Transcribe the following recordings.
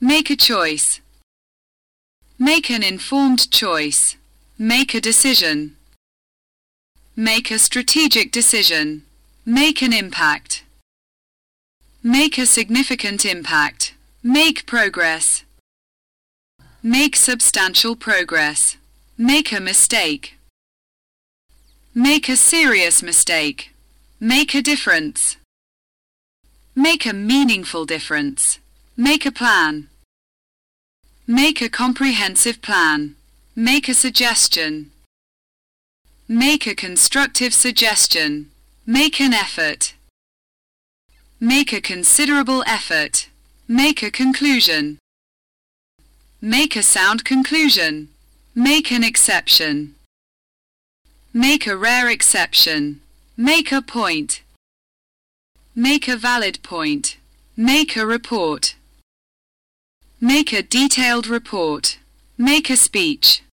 Make a choice. Make an informed choice. Make a decision. Make a strategic decision. Make an impact. Make a significant impact. Make progress. Make substantial progress. Make a mistake. Make a serious mistake. Make a difference. Make a meaningful difference. Make a plan. Make a comprehensive plan. Make a suggestion. Make a constructive suggestion. Make an effort. Make a considerable effort. Make a conclusion. Make a sound conclusion. Make an exception. Make a rare exception. Make a point. Make a valid point. Make a report. Make a detailed report. Make a speech.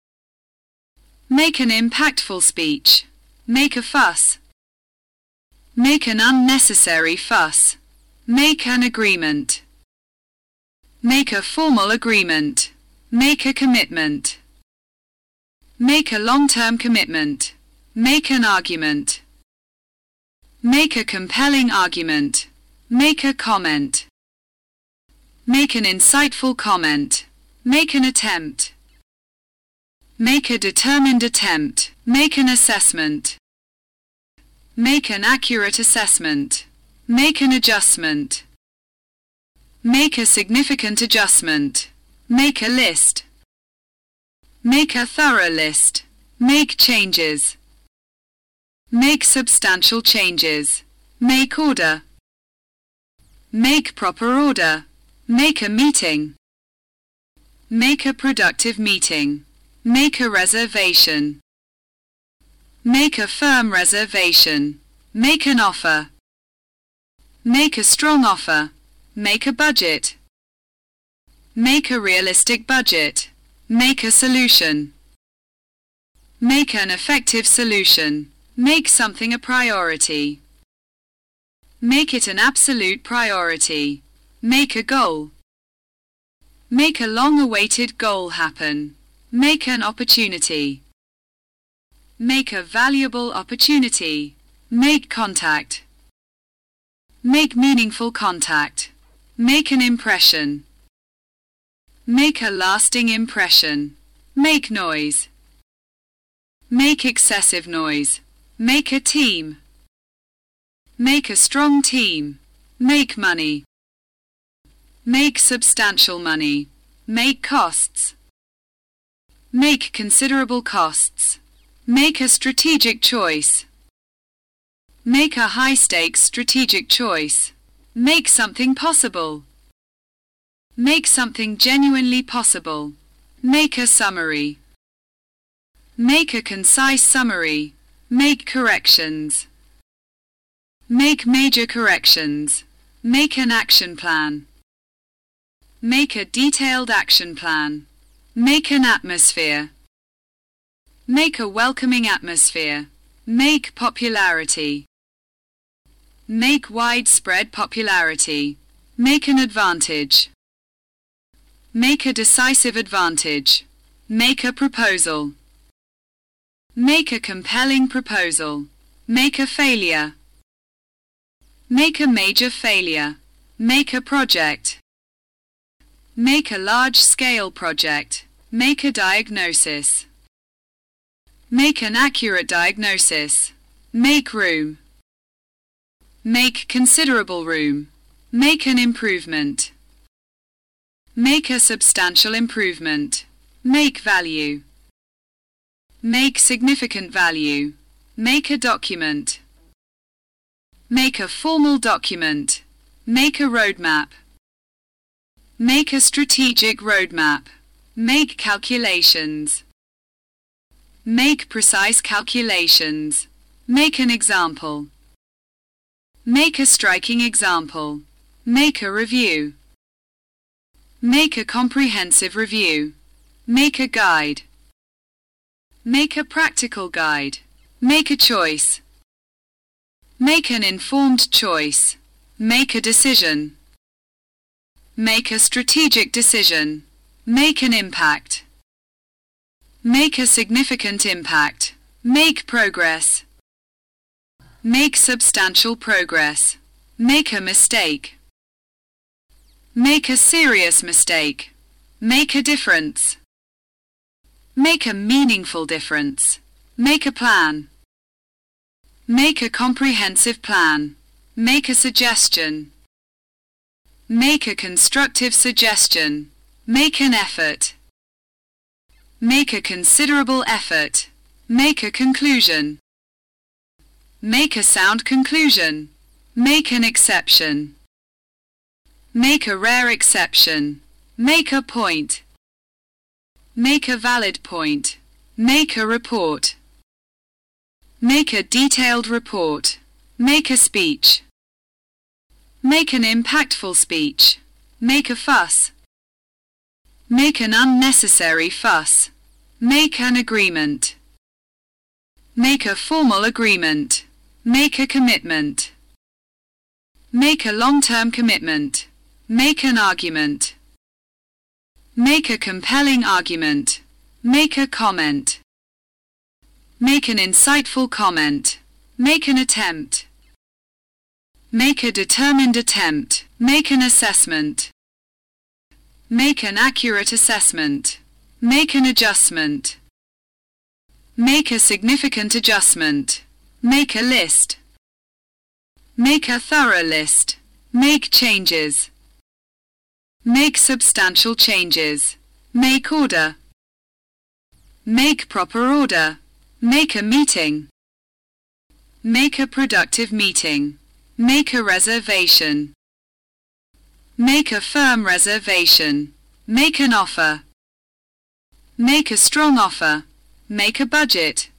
Make an impactful speech. Make a fuss. Make an unnecessary fuss. Make an agreement. Make a formal agreement. Make a commitment. Make a long-term commitment. Make an argument. Make a compelling argument. Make a comment. Make an insightful comment. Make an attempt. Make a determined attempt. Make an assessment. Make an accurate assessment. Make an adjustment. Make a significant adjustment. Make a list. Make a thorough list. Make changes. Make substantial changes. Make order. Make proper order. Make a meeting. Make a productive meeting. Make a reservation. Make a firm reservation. Make an offer. Make a strong offer. Make a budget. Make a realistic budget. Make a solution. Make an effective solution. Make something a priority. Make it an absolute priority. Make a goal. Make a long-awaited goal happen. Make an opportunity. Make a valuable opportunity. Make contact. Make meaningful contact. Make an impression. Make a lasting impression. Make noise. Make excessive noise. Make a team. Make a strong team. Make money. Make substantial money. Make costs. Make considerable costs. Make a strategic choice. Make a high-stakes strategic choice. Make something possible. Make something genuinely possible. Make a summary. Make a concise summary. Make corrections. Make major corrections. Make an action plan. Make a detailed action plan. Make an atmosphere. Make a welcoming atmosphere. Make popularity. Make widespread popularity. Make an advantage. Make a decisive advantage. Make a proposal. Make a compelling proposal. Make a failure. Make a major failure. Make a project. Make a large-scale project. Make a diagnosis. Make an accurate diagnosis. Make room. Make considerable room. Make an improvement. Make a substantial improvement. Make value. Make significant value. Make a document. Make a formal document. Make a roadmap. Make a strategic roadmap. Make calculations. Make precise calculations. Make an example. Make a striking example. Make a review. Make a comprehensive review. Make a guide. Make a practical guide. Make a choice. Make an informed choice. Make a decision. Make a strategic decision. Make an impact. Make a significant impact. Make progress. Make substantial progress. Make a mistake. Make a serious mistake. Make a difference. Make a meaningful difference. Make a plan. Make a comprehensive plan. Make a suggestion. Make a constructive suggestion. Make an effort. Make a considerable effort. Make a conclusion. Make a sound conclusion. Make an exception. Make a rare exception. Make a point. Make a valid point. Make a report. Make a detailed report. Make a speech. Make an impactful speech. Make a fuss. Make an unnecessary fuss. Make an agreement. Make a formal agreement. Make a commitment. Make a long-term commitment. Make an argument. Make a compelling argument. Make a comment. Make an insightful comment. Make an attempt. Make a determined attempt. Make an assessment. Make an accurate assessment. Make an adjustment. Make a significant adjustment. Make a list. Make a thorough list. Make changes. Make substantial changes. Make order. Make proper order. Make a meeting. Make a productive meeting. Make a reservation. Make a firm reservation. Make an offer. Make a strong offer. Make a budget.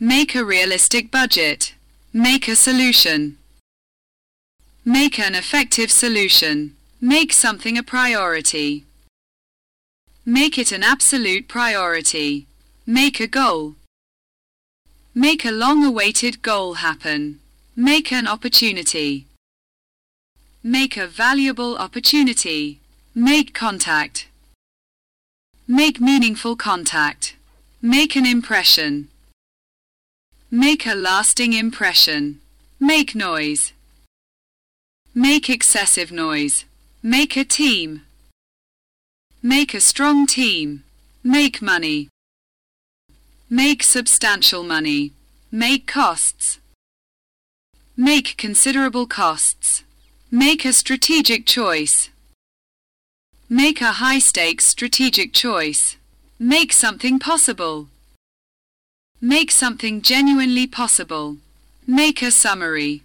Make a realistic budget. Make a solution. Make an effective solution. Make something a priority. Make it an absolute priority. Make a goal. Make a long-awaited goal happen. Make an opportunity. Make a valuable opportunity. Make contact. Make meaningful contact. Make an impression. Make a lasting impression. Make noise. Make excessive noise. Make a team. Make a strong team. Make money. Make substantial money. Make costs. Make considerable costs. Make a strategic choice. Make a high-stakes strategic choice. Make something possible. Make something genuinely possible. Make a summary.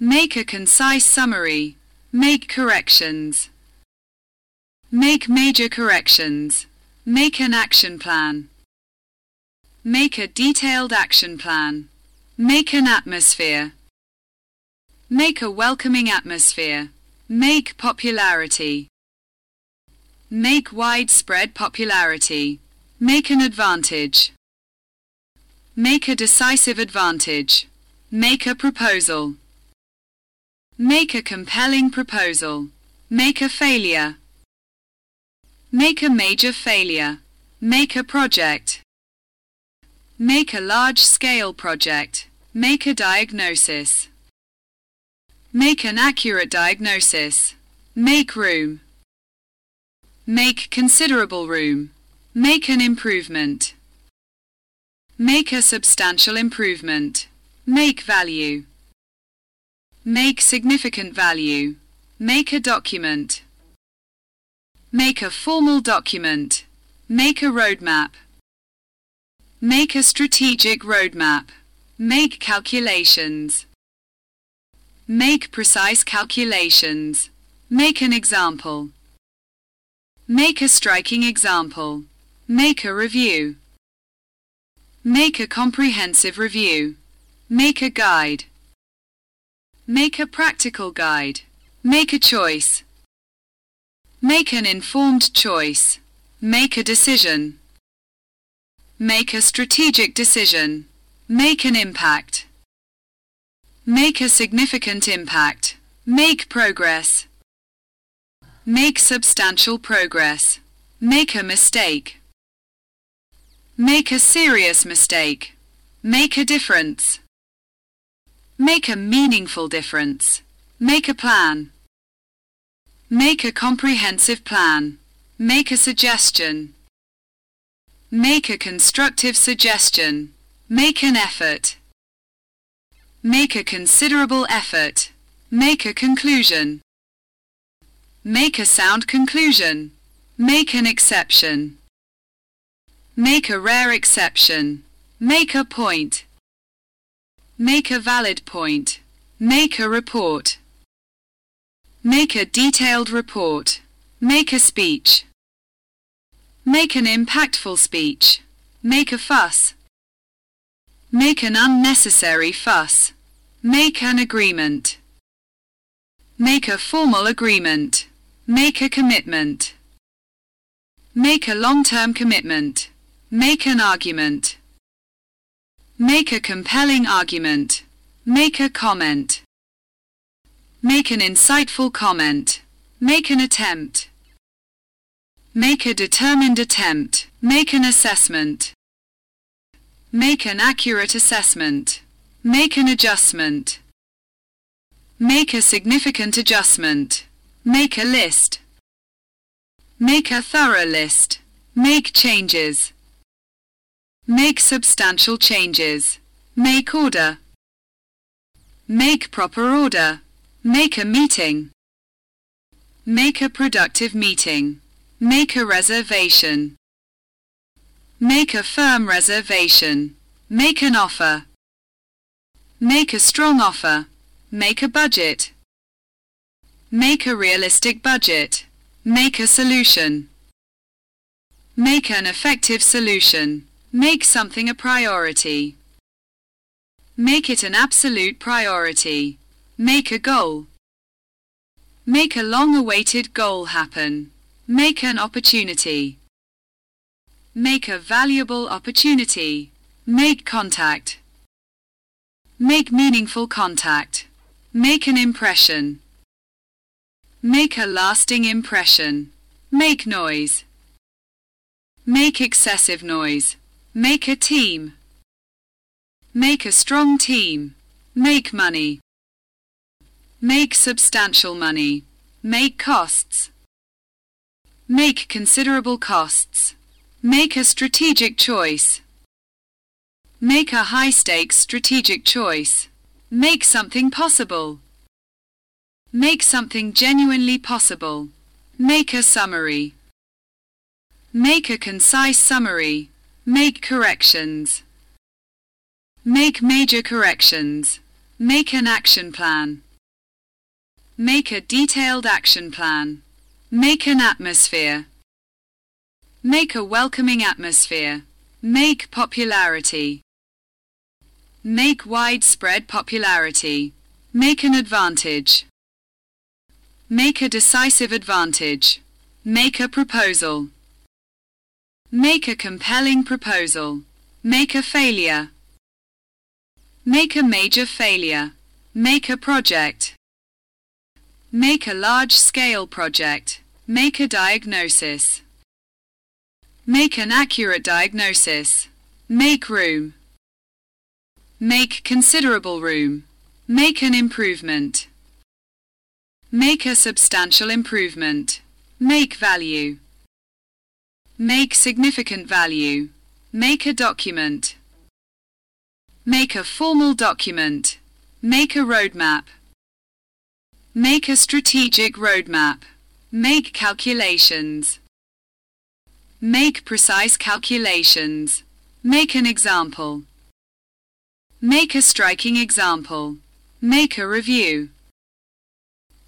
Make a concise summary. Make corrections. Make major corrections. Make an action plan. Make a detailed action plan. Make an atmosphere. Make a welcoming atmosphere. Make popularity. Make widespread popularity. Make an advantage. Make a decisive advantage. Make a proposal. Make a compelling proposal. Make a failure. Make a major failure. Make a project. Make a large-scale project. Make a diagnosis. Make an accurate diagnosis. Make room. Make considerable room. Make an improvement. Make a substantial improvement. Make value. Make significant value. Make a document. Make a formal document. Make a roadmap. Make a strategic roadmap. Make calculations. Make precise calculations. Make an example. Make a striking example. Make a review. Make a comprehensive review. Make a guide. Make a practical guide. Make a choice. Make an informed choice. Make a decision. Make a strategic decision. Make an impact. Make a significant impact. Make progress. Make substantial progress. Make a mistake. Make a serious mistake. Make a difference. Make a meaningful difference. Make a plan. Make a comprehensive plan. Make a suggestion. Make a constructive suggestion. Make an effort. Make a considerable effort. Make a conclusion. Make a sound conclusion. Make an exception. Make a rare exception. Make a point. Make a valid point. Make a report. Make a detailed report. Make a speech. Make an impactful speech. Make a fuss. Make an unnecessary fuss. Make an agreement. Make a formal agreement. Make a commitment. Make a long-term commitment. Make an argument. Make a compelling argument. Make a comment. Make an insightful comment. Make an attempt. Make a determined attempt. Make an assessment. Make an accurate assessment. Make an adjustment. Make a significant adjustment. Make a list. Make a thorough list. Make changes. Make substantial changes. Make order. Make proper order. Make a meeting. Make a productive meeting. Make a reservation. Make a firm reservation. Make an offer. Make a strong offer. Make a budget. Make a realistic budget. Make a solution. Make an effective solution. Make something a priority. Make it an absolute priority. Make a goal. Make a long-awaited goal happen. Make an opportunity. Make a valuable opportunity. Make contact. Make meaningful contact. Make an impression. Make a lasting impression. Make noise. Make excessive noise. Make a team. Make a strong team. Make money. Make substantial money. Make costs. Make considerable costs. Make a strategic choice. Make a high-stakes strategic choice. Make something possible. Make something genuinely possible. Make a summary. Make a concise summary. Make corrections. Make major corrections. Make an action plan. Make a detailed action plan. Make an atmosphere. Make a welcoming atmosphere. Make popularity. Make widespread popularity. Make an advantage. Make a decisive advantage. Make a proposal. Make a compelling proposal. Make a failure. Make a major failure. Make a project. Make a large-scale project. Make a diagnosis. Make an accurate diagnosis. Make room. Make considerable room. Make an improvement. Make a substantial improvement. Make value. Make significant value. Make a document. Make a formal document. Make a roadmap. Make a strategic roadmap. Make calculations. Make precise calculations. Make an example. Make a striking example. Make a review.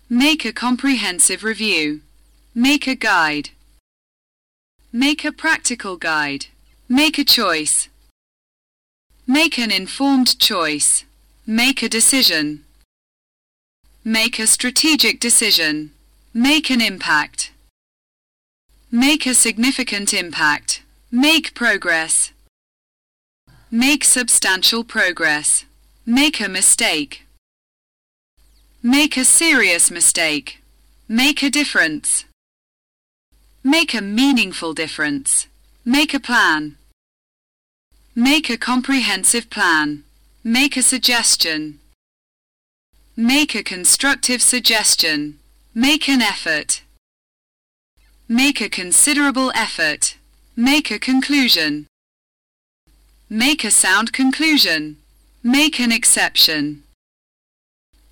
Make a comprehensive review. Make a guide. Make a practical guide. Make a choice. Make an informed choice. Make a decision. Make a strategic decision. Make an impact. Make a significant impact. Make progress. Make substantial progress. Make a mistake. Make a serious mistake. Make a difference. Make a meaningful difference. Make a plan. Make a comprehensive plan. Make a suggestion. Make a constructive suggestion. Make an effort. Make a considerable effort. Make a conclusion. Make a sound conclusion. Make an exception.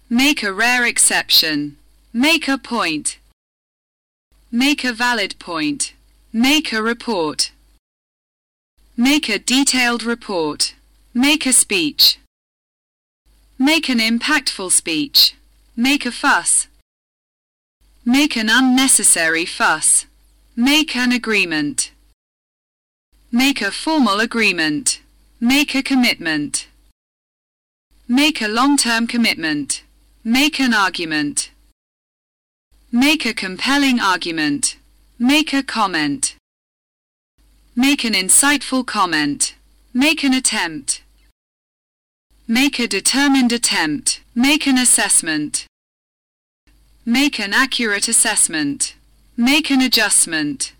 Make a rare exception. Make a point. Make a valid point. Make a report. Make a detailed report. Make a speech. Make an impactful speech. Make a fuss. Make an unnecessary fuss. Make an agreement. Make a formal agreement. Make a commitment. Make a long-term commitment. Make an argument. Make a compelling argument. Make a comment. Make an insightful comment. Make an attempt. Make a determined attempt. Make an assessment. Make an accurate assessment. Make an adjustment.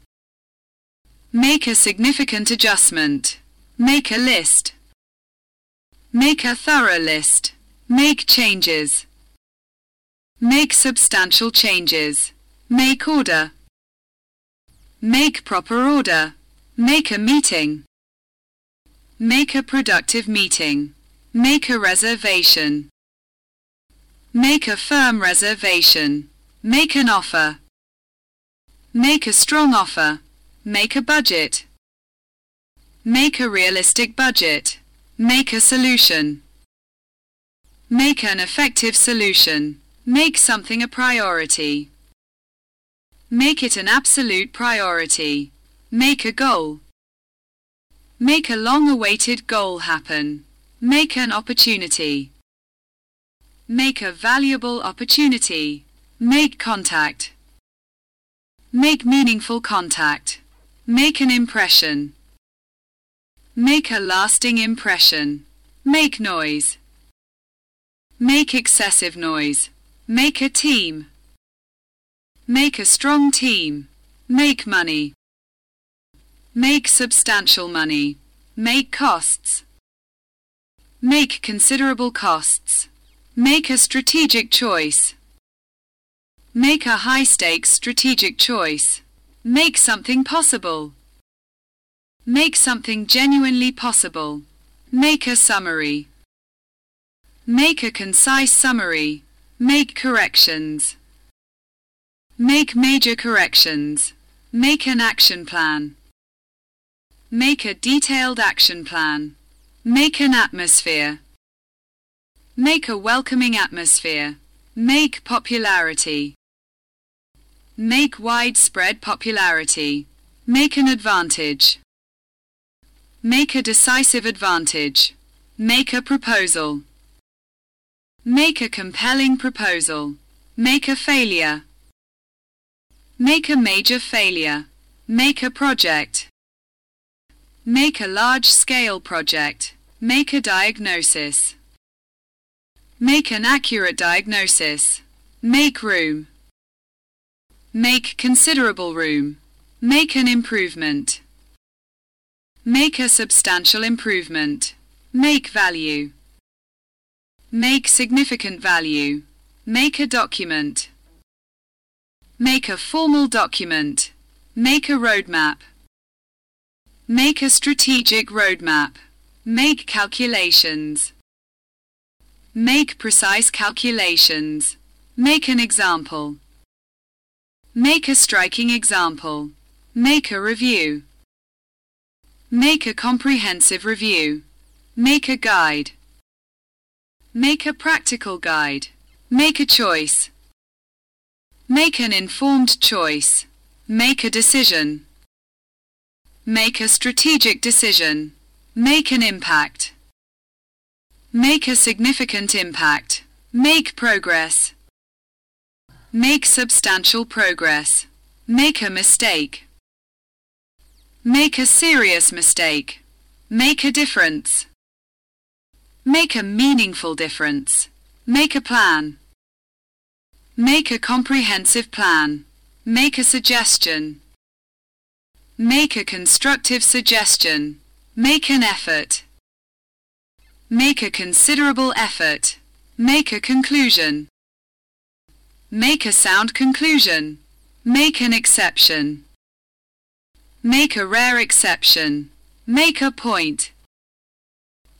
Make a significant adjustment. Make a list. Make a thorough list. Make changes. Make substantial changes. Make order. Make proper order. Make a meeting. Make a productive meeting. Make a reservation. Make a firm reservation. Make an offer. Make a strong offer. Make a budget. Make a realistic budget. Make a solution. Make an effective solution. Make something a priority. Make it an absolute priority. Make a goal. Make a long-awaited goal happen. Make an opportunity. Make a valuable opportunity. Make contact. Make meaningful contact. Make an impression. Make a lasting impression. Make noise. Make excessive noise. Make a team. Make a strong team. Make money. Make substantial money. Make costs. Make considerable costs. Make a strategic choice. Make a high-stakes strategic choice. Make something possible. Make something genuinely possible. Make a summary. Make a concise summary. Make corrections. Make major corrections. Make an action plan. Make a detailed action plan. Make an atmosphere. Make a welcoming atmosphere. Make popularity. Make widespread popularity. Make an advantage. Make a decisive advantage. Make a proposal. Make a compelling proposal. Make a failure. Make a major failure. Make a project. Make a large-scale project. Make a diagnosis. Make an accurate diagnosis. Make room. Make considerable room. Make an improvement. Make a substantial improvement. Make value. Make significant value. Make a document. Make a formal document. Make a roadmap. Make a strategic roadmap. Make calculations. Make precise calculations. Make an example. Make a striking example. Make a review. Make a comprehensive review. Make a guide. Make a practical guide. Make a choice. Make an informed choice. Make a decision. Make a strategic decision. Make an impact. Make a significant impact. Make progress. Make substantial progress. Make a mistake. Make a serious mistake. Make a difference. Make a meaningful difference. Make a plan. Make a comprehensive plan. Make a suggestion. Make a constructive suggestion. Make an effort. Make a considerable effort. Make a conclusion. Make a sound conclusion. Make an exception. Make a rare exception. Make a point.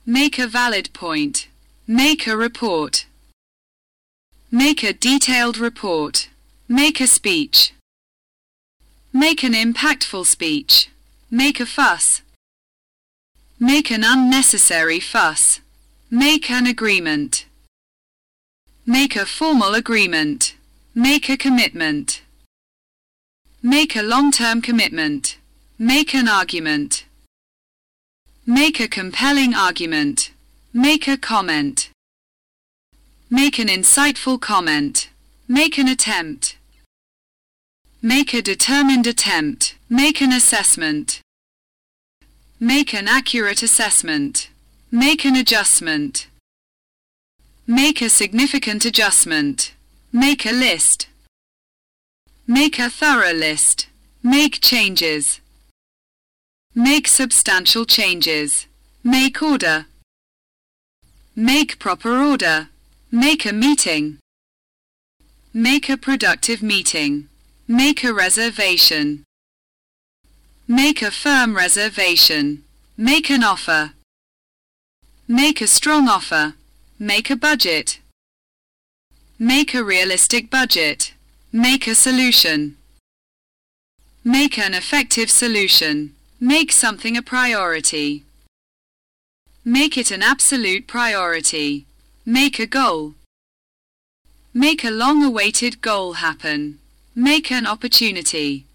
Make a valid point. Make a report. Make a detailed report. Make a speech. Make an impactful speech. Make a fuss. Make an unnecessary fuss. Make an agreement. Make a formal agreement. Make a commitment. Make a long-term commitment. Make an argument. Make a compelling argument. Make a comment. Make an insightful comment. Make an attempt. Make a determined attempt. Make an assessment. Make an accurate assessment. Make an adjustment. Make a significant adjustment. Make a list. Make a thorough list. Make changes. Make substantial changes. Make order. Make proper order. Make a meeting. Make a productive meeting. Make a reservation. Make a firm reservation. Make an offer. Make a strong offer. Make a budget. Make a realistic budget. Make a solution. Make an effective solution. Make something a priority. Make it an absolute priority. Make a goal. Make a long-awaited goal happen. Make an opportunity.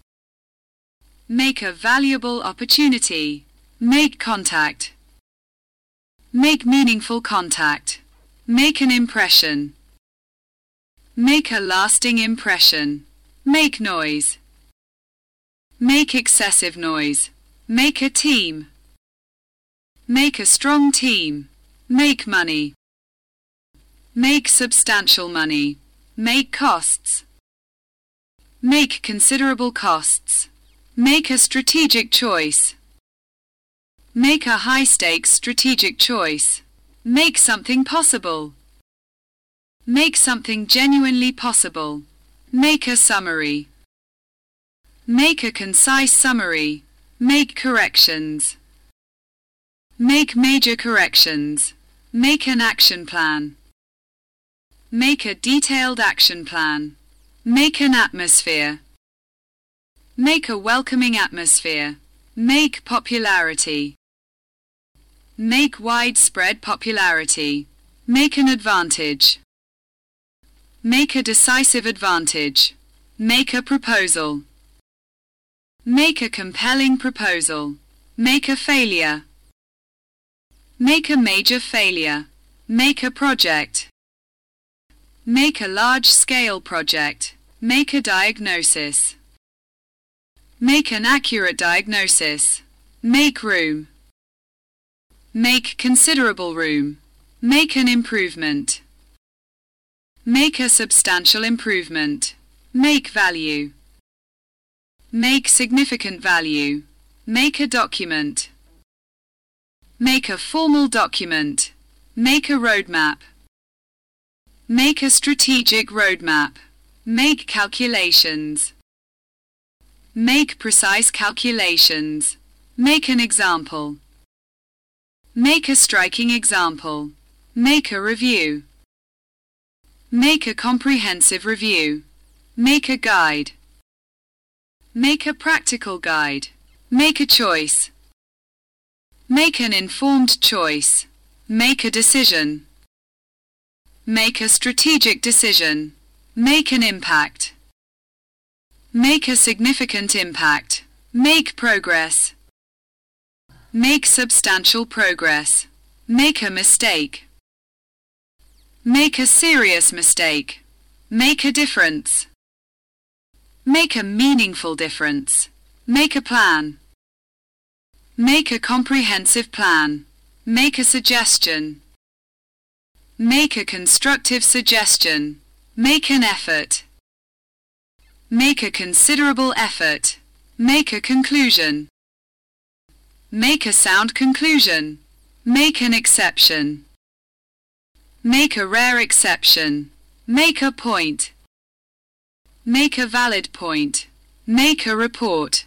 Make a valuable opportunity. Make contact. Make meaningful contact. Make an impression. Make a lasting impression. Make noise. Make excessive noise. Make a team. Make a strong team. Make money. Make substantial money. Make costs. Make considerable costs. Make a strategic choice. Make a high-stakes strategic choice. Make something possible. Make something genuinely possible. Make a summary. Make a concise summary. Make corrections. Make major corrections. Make an action plan. Make a detailed action plan. Make an atmosphere. Make a welcoming atmosphere. Make popularity. Make widespread popularity. Make an advantage. Make a decisive advantage. Make a proposal. Make a compelling proposal. Make a failure. Make a major failure. Make a project. Make a large-scale project. Make a diagnosis. Make an accurate diagnosis. Make room. Make considerable room. Make an improvement. Make a substantial improvement. Make value. Make significant value. Make a document. Make a formal document. Make a roadmap. Make a strategic roadmap. Make calculations. Make precise calculations. Make an example. Make a striking example. Make a review. Make a comprehensive review. Make a guide. Make a practical guide. Make a choice. Make an informed choice. Make a decision. Make a strategic decision. Make an impact. Make a significant impact. Make progress. Make substantial progress. Make a mistake. Make a serious mistake. Make a difference. Make a meaningful difference. Make a plan. Make a comprehensive plan. Make a suggestion. Make a constructive suggestion. Make an effort. Make a considerable effort. Make a conclusion. Make a sound conclusion. Make an exception. Make a rare exception. Make a point. Make a valid point. Make a report.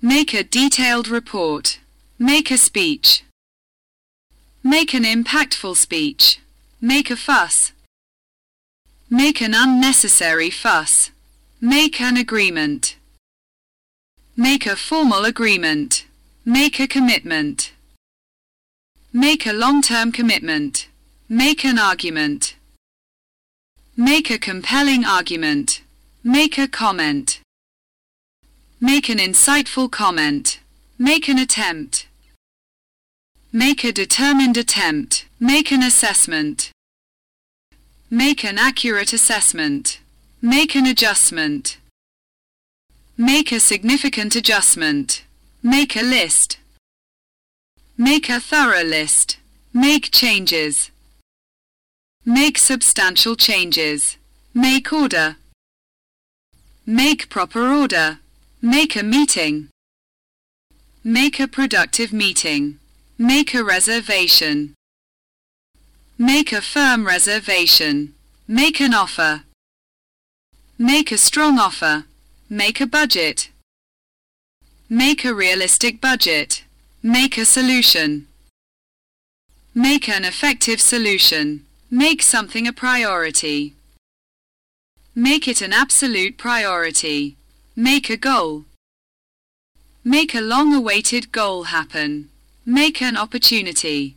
Make a detailed report. Make a speech. Make an impactful speech. Make a fuss. Make an unnecessary fuss. Make an agreement. Make a formal agreement. Make a commitment. Make a long-term commitment. Make an argument. Make a compelling argument. Make a comment. Make an insightful comment. Make an attempt. Make a determined attempt. Make an assessment. Make an accurate assessment. Make an adjustment. Make a significant adjustment. Make a list. Make a thorough list. Make changes. Make substantial changes. Make order. Make proper order. Make a meeting. Make a productive meeting. Make a reservation. Make a firm reservation. Make an offer. Make a strong offer. Make a budget. Make a realistic budget. Make a solution. Make an effective solution. Make something a priority. Make it an absolute priority. Make a goal. Make a long-awaited goal happen. Make an opportunity.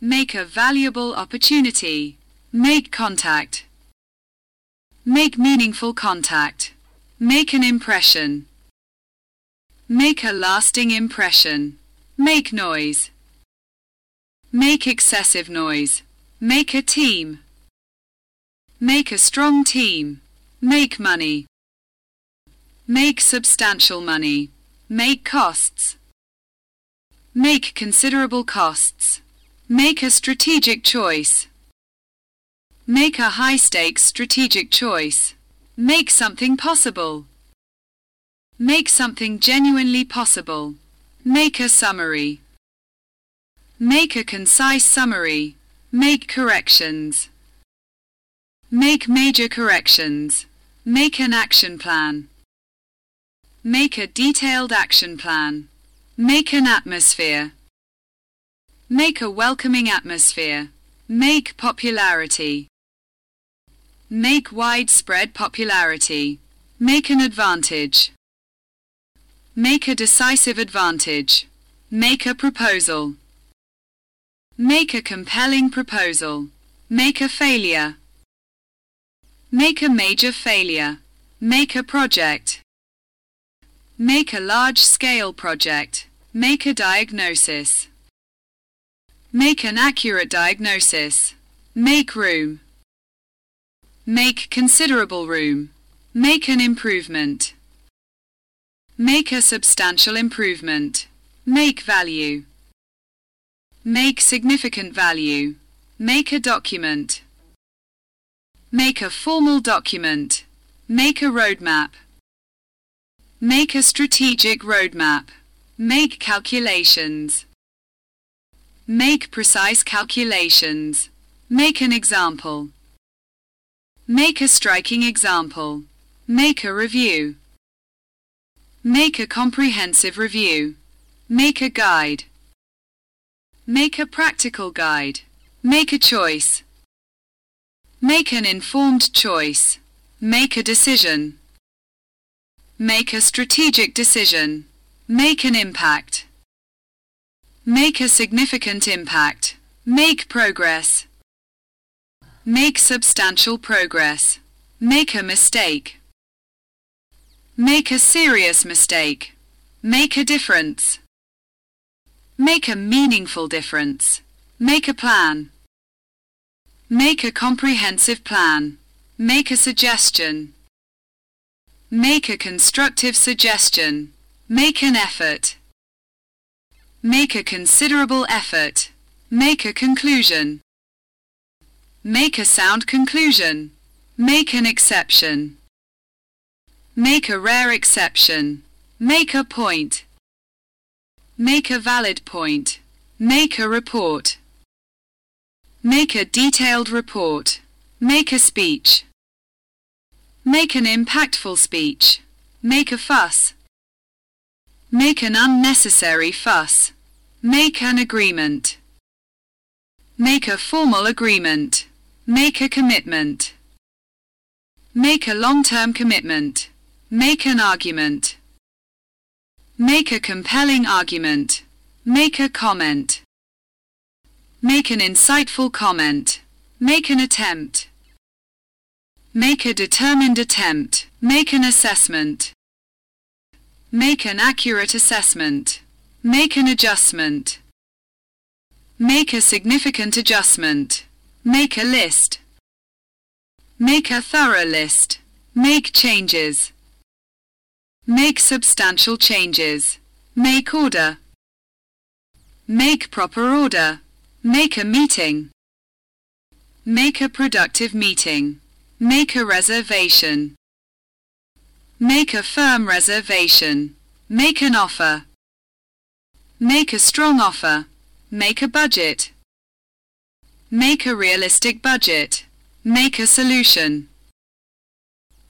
Make a valuable opportunity. Make contact. Make meaningful contact. Make an impression. Make a lasting impression. Make noise. Make excessive noise. Make a team. Make a strong team. Make money. Make substantial money. Make costs. Make considerable costs. Make a strategic choice. Make a high-stakes strategic choice. Make something possible. Make something genuinely possible. Make a summary. Make a concise summary. Make corrections. Make major corrections. Make an action plan. Make a detailed action plan. Make an atmosphere. Make a welcoming atmosphere. Make popularity. Make widespread popularity. Make an advantage. Make a decisive advantage. Make a proposal. Make a compelling proposal. Make a failure. Make a major failure. Make a project. Make a large-scale project. Make a diagnosis. Make an accurate diagnosis. Make room. Make considerable room. Make an improvement. Make a substantial improvement. Make value. Make significant value. Make a document. Make a formal document. Make a roadmap. Make a strategic roadmap. Make calculations. Make precise calculations. Make an example. Make a striking example. Make a review. Make a comprehensive review. Make a guide. Make a practical guide. Make a choice. Make an informed choice. Make a decision. Make a strategic decision. Make an impact. Make a significant impact. Make progress. Make substantial progress. Make a mistake. Make a serious mistake. Make a difference. Make a meaningful difference. Make a plan. Make a comprehensive plan. Make a suggestion. Make a constructive suggestion. Make an effort. Make a considerable effort. Make a conclusion. Make a sound conclusion. Make an exception. Make a rare exception. Make a point. Make a valid point. Make a report. Make a detailed report. Make a speech. Make an impactful speech. Make a fuss. Make an unnecessary fuss. Make an agreement. Make a formal agreement. Make a commitment. Make a long-term commitment. Make an argument. Make a compelling argument. Make a comment. Make an insightful comment. Make an attempt. Make a determined attempt. Make an assessment. Make an accurate assessment. Make an adjustment. Make a significant adjustment. Make a list. Make a thorough list. Make changes. Make substantial changes. Make order. Make proper order. Make a meeting. Make a productive meeting. Make a reservation. Make a firm reservation. Make an offer. Make a strong offer. Make a budget. Make a realistic budget. Make a solution.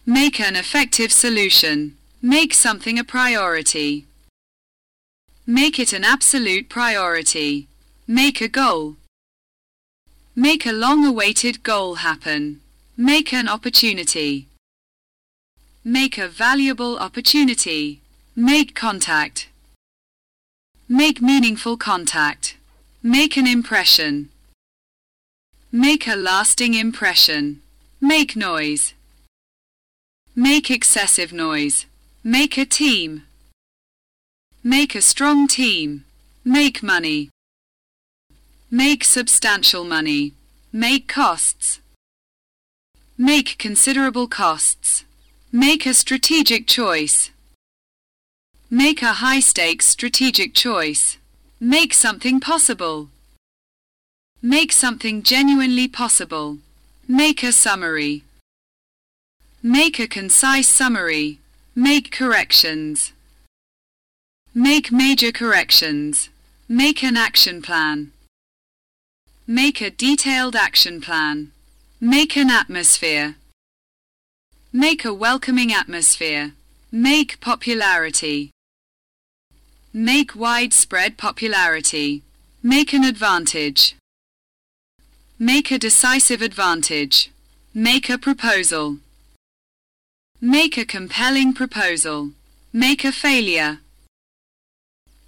Make an effective solution. Make something a priority. Make it an absolute priority. Make a goal. Make a long-awaited goal happen. Make an opportunity. Make a valuable opportunity. Make contact. Make meaningful contact. Make an impression. Make a lasting impression. Make noise. Make excessive noise. Make a team. Make a strong team. Make money. Make substantial money. Make costs. Make considerable costs. Make a strategic choice. Make a high-stakes strategic choice. Make something possible. Make something genuinely possible. Make a summary. Make a concise summary. Make corrections. Make major corrections. Make an action plan. Make a detailed action plan. Make an atmosphere. Make a welcoming atmosphere. Make popularity. Make widespread popularity. Make an advantage. Make a decisive advantage. Make a proposal. Make a compelling proposal. Make a failure.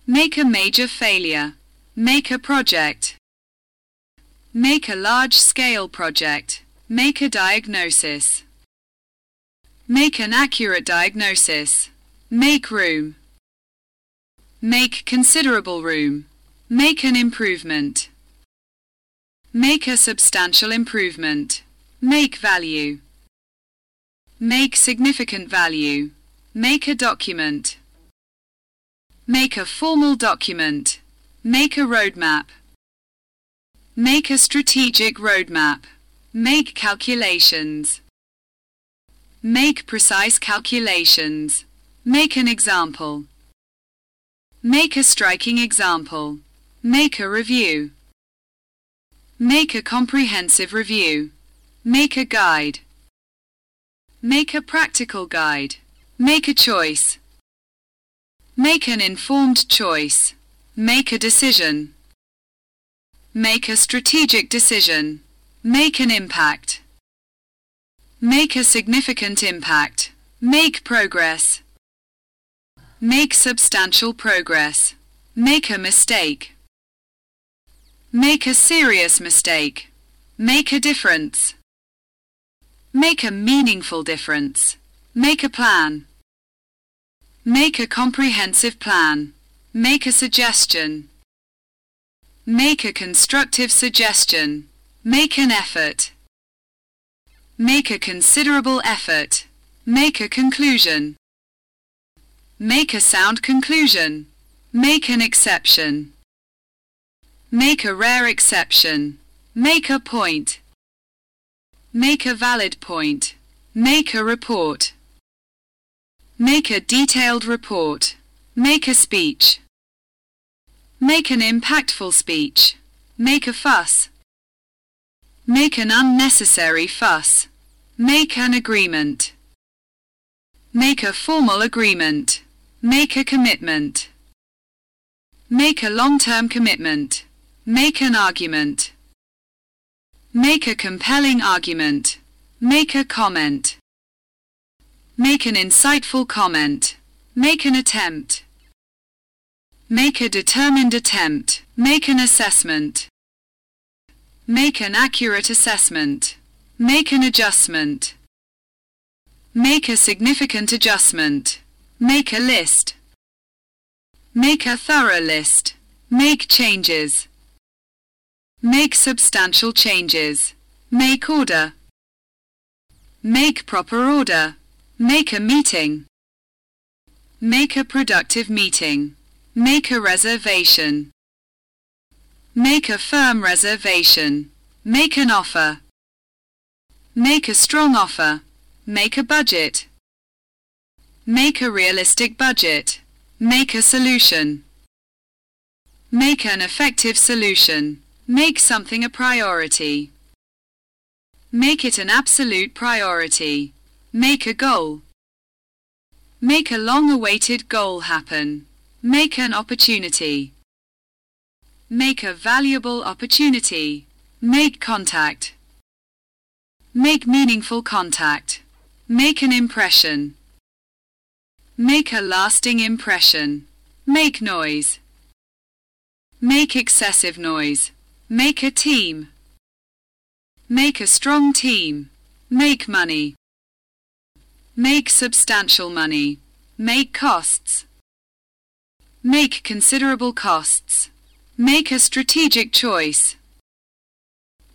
Make a major failure. Make a project. Make a large-scale project. Make a diagnosis. Make an accurate diagnosis. Make room. Make considerable room. Make an improvement. Make a substantial improvement. Make value. Make significant value. Make a document. Make a formal document. Make a roadmap. Make a strategic roadmap. Make calculations. Make precise calculations. Make an example. Make a striking example. Make a review. Make a comprehensive review. Make a guide. Make a practical guide. Make a choice. Make an informed choice. Make a decision. Make a strategic decision. Make an impact. Make a significant impact. Make progress. Make substantial progress. Make a mistake. Make a serious mistake. Make a difference. Make a meaningful difference. Make a plan. Make a comprehensive plan. Make a suggestion. Make a constructive suggestion. Make an effort. Make a considerable effort. Make a conclusion. Make a sound conclusion. Make an exception. Make a rare exception. Make a point. Make a valid point. Make a report. Make a detailed report. Make a speech. Make an impactful speech. Make a fuss. Make an unnecessary fuss. Make an agreement. Make a formal agreement. Make a commitment. Make a long-term commitment. Make an argument. Make a compelling argument. Make a comment. Make an insightful comment. Make an attempt. Make a determined attempt. Make an assessment. Make an accurate assessment. Make an adjustment. Make a significant adjustment. Make a list. Make a thorough list. Make changes. Make substantial changes. Make order. Make proper order. Make a meeting. Make a productive meeting. Make a reservation. Make a firm reservation. Make an offer. Make a strong offer. Make a budget. Make a realistic budget. Make a solution. Make an effective solution. Make something a priority. Make it an absolute priority. Make a goal. Make a long-awaited goal happen. Make an opportunity. Make a valuable opportunity. Make contact. Make meaningful contact. Make an impression. Make a lasting impression. Make noise. Make excessive noise. Make a team. Make a strong team. Make money. Make substantial money. Make costs. Make considerable costs. Make a strategic choice.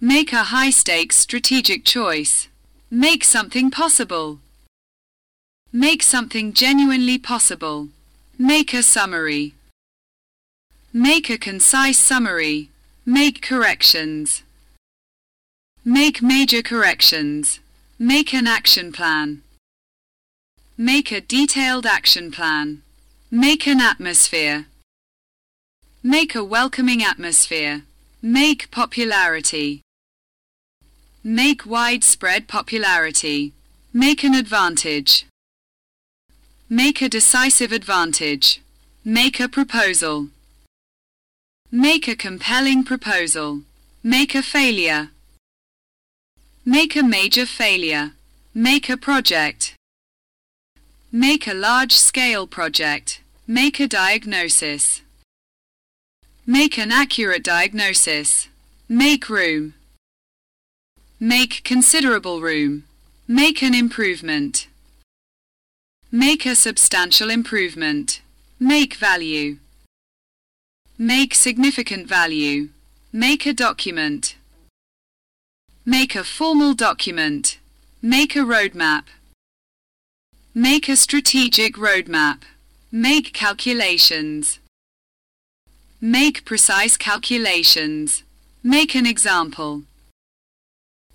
Make a high-stakes strategic choice. Make something possible. Make something genuinely possible. Make a summary. Make a concise summary. Make corrections. Make major corrections. Make an action plan. Make a detailed action plan. Make an atmosphere. Make a welcoming atmosphere. Make popularity. Make widespread popularity. Make an advantage. Make a decisive advantage. Make a proposal. Make a compelling proposal. Make a failure. Make a major failure. Make a project. Make a large-scale project. Make a diagnosis. Make an accurate diagnosis. Make room. Make considerable room. Make an improvement. Make a substantial improvement. Make value. Make significant value. Make a document. Make a formal document. Make a roadmap. Make a strategic roadmap. Make calculations. Make precise calculations. Make an example.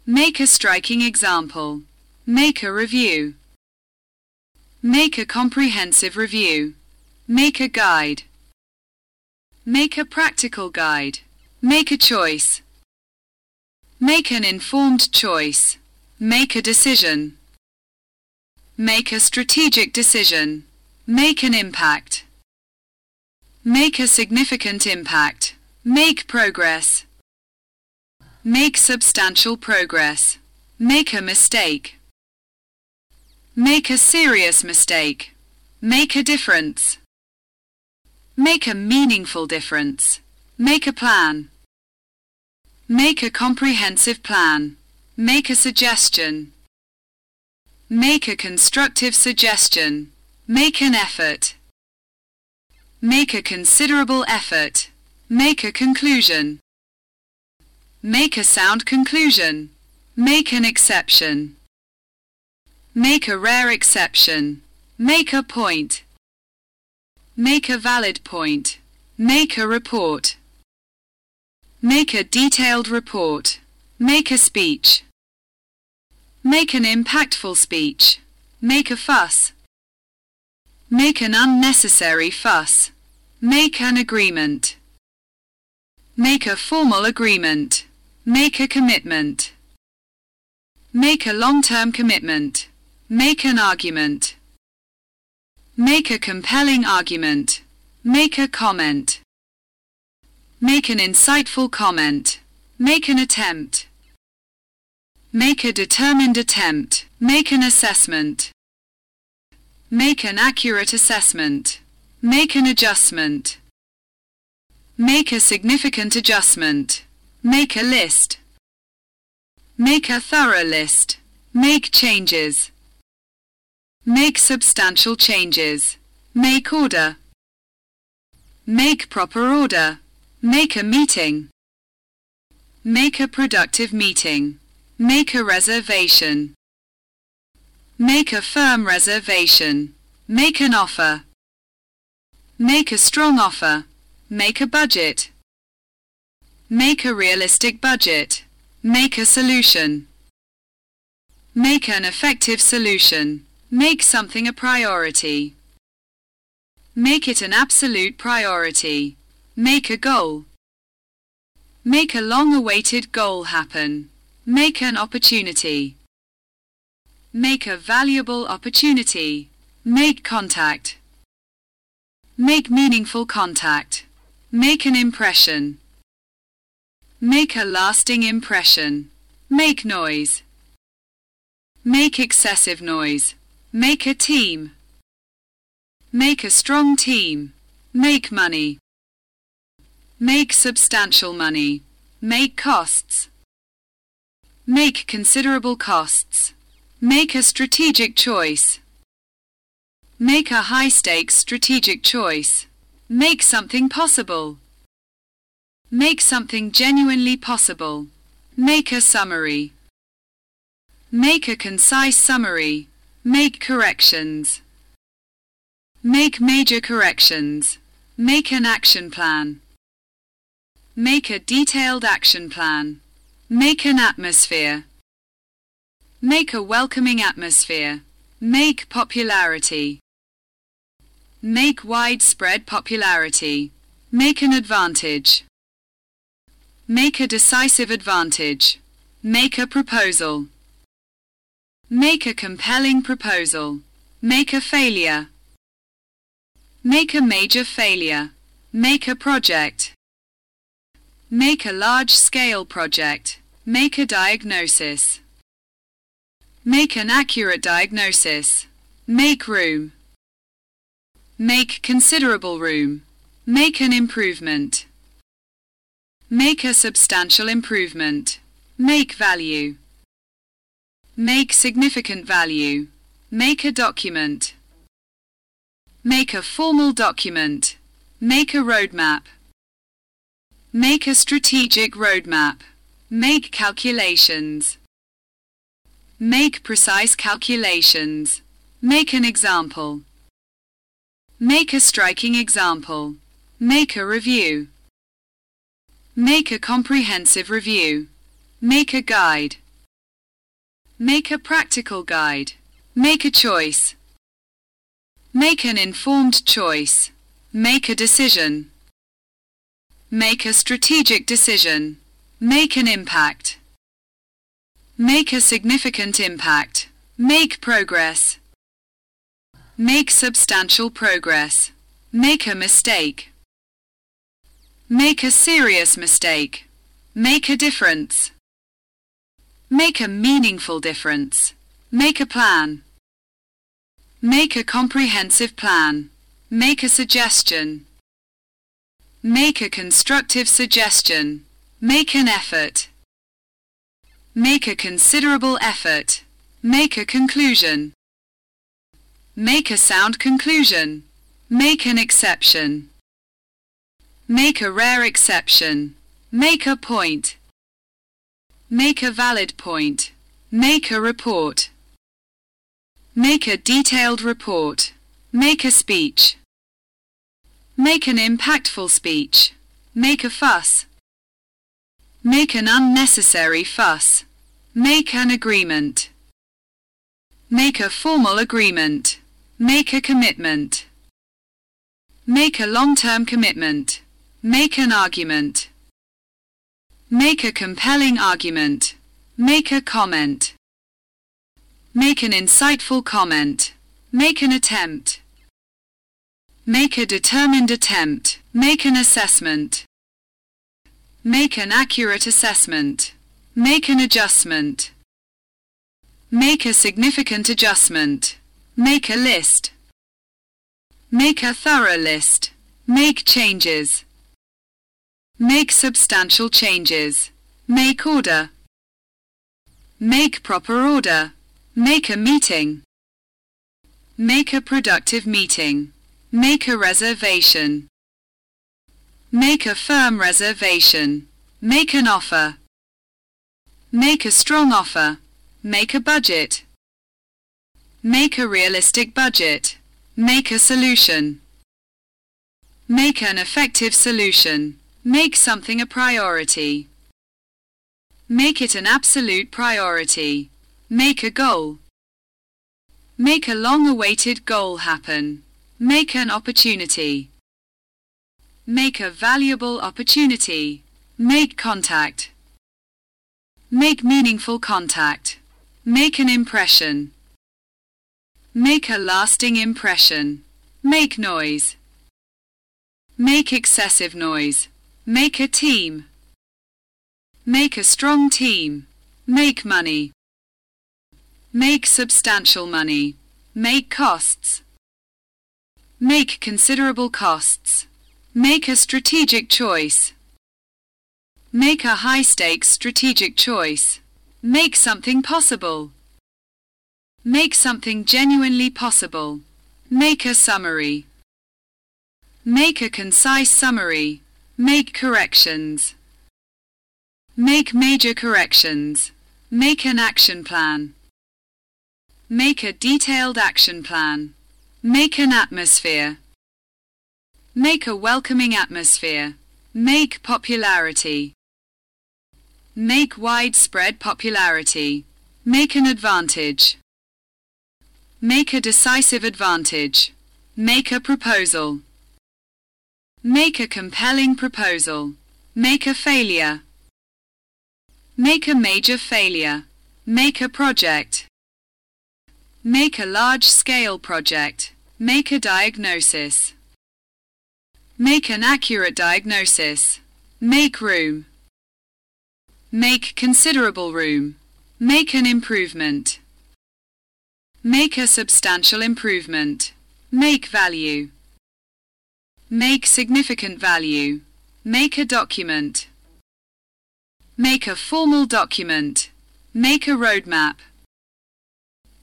Make a striking example. Make a review. Make a comprehensive review. Make a guide. Make a practical guide. Make a choice. Make an informed choice. Make a decision. Make a strategic decision. Make an impact. Make a significant impact. Make progress. Make substantial progress. Make a mistake. Make a serious mistake. Make a difference. Make a meaningful difference. Make a plan. Make a comprehensive plan. Make a suggestion. Make a constructive suggestion. Make an effort. Make a considerable effort. Make a conclusion. Make a sound conclusion. Make an exception. Make a rare exception. Make a point. Make a valid point. Make a report. Make a detailed report. Make a speech. Make an impactful speech. Make a fuss. Make an unnecessary fuss. Make an agreement. Make a formal agreement. Make a commitment. Make a long-term commitment. Make an argument. Make a compelling argument. Make a comment. Make an insightful comment. Make an attempt. Make a determined attempt. Make an assessment. Make an accurate assessment. Make an adjustment. Make a significant adjustment. Make a list. Make a thorough list. Make changes. Make substantial changes. Make order. Make proper order. Make a meeting. Make a productive meeting. Make a reservation. Make a firm reservation. Make an offer. Make a strong offer. Make a budget. Make a realistic budget. Make a solution. Make an effective solution. Make something a priority. Make it an absolute priority. Make a goal. Make a long-awaited goal happen. Make an opportunity. Make a valuable opportunity. Make contact. Make meaningful contact. Make an impression. Make a lasting impression. Make noise. Make excessive noise. Make a team. Make a strong team. Make money. Make substantial money. Make costs. Make considerable costs. Make a strategic choice. Make a high-stakes strategic choice. Make something possible. Make something genuinely possible. Make a summary. Make a concise summary. Make corrections. Make major corrections. Make an action plan. Make a detailed action plan. Make an atmosphere. Make a welcoming atmosphere. Make popularity. Make widespread popularity. Make an advantage. Make a decisive advantage. Make a proposal. Make a compelling proposal. Make a failure. Make a major failure. Make a project. Make a large-scale project. Make a diagnosis. Make an accurate diagnosis. Make room. Make considerable room. Make an improvement. Make a substantial improvement. Make value. Make significant value. Make a document. Make a formal document. Make a roadmap. Make a strategic roadmap. Make calculations. Make precise calculations. Make an example. Make a striking example. Make a review. Make a comprehensive review. Make a guide. Make a practical guide. Make a choice. Make an informed choice. Make a decision. Make a strategic decision. Make an impact. Make a significant impact. Make progress. Make substantial progress. Make a mistake. Make a serious mistake. Make a difference. Make a meaningful difference. Make a plan. Make a comprehensive plan. Make a suggestion. Make a constructive suggestion. Make an effort. Make a considerable effort. Make a conclusion. Make a sound conclusion. Make an exception. Make a rare exception. Make a point. Make a valid point. Make a report. Make a detailed report. Make a speech. Make an impactful speech. Make a fuss. Make an unnecessary fuss. Make an agreement. Make a formal agreement. Make a commitment. Make a long-term commitment. Make an argument. Make a compelling argument. Make a comment. Make an insightful comment. Make an attempt. Make a determined attempt. Make an assessment. Make an accurate assessment. Make an adjustment. Make a significant adjustment. Make a list. Make a thorough list. Make changes. Make substantial changes. Make order. Make proper order. Make a meeting. Make a productive meeting. Make a reservation. Make a firm reservation. Make an offer. Make a strong offer. Make a budget. Make a realistic budget. Make a solution. Make an effective solution. Make something a priority. Make it an absolute priority. Make a goal. Make a long-awaited goal happen. Make an opportunity. Make a valuable opportunity. Make contact. Make meaningful contact. Make an impression. Make a lasting impression. Make noise. Make excessive noise. Make a team. Make a strong team. Make money. Make substantial money. Make costs. Make considerable costs. Make a strategic choice. Make a high-stakes strategic choice. Make something possible. Make something genuinely possible. Make a summary. Make a concise summary. Make corrections. Make major corrections. Make an action plan. Make a detailed action plan. Make an atmosphere. Make a welcoming atmosphere. Make popularity. Make widespread popularity. Make an advantage. Make a decisive advantage. Make a proposal. Make a compelling proposal. Make a failure. Make a major failure. Make a project. Make a large-scale project. Make a diagnosis. Make an accurate diagnosis. Make room. Make considerable room. Make an improvement. Make a substantial improvement. Make value. Make significant value. Make a document. Make a formal document. Make a roadmap.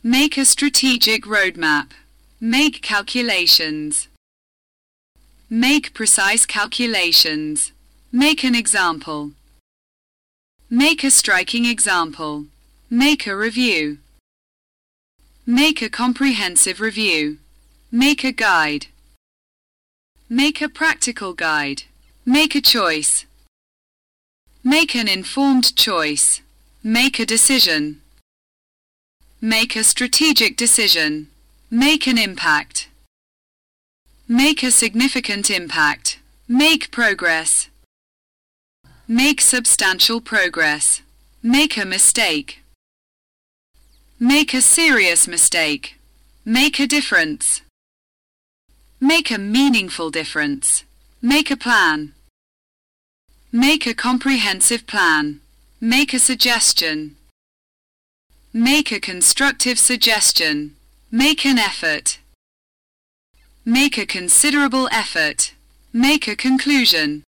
Make a strategic roadmap. Make calculations. Make precise calculations. Make an example. Make a striking example. Make a review. Make a comprehensive review. Make a guide. Make a practical guide. Make a choice. Make an informed choice. Make a decision. Make a strategic decision. Make an impact. Make a significant impact. Make progress. Make substantial progress. Make a mistake. Make a serious mistake. Make a difference. Make a meaningful difference. Make a plan. Make a comprehensive plan. Make a suggestion. Make a constructive suggestion. Make an effort. Make a considerable effort. Make a conclusion.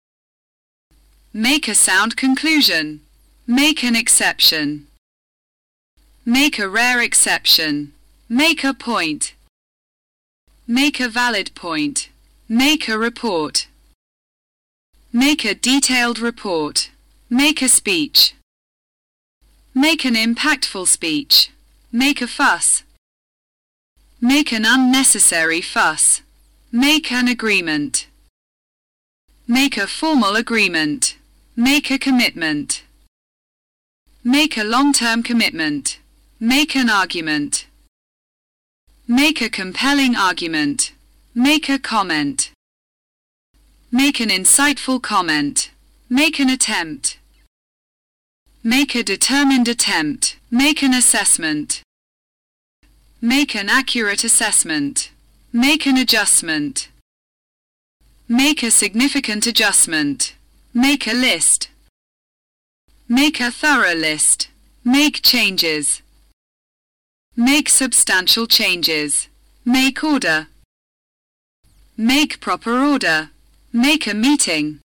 Make a sound conclusion. Make an exception. Make a rare exception. Make a point. Make a valid point. Make a report. Make a detailed report. Make a speech. Make an impactful speech. Make a fuss. Make an unnecessary fuss. Make an agreement. Make a formal agreement. Make a commitment. Make a long-term commitment. Make an argument. Make a compelling argument. Make a comment. Make an insightful comment. Make an attempt. Make a determined attempt. Make an assessment. Make an accurate assessment. Make an adjustment. Make a significant adjustment. Make a list. Make a thorough list. Make changes. Make substantial changes. Make order. Make proper order. Make a meeting.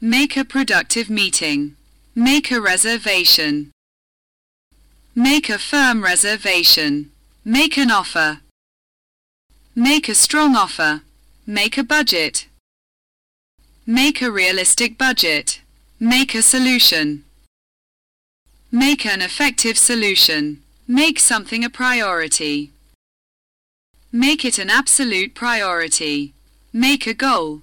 Make a productive meeting. Make a reservation. Make a firm reservation. Make an offer. Make a strong offer. Make a budget. Make a realistic budget. Make a solution. Make an effective solution. Make something a priority. Make it an absolute priority. Make a goal.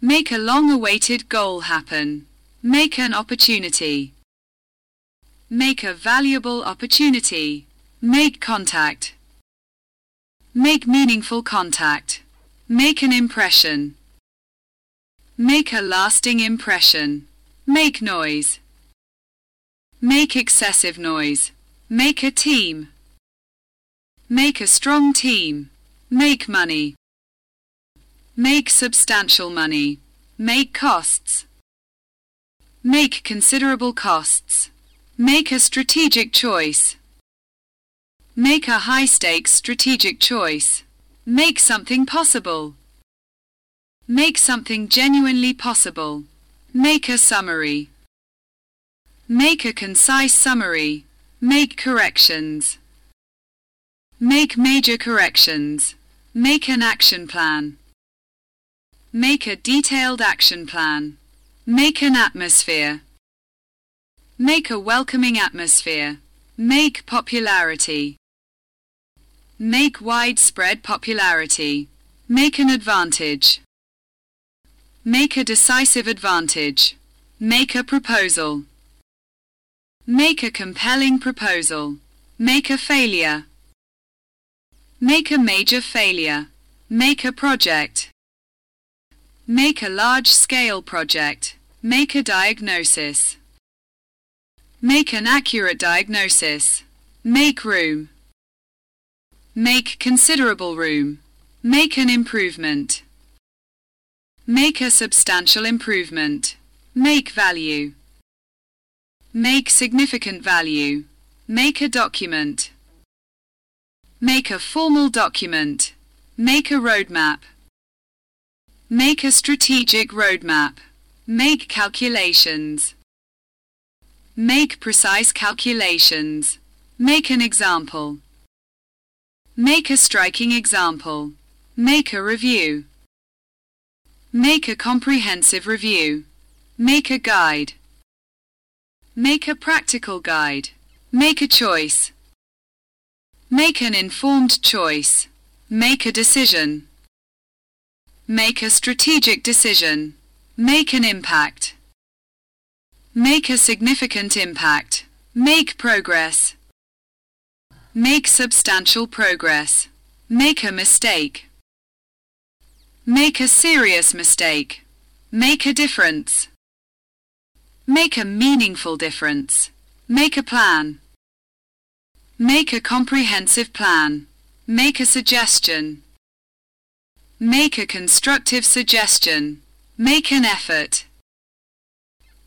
Make a long-awaited goal happen. Make an opportunity. Make a valuable opportunity. Make contact. Make meaningful contact. Make an impression. Make a lasting impression. Make noise. Make excessive noise. Make a team. Make a strong team. Make money. Make substantial money. Make costs. Make considerable costs. Make a strategic choice. Make a high-stakes strategic choice. Make something possible. Make something genuinely possible. Make a summary. Make a concise summary. Make corrections. Make major corrections. Make an action plan. Make a detailed action plan. Make an atmosphere. Make a welcoming atmosphere. Make popularity. Make widespread popularity. Make an advantage. Make a decisive advantage. Make a proposal. Make a compelling proposal. Make a failure. Make a major failure. Make a project. Make a large-scale project. Make a diagnosis. Make an accurate diagnosis. Make room. Make considerable room. Make an improvement. Make a substantial improvement. Make value. Make significant value. Make a document. Make a formal document. Make a roadmap. Make a strategic roadmap. Make calculations. Make precise calculations. Make an example. Make a striking example. Make a review. Make a comprehensive review. Make a guide. Make a practical guide. Make a choice. Make an informed choice. Make a decision. Make a strategic decision. Make an impact. Make a significant impact. Make progress. Make substantial progress. Make a mistake. Make a serious mistake. Make a difference. Make a meaningful difference. Make a plan. Make a comprehensive plan. Make a suggestion. Make a constructive suggestion. Make an effort.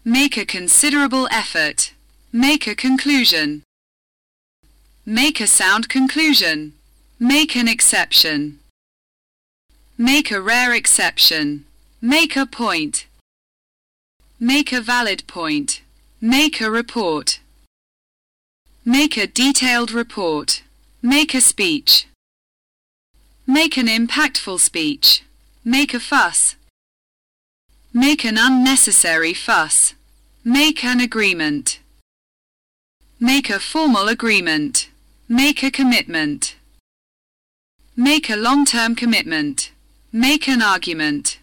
Make a considerable effort. Make a conclusion. Make a sound conclusion. Make an exception. Make a rare exception. Make a point. Make a valid point. Make a report. Make a detailed report. Make a speech. Make an impactful speech. Make a fuss. Make an unnecessary fuss. Make an agreement. Make a formal agreement. Make a commitment. Make a long-term commitment. Make an argument.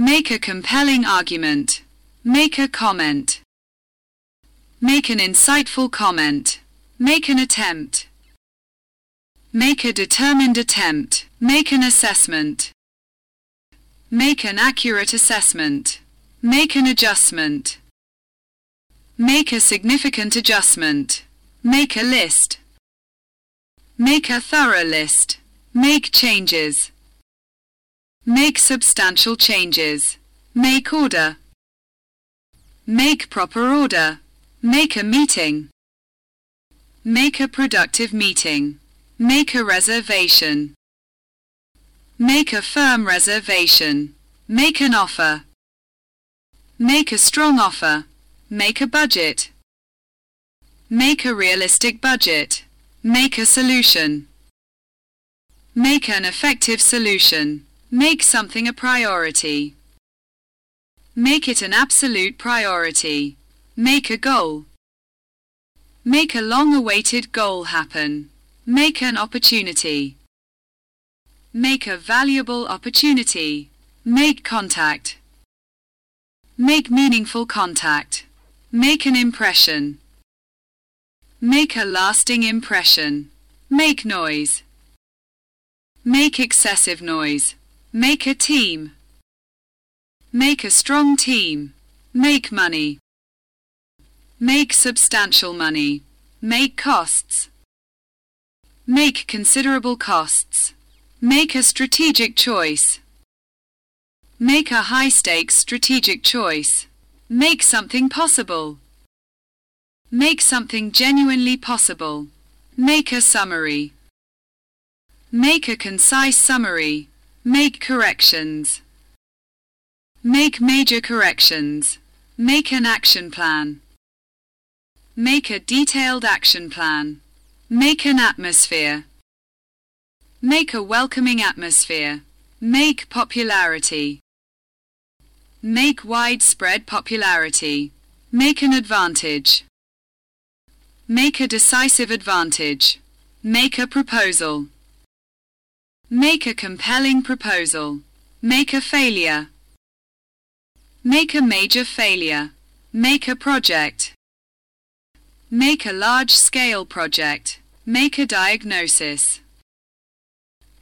Make a compelling argument. Make a comment. Make an insightful comment. Make an attempt. Make a determined attempt. Make an assessment. Make an accurate assessment. Make an adjustment. Make a significant adjustment. Make a list. Make a thorough list. Make changes. Make substantial changes. Make order. Make proper order. Make a meeting. Make a productive meeting. Make a reservation. Make a firm reservation. Make an offer. Make a strong offer. Make a budget. Make a realistic budget. Make a solution. Make an effective solution. Make something a priority. Make it an absolute priority. Make a goal. Make a long-awaited goal happen. Make an opportunity. Make a valuable opportunity. Make contact. Make meaningful contact. Make an impression. Make a lasting impression. Make noise. Make excessive noise. Make a team. Make a strong team. Make money. Make substantial money. Make costs. Make considerable costs. Make a strategic choice. Make a high-stakes strategic choice. Make something possible. Make something genuinely possible. Make a summary. Make a concise summary. Make corrections. Make major corrections. Make an action plan. Make a detailed action plan. Make an atmosphere. Make a welcoming atmosphere. Make popularity. Make widespread popularity. Make an advantage. Make a decisive advantage. Make a proposal. Make a compelling proposal. Make a failure. Make a major failure. Make a project. Make a large-scale project. Make a diagnosis.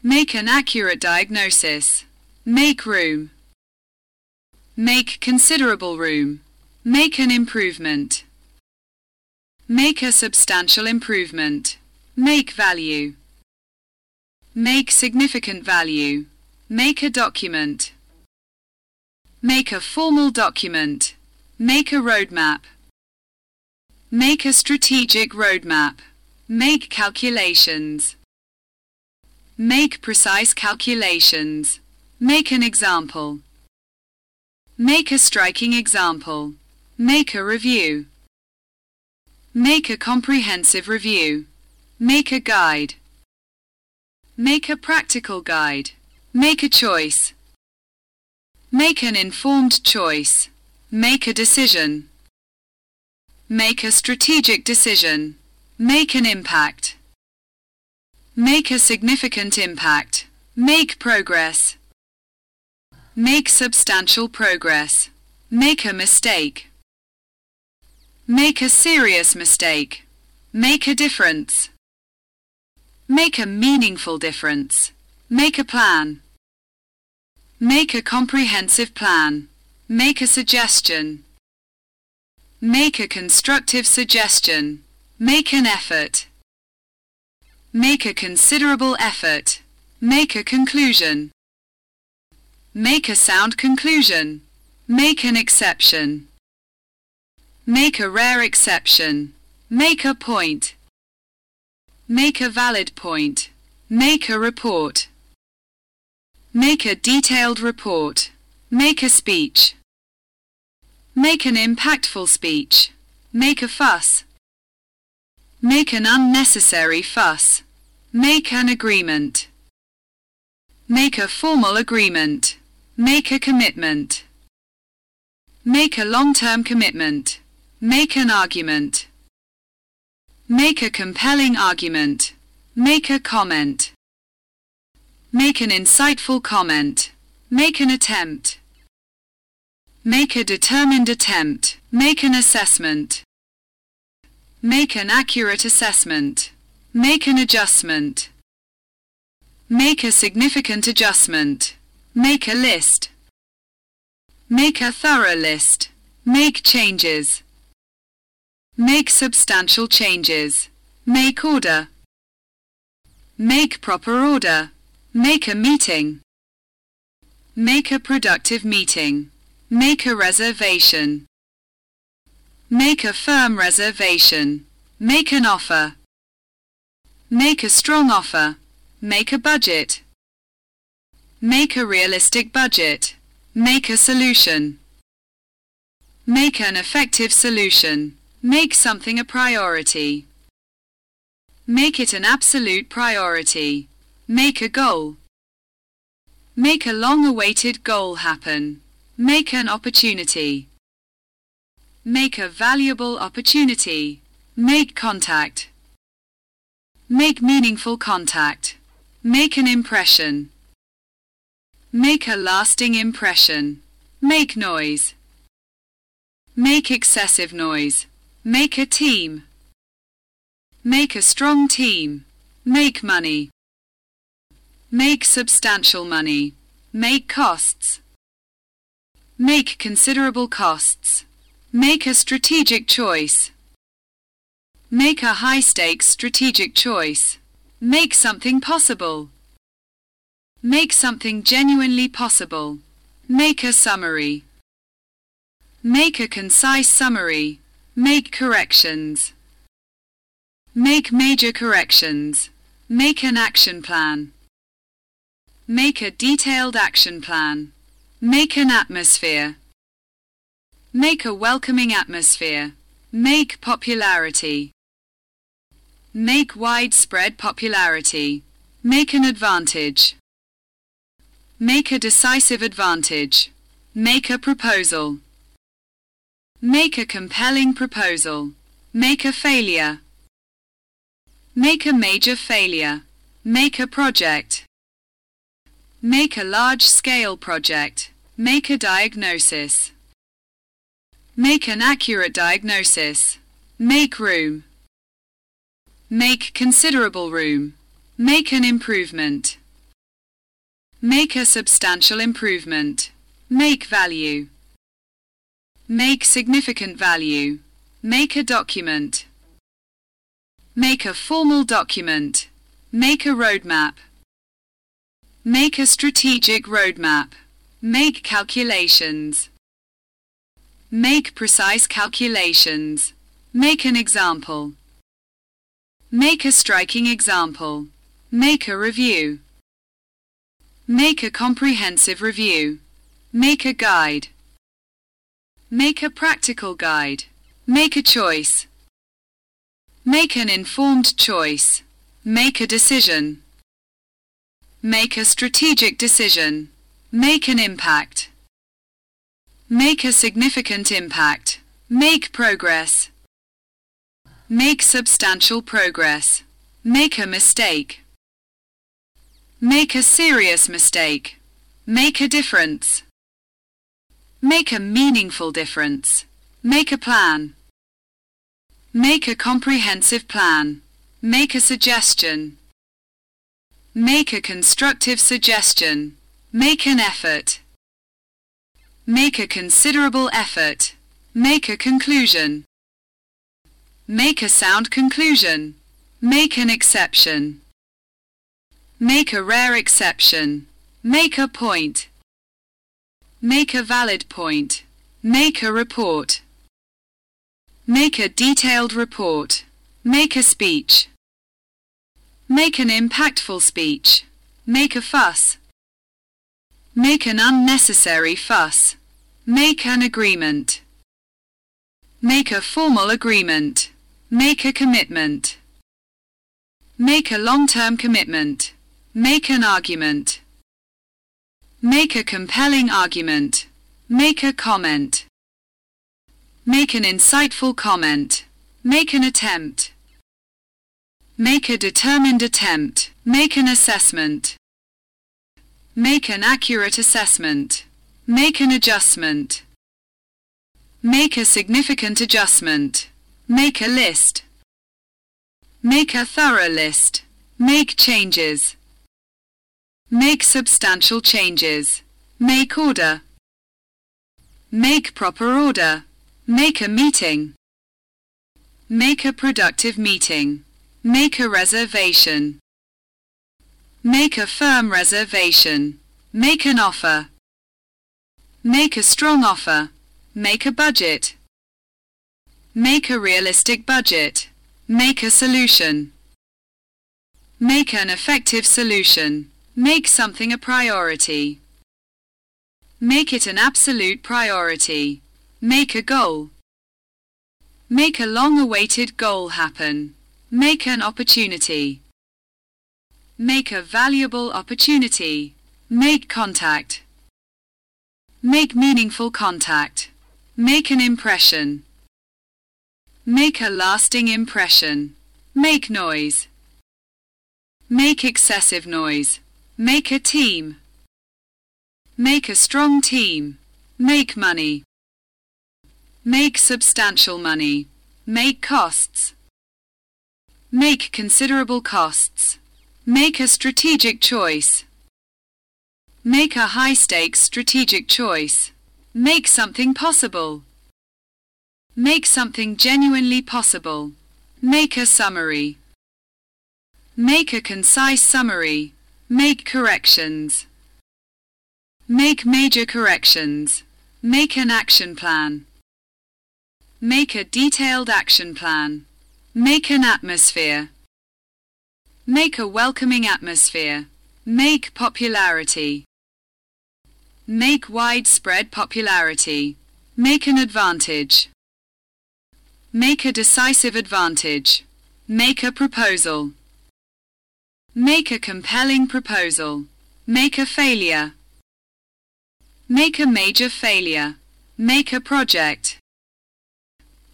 Make an accurate diagnosis. Make room. Make considerable room. Make an improvement. Make a substantial improvement. Make value. Make significant value. Make a document. Make a formal document. Make a roadmap. Make a strategic roadmap. Make calculations. Make precise calculations. Make an example. Make a striking example. Make a review. Make a comprehensive review. Make a guide. Make a practical guide. Make a choice. Make an informed choice. Make a decision. Make a strategic decision. Make an impact. Make a significant impact. Make progress. Make substantial progress. Make a mistake. Make a serious mistake. Make a difference. Make a meaningful difference. Make a plan. Make a comprehensive plan. Make a suggestion. Make a constructive suggestion. Make an effort. Make a considerable effort. Make a conclusion. Make a sound conclusion. Make an exception. Make a rare exception. Make a point. Make a valid point. Make a report. Make a detailed report. Make a speech. Make an impactful speech. Make a fuss. Make an unnecessary fuss. Make an agreement. Make a formal agreement. Make a commitment. Make a long-term commitment. Make an argument. Make a compelling argument. Make a comment. Make an insightful comment. Make an attempt. Make a determined attempt. Make an assessment. Make an accurate assessment. Make an adjustment. Make a significant adjustment. Make a list. Make a thorough list. Make changes. Make substantial changes. Make order. Make proper order. Make a meeting. Make a productive meeting. Make a reservation. Make a firm reservation. Make an offer. Make a strong offer. Make a budget. Make a realistic budget. Make a solution. Make an effective solution. Make something a priority. Make it an absolute priority. Make a goal. Make a long-awaited goal happen. Make an opportunity. Make a valuable opportunity. Make contact. Make meaningful contact. Make an impression. Make a lasting impression. Make noise. Make excessive noise. Make a team. Make a strong team. Make money. Make substantial money. Make costs. Make considerable costs. Make a strategic choice. Make a high-stakes strategic choice. Make something possible. Make something genuinely possible. Make a summary. Make a concise summary. Make corrections. Make major corrections. Make an action plan. Make a detailed action plan. Make an atmosphere. Make a welcoming atmosphere. Make popularity. Make widespread popularity. Make an advantage. Make a decisive advantage. Make a proposal. Make a compelling proposal. Make a failure. Make a major failure. Make a project. Make a large-scale project. Make a diagnosis. Make an accurate diagnosis. Make room. Make considerable room. Make an improvement. Make a substantial improvement. Make value. Make significant value. Make a document. Make a formal document. Make a roadmap. Make a strategic roadmap. Make calculations. Make precise calculations. Make an example. Make a striking example. Make a review. Make a comprehensive review. Make a guide. Make a practical guide. Make a choice. Make an informed choice. Make a decision. Make a strategic decision. Make an impact. Make a significant impact. Make progress. Make substantial progress. Make a mistake. Make a serious mistake. Make a difference. Make a meaningful difference. Make a plan. Make a comprehensive plan. Make a suggestion. Make a constructive suggestion. Make an effort. Make a considerable effort. Make a conclusion. Make a sound conclusion. Make an exception. Make a rare exception. Make a point. Make a valid point. Make a report. Make a detailed report. Make a speech. Make an impactful speech. Make a fuss. Make an unnecessary fuss. Make an agreement. Make a formal agreement. Make a commitment. Make a long-term commitment. Make an argument. Make a compelling argument. Make a comment. Make an insightful comment. Make an attempt. Make a determined attempt. Make an assessment. Make an accurate assessment. Make an adjustment. Make a significant adjustment. Make a list. Make a thorough list. Make changes. Make substantial changes. Make order. Make proper order. Make a meeting. Make a productive meeting. Make a reservation. Make a firm reservation. Make an offer. Make a strong offer. Make a budget. Make a realistic budget. Make a solution. Make an effective solution. Make something a priority. Make it an absolute priority. Make a goal. Make a long-awaited goal happen. Make an opportunity. Make a valuable opportunity. Make contact. Make meaningful contact. Make an impression. Make a lasting impression. Make noise. Make excessive noise. Make a team. Make a strong team. Make money. Make substantial money. Make costs. Make considerable costs. Make a strategic choice. Make a high-stakes strategic choice. Make something possible. Make something genuinely possible. Make a summary. Make a concise summary. Make corrections. Make major corrections. Make an action plan. Make a detailed action plan. Make an atmosphere. Make a welcoming atmosphere. Make popularity. Make widespread popularity. Make an advantage. Make a decisive advantage. Make a proposal. Make a compelling proposal. Make a failure. Make a major failure. Make a project.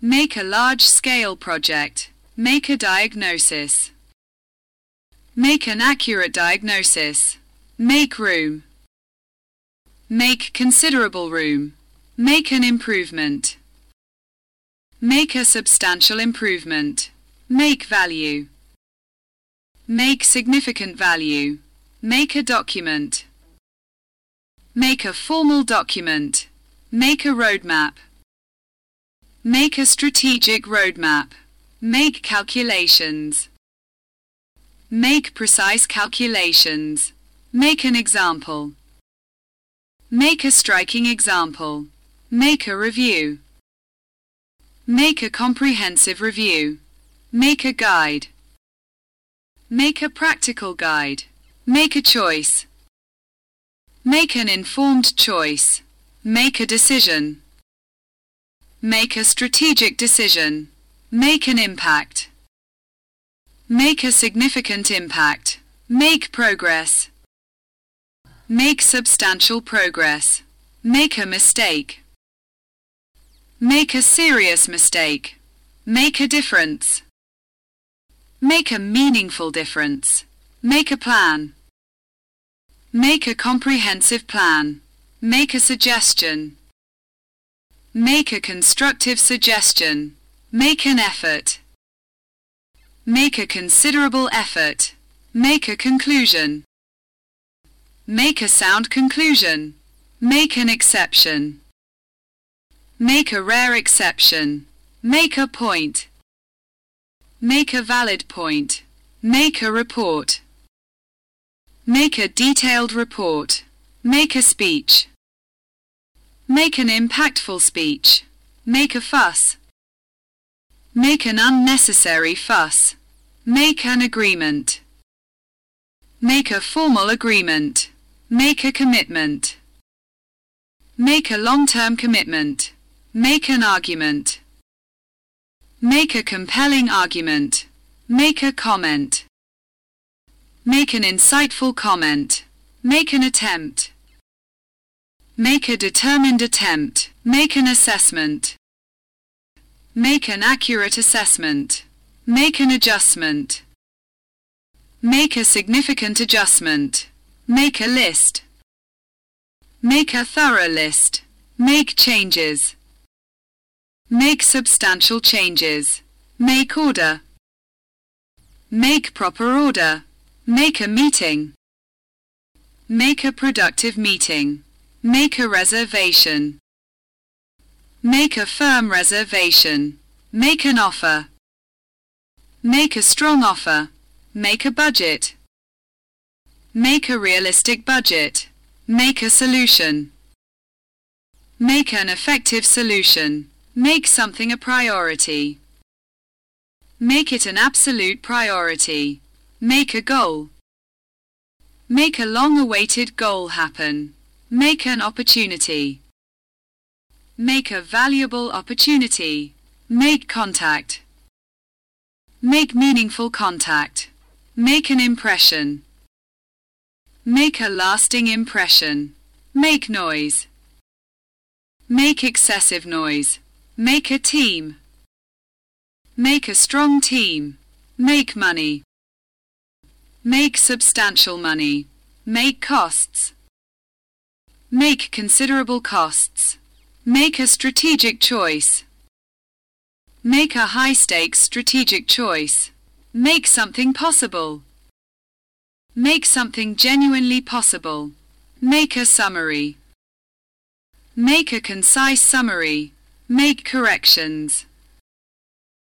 Make a large-scale project. Make a diagnosis. Make an accurate diagnosis. Make room. Make considerable room. Make an improvement. Make a substantial improvement. Make value. Make significant value. Make a document. Make a formal document. Make a roadmap. Make a strategic roadmap. Make calculations. Make precise calculations. Make an example. Make a striking example. Make a review. Make a comprehensive review. Make a guide. Make a practical guide. Make a choice. Make an informed choice. Make a decision. Make a strategic decision. Make an impact. Make a significant impact. Make progress. Make substantial progress. Make a mistake. Make a serious mistake. Make a difference. Make a meaningful difference. Make a plan. Make a comprehensive plan. Make a suggestion. Make a constructive suggestion. Make an effort. Make a considerable effort. Make a conclusion. Make a sound conclusion. Make an exception. Make a rare exception. Make a point. Make a valid point. Make a report. Make a detailed report. Make a speech. Make an impactful speech. Make a fuss. Make an unnecessary fuss. Make an agreement. Make a formal agreement. Make a commitment. Make a long-term commitment. Make an argument. Make a compelling argument. Make a comment. Make an insightful comment. Make an attempt. Make a determined attempt. Make an assessment. Make an accurate assessment. Make an adjustment. Make a significant adjustment. Make a list. Make a thorough list. Make changes. Make substantial changes. Make order. Make proper order. Make a meeting. Make a productive meeting. Make a reservation. Make a firm reservation. Make an offer. Make a strong offer. Make a budget. Make a realistic budget. Make a solution. Make an effective solution. Make something a priority. Make it an absolute priority. Make a goal. Make a long-awaited goal happen. Make an opportunity. Make a valuable opportunity. Make contact. Make meaningful contact. Make an impression. Make a lasting impression. Make noise. Make excessive noise. Make a team. Make a strong team. Make money. Make substantial money. Make costs. Make considerable costs. Make a strategic choice. Make a high-stakes strategic choice. Make something possible. Make something genuinely possible. Make a summary. Make a concise summary. Make corrections.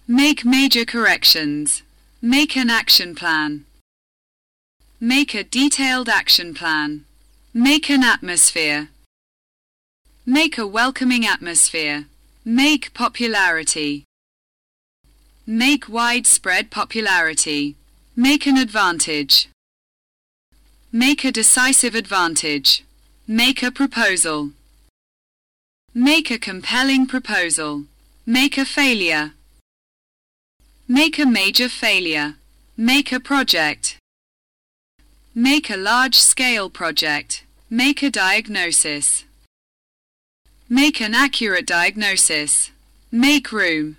Make major corrections. Make an action plan. Make a detailed action plan. Make an atmosphere. Make a welcoming atmosphere. Make popularity. Make widespread popularity. Make an advantage. Make a decisive advantage. Make a proposal. Make a compelling proposal. Make a failure. Make a major failure. Make a project. Make a large-scale project. Make a diagnosis. Make an accurate diagnosis. Make room.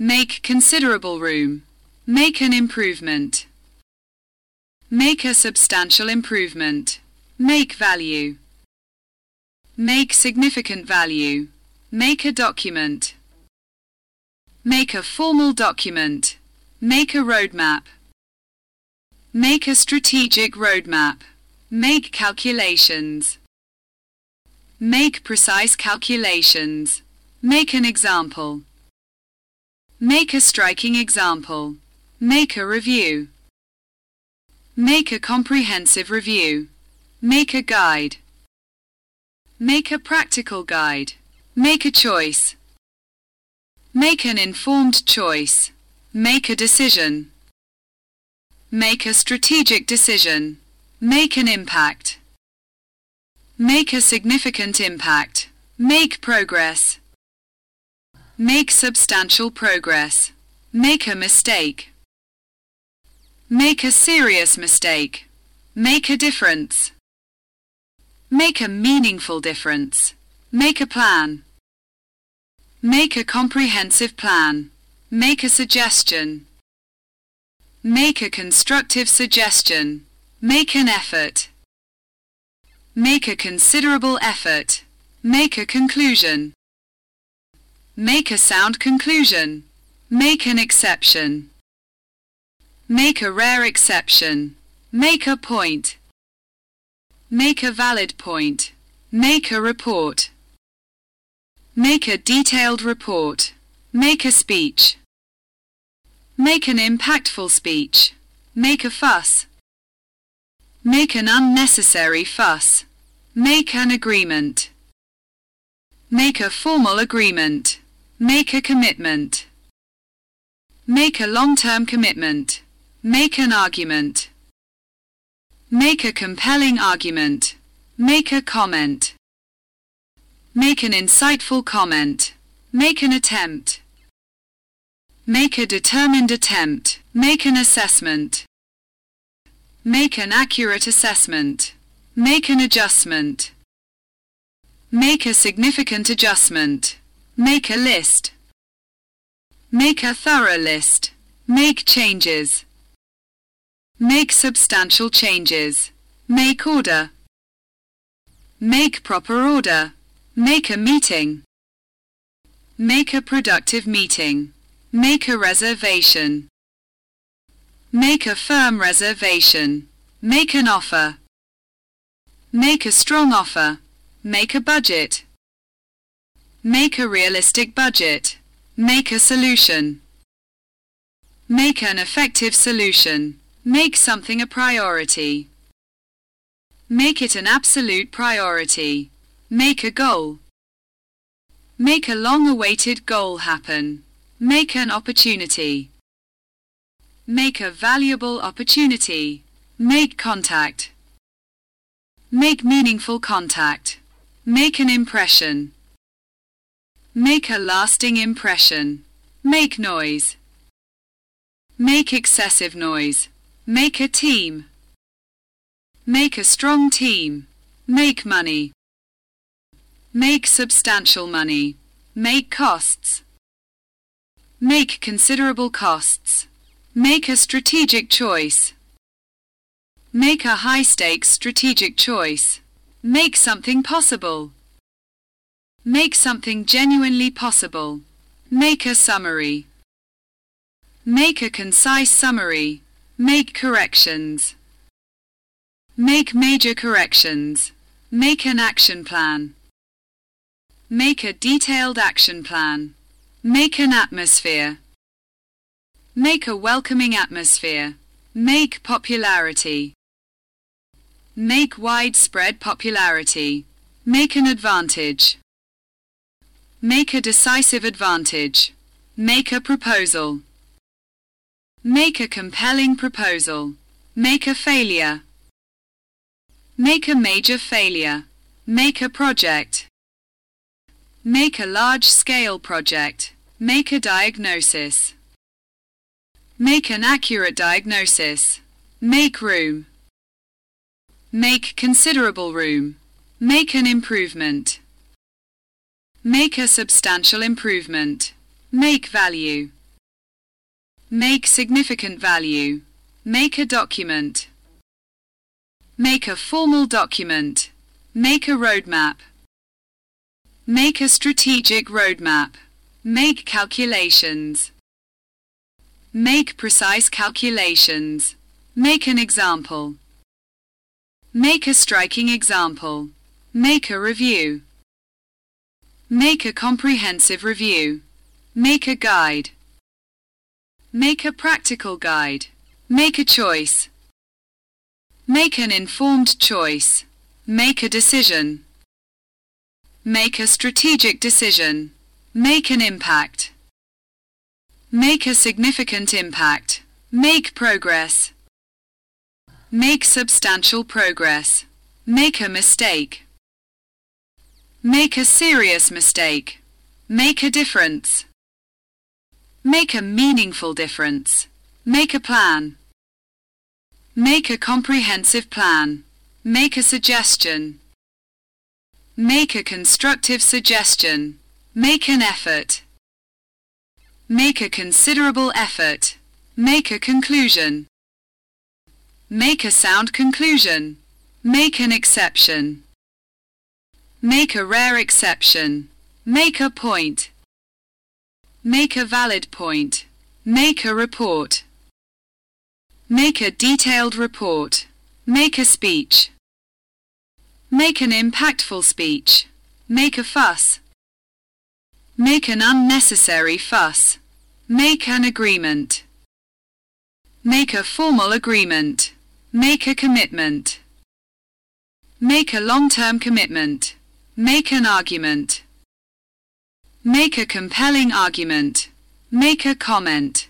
Make considerable room. Make an improvement. Make a substantial improvement. Make value. Make significant value. Make a document. Make a formal document. Make a roadmap. Make a strategic roadmap. Make calculations. Make precise calculations. Make an example. Make a striking example. Make a review. Make a comprehensive review. Make a guide. Make a practical guide. Make a choice. Make an informed choice. Make a decision. Make a strategic decision. Make an impact. Make a significant impact. Make progress. Make substantial progress. Make a mistake. Make a serious mistake. Make a difference. Make a meaningful difference. Make a plan. Make a comprehensive plan. Make a suggestion. Make a constructive suggestion. Make an effort. Make a considerable effort. Make a conclusion. Make a sound conclusion. Make an exception. Make a rare exception. Make a point. Make a valid point. Make a report. Make a detailed report. Make a speech. Make an impactful speech. Make a fuss. Make an unnecessary fuss. Make an agreement. Make a formal agreement. Make a commitment. Make a long-term commitment. Make an argument. Make a compelling argument. Make a comment. Make an insightful comment. Make an attempt. Make a determined attempt. Make an assessment. Make an accurate assessment. Make an adjustment. Make a significant adjustment. Make a list. Make a thorough list. Make changes. Make substantial changes. Make order. Make proper order. Make a meeting. Make a productive meeting. Make a reservation. Make a firm reservation. Make an offer. Make a strong offer. Make a budget. Make a realistic budget. Make a solution. Make an effective solution. Make something a priority. Make it an absolute priority. Make a goal. Make a long-awaited goal happen. Make an opportunity. Make a valuable opportunity. Make contact. Make meaningful contact. Make an impression. Make a lasting impression. Make noise. Make excessive noise. Make a team. Make a strong team. Make money. Make substantial money. Make costs. Make considerable costs. Make a strategic choice. Make a high-stakes strategic choice. Make something possible. Make something genuinely possible. Make a summary. Make a concise summary. Make corrections. Make major corrections. Make an action plan. Make a detailed action plan. Make an atmosphere. Make a welcoming atmosphere. Make popularity. Make widespread popularity. Make an advantage. Make a decisive advantage. Make a proposal. Make a compelling proposal. Make a failure. Make a major failure. Make a project. Make a large-scale project. Make a diagnosis. Make an accurate diagnosis. Make room. Make considerable room. Make an improvement. Make a substantial improvement. Make value. Make significant value. Make a document. Make a formal document. Make a roadmap. Make a strategic roadmap. Make calculations. Make precise calculations. Make an example. Make a striking example. Make a review. Make a comprehensive review. Make a guide. Make a practical guide. Make a choice. Make an informed choice. Make a decision. Make a strategic decision. Make an impact. Make a significant impact. Make progress. Make substantial progress. Make a mistake. Make a serious mistake. Make a difference. Make a meaningful difference. Make a plan. Make a comprehensive plan. Make a suggestion. Make a constructive suggestion. Make an effort. Make a considerable effort. Make a conclusion. Make a sound conclusion. Make an exception. Make a rare exception. Make a point. Make a valid point. Make a report. Make a detailed report. Make a speech. Make an impactful speech. Make a fuss. Make an unnecessary fuss. Make an agreement. Make a formal agreement. Make a commitment. Make a long-term commitment. Make an argument. Make a compelling argument. Make a comment.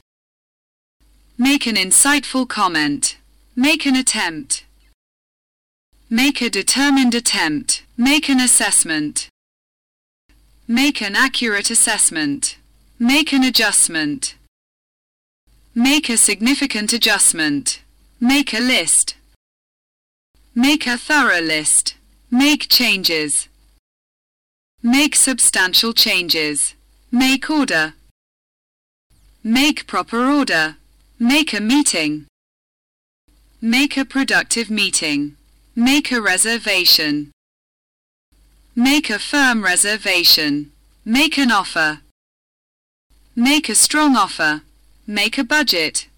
Make an insightful comment. Make an attempt. Make a determined attempt. Make an assessment. Make an accurate assessment. Make an adjustment. Make a significant adjustment. Make a list. Make a thorough list. Make changes. Make substantial changes. Make order. Make proper order. Make a meeting. Make a productive meeting. Make a reservation. Make a firm reservation. Make an offer. Make a strong offer. Make a budget.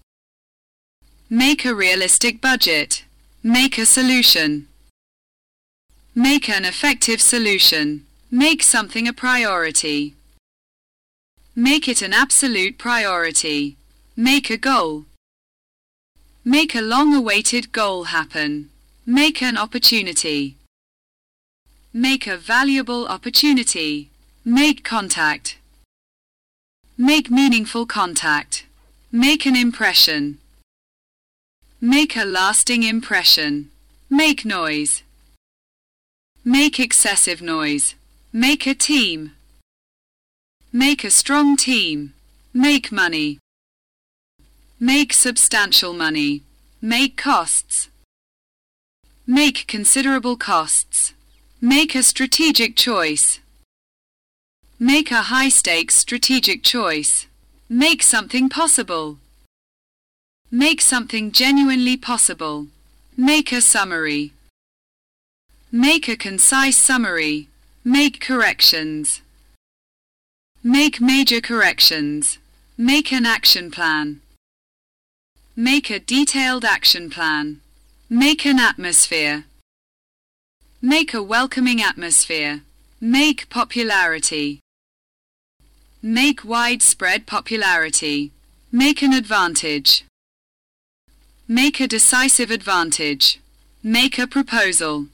Make a realistic budget. Make a solution. Make an effective solution. Make something a priority. Make it an absolute priority. Make a goal. Make a long-awaited goal happen. Make an opportunity. Make a valuable opportunity. Make contact. Make meaningful contact. Make an impression. Make a lasting impression. Make noise. Make excessive noise. Make a team. Make a strong team. Make money. Make substantial money. Make costs. Make considerable costs. Make a strategic choice. Make a high-stakes strategic choice. Make something possible. Make something genuinely possible. Make a summary. Make a concise summary. Make corrections. Make major corrections. Make an action plan. Make a detailed action plan. Make an atmosphere. Make a welcoming atmosphere. Make popularity. Make widespread popularity. Make an advantage. Make a decisive advantage. Make a proposal.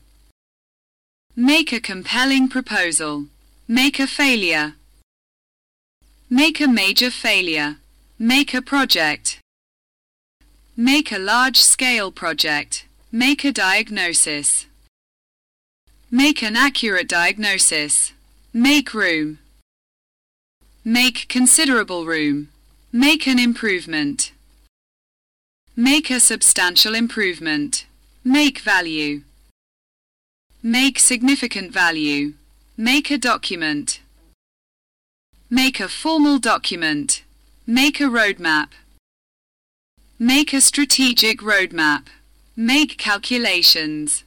Make a compelling proposal. Make a failure. Make a major failure. Make a project. Make a large-scale project. Make a diagnosis. Make an accurate diagnosis. Make room. Make considerable room. Make an improvement. Make a substantial improvement. Make value. Make significant value. Make a document. Make a formal document. Make a roadmap. Make a strategic roadmap. Make calculations.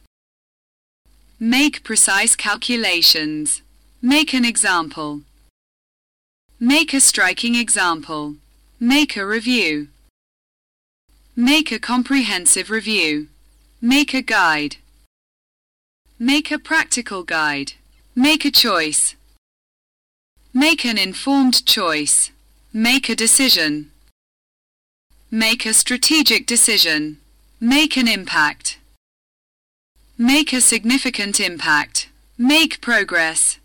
Make precise calculations. Make an example. Make a striking example. Make a review. Make a comprehensive review. Make a guide. Make a practical guide. Make a choice. Make an informed choice. Make a decision. Make a strategic decision. Make an impact. Make a significant impact. Make progress.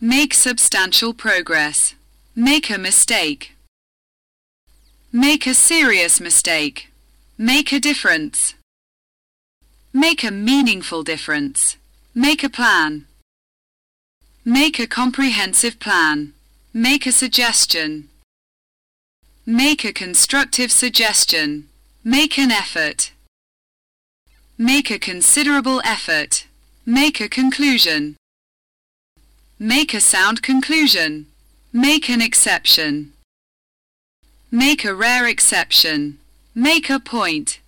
Make substantial progress. Make a mistake. Make a serious mistake. Make a difference. Make a meaningful difference. Make a plan. Make a comprehensive plan. Make a suggestion. Make a constructive suggestion. Make an effort. Make a considerable effort. Make a conclusion. Make a sound conclusion. Make an exception. Make a rare exception. Make a point.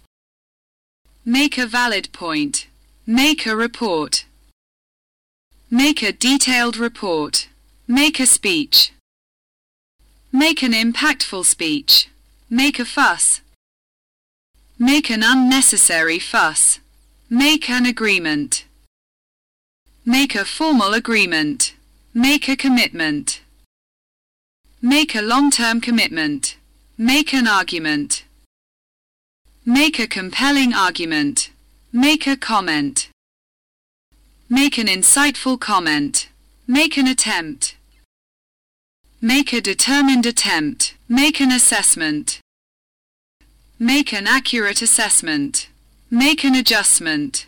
Make a valid point. Make a report. Make a detailed report. Make a speech. Make an impactful speech. Make a fuss. Make an unnecessary fuss. Make an agreement. Make a formal agreement. Make a commitment. Make a long-term commitment. Make an argument. Make a compelling argument. Make a comment. Make an insightful comment. Make an attempt. Make a determined attempt. Make an assessment. Make an accurate assessment. Make an adjustment.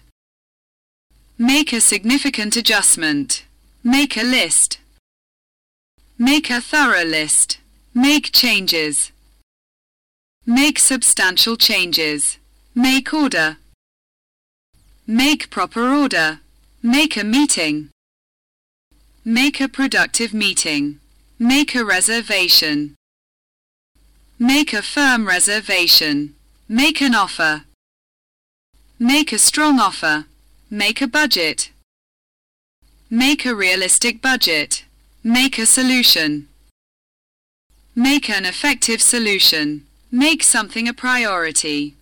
Make a significant adjustment. Make a list. Make a thorough list. Make changes. Make substantial changes. Make order. Make proper order. Make a meeting. Make a productive meeting. Make a reservation. Make a firm reservation. Make an offer. Make a strong offer. Make a budget. Make a realistic budget. Make a solution. Make an effective solution. Make something a priority.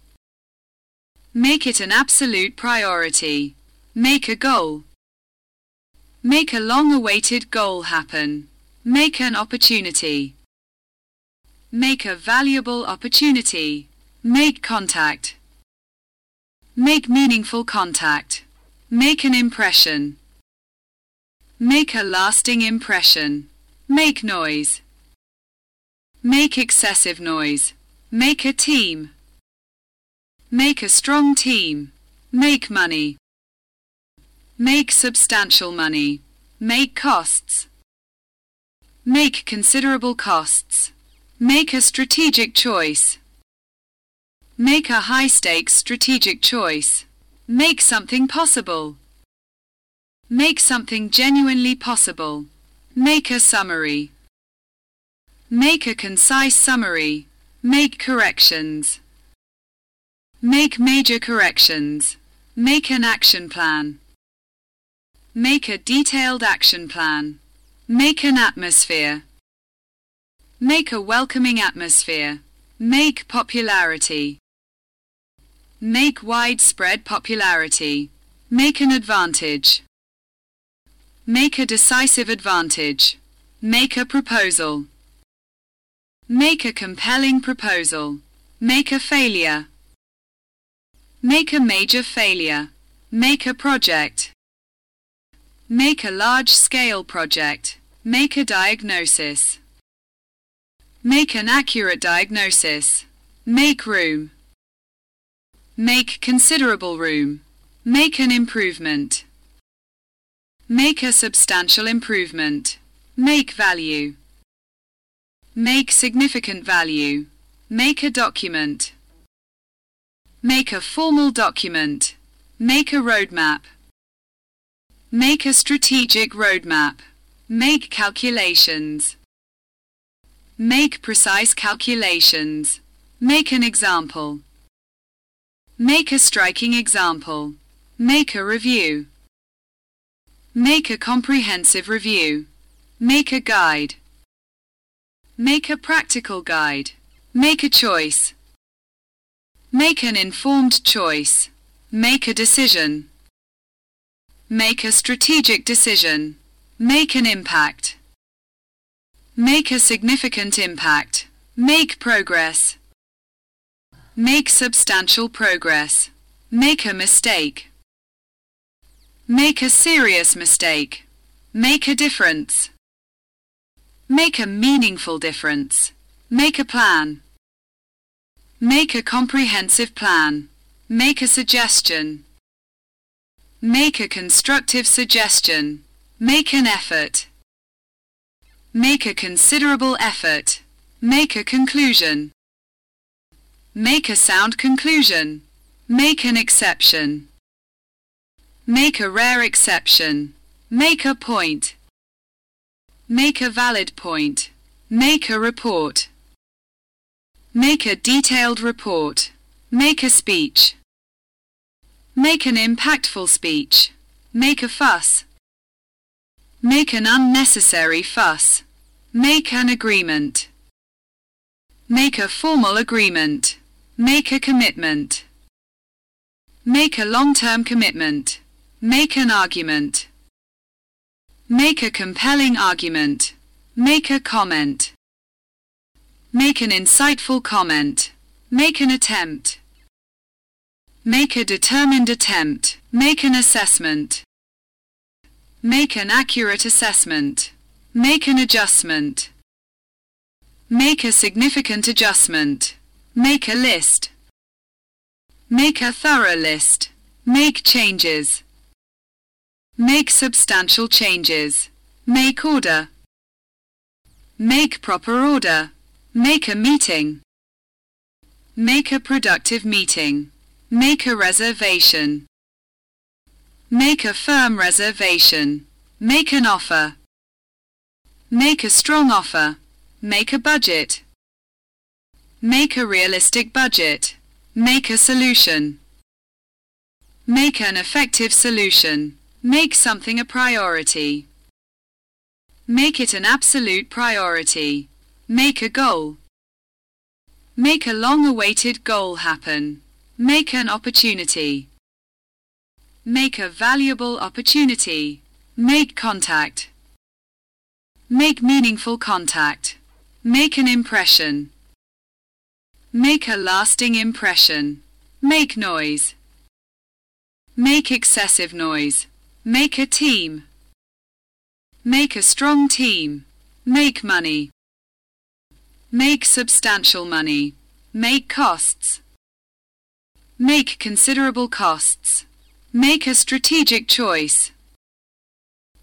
Make it an absolute priority. Make a goal. Make a long-awaited goal happen. Make an opportunity. Make a valuable opportunity. Make contact. Make meaningful contact. Make an impression. Make a lasting impression. Make noise. Make excessive noise. Make a team. Make a strong team. Make money. Make substantial money. Make costs. Make considerable costs. Make a strategic choice. Make a high-stakes strategic choice. Make something possible. Make something genuinely possible. Make a summary. Make a concise summary. Make corrections. Make major corrections. Make an action plan. Make a detailed action plan. Make an atmosphere. Make a welcoming atmosphere. Make popularity. Make widespread popularity. Make an advantage. Make a decisive advantage. Make a proposal. Make a compelling proposal. Make a failure. Make a major failure. Make a project. Make a large-scale project. Make a diagnosis. Make an accurate diagnosis. Make room. Make considerable room. Make an improvement. Make a substantial improvement. Make value. Make significant value. Make a document. Make a formal document. Make a roadmap. Make a strategic roadmap. Make calculations. Make precise calculations. Make an example. Make a striking example. Make a review. Make a comprehensive review. Make a guide. Make a practical guide. Make a choice. Make an informed choice. Make a decision. Make a strategic decision. Make an impact. Make a significant impact. Make progress. Make substantial progress. Make a mistake. Make a serious mistake. Make a difference. Make a meaningful difference. Make a plan. Make a comprehensive plan. Make a suggestion. Make a constructive suggestion. Make an effort. Make a considerable effort. Make a conclusion. Make a sound conclusion. Make an exception. Make a rare exception. Make a point. Make a valid point. Make a report. Make a detailed report. Make a speech. Make an impactful speech. Make a fuss. Make an unnecessary fuss. Make an agreement. Make a formal agreement. Make a commitment. Make a long-term commitment. Make an argument. Make a compelling argument. Make a comment. Make an insightful comment. Make an attempt. Make a determined attempt. Make an assessment. Make an accurate assessment. Make an adjustment. Make a significant adjustment. Make a list. Make a thorough list. Make changes. Make substantial changes. Make order. Make proper order. Make a meeting. Make a productive meeting. Make a reservation. Make a firm reservation. Make an offer. Make a strong offer. Make a budget. Make a realistic budget. Make a solution. Make an effective solution. Make something a priority. Make it an absolute priority. Make a goal. Make a long-awaited goal happen. Make an opportunity. Make a valuable opportunity. Make contact. Make meaningful contact. Make an impression. Make a lasting impression. Make noise. Make excessive noise. Make a team. Make a strong team. Make money. Make substantial money. Make costs. Make considerable costs. Make a strategic choice.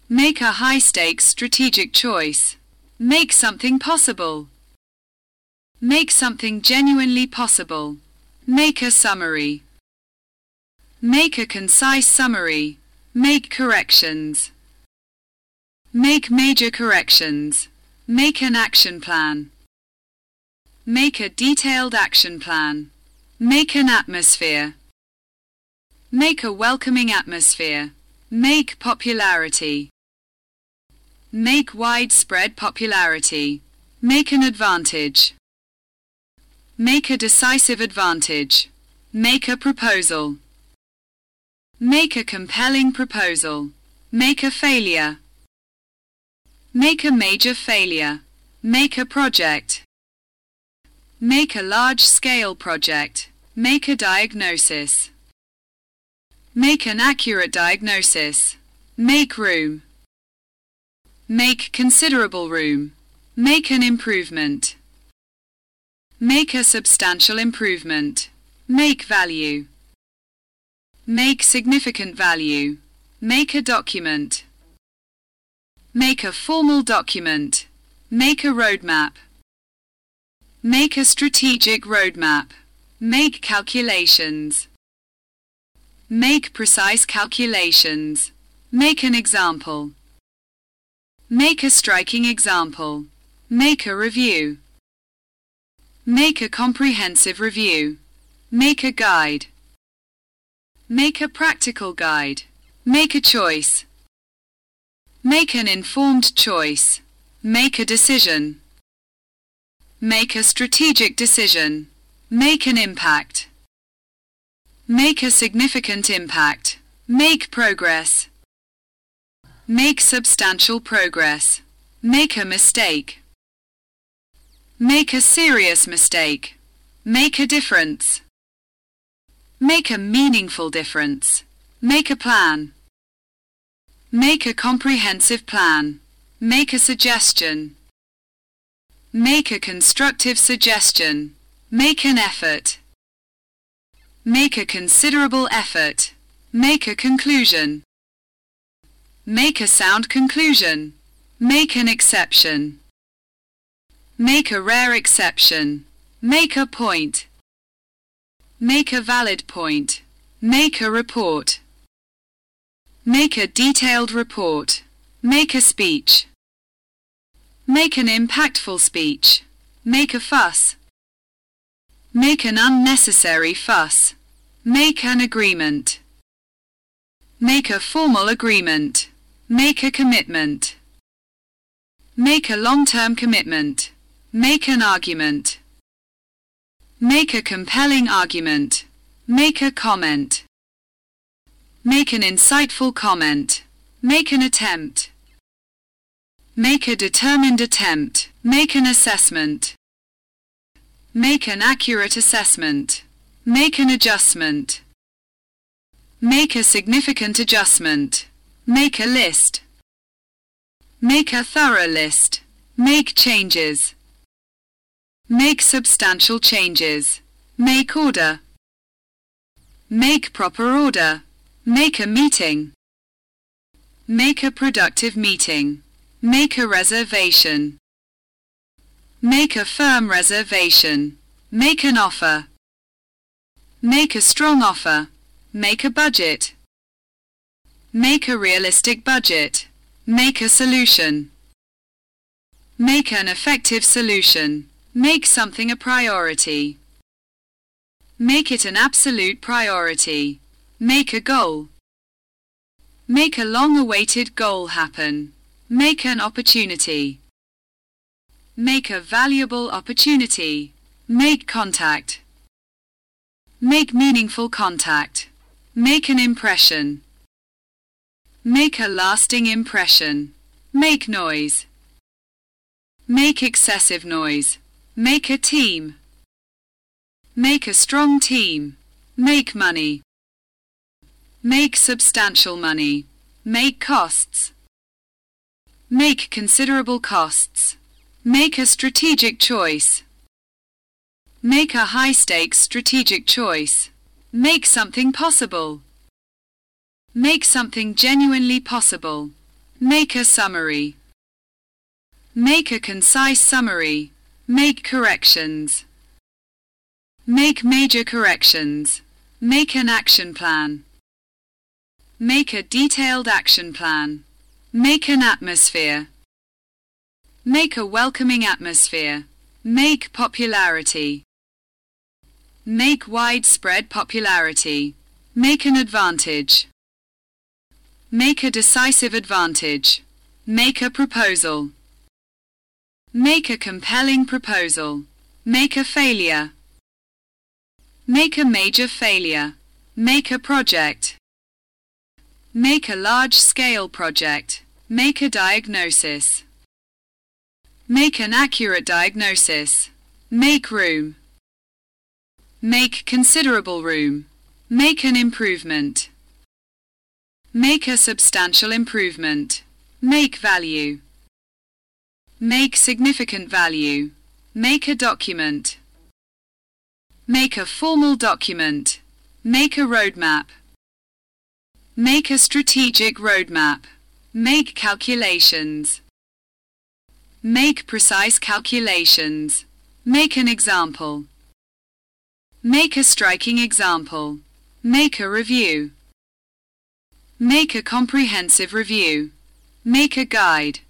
Make a high-stakes strategic choice. Make something possible. Make something genuinely possible. Make a summary. Make a concise summary. Make corrections. Make major corrections. Make an action plan. Make a detailed action plan. Make an atmosphere. Make a welcoming atmosphere. Make popularity. Make widespread popularity. Make an advantage. Make a decisive advantage. Make a proposal. Make a compelling proposal. Make a failure. Make a major failure. Make a project. Make a large-scale project. Make a diagnosis. Make an accurate diagnosis. Make room. Make considerable room. Make an improvement. Make a substantial improvement. Make value. Make significant value. Make a document. Make a formal document. Make a roadmap. Make a strategic roadmap. Make calculations. Make precise calculations. Make an example. Make a striking example. Make a review. Make a comprehensive review. Make a guide. Make a practical guide. Make a choice. Make an informed choice. Make a decision. Make a strategic decision. Make an impact. Make a significant impact. Make progress. Make substantial progress. Make a mistake. Make a serious mistake. Make a difference. Make a meaningful difference. Make a plan. Make a comprehensive plan. Make a suggestion. Make a constructive suggestion. Make an effort. Make a considerable effort. Make a conclusion. Make a sound conclusion. Make an exception. Make a rare exception. Make a point. Make a valid point. Make a report. Make a detailed report. Make a speech. Make an impactful speech. Make a fuss. Make an unnecessary fuss. Make an agreement. Make a formal agreement. Make a commitment. Make a long-term commitment. Make an argument. Make a compelling argument. Make a comment. Make an insightful comment. Make an attempt. Make a determined attempt. Make an assessment. Make an accurate assessment. Make an adjustment. Make a significant adjustment. Make a list. Make a thorough list. Make changes. Make substantial changes. Make order. Make proper order. Make a meeting. Make a productive meeting. Make a reservation. Make a firm reservation. Make an offer. Make a strong offer. Make a budget. Make a realistic budget. Make a solution. Make an effective solution. Make something a priority. Make it an absolute priority. Make a goal. Make a long-awaited goal happen. Make an opportunity. Make a valuable opportunity. Make contact. Make meaningful contact. Make an impression. Make a lasting impression. Make noise. Make excessive noise. Make a team. Make a strong team. Make money. Make substantial money. Make costs. Make considerable costs. Make a strategic choice. Make a high-stakes strategic choice. Make something possible. Make something genuinely possible. Make a summary. Make a concise summary. Make corrections. Make major corrections. Make an action plan. Make a detailed action plan. Make an atmosphere. Make a welcoming atmosphere. Make popularity. Make widespread popularity. Make an advantage. Make a decisive advantage. Make a proposal. Make a compelling proposal. Make a failure. Make a major failure. Make a project. Make a large-scale project. Make a diagnosis. Make an accurate diagnosis. Make room. Make considerable room. Make an improvement. Make a substantial improvement. Make value. Make significant value. Make a document. Make a formal document. Make a roadmap. Make a strategic roadmap. Make calculations. Make precise calculations. Make an example. Make a striking example. Make a review. Make a comprehensive review. Make a guide.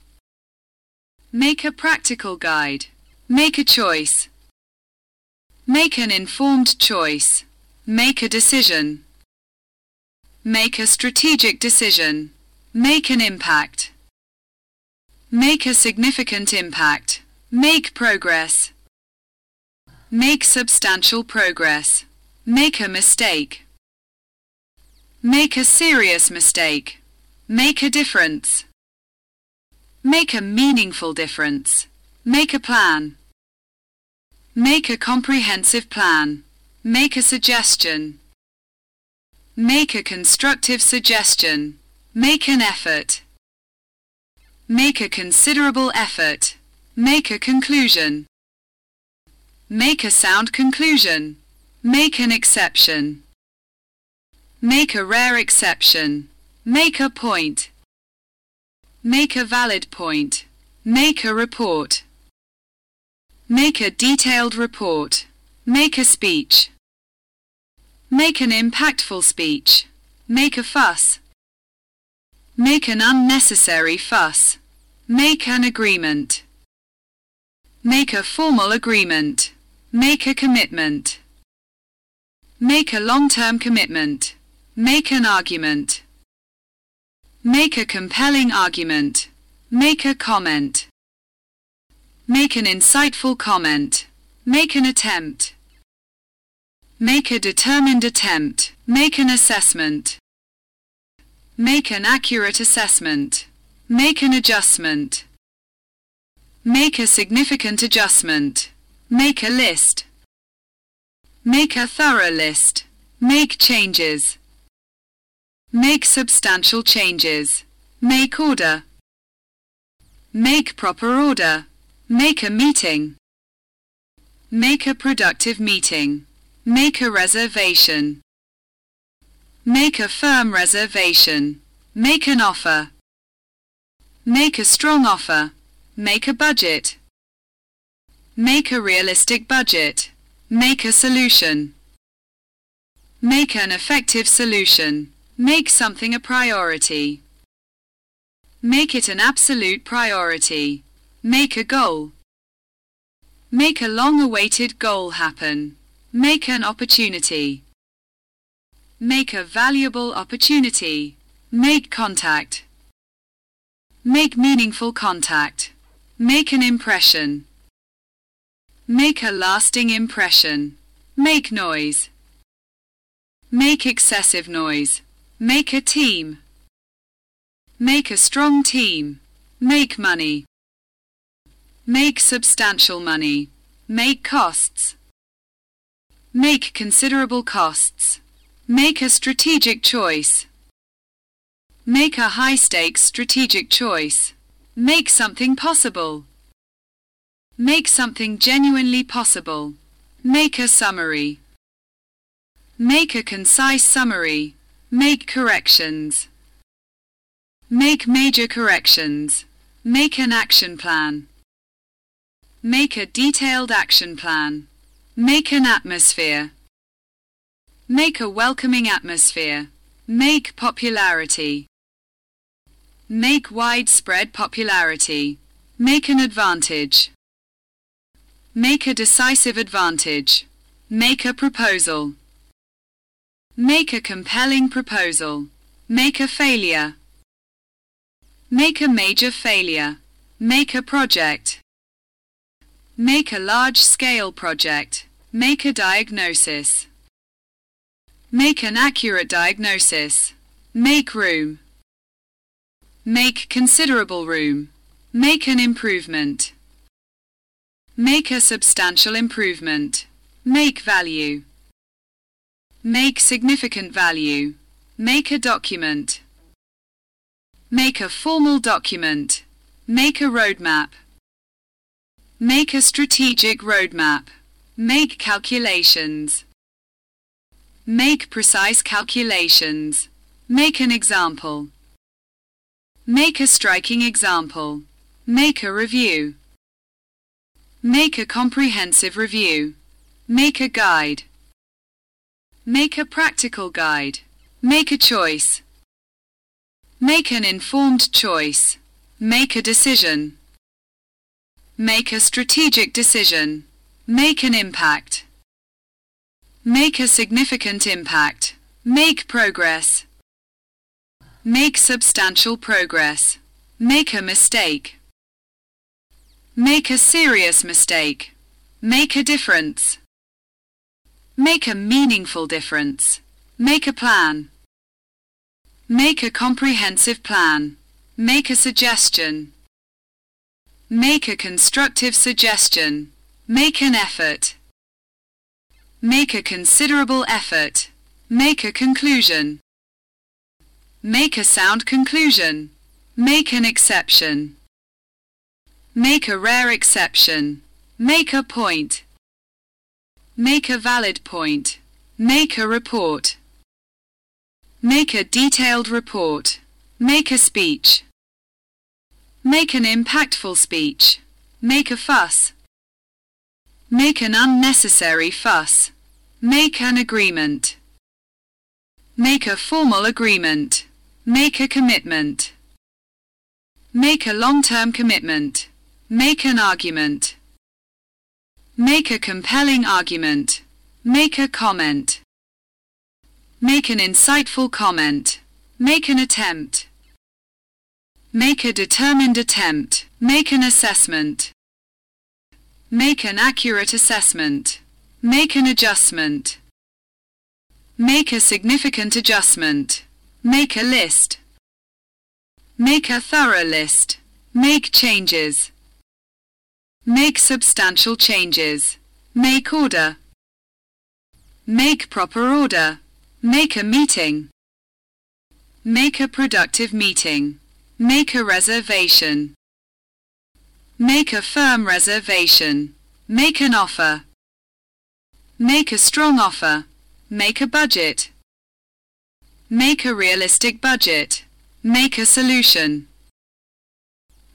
Make a practical guide. Make a choice. Make an informed choice. Make a decision. Make a strategic decision. Make an impact. Make a significant impact. Make progress. Make substantial progress. Make a mistake. Make a serious mistake. Make a difference. Make a meaningful difference. Make a plan. Make a comprehensive plan. Make a suggestion. Make a constructive suggestion. Make an effort. Make a considerable effort. Make a conclusion. Make a sound conclusion. Make an exception. Make a rare exception. Make a point. Make a valid point. Make a report. Make a detailed report. Make a speech. Make an impactful speech. Make a fuss. Make an unnecessary fuss. Make an agreement. Make a formal agreement. Make a commitment. Make a long-term commitment. Make an argument. Make a compelling argument. Make a comment. Make an insightful comment. Make an attempt. Make a determined attempt. Make an assessment. Make an accurate assessment. Make an adjustment. Make a significant adjustment. Make a list. Make a thorough list. Make changes. Make substantial changes. Make order. Make proper order. Make a meeting. Make a productive meeting. Make a reservation. Make a firm reservation. Make an offer. Make a strong offer. Make a budget. Make a realistic budget. Make a solution. Make an effective solution. Make something a priority. Make it an absolute priority. Make a goal. Make a long-awaited goal happen. Make an opportunity. Make a valuable opportunity. Make contact. Make meaningful contact. Make an impression. Make a lasting impression. Make noise. Make excessive noise. Make a team. Make a strong team. Make money. Make substantial money. Make costs. Make considerable costs. Make a strategic choice. Make a high-stakes strategic choice. Make something possible. Make something genuinely possible. Make a summary. Make a concise summary. Make corrections. Make major corrections. Make an action plan. Make a detailed action plan. Make an atmosphere. Make a welcoming atmosphere. Make popularity. Make widespread popularity. Make an advantage. Make a decisive advantage. Make a proposal. Make a compelling proposal. Make a failure. Make a major failure. Make a project. Make a large-scale project. Make a diagnosis. Make an accurate diagnosis. Make room. Make considerable room. Make an improvement. Make a substantial improvement. Make value. Make significant value. Make a document. Make a formal document. Make a roadmap. Make a strategic roadmap. Make calculations. Make precise calculations. Make an example. Make a striking example. Make a review. Make a comprehensive review. Make a guide. Make a practical guide. Make a choice. Make an informed choice. Make a decision. Make a strategic decision. Make an impact. Make a significant impact. Make progress. Make substantial progress. Make a mistake. Make a serious mistake. Make a difference. Make a meaningful difference. Make a plan. Make a comprehensive plan. Make a suggestion. Make a constructive suggestion. Make an effort. Make a considerable effort. Make a conclusion. Make a sound conclusion. Make an exception. Make a rare exception. Make a point. Make a valid point. Make a report. Make a detailed report. Make a speech. Make an impactful speech. Make a fuss. Make an unnecessary fuss. Make an agreement. Make a formal agreement. Make a commitment. Make a long-term commitment. Make an argument. Make a compelling argument. Make a comment. Make an insightful comment. Make an attempt. Make a determined attempt. Make an assessment. Make an accurate assessment. Make an adjustment. Make a significant adjustment. Make a list. Make a thorough list. Make changes. Make substantial changes. Make order. Make proper order. Make a meeting. Make a productive meeting. Make a reservation. Make a firm reservation. Make an offer. Make a strong offer. Make a budget. Make a realistic budget. Make a solution.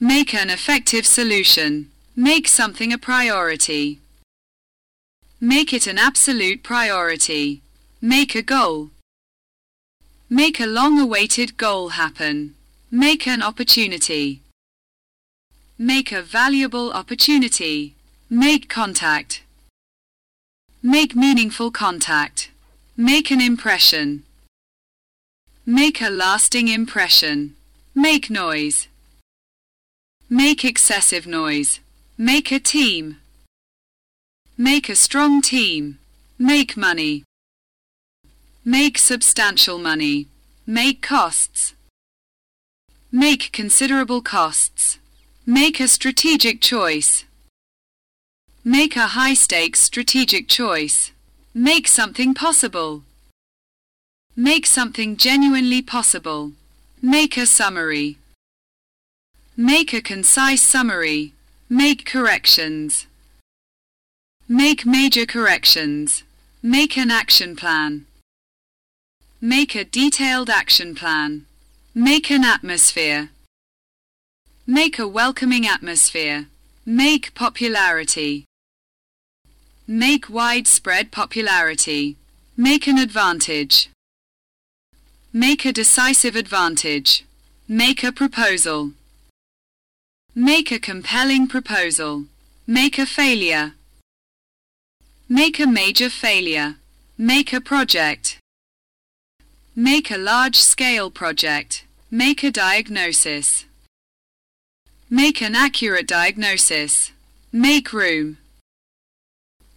Make an effective solution. Make something a priority. Make it an absolute priority. Make a goal. Make a long-awaited goal happen. Make an opportunity. Make a valuable opportunity. Make contact. Make meaningful contact. Make an impression. Make a lasting impression. Make noise. Make excessive noise. Make a team. Make a strong team. Make money. Make substantial money. Make costs. Make considerable costs. Make a strategic choice. Make a high-stakes strategic choice. Make something possible. Make something genuinely possible. Make a summary. Make a concise summary. Make corrections. Make major corrections. Make an action plan. Make a detailed action plan. Make an atmosphere. Make a welcoming atmosphere. Make popularity. Make widespread popularity. Make an advantage. Make a decisive advantage. Make a proposal. Make a compelling proposal. Make a failure. Make a major failure. Make a project. Make a large-scale project. Make a diagnosis. Make an accurate diagnosis. Make room.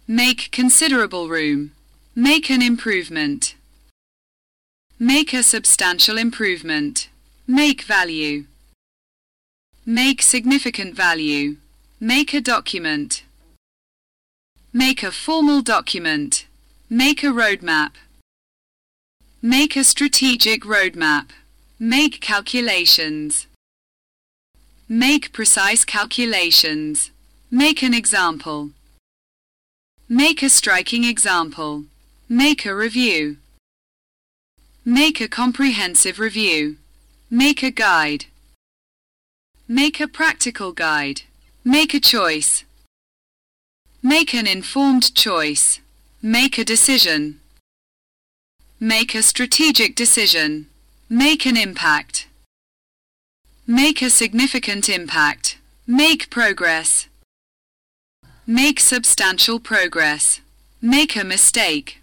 Make considerable room. Make an improvement. Make a substantial improvement. Make value. Make significant value. Make a document. Make a formal document. Make a roadmap. Make a strategic roadmap. Make calculations. Make precise calculations. Make an example. Make a striking example. Make a review. Make a comprehensive review. Make a guide. Make a practical guide. Make a choice. Make an informed choice. Make a decision. Make a strategic decision. Make an impact. Make a significant impact. Make progress. Make substantial progress. Make a mistake.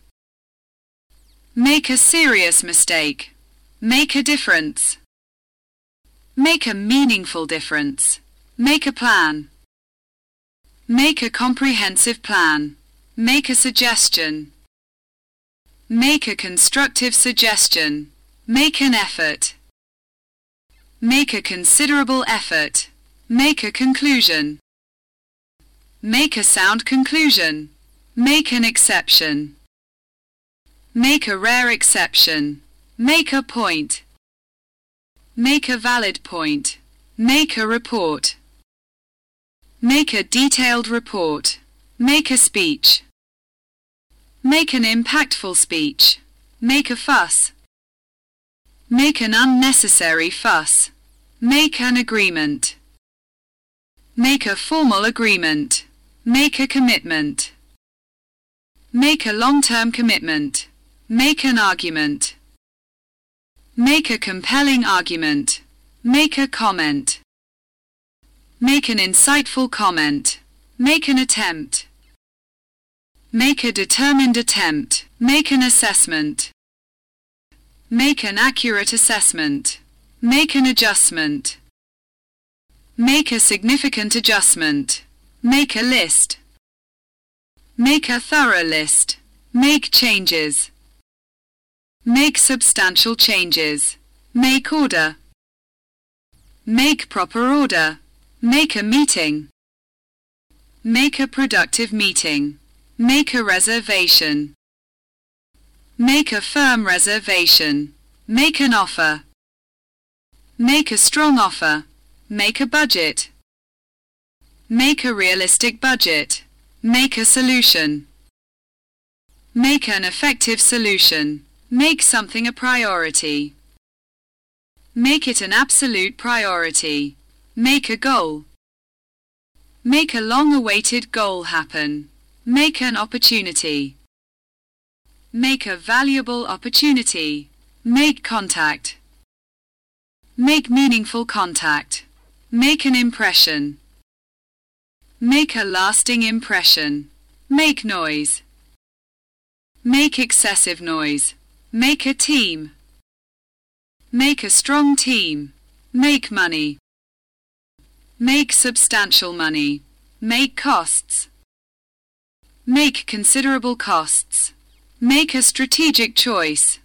Make a serious mistake. Make a difference. Make a meaningful difference. Make a plan. Make a comprehensive plan. Make a suggestion. Make a constructive suggestion. Make an effort. Make a considerable effort. Make a conclusion. Make a sound conclusion. Make an exception. Make a rare exception. Make a point. Make a valid point. Make a report. Make a detailed report. Make a speech. Make an impactful speech. Make a fuss. Make an unnecessary fuss. Make an agreement. Make a formal agreement. Make a commitment. Make a long-term commitment. Make an argument. Make a compelling argument. Make a comment. Make an insightful comment. Make an attempt. Make a determined attempt. Make an assessment. Make an accurate assessment. Make an adjustment. Make a significant adjustment. Make a list. Make a thorough list. Make changes. Make substantial changes. Make order. Make proper order. Make a meeting. Make a productive meeting. Make a reservation. Make a firm reservation. Make an offer. Make a strong offer. Make a budget. Make a realistic budget. Make a solution. Make an effective solution. Make something a priority. Make it an absolute priority. Make a goal. Make a long-awaited goal happen. Make an opportunity. Make a valuable opportunity. Make contact. Make meaningful contact. Make an impression. Make a lasting impression. Make noise. Make excessive noise. Make a team. Make a strong team. Make money. Make substantial money. Make costs. Make considerable costs. Make a strategic choice.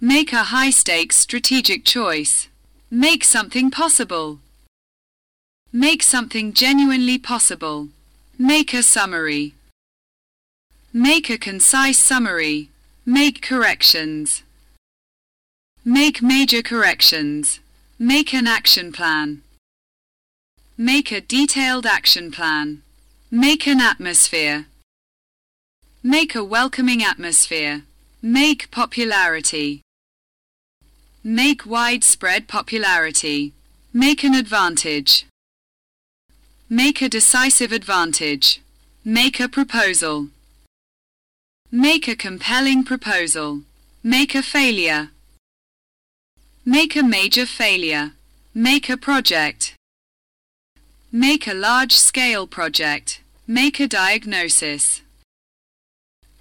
Make a high-stakes strategic choice. Make something possible. Make something genuinely possible. Make a summary. Make a concise summary. Make corrections. Make major corrections. Make an action plan. Make a detailed action plan. Make an atmosphere. Make a welcoming atmosphere. Make popularity. Make widespread popularity. Make an advantage. Make a decisive advantage. Make a proposal. Make a compelling proposal. Make a failure. Make a major failure. Make a project. Make a large-scale project. Make a diagnosis.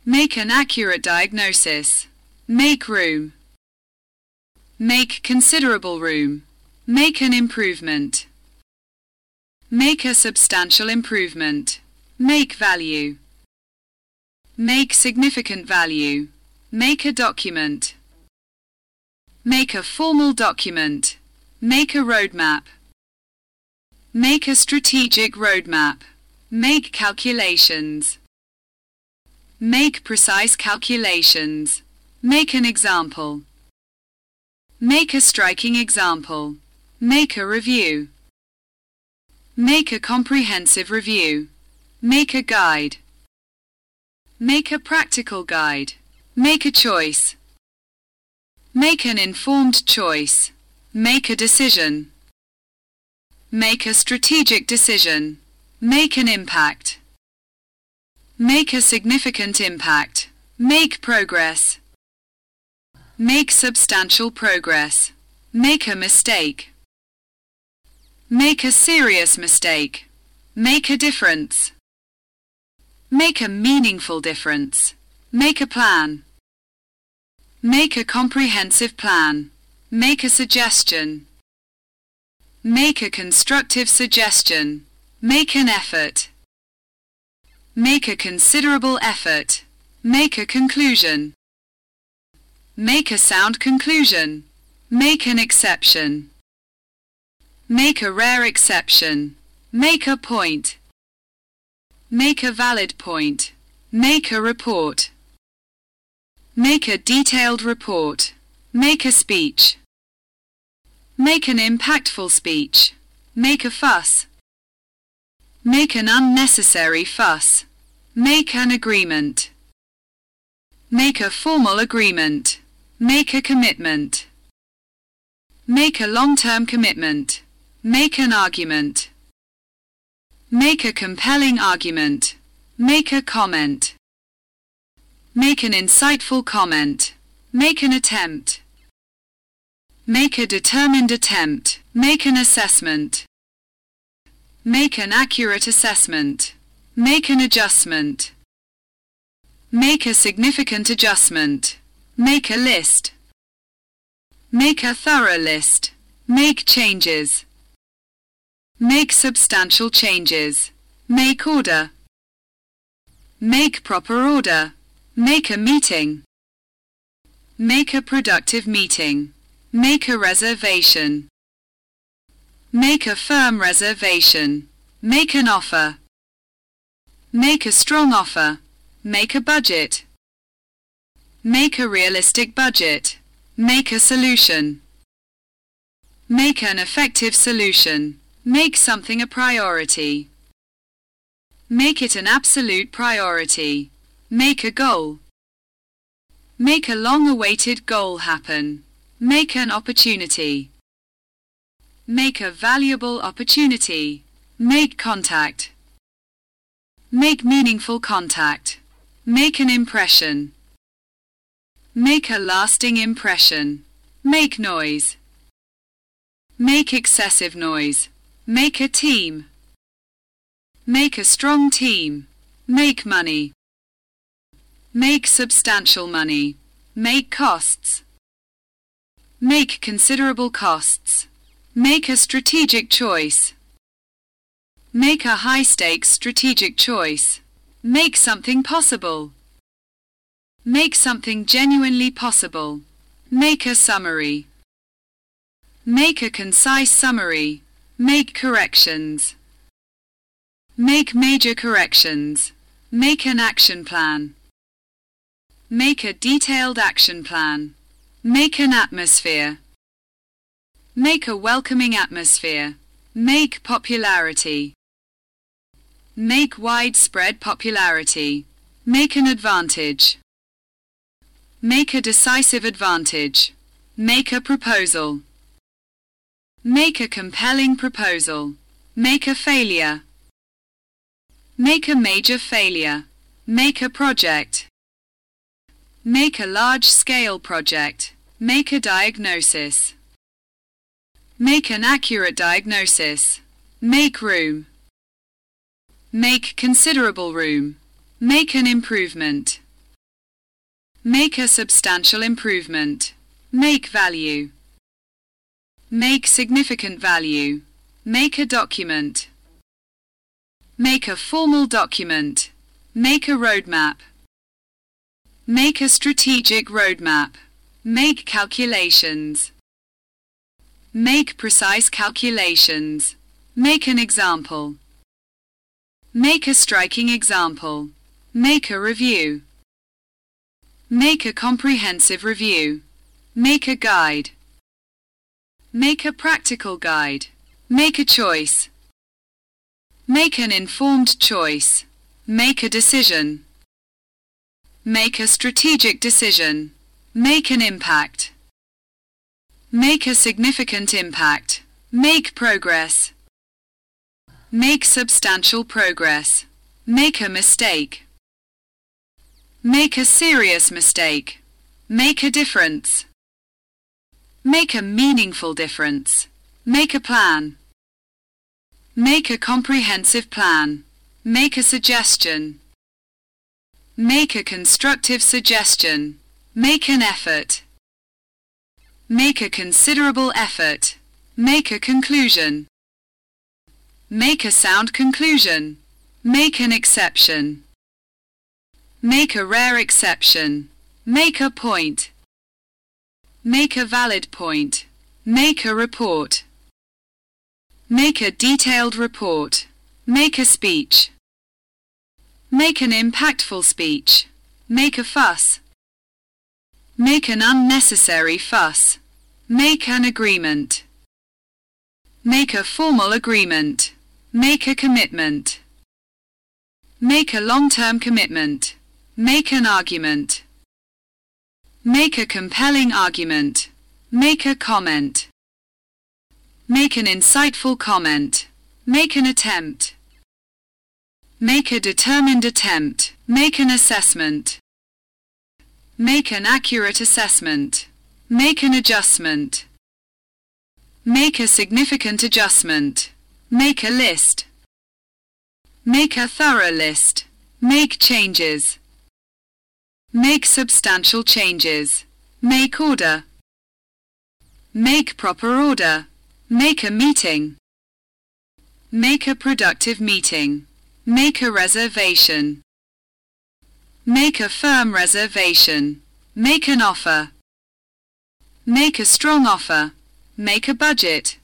Make an accurate diagnosis. Make room. Make considerable room. Make an improvement. Make a substantial improvement. Make value. Make significant value. Make a document. Make a formal document. Make a roadmap. Make a strategic roadmap. Make calculations. Make precise calculations. Make an example. Make a striking example. Make a review. Make a comprehensive review. Make a guide. Make a practical guide. Make a choice. Make an informed choice. Make a decision. Make a strategic decision. Make an impact. Make a significant impact. Make progress. Make substantial progress. Make a mistake. Make a serious mistake. Make a difference. Make a meaningful difference. Make a plan. Make a comprehensive plan. Make a suggestion. Make a constructive suggestion. Make an effort. Make a considerable effort. Make a conclusion. Make a sound conclusion. Make an exception. Make a rare exception. Make a point. Make a valid point. Make a report. Make a detailed report. Make a speech. Make an impactful speech. Make a fuss. Make an unnecessary fuss. Make an agreement. Make a formal agreement. Make a commitment. Make a long-term commitment. Make an argument. Make a compelling argument. Make a comment. Make an insightful comment. Make an attempt. Make a determined attempt. Make an assessment. Make an accurate assessment. Make an adjustment. Make a significant adjustment. Make a list. Make a thorough list. Make changes. Make substantial changes. Make order. Make proper order. Make a meeting. Make a productive meeting. Make a reservation. Make a firm reservation. Make an offer. Make a strong offer. Make a budget. Make a realistic budget. Make a solution. Make an effective solution. Make something a priority. Make it an absolute priority. Make a goal. Make a long-awaited goal happen. Make an opportunity. Make a valuable opportunity. Make contact. Make meaningful contact. Make an impression. Make a lasting impression. Make noise. Make excessive noise. Make a team. Make a strong team. Make money. Make substantial money. Make costs. Make considerable costs. Make a strategic choice. Make a high-stakes strategic choice. Make something possible. Make something genuinely possible. Make a summary. Make a concise summary. Make corrections. Make major corrections. Make an action plan. Make a detailed action plan. Make an atmosphere. Make a welcoming atmosphere. Make popularity. Make widespread popularity. Make an advantage. Make a decisive advantage. Make a proposal. Make a compelling proposal. Make a failure. Make a major failure. Make a project. Make a large-scale project. Make a diagnosis. Make an accurate diagnosis. Make room. Make considerable room. Make an improvement. Make a substantial improvement. Make value. Make significant value. Make a document. Make a formal document. Make a roadmap. Make a strategic roadmap. Make calculations. Make precise calculations. Make an example. Make a striking example. Make a review. Make a comprehensive review. Make a guide. Make a practical guide. Make a choice. Make an informed choice. Make a decision. Make a strategic decision. Make an impact. Make a significant impact. Make progress. Make substantial progress. Make a mistake. Make a serious mistake. Make a difference. Make a meaningful difference. Make a plan. Make a comprehensive plan. Make a suggestion. Make a constructive suggestion. Make an effort. Make a considerable effort. Make a conclusion. Make a sound conclusion. Make an exception. Make a rare exception. Make a point. Make a valid point. Make a report. Make a detailed report. Make a speech. Make an impactful speech. Make a fuss. Make an unnecessary fuss. Make an agreement. Make a formal agreement. Make a commitment. Make a long-term commitment. Make an argument. Make a compelling argument. Make a comment. Make an insightful comment. Make an attempt. Make a determined attempt. Make an assessment. Make an accurate assessment. Make an adjustment. Make a significant adjustment. Make a list. Make a thorough list. Make changes. Make substantial changes. Make order. Make proper order. Make a meeting. Make a productive meeting. Make a reservation. Make a firm reservation. Make an offer. Make a strong offer. Make a budget.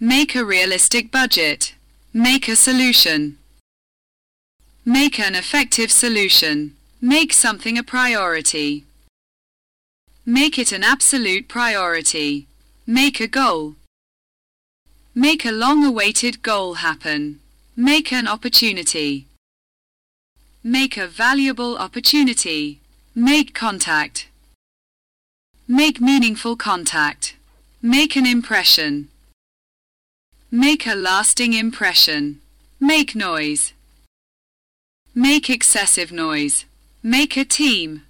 Make a realistic budget. Make a solution. Make an effective solution. Make something a priority. Make it an absolute priority. Make a goal. Make a long-awaited goal happen. Make an opportunity. Make a valuable opportunity. Make contact. Make meaningful contact. Make an impression. Make a lasting impression. Make noise. Make excessive noise. Make a team.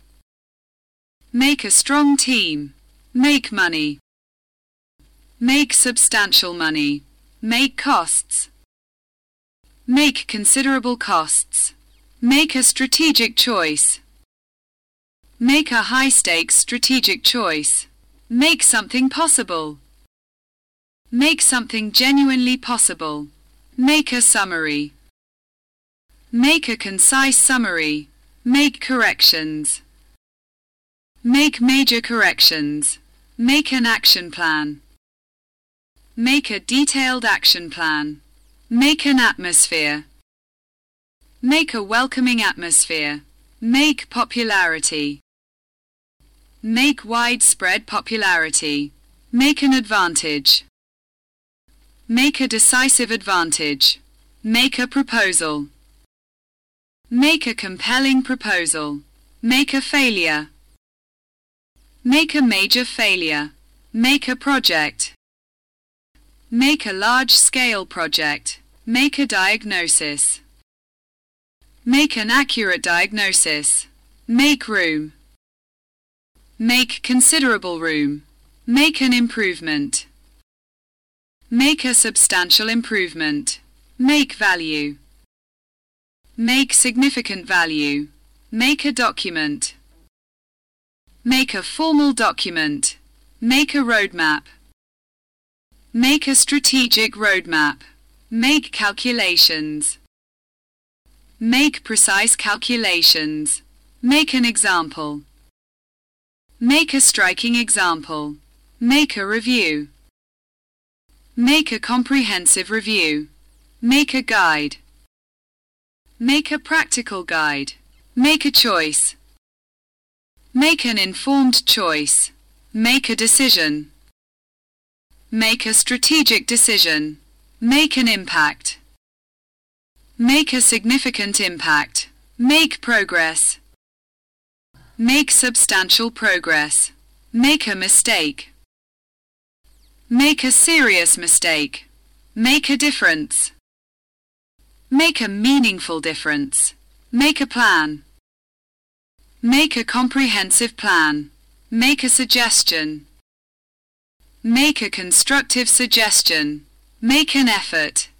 Make a strong team. Make money. Make substantial money. Make costs. Make considerable costs. Make a strategic choice. Make a high-stakes strategic choice. Make something possible. Make something genuinely possible. Make a summary. Make a concise summary. Make corrections. Make major corrections. Make an action plan. Make a detailed action plan. Make an atmosphere. Make a welcoming atmosphere. Make popularity. Make widespread popularity. Make an advantage. Make a decisive advantage. Make a proposal. Make a compelling proposal. Make a failure. Make a major failure. Make a project. Make a large-scale project. Make a diagnosis. Make an accurate diagnosis. Make room. Make considerable room. Make an improvement. Make a substantial improvement. Make value. Make significant value. Make a document. Make a formal document. Make a roadmap. Make a strategic roadmap. Make calculations. Make precise calculations. Make an example. Make a striking example. Make a review. Make a comprehensive review. Make a guide. Make a practical guide. Make a choice. Make an informed choice. Make a decision. Make a strategic decision. Make an impact. Make a significant impact. Make progress. Make substantial progress. Make a mistake. Make a serious mistake. Make a difference. Make a meaningful difference. Make a plan. Make a comprehensive plan. Make a suggestion. Make a constructive suggestion. Make an effort.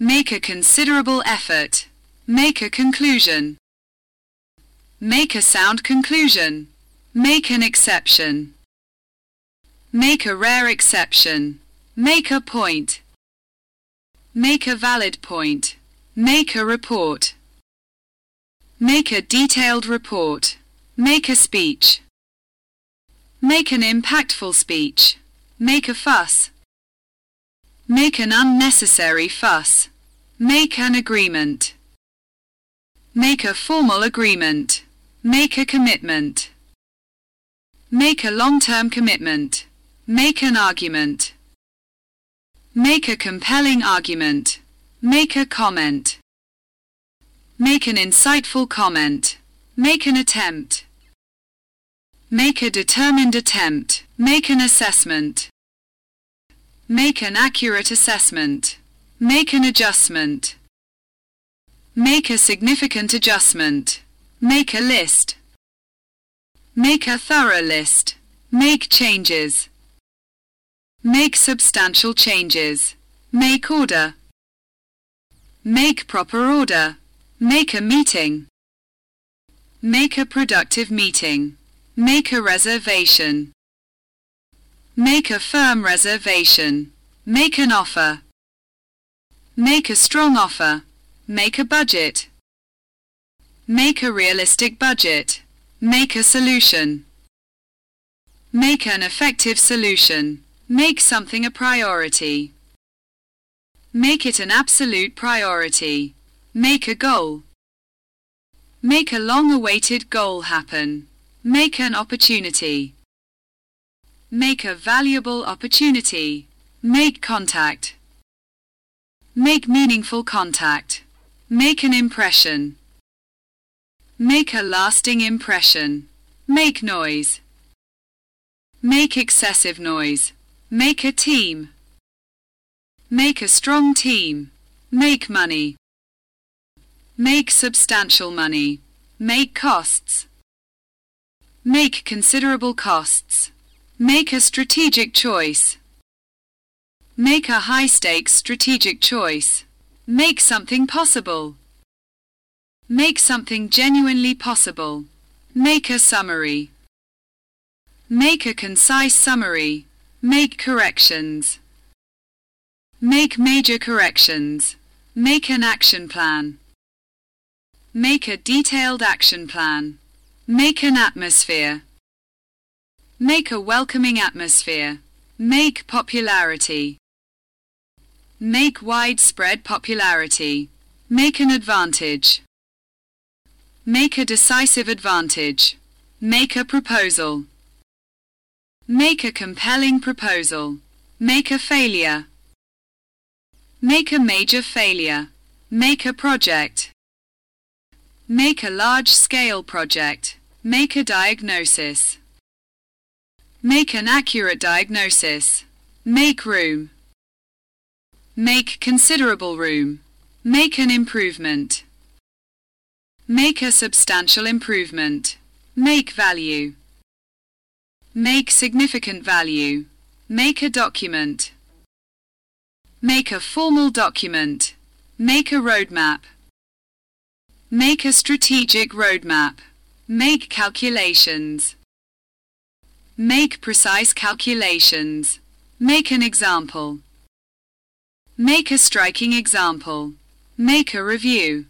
Make a considerable effort. Make a conclusion. Make a sound conclusion. Make an exception. Make a rare exception. Make a point. Make a valid point. Make a report. Make a detailed report. Make a speech. Make an impactful speech. Make a fuss. Make an unnecessary fuss. Make an agreement. Make a formal agreement. Make a commitment. Make a long-term commitment. Make an argument. Make a compelling argument. Make a comment. Make an insightful comment. Make an attempt. Make a determined attempt. Make an assessment. Make an accurate assessment. Make an adjustment. Make a significant adjustment. Make a list. Make a thorough list. Make changes. Make substantial changes. Make order. Make proper order. Make a meeting. Make a productive meeting. Make a reservation. Make a firm reservation. Make an offer. Make a strong offer. Make a budget. Make a realistic budget. Make a solution. Make an effective solution. Make something a priority. Make it an absolute priority. Make a goal. Make a long-awaited goal happen. Make an opportunity. Make a valuable opportunity. Make contact. Make meaningful contact. Make an impression. Make a lasting impression. Make noise. Make excessive noise. Make a team. Make a strong team. Make money. Make substantial money. Make costs. Make considerable costs. Make a strategic choice. Make a high-stakes strategic choice. Make something possible. Make something genuinely possible. Make a summary. Make a concise summary. Make corrections. Make major corrections. Make an action plan. Make a detailed action plan. Make an atmosphere. Make a welcoming atmosphere. Make popularity. Make widespread popularity. Make an advantage. Make a decisive advantage. Make a proposal. Make a compelling proposal. Make a failure. Make a major failure. Make a project. Make a large-scale project. Make a diagnosis. Make an accurate diagnosis. Make room. Make considerable room. Make an improvement. Make a substantial improvement. Make value. Make significant value. Make a document. Make a formal document. Make a roadmap. Make a strategic roadmap. Make calculations. Make precise calculations. Make an example. Make a striking example. Make a review.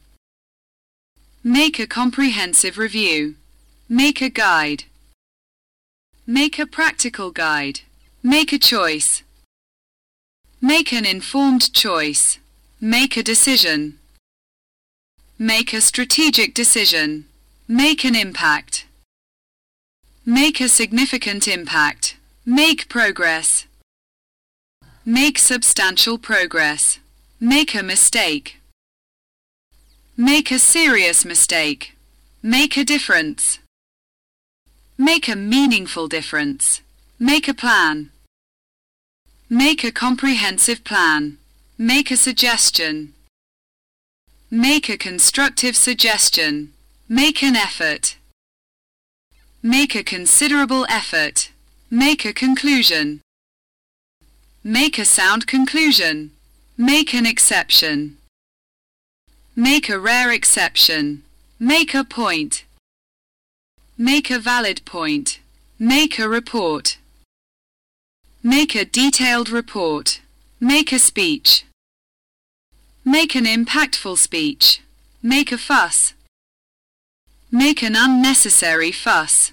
Make a comprehensive review. Make a guide. Make a practical guide. Make a choice. Make an informed choice. Make a decision. Make a strategic decision. Make an impact. Make a significant impact. Make progress. Make substantial progress. Make a mistake. Make a serious mistake. Make a difference. Make a meaningful difference. Make a plan. Make a comprehensive plan. Make a suggestion. Make a constructive suggestion. Make an effort. Make a considerable effort. Make a conclusion. Make a sound conclusion. Make an exception. Make a rare exception. Make a point. Make a valid point. Make a report. Make a detailed report. Make a speech. Make an impactful speech. Make a fuss. Make an unnecessary fuss.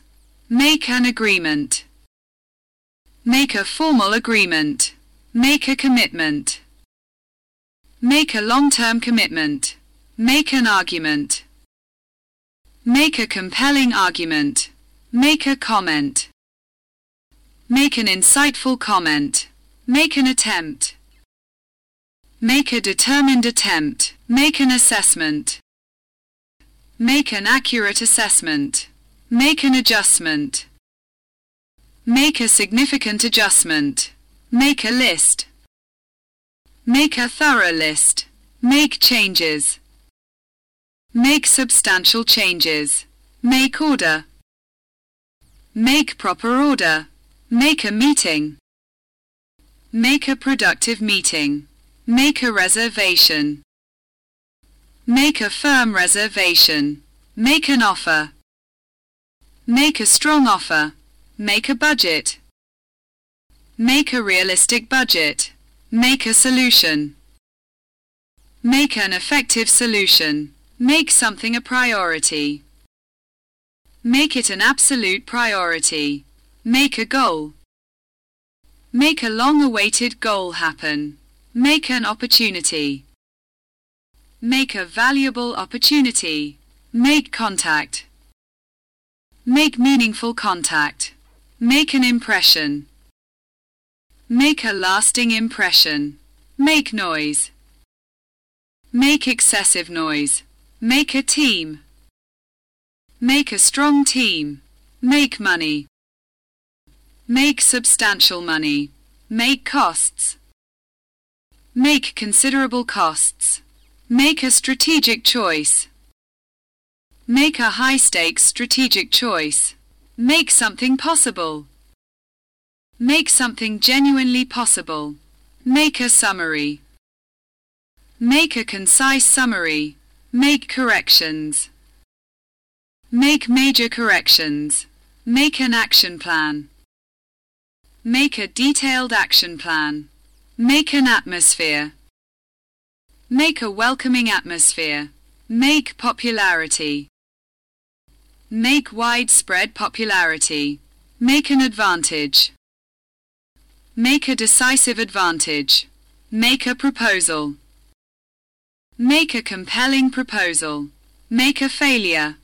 Make an agreement. Make a formal agreement. Make a commitment. Make a long-term commitment. Make an argument. Make a compelling argument. Make a comment. Make an insightful comment. Make an attempt. Make a determined attempt. Make an assessment. Make an accurate assessment. Make an adjustment. Make a significant adjustment. Make a list. Make a thorough list. Make changes. Make substantial changes. Make order. Make proper order. Make a meeting. Make a productive meeting. Make a reservation. Make a firm reservation. Make an offer. Make a strong offer. Make a budget. Make a realistic budget. Make a solution. Make an effective solution. Make something a priority. Make it an absolute priority. Make a goal. Make a long-awaited goal happen. Make an opportunity. Make a valuable opportunity. Make contact. Make meaningful contact. Make an impression. Make a lasting impression. Make noise. Make excessive noise. Make a team. Make a strong team. Make money. Make substantial money. Make costs. Make considerable costs. Make a strategic choice. Make a high-stakes strategic choice. Make something possible. Make something genuinely possible. Make a summary. Make a concise summary. Make corrections. Make major corrections. Make an action plan. Make a detailed action plan. Make an atmosphere. Make a welcoming atmosphere. Make popularity. Make widespread popularity. Make an advantage. Make a decisive advantage. Make a proposal. Make a compelling proposal. Make a failure.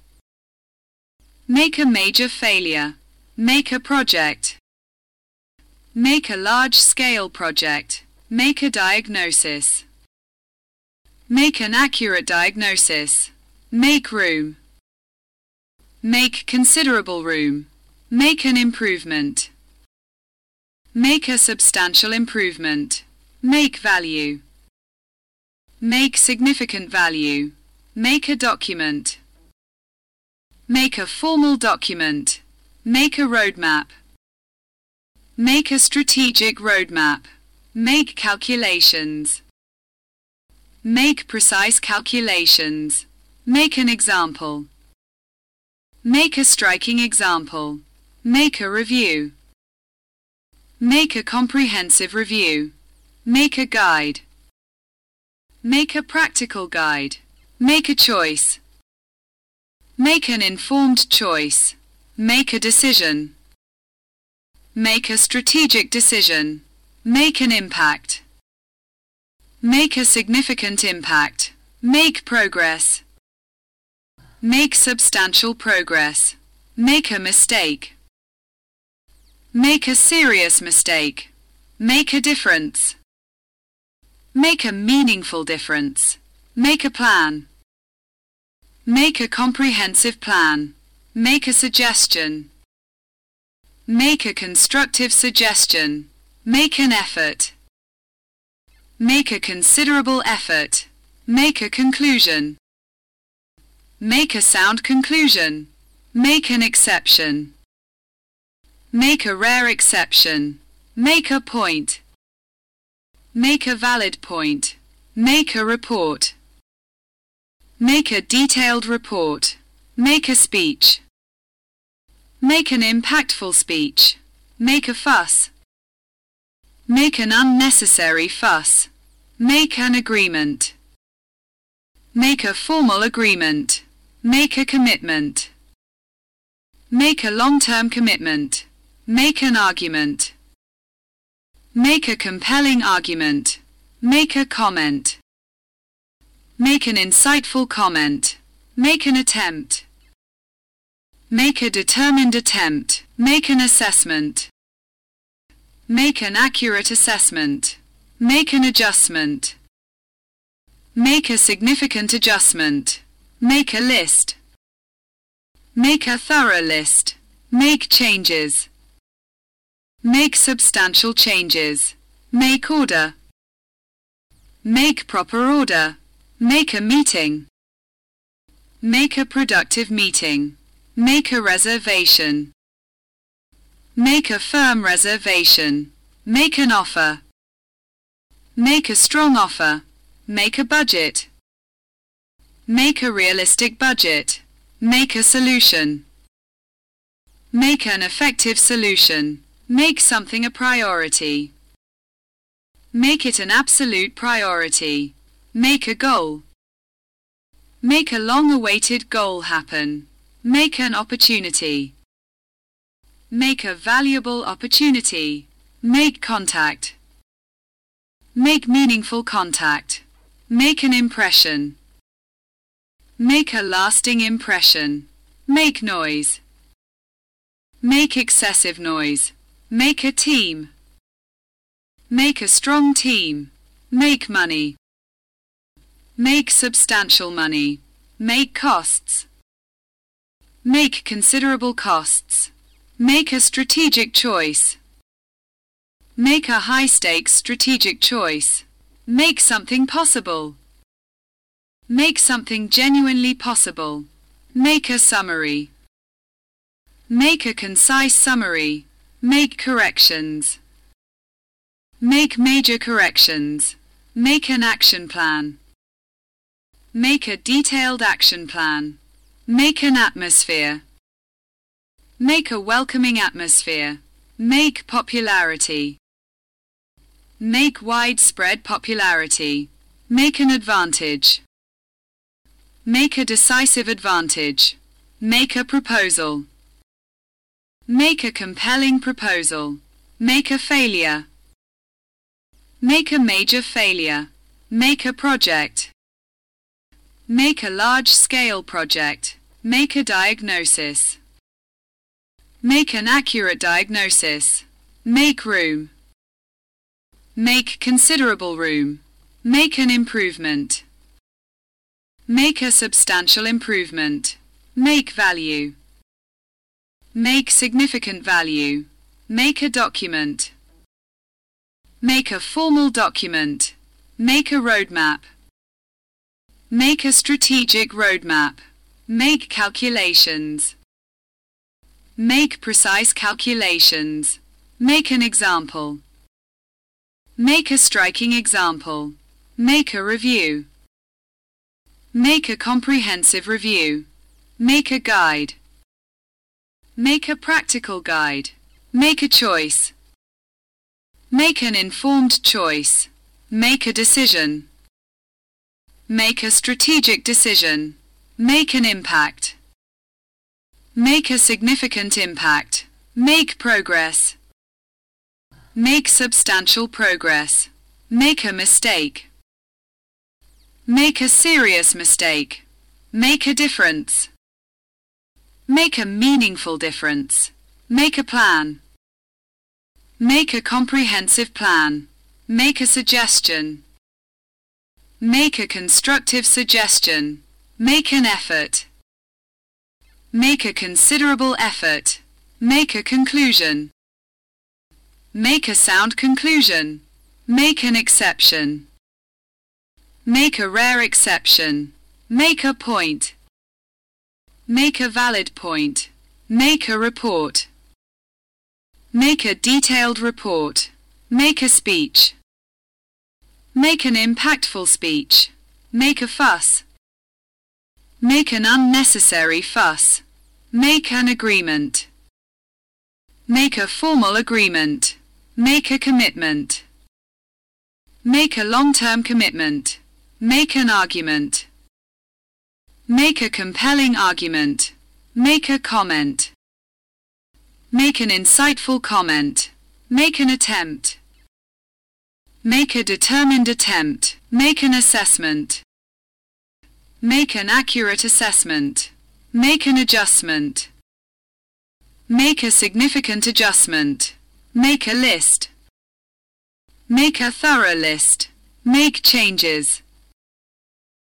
Make a major failure. Make a project. Make a large-scale project. Make a diagnosis. Make an accurate diagnosis. Make room. Make considerable room. Make an improvement. Make a substantial improvement. Make value. Make significant value. Make a document. Make a formal document. Make a roadmap. Make a strategic roadmap. Make calculations. Make precise calculations. Make an example. Make a striking example. Make a review. Make a comprehensive review. Make a guide. Make a practical guide. Make a choice. Make an informed choice. Make a decision. Make a strategic decision. Make an impact. Make a significant impact. Make progress. Make substantial progress. Make a mistake. Make a serious mistake. Make a difference. Make a meaningful difference. Make a plan. Make a comprehensive plan. Make a suggestion. Make a constructive suggestion. Make an effort. Make a considerable effort. Make a conclusion. Make a sound conclusion. Make an exception. Make a rare exception. Make a point. Make a valid point. Make a report. Make a detailed report. Make a speech. Make an impactful speech. Make a fuss. Make an unnecessary fuss. Make an agreement. Make a formal agreement. Make a commitment. Make a long-term commitment. Make an argument. Make a compelling argument. Make a comment. Make an insightful comment. Make an attempt. Make a determined attempt. Make an assessment. Make an accurate assessment. Make an adjustment. Make a significant adjustment. Make a list. Make a thorough list. Make changes. Make substantial changes. Make order. Make proper order. Make a meeting. Make a productive meeting. Make a reservation. Make a firm reservation. Make an offer. Make a strong offer. Make a budget. Make a realistic budget. Make a solution. Make an effective solution. Make something a priority. Make it an absolute priority. Make a goal. Make a long-awaited goal happen. Make an opportunity. Make a valuable opportunity. Make contact. Make meaningful contact. Make an impression. Make a lasting impression. Make noise. Make excessive noise. Make a team. Make a strong team. Make money. Make substantial money. Make costs. Make considerable costs. Make a strategic choice. Make a high-stakes strategic choice. Make something possible. Make something genuinely possible. Make a summary. Make a concise summary. Make corrections. Make major corrections. Make an action plan. Make a detailed action plan. Make an atmosphere. Make a welcoming atmosphere. Make popularity. Make widespread popularity. Make an advantage. Make a decisive advantage. Make a proposal. Make a compelling proposal. Make a failure. Make a major failure. Make a project. Make a large-scale project. Make a diagnosis. Make an accurate diagnosis. Make room. Make considerable room. Make an improvement. Make a substantial improvement. Make value. Make significant value. Make a document. Make a formal document. Make a roadmap. Make a strategic roadmap. Make calculations. Make precise calculations. Make an example. Make a striking example. Make a review. Make a comprehensive review. Make a guide. Make a practical guide. Make a choice. Make an informed choice. Make a decision. Make a strategic decision. Make an impact. Make a significant impact. Make progress. Make substantial progress. Make a mistake. Make a serious mistake. Make a difference. Make a meaningful difference. Make a plan. Make a comprehensive plan. Make a suggestion. Make a constructive suggestion. Make an effort. Make a considerable effort. Make a conclusion. Make a sound conclusion. Make an exception. Make a rare exception. Make a point. Make a valid point. Make a report. Make a detailed report. Make a speech. Make an impactful speech. Make a fuss. Make an unnecessary fuss. Make an agreement. Make a formal agreement. Make a commitment. Make a long-term commitment. Make an argument. Make a compelling argument. Make a comment. Make an insightful comment. Make an attempt. Make a determined attempt. Make an assessment. Make an accurate assessment. Make an adjustment. Make a significant adjustment. Make a list. Make a thorough list. Make changes.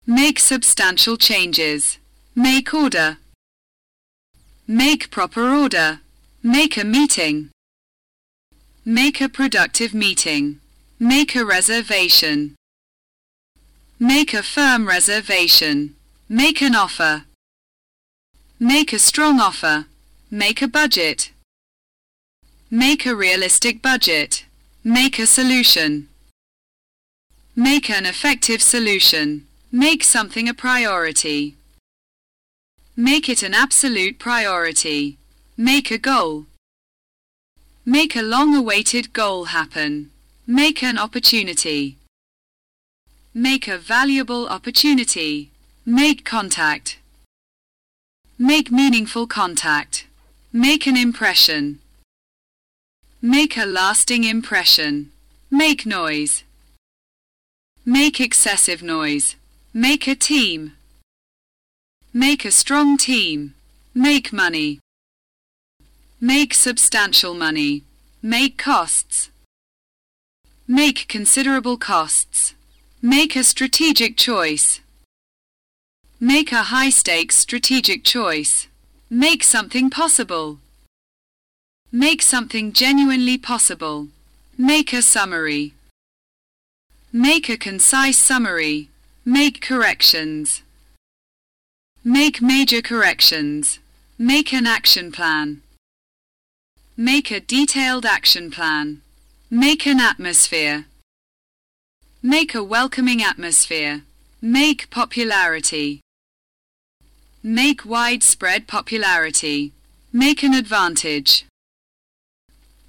Make substantial changes. Make order. Make proper order. Make a meeting. Make a productive meeting. Make a reservation. Make a firm reservation. Make an offer. Make a strong offer. Make a budget. Make a realistic budget. Make a solution. Make an effective solution. Make something a priority. Make it an absolute priority. Make a goal. Make a long-awaited goal happen. Make an opportunity. Make a valuable opportunity. Make contact. Make meaningful contact. Make an impression. Make a lasting impression. Make noise. Make excessive noise. Make a team. Make a strong team. Make money. Make substantial money. Make costs. Make considerable costs. Make a strategic choice. Make a high-stakes strategic choice. Make something possible. Make something genuinely possible. Make a summary. Make a concise summary. Make corrections. Make major corrections. Make an action plan. Make a detailed action plan. Make an atmosphere. Make a welcoming atmosphere. Make popularity. Make widespread popularity. Make an advantage.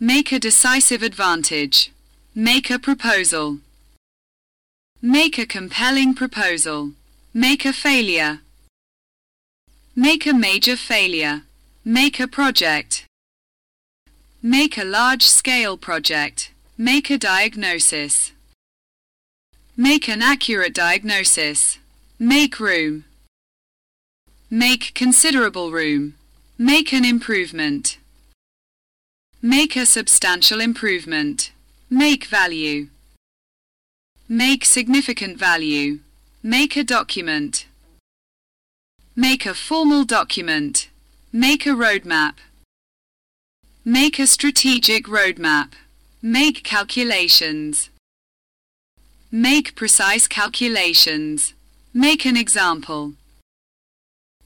Make a decisive advantage. Make a proposal. Make a compelling proposal. Make a failure. Make a major failure. Make a project. Make a large-scale project. Make a diagnosis. Make an accurate diagnosis. Make room. Make considerable room. Make an improvement. Make a substantial improvement. Make value. Make significant value. Make a document. Make a formal document. Make a roadmap. Make a strategic roadmap. Make calculations. Make precise calculations. Make an example.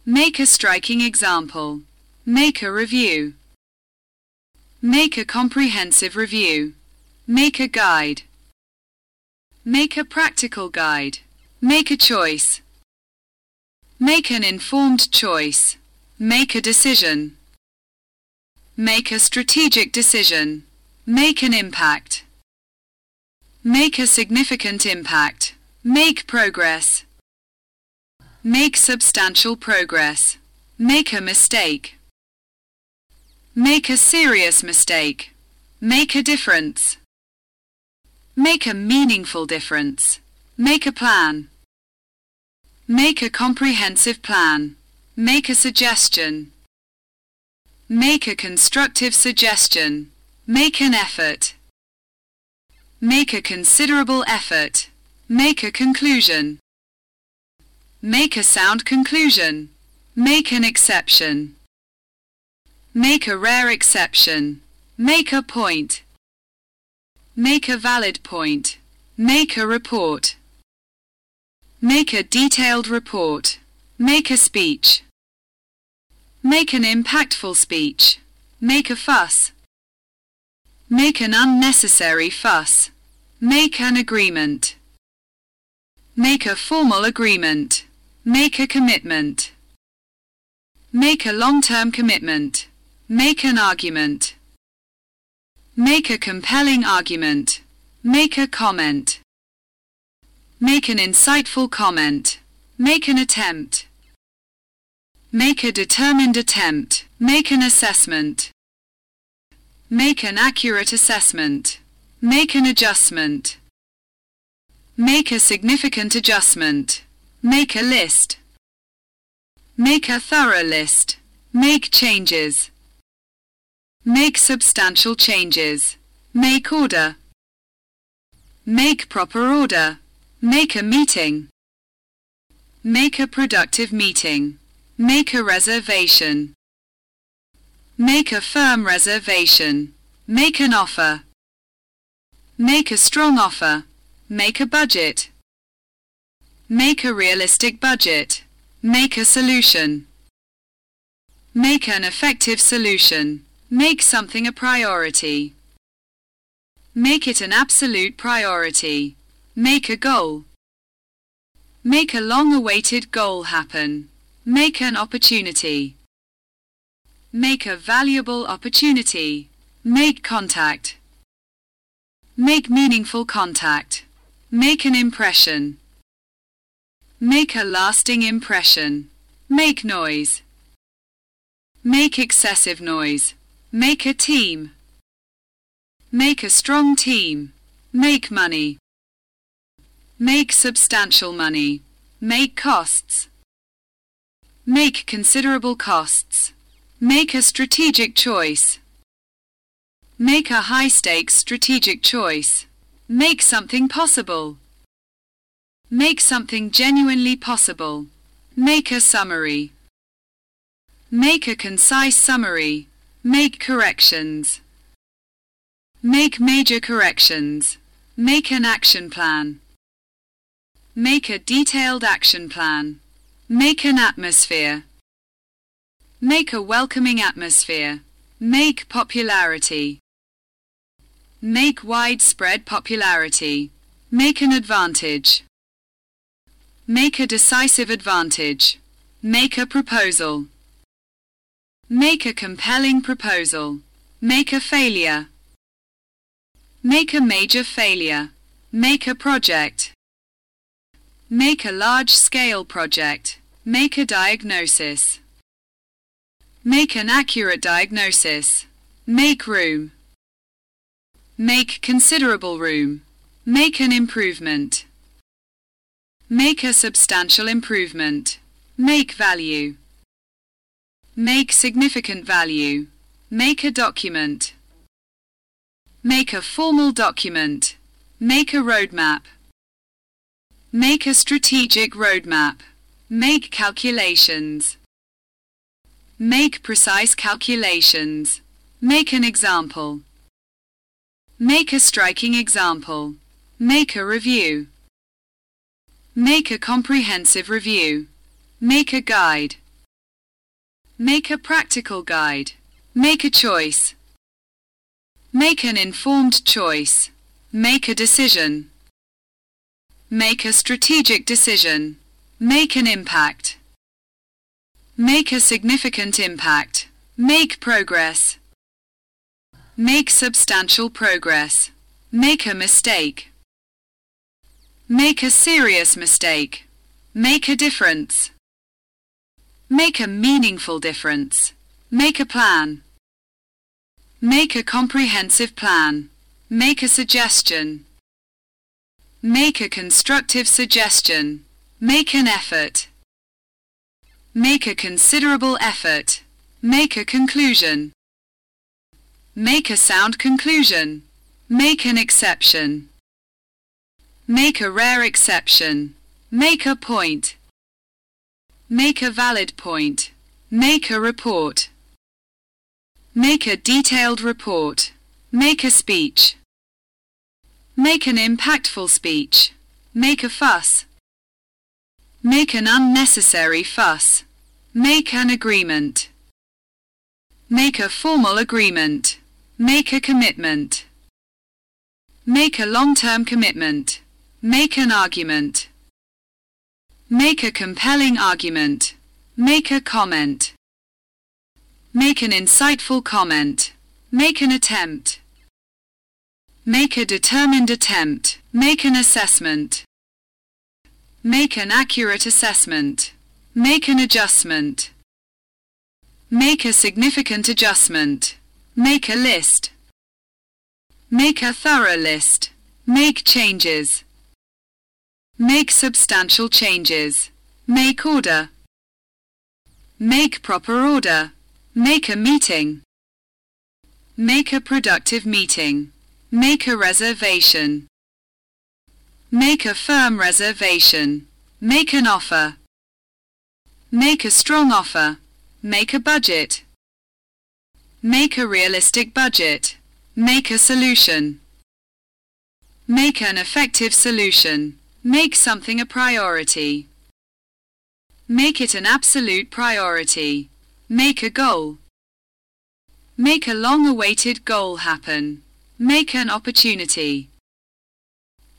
Make a striking example. Make a review. Make a comprehensive review. Make a guide. Make a practical guide. Make a choice. Make an informed choice. Make a decision. Make a strategic decision. Make an impact. Make a significant impact. Make progress. Make substantial progress. Make a mistake. Make a serious mistake. Make a difference. Make a meaningful difference. Make a plan. Make a comprehensive plan. Make a suggestion. Make a constructive suggestion. Make an effort. Make a considerable effort. Make a conclusion. Make a sound conclusion. Make an exception. Make a rare exception. Make a point. Make a valid point. Make a report. Make a detailed report. Make a speech. Make an impactful speech. Make a fuss. Make an unnecessary fuss. Make an agreement. Make a formal agreement. Make a commitment. Make a long-term commitment. Make an argument. Make a compelling argument. Make a comment. Make an insightful comment. Make an attempt. Make a determined attempt. Make an assessment. Make an accurate assessment. Make an adjustment. Make a significant adjustment. Make a list. Make a thorough list. Make changes. Make substantial changes. Make order. Make proper order. Make a meeting. Make a productive meeting. Make a reservation. Make a firm reservation. Make an offer. Make a strong offer. Make a budget. Make a realistic budget. Make a solution. Make an effective solution. Make something a priority. Make it an absolute priority. Make a goal. Make a long-awaited goal happen. Make an opportunity. Make a valuable opportunity. Make contact. Make meaningful contact. Make an impression. Make a lasting impression. Make noise. Make excessive noise. Make a team. Make a strong team. Make money. Make substantial money. Make costs. Make considerable costs. Make a strategic choice. Make a high-stakes strategic choice. Make something possible. Make something genuinely possible. Make a summary. Make a concise summary. Make corrections. Make major corrections. Make an action plan. Make a detailed action plan. Make an atmosphere. Make a welcoming atmosphere. Make popularity. Make widespread popularity. Make an advantage. Make a decisive advantage. Make a proposal. Make a compelling proposal. Make a failure. Make a major failure. Make a project. Make a large-scale project. Make a diagnosis. Make an accurate diagnosis. Make room. Make considerable room. Make an improvement. Make a substantial improvement. Make value. Make significant value. Make a document. Make a formal document. Make a roadmap. Make a strategic roadmap. Make calculations. Make precise calculations. Make an example. Make a striking example. Make a review. Make a comprehensive review. Make a guide. Make a practical guide. Make a choice. Make an informed choice. Make a decision. Make a strategic decision. Make an impact. Make a significant impact. Make progress. Make substantial progress. Make a mistake. Make a serious mistake. Make a difference. Make a meaningful difference. Make a plan. Make a comprehensive plan. Make a suggestion. Make a constructive suggestion. Make an effort. Make a considerable effort. Make a conclusion. Make a sound conclusion. Make an exception. Make a rare exception. Make a point. Make a valid point. Make a report. Make a detailed report. Make a speech. Make an impactful speech. Make a fuss. Make an unnecessary fuss. Make an agreement. Make a formal agreement. Make a commitment. Make a long-term commitment. Make an argument. Make a compelling argument. Make a comment. Make an insightful comment. Make an attempt. Make a determined attempt. Make an assessment. Make an accurate assessment. Make an adjustment. Make a significant adjustment. Make a list. Make a thorough list. Make changes. Make substantial changes. Make order. Make proper order. Make a meeting. Make a productive meeting. Make a reservation. Make a firm reservation. Make an offer. Make a strong offer. Make a budget. Make a realistic budget. Make a solution. Make an effective solution. Make something a priority. Make it an absolute priority. Make a goal. Make a long-awaited goal happen. Make an opportunity.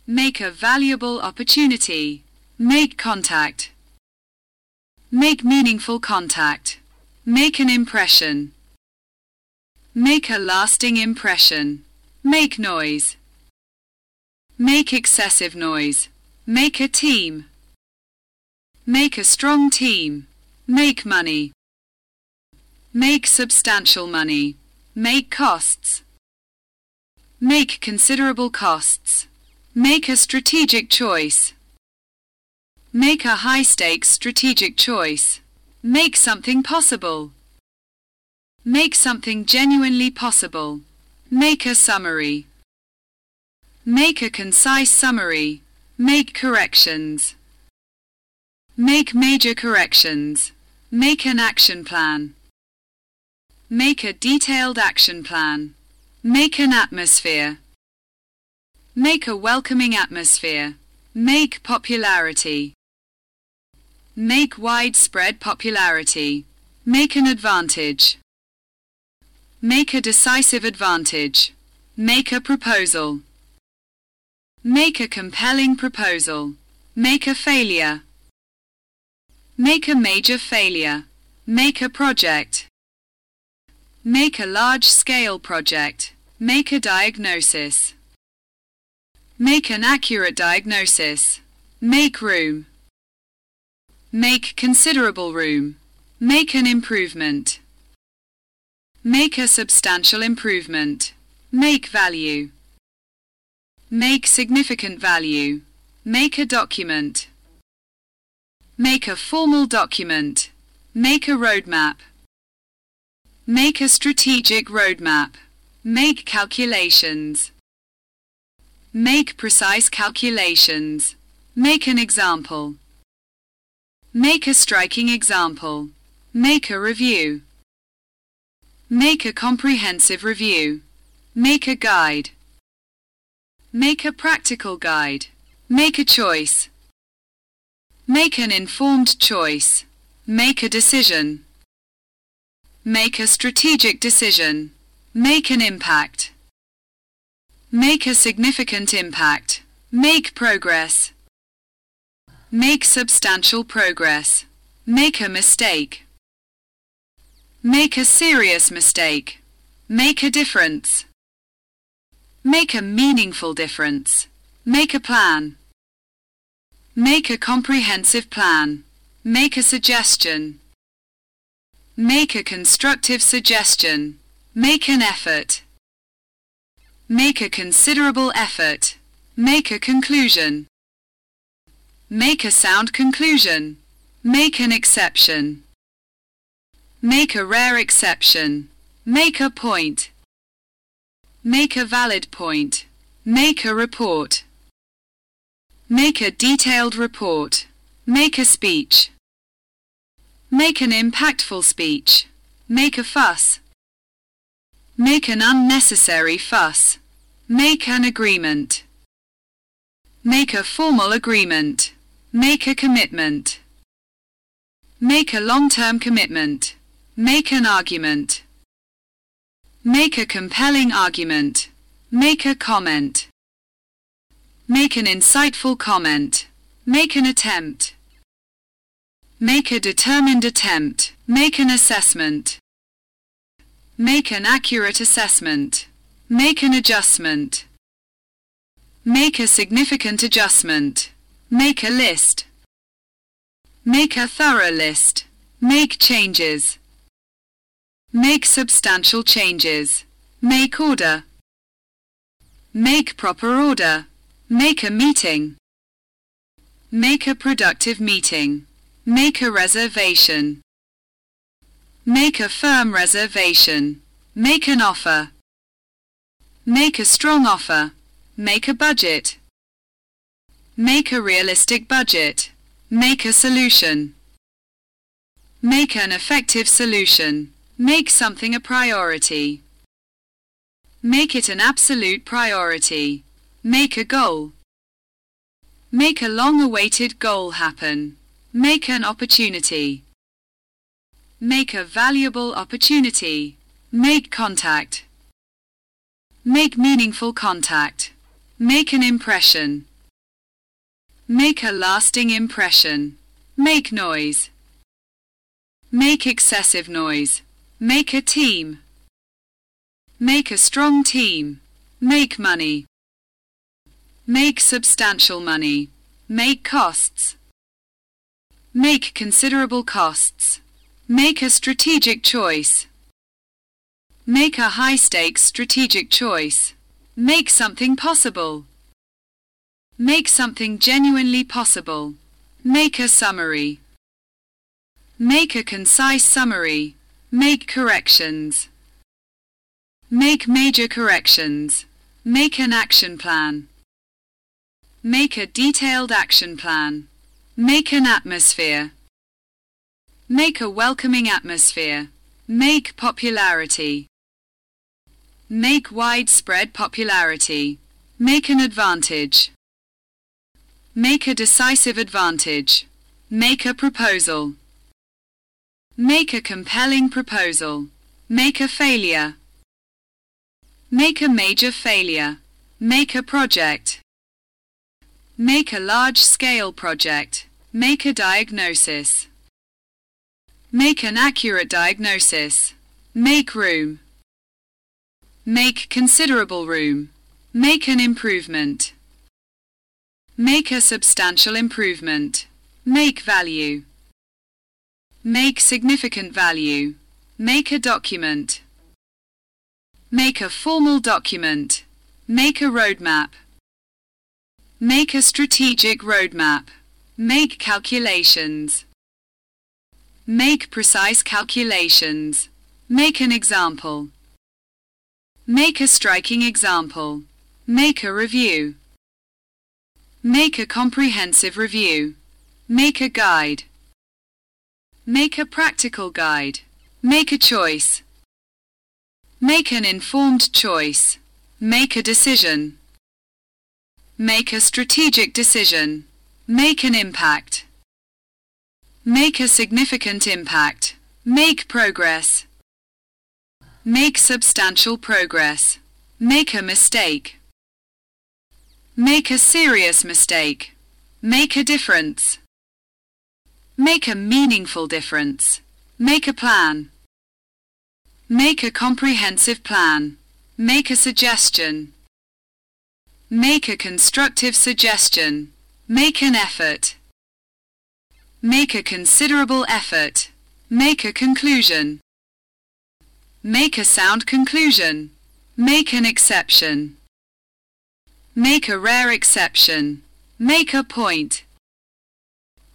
Make a valuable opportunity. Make contact. Make meaningful contact. Make an impression. Make a lasting impression. Make noise. Make excessive noise. Make a team. Make a strong team. Make money. Make substantial money. Make costs. Make considerable costs. Make a strategic choice. Make a high-stakes strategic choice. Make something possible. Make something genuinely possible. Make a summary. Make a concise summary. Make corrections. Make major corrections. Make an action plan. Make a detailed action plan. Make an atmosphere. Make a welcoming atmosphere. Make popularity. Make widespread popularity. Make an advantage. Make a decisive advantage. Make a proposal. Make a compelling proposal. Make a failure. Make a major failure. Make a project. Make a large-scale project. Make a diagnosis. Make an accurate diagnosis. Make room. Make considerable room. Make an improvement. Make a substantial improvement. Make value. Make significant value. Make a document. Make a formal document. Make a roadmap. Make a strategic roadmap. Make calculations. Make precise calculations. Make an example. Make a striking example. Make a review. Make a comprehensive review. Make a guide. Make a practical guide. Make a choice. Make an informed choice. Make a decision. Make a strategic decision. Make an impact. Make a significant impact. Make progress. Make substantial progress. Make a mistake. Make a serious mistake. Make a difference. Make a meaningful difference. Make a plan. Make a comprehensive plan. Make a suggestion. Make a constructive suggestion. Make an effort. Make a considerable effort. Make a conclusion. Make a sound conclusion. Make an exception. Make a rare exception. Make a point. Make a valid point. Make a report. Make a detailed report. Make a speech. Make an impactful speech. Make a fuss. Make an unnecessary fuss. Make an agreement. Make a formal agreement. Make a commitment. Make a long-term commitment. Make an argument. Make a compelling argument. Make a comment. Make an insightful comment. Make an attempt. Make a determined attempt. Make an assessment. Make an accurate assessment. Make an adjustment. Make a significant adjustment. Make a list. Make a thorough list. Make changes. Make substantial changes. Make order. Make proper order. Make a meeting. Make a productive meeting. Make a reservation. Make a firm reservation. Make an offer. Make a strong offer. Make a budget. Make a realistic budget. Make a solution. Make an effective solution. Make something a priority. Make it an absolute priority. Make a goal. Make a long-awaited goal happen. Make an opportunity. Make a valuable opportunity. Make contact. Make meaningful contact. Make an impression. Make a lasting impression. Make noise. Make excessive noise. Make a team. Make a strong team. Make money. Make substantial money. Make costs. Make considerable costs. Make a strategic choice. Make a high-stakes strategic choice. Make something possible. Make something genuinely possible. Make a summary. Make a concise summary. Make corrections. Make major corrections. Make an action plan. Make a detailed action plan. Make an atmosphere. Make a welcoming atmosphere. Make popularity. Make widespread popularity. Make an advantage. Make a decisive advantage. Make a proposal. Make a compelling proposal. Make a failure. Make a major failure. Make a project. Make a large-scale project. Make a diagnosis. Make an accurate diagnosis. Make room. Make considerable room. Make an improvement. Make a substantial improvement. Make value. Make significant value. Make a document. Make a formal document. Make a roadmap. Make a strategic roadmap. Make calculations. Make precise calculations. Make an example. Make a striking example. Make a review. Make a comprehensive review. Make a guide. Make a practical guide. Make a choice. Make an informed choice. Make a decision. Make a strategic decision. Make an impact. Make a significant impact. Make progress. Make substantial progress. Make a mistake. Make a serious mistake. Make a difference. Make a meaningful difference. Make a plan. Make a comprehensive plan. Make a suggestion. Make a constructive suggestion. Make an effort. Make a considerable effort. Make a conclusion. Make a sound conclusion. Make an exception. Make a rare exception. Make a point.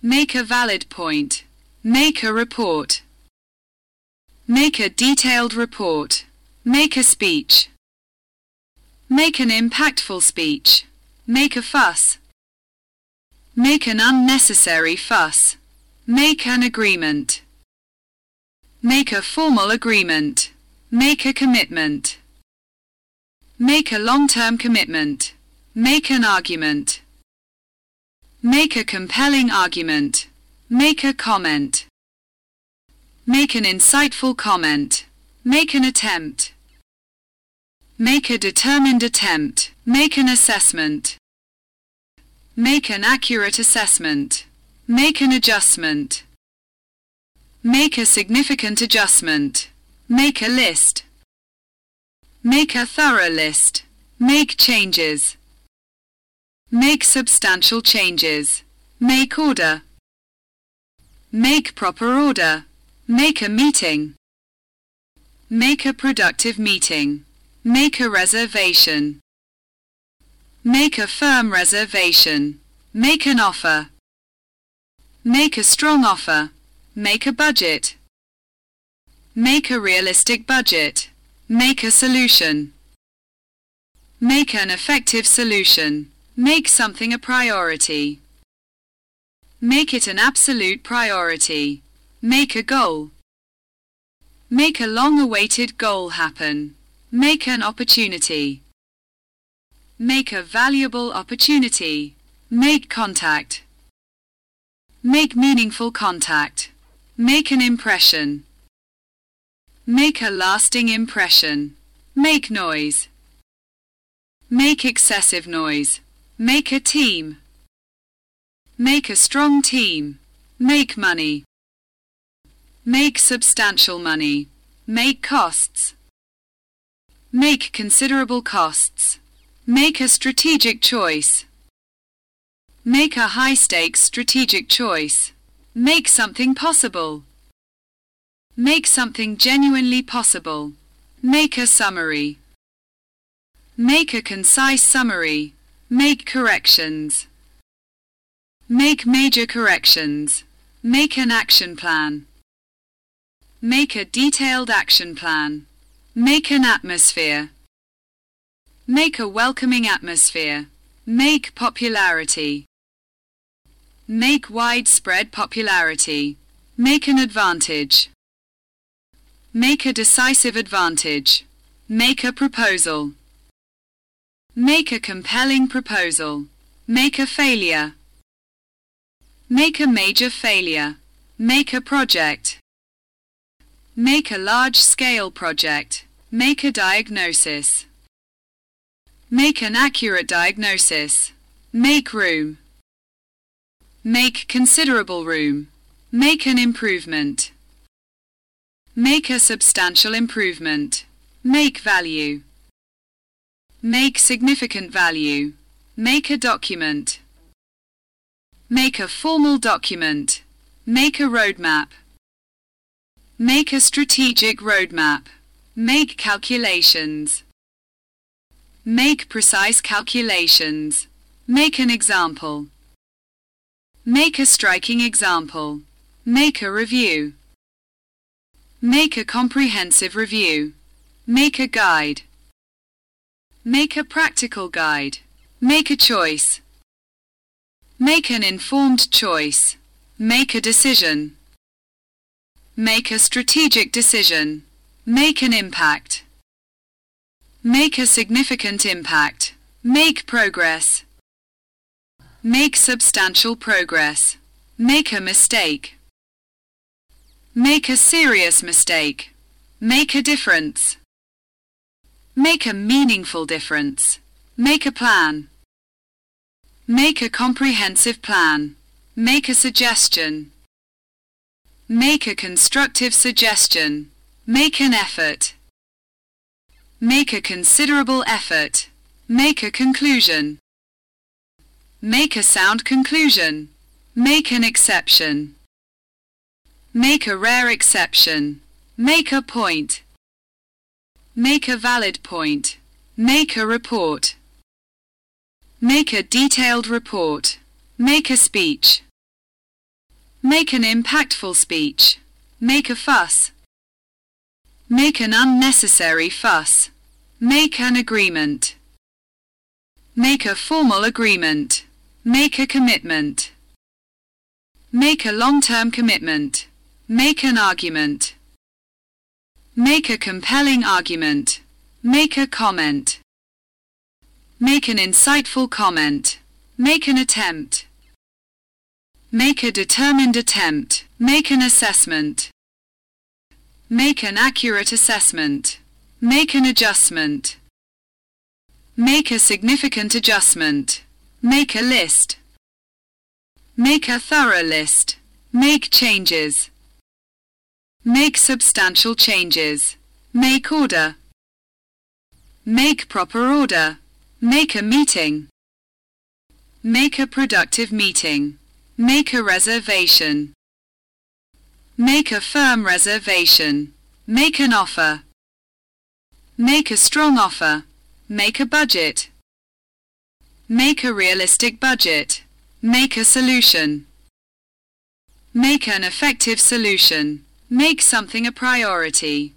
Make a valid point. Make a report. Make a detailed report. Make a speech. Make an impactful speech. Make a fuss. Make an unnecessary fuss. Make an agreement. Make a formal agreement. Make a commitment. Make a long-term commitment. Make an argument. Make a compelling argument. Make a comment. Make an insightful comment. Make an attempt. Make a determined attempt. Make an assessment. Make an accurate assessment. Make an adjustment. Make a significant adjustment. Make a list. Make a thorough list. Make changes. Make substantial changes. Make order. Make proper order. Make a meeting. Make a productive meeting. Make a reservation. Make a firm reservation. Make an offer. Make a strong offer. Make a budget. Make a realistic budget. Make a solution. Make an effective solution. Make something a priority. Make it an absolute priority. Make a goal. Make a long-awaited goal happen. Make an opportunity. Make a valuable opportunity. Make contact. Make meaningful contact. Make an impression. Make a lasting impression. Make noise. Make excessive noise. Make a team. Make a strong team. Make money. Make substantial money. Make costs. Make considerable costs. Make a strategic choice. Make a high-stakes strategic choice. Make something possible. Make something genuinely possible. Make a summary. Make a concise summary. Make corrections. Make major corrections. Make an action plan. Make a detailed action plan. Make an atmosphere. Make a welcoming atmosphere. Make popularity. Make widespread popularity. Make an advantage. Make a decisive advantage. Make a proposal. Make a compelling proposal. Make a failure. Make a major failure. Make a project. Make a large-scale project. Make a diagnosis. Make an accurate diagnosis. Make room. Make considerable room. Make an improvement. Make a substantial improvement. Make value. Make significant value. Make a document. Make a formal document. Make a roadmap. Make a strategic roadmap. Make calculations. Make precise calculations. Make an example. Make a striking example. Make a review. Make a comprehensive review. Make a guide. Make a practical guide. Make a choice. Make an informed choice. Make a decision. Make a strategic decision. Make an impact. Make a significant impact. Make progress. Make substantial progress. Make a mistake. Make a serious mistake. Make a difference. Make a meaningful difference. Make a plan. Make a comprehensive plan. Make a suggestion. Make a constructive suggestion. Make an effort. Make a considerable effort. Make a conclusion. Make a sound conclusion. Make an exception. Make a rare exception. Make a point. Make a valid point. Make a report. Make a detailed report. Make a speech. Make an impactful speech. Make a fuss. Make an unnecessary fuss. Make an agreement. Make a formal agreement. Make a commitment. Make a long-term commitment. Make an argument. Make a compelling argument. Make a comment. Make an insightful comment. Make an attempt. Make a determined attempt. Make an assessment. Make an accurate assessment. Make an adjustment. Make a significant adjustment. Make a list. Make a thorough list. Make changes. Make substantial changes. Make order. Make proper order. Make a meeting. Make a productive meeting. Make a reservation. Make a firm reservation. Make an offer. Make a strong offer. Make a budget. Make a realistic budget. Make a solution. Make an effective solution. Make something a priority.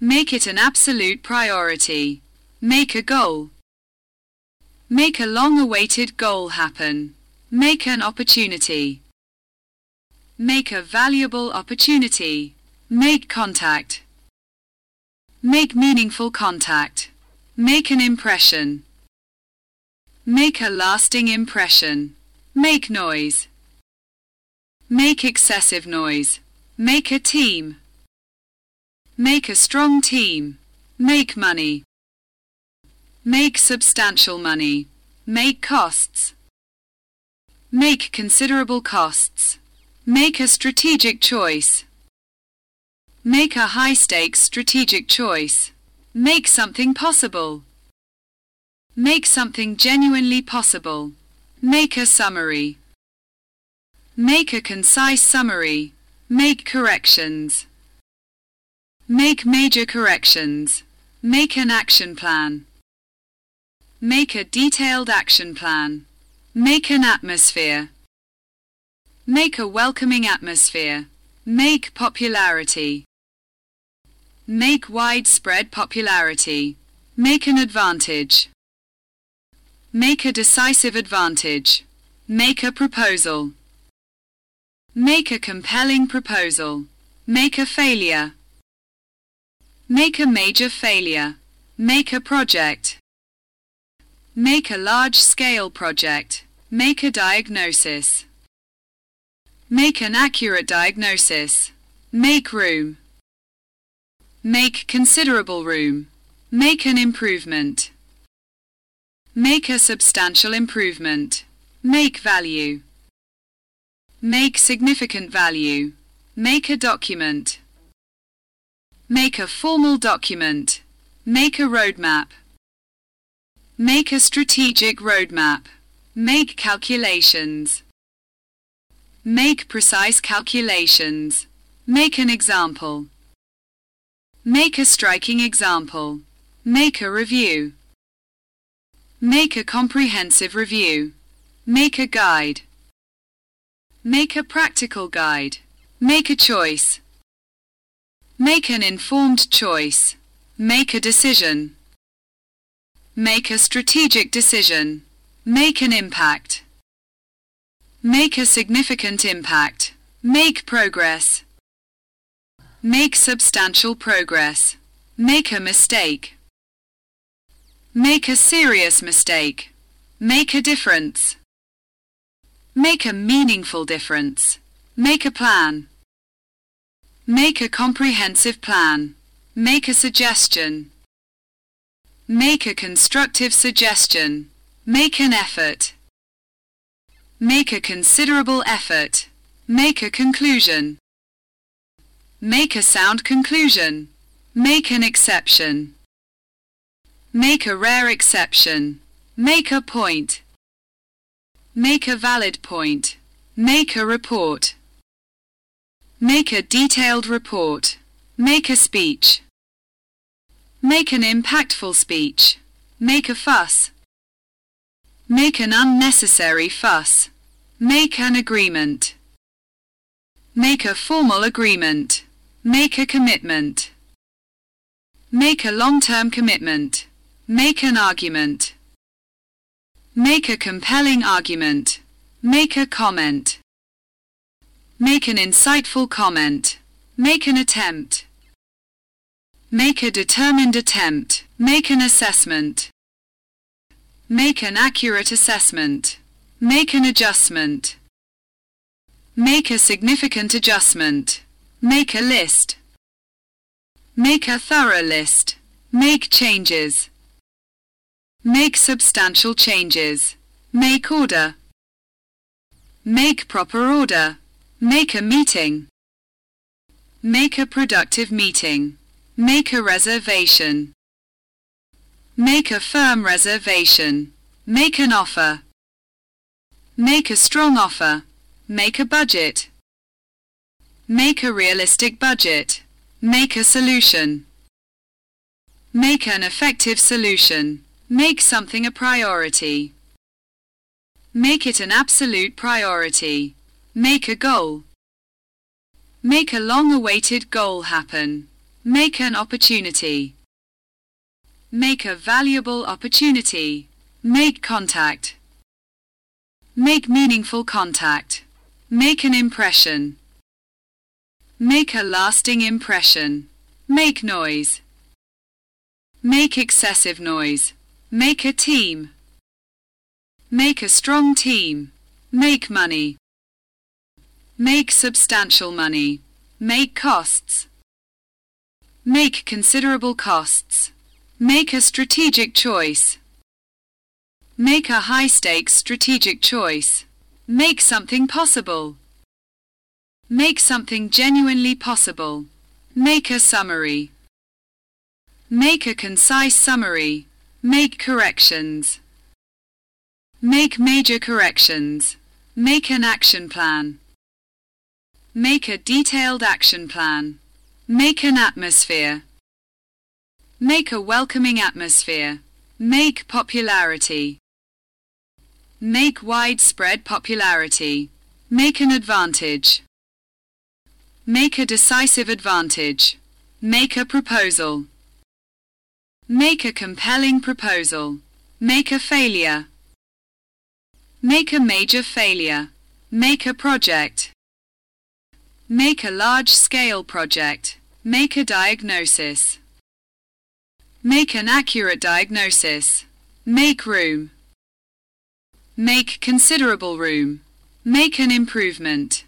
Make it an absolute priority. Make a goal. Make a long-awaited goal happen. Make an opportunity. Make a valuable opportunity. Make contact. Make meaningful contact. Make an impression. Make a lasting impression. Make noise. Make excessive noise. Make a team. Make a strong team. Make money. Make substantial money. Make costs. Make considerable costs. Make a strategic choice. Make a high-stakes strategic choice. Make something possible. Make something genuinely possible. Make a summary. Make a concise summary. Make corrections. Make major corrections. Make an action plan. Make a detailed action plan. Make an atmosphere. Make a welcoming atmosphere. Make popularity. Make widespread popularity. Make an advantage. Make a decisive advantage. Make a proposal. Make a compelling proposal. Make a failure. Make a major failure. Make a project. Make a large-scale project. Make a diagnosis. Make an accurate diagnosis. Make room. Make considerable room. Make an improvement. Make a substantial improvement. Make value. Make significant value. Make a document. Make a formal document. Make a roadmap. Make a strategic roadmap. Make calculations. Make precise calculations. Make an example. Make a striking example. Make a review. Make a comprehensive review. Make a guide. Make a practical guide. Make a choice. Make an informed choice. Make a decision. Make a strategic decision. Make an impact. Make a significant impact. Make progress. Make substantial progress. Make a mistake. Make a serious mistake. Make a difference. Make a meaningful difference. Make a plan. Make a comprehensive plan. Make a suggestion. Make a constructive suggestion. Make an effort. Make a considerable effort. Make a conclusion. Make a sound conclusion. Make an exception. Make a rare exception. Make a point. Make a valid point. Make a report. Make a detailed report. Make a speech. Make an impactful speech. Make a fuss. Make an unnecessary fuss. Make an agreement. Make a formal agreement. Make a commitment. Make a long-term commitment. Make an argument. Make a compelling argument. Make a comment. Make an insightful comment. Make an attempt. Make a determined attempt. Make an assessment. Make an accurate assessment. Make an adjustment. Make a significant adjustment. Make a list. Make a thorough list. Make changes. Make substantial changes. Make order. Make proper order. Make a meeting. Make a productive meeting. Make a reservation. Make a firm reservation. Make an offer. Make a strong offer. Make a budget. Make a realistic budget. Make a solution. Make an effective solution. Make something a priority. Make it an absolute priority. Make a goal. Make a long-awaited goal happen. Make an opportunity. Make a valuable opportunity. Make contact. Make meaningful contact. Make an impression. Make a lasting impression. Make noise. Make excessive noise. Make a team. Make a strong team. Make money. Make substantial money. Make costs. Make considerable costs. Make a strategic choice. Make a high-stakes strategic choice. Make something possible. Make something genuinely possible. Make a summary. Make a concise summary. Make corrections. Make major corrections. Make an action plan. Make a detailed action plan. Make an atmosphere. Make a welcoming atmosphere. Make popularity. Make widespread popularity. Make an advantage. Make a decisive advantage. Make a proposal. Make a compelling proposal. Make a failure. Make a major failure. Make a project. Make a large-scale project. Make a diagnosis. Make an accurate diagnosis. Make room. Make considerable room. Make an improvement.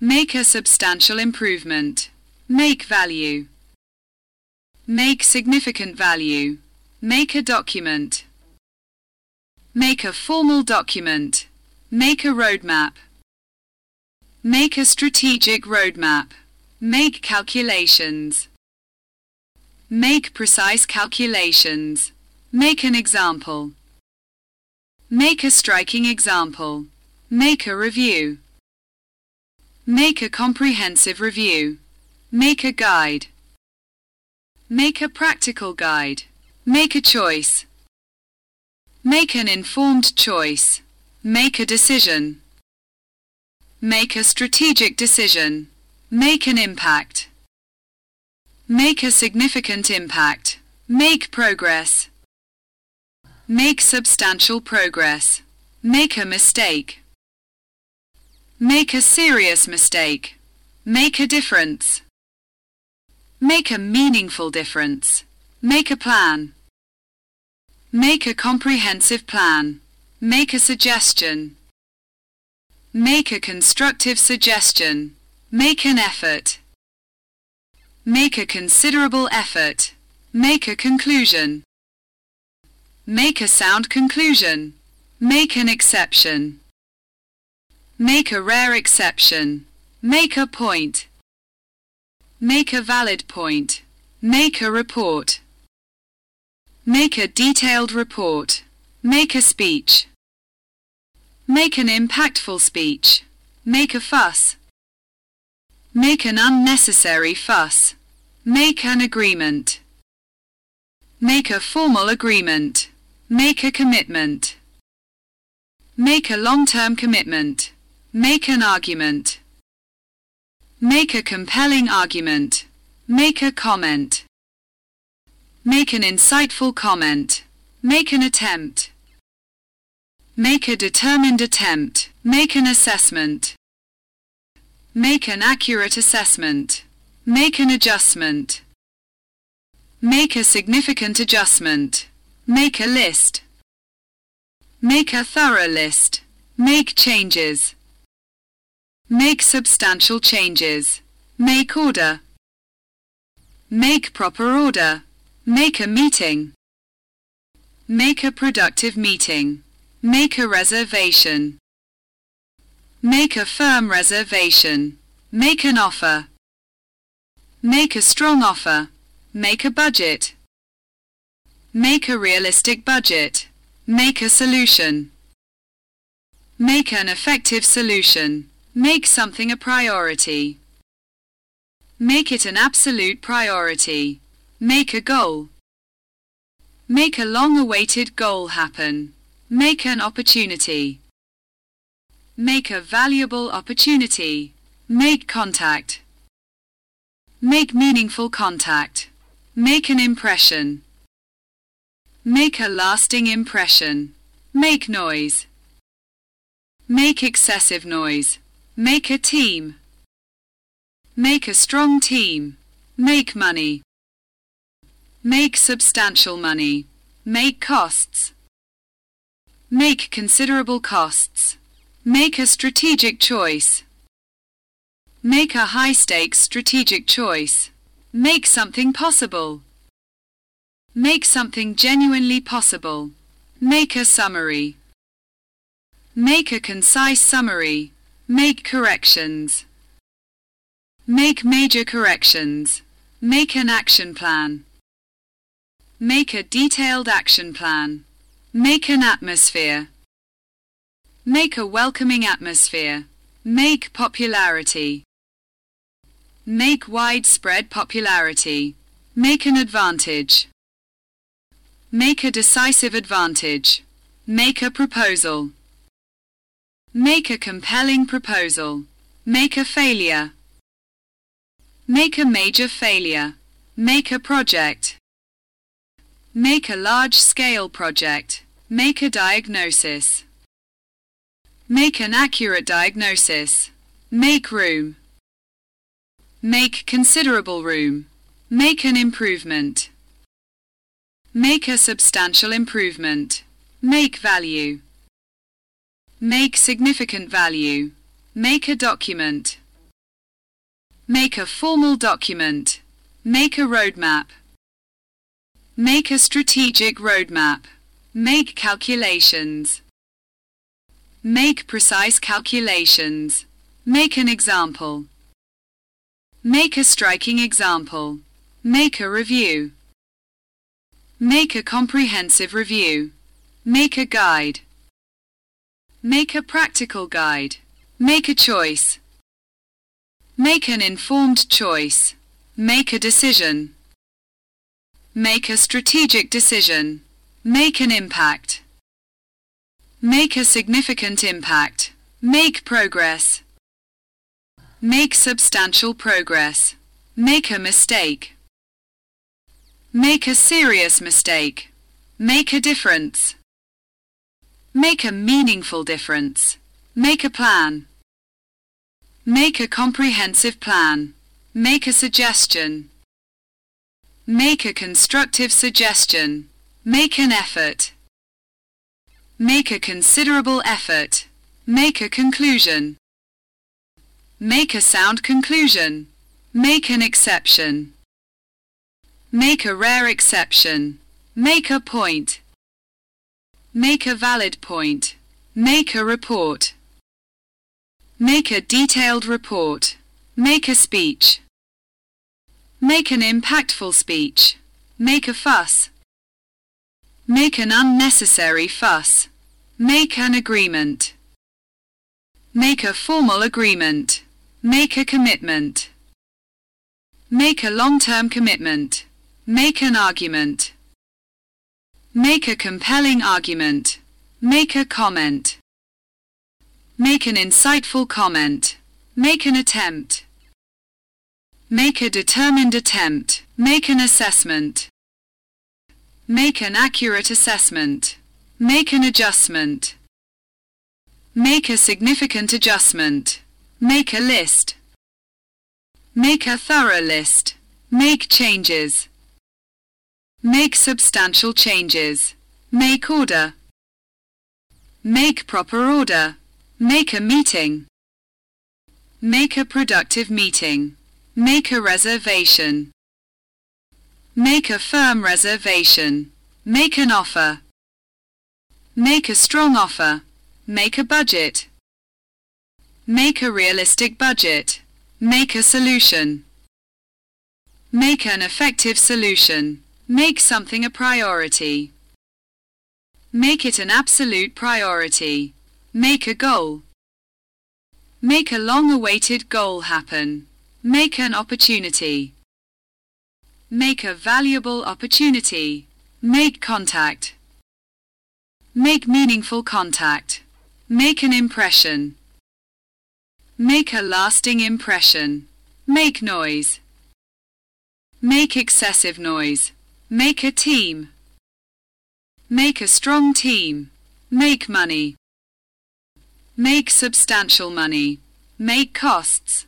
Make a substantial improvement. Make value. Make significant value. Make a document. Make a formal document. Make a roadmap. Make a strategic roadmap. Make calculations. Make precise calculations. Make an example. Make a striking example. Make a review. Make a comprehensive review. Make a guide. Make a practical guide. Make a choice. Make an informed choice. Make a decision. Make a strategic decision. Make an impact. Make a significant impact. Make progress. Make substantial progress. Make a mistake. Make a serious mistake. Make a difference. Make a meaningful difference. Make a plan. Make a comprehensive plan. Make a suggestion. Make a constructive suggestion. Make an effort. Make a considerable effort. Make a conclusion. Make a sound conclusion. Make an exception. Make a rare exception. Make a point. Make a valid point. Make a report. Make a detailed report. Make a speech. Make an impactful speech. Make a fuss. Make an unnecessary fuss. Make an agreement. Make a formal agreement. Make a commitment. Make a long-term commitment. Make an argument. Make a compelling argument. Make a comment. Make an insightful comment. Make an attempt. Make a determined attempt. Make an assessment. Make an accurate assessment. Make an adjustment. Make a significant adjustment. Make a list. Make a thorough list. Make changes. Make substantial changes. Make order. Make proper order. Make a meeting. Make a productive meeting. Make a reservation. Make a firm reservation. Make an offer. Make a strong offer. Make a budget. Make a realistic budget. Make a solution. Make an effective solution. Make something a priority. Make it an absolute priority. Make a goal. Make a long-awaited goal happen. Make an opportunity. Make a valuable opportunity. Make contact. Make meaningful contact. Make an impression. Make a lasting impression. Make noise. Make excessive noise. Make a team. Make a strong team. Make money. Make substantial money. Make costs. Make considerable costs. Make a strategic choice. Make a high-stakes strategic choice. Make something possible. Make something genuinely possible. Make a summary. Make a concise summary. Make corrections. Make major corrections. Make an action plan. Make a detailed action plan. Make an atmosphere. Make a welcoming atmosphere. Make popularity. Make widespread popularity. Make an advantage. Make a decisive advantage. Make a proposal. Make a compelling proposal. Make a failure. Make a major failure. Make a project. Make a large-scale project. Make a diagnosis. Make an accurate diagnosis. Make room. Make considerable room. Make an improvement. Make a substantial improvement. Make value. Make significant value. Make a document. Make a formal document. Make a roadmap. Make a strategic roadmap. Make calculations. Make precise calculations. Make an example. Make a striking example. Make a review. Make a comprehensive review. Make a guide. Make a practical guide. Make a choice. Make an informed choice. Make a decision. Make a strategic decision. Make an impact. Make a significant impact. Make progress. Make substantial progress. Make a mistake. Make a serious mistake. Make a difference. Make a meaningful difference. Make a plan. Make a comprehensive plan. Make a suggestion. Make a constructive suggestion. Make an effort. Make a considerable effort. Make a conclusion. Make a sound conclusion. Make an exception. Make a rare exception. Make a point. Make a valid point. Make a report. Make a detailed report. Make a speech. Make an impactful speech. Make a fuss. Make an unnecessary fuss. Make an agreement. Make a formal agreement. Make a commitment. Make a long-term commitment. Make an argument. Make a compelling argument. Make a comment. Make an insightful comment. Make an attempt. Make a determined attempt. Make an assessment. Make an accurate assessment. Make an adjustment. Make a significant adjustment. Make a list. Make a thorough list. Make changes. Make substantial changes. Make order. Make proper order. Make a meeting. Make a productive meeting. Make a reservation. Make a firm reservation. Make an offer. Make a strong offer. Make a budget. Make a realistic budget. Make a solution. Make an effective solution. Make something a priority. Make it an absolute priority. Make a goal. Make a long-awaited goal happen. Make an opportunity. Make a valuable opportunity. Make contact. Make meaningful contact. Make an impression. Make a lasting impression. Make noise. Make excessive noise. Make a team. Make a strong team. Make money. Make substantial money. Make costs.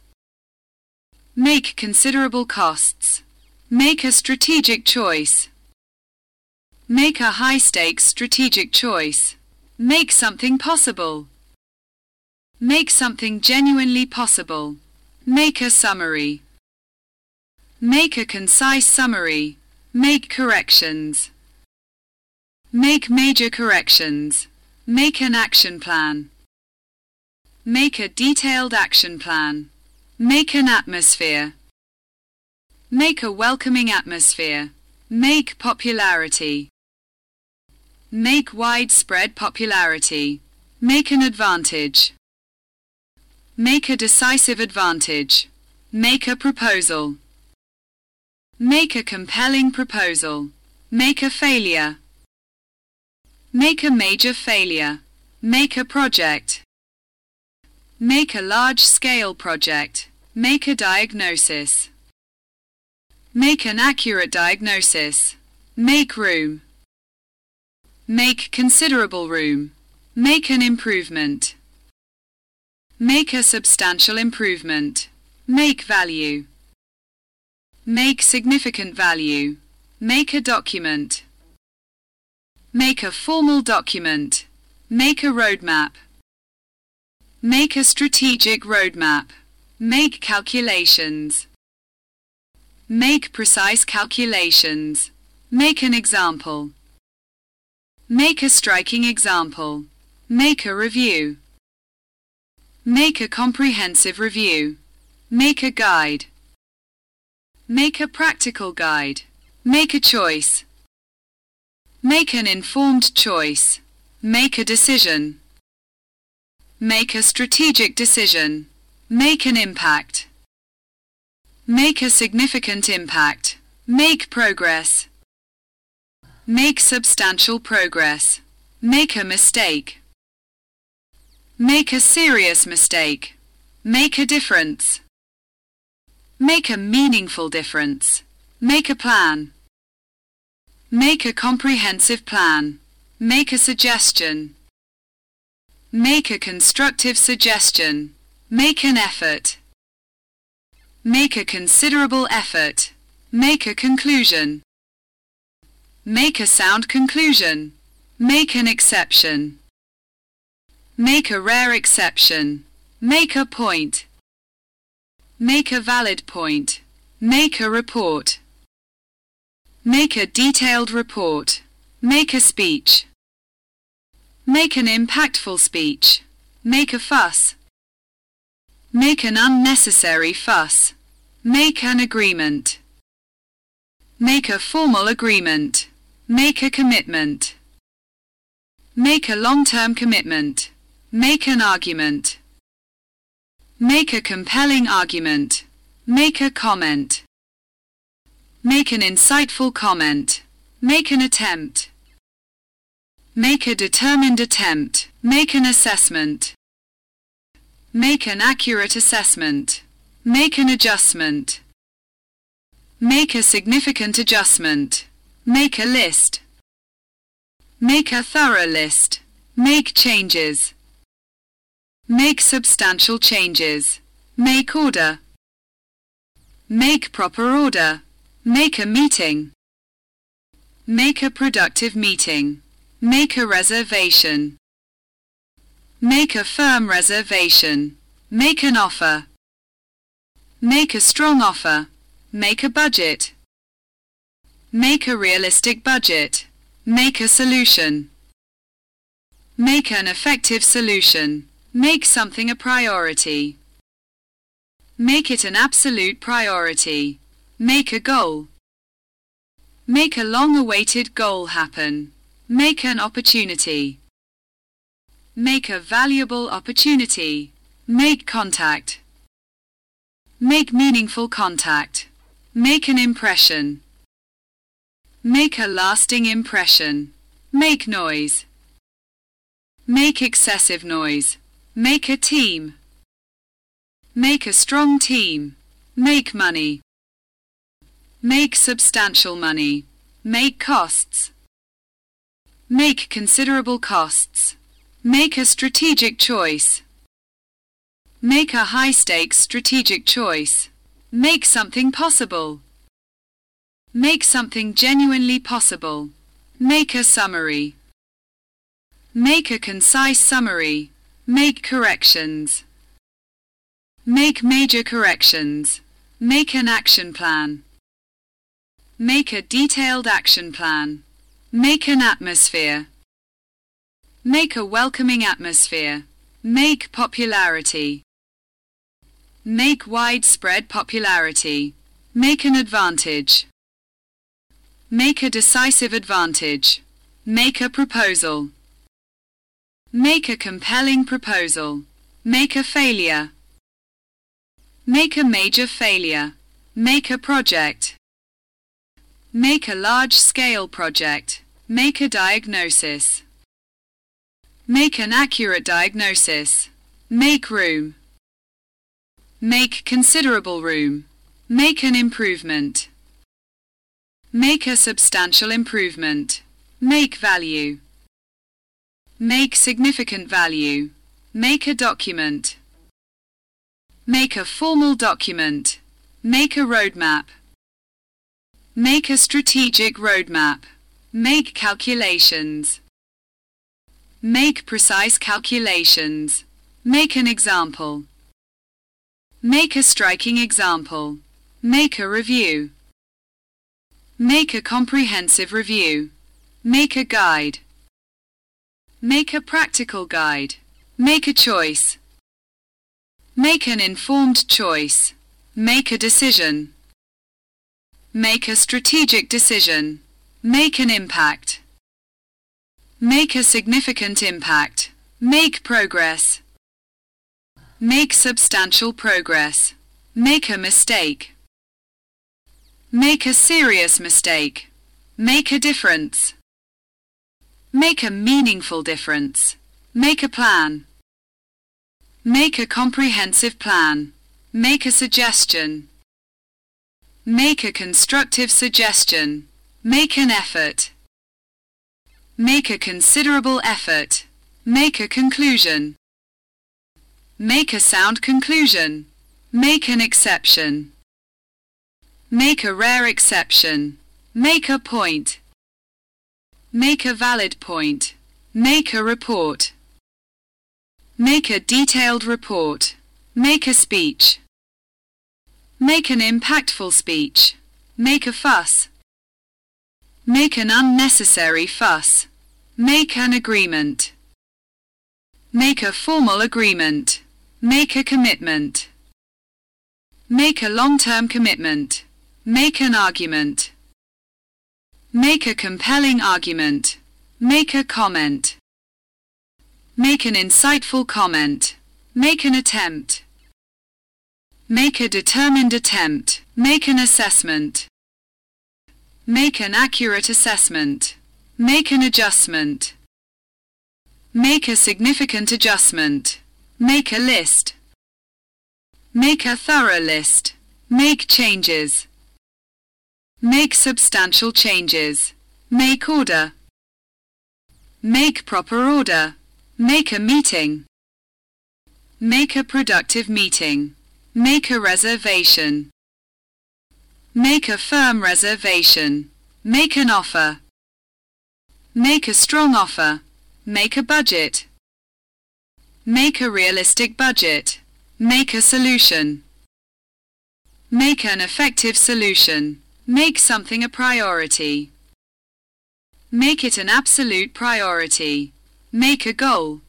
Make considerable costs. Make a strategic choice. Make a high-stakes strategic choice. Make something possible. Make something genuinely possible. Make a summary. Make a concise summary. Make corrections. Make major corrections. Make an action plan. Make a detailed action plan. Make an atmosphere. Make a welcoming atmosphere. Make popularity. Make widespread popularity. Make an advantage. Make a decisive advantage. Make a proposal. Make a compelling proposal. Make a failure. Make a major failure. Make a project. Make a large-scale project. Make a diagnosis. Make an accurate diagnosis. Make room. Make considerable room. Make an improvement. Make a substantial improvement. Make value. Make significant value. Make a document. Make a formal document. Make a roadmap. Make a strategic roadmap. Make calculations. Make precise calculations. Make an example. Make a striking example. Make a review. Make a comprehensive review. Make a guide. Make a practical guide. Make a choice. Make an informed choice. Make a decision. Make a strategic decision. Make an impact. Make a significant impact. Make progress. Make substantial progress. Make a mistake. Make a serious mistake. Make a difference. Make a meaningful difference. Make a plan. Make a comprehensive plan. Make a suggestion. Make a constructive suggestion. Make an effort. Make a considerable effort. Make a conclusion. Make a sound conclusion. Make an exception. Make a rare exception. Make a point. Make a valid point. Make a report. Make a detailed report. Make a speech. Make an impactful speech. Make a fuss. Make an unnecessary fuss. Make an agreement. Make a formal agreement. Make a commitment. Make a long-term commitment. Make an argument. Make a compelling argument. Make a comment. Make an insightful comment. Make an attempt. Make a determined attempt. Make an assessment. Make an accurate assessment. Make an adjustment. Make a significant adjustment. Make a list. Make a thorough list. Make changes. Make substantial changes. Make order. Make proper order. Make a meeting. Make a productive meeting. Make a reservation. Make a firm reservation. Make an offer. Make a strong offer. Make a budget. Make a realistic budget. Make a solution. Make an effective solution. Make something a priority. Make it an absolute priority. Make a goal. Make a long-awaited goal happen. Make an opportunity. Make a valuable opportunity. Make contact. Make meaningful contact. Make an impression. Make a lasting impression. Make noise. Make excessive noise. Make a team. Make a strong team. Make money. Make substantial money. Make costs. Make considerable costs. Make a strategic choice. Make a high-stakes strategic choice. Make something possible. Make something genuinely possible. Make a summary. Make a concise summary. Make corrections. Make major corrections. Make an action plan. Make a detailed action plan. Make an atmosphere. Make a welcoming atmosphere. Make popularity. Make widespread popularity. Make an advantage. Make a decisive advantage. Make a proposal. Make a compelling proposal. Make a failure. Make a major failure. Make a project. Make a large-scale project. Make a diagnosis. Make an accurate diagnosis. Make room. Make considerable room. Make an improvement. Make a substantial improvement. Make value. Make significant value. Make a document. Make a formal document. Make a roadmap. Make a strategic roadmap. Make calculations. Make precise calculations. Make an example. Make a striking example. Make a review. Make a comprehensive review. Make a guide. Make a practical guide. Make a choice. Make an informed choice. Make a decision. Make a strategic decision. Make an impact. Make a significant impact. Make progress. Make substantial progress. Make a mistake. Make a serious mistake. Make a difference. Make a meaningful difference. Make a plan. Make a comprehensive plan. Make a suggestion. Make a constructive suggestion. Make an effort. Make a considerable effort. Make a conclusion. Make a sound conclusion. Make an exception. Make a rare exception. Make a point. Make a valid point. Make a report. Make a detailed report. Make a speech. Make an impactful speech. Make a fuss. Make an unnecessary fuss. Make an agreement. Make a formal agreement. Make a commitment. Make a long-term commitment. Make an argument. Make a compelling argument. Make a comment. Make an insightful comment. Make an attempt. Make a determined attempt. Make an assessment. Make an accurate assessment. Make an adjustment. Make a significant adjustment. Make a list. Make a thorough list. Make changes. Make substantial changes. Make order. Make proper order. Make a meeting. Make a productive meeting. Make a reservation. Make a firm reservation. Make an offer. Make a strong offer. Make a budget. Make a realistic budget. Make a solution. Make an effective solution. Make something a priority. Make it an absolute priority. Make a goal.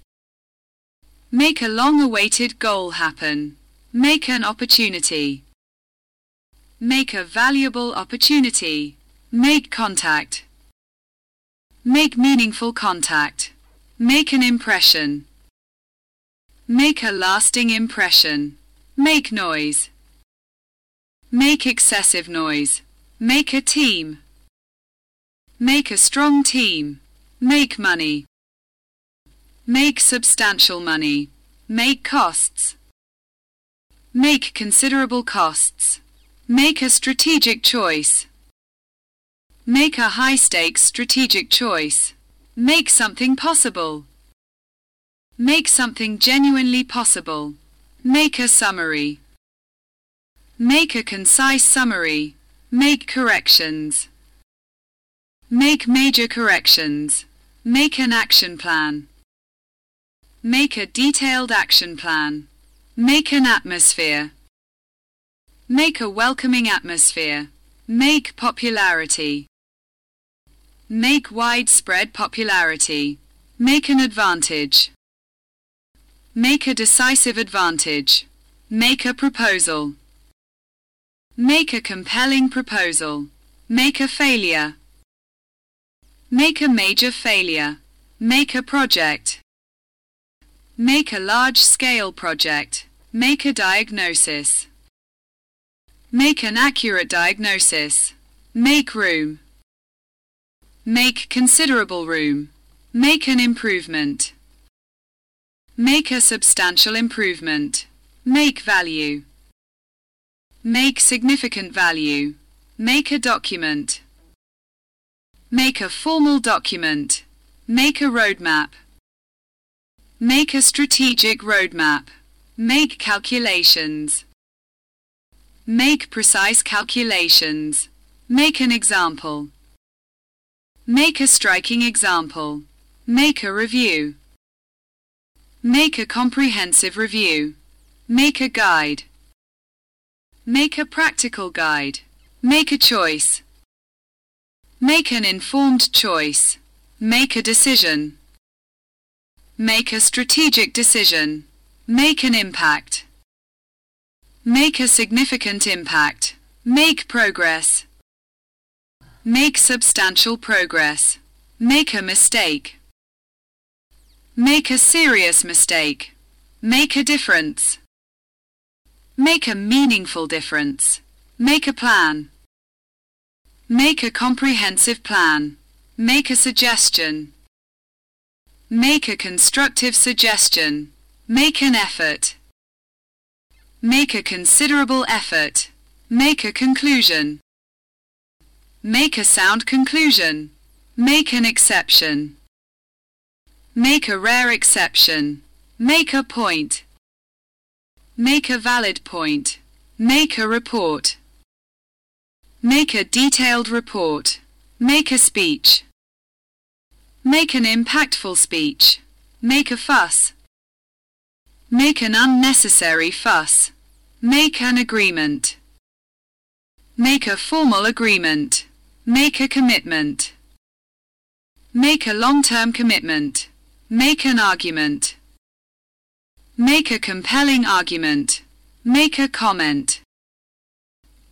Make a long-awaited goal happen. Make an opportunity. Make a valuable opportunity. Make contact. Make meaningful contact. Make an impression. Make a lasting impression. Make noise. Make excessive noise. Make a team. Make a strong team. Make money. Make substantial money. Make costs. Make considerable costs. Make a strategic choice. Make a high-stakes strategic choice. Make something possible. Make something genuinely possible. Make a summary. Make a concise summary. Make corrections. Make major corrections. Make an action plan. Make a detailed action plan. Make an atmosphere. Make a welcoming atmosphere. Make popularity. Make widespread popularity. Make an advantage. Make a decisive advantage. Make a proposal. Make a compelling proposal. Make a failure. Make a major failure. Make a project. Make a large-scale project. Make a diagnosis. Make an accurate diagnosis. Make room. Make considerable room. Make an improvement. Make a substantial improvement. Make value. Make significant value. Make a document. Make a formal document. Make a roadmap. Make a strategic roadmap. Make calculations. Make precise calculations. Make an example. Make a striking example. Make a review. Make a comprehensive review. Make a guide. Make a practical guide. Make a choice. Make an informed choice. Make a decision. Make a strategic decision. Make an impact. Make a significant impact. Make progress. Make substantial progress. Make a mistake. Make a serious mistake. Make a difference. Make a meaningful difference. Make a plan. Make a comprehensive plan. Make a suggestion. Make a constructive suggestion. Make an effort. Make a considerable effort. Make a conclusion. Make a sound conclusion. Make an exception. Make a rare exception. Make a point. Make a valid point. Make a report. Make a detailed report. Make a speech. Make an impactful speech. Make a fuss. Make an unnecessary fuss. Make an agreement. Make a formal agreement. Make a commitment. Make a long-term commitment. Make an argument. Make a compelling argument. Make a comment.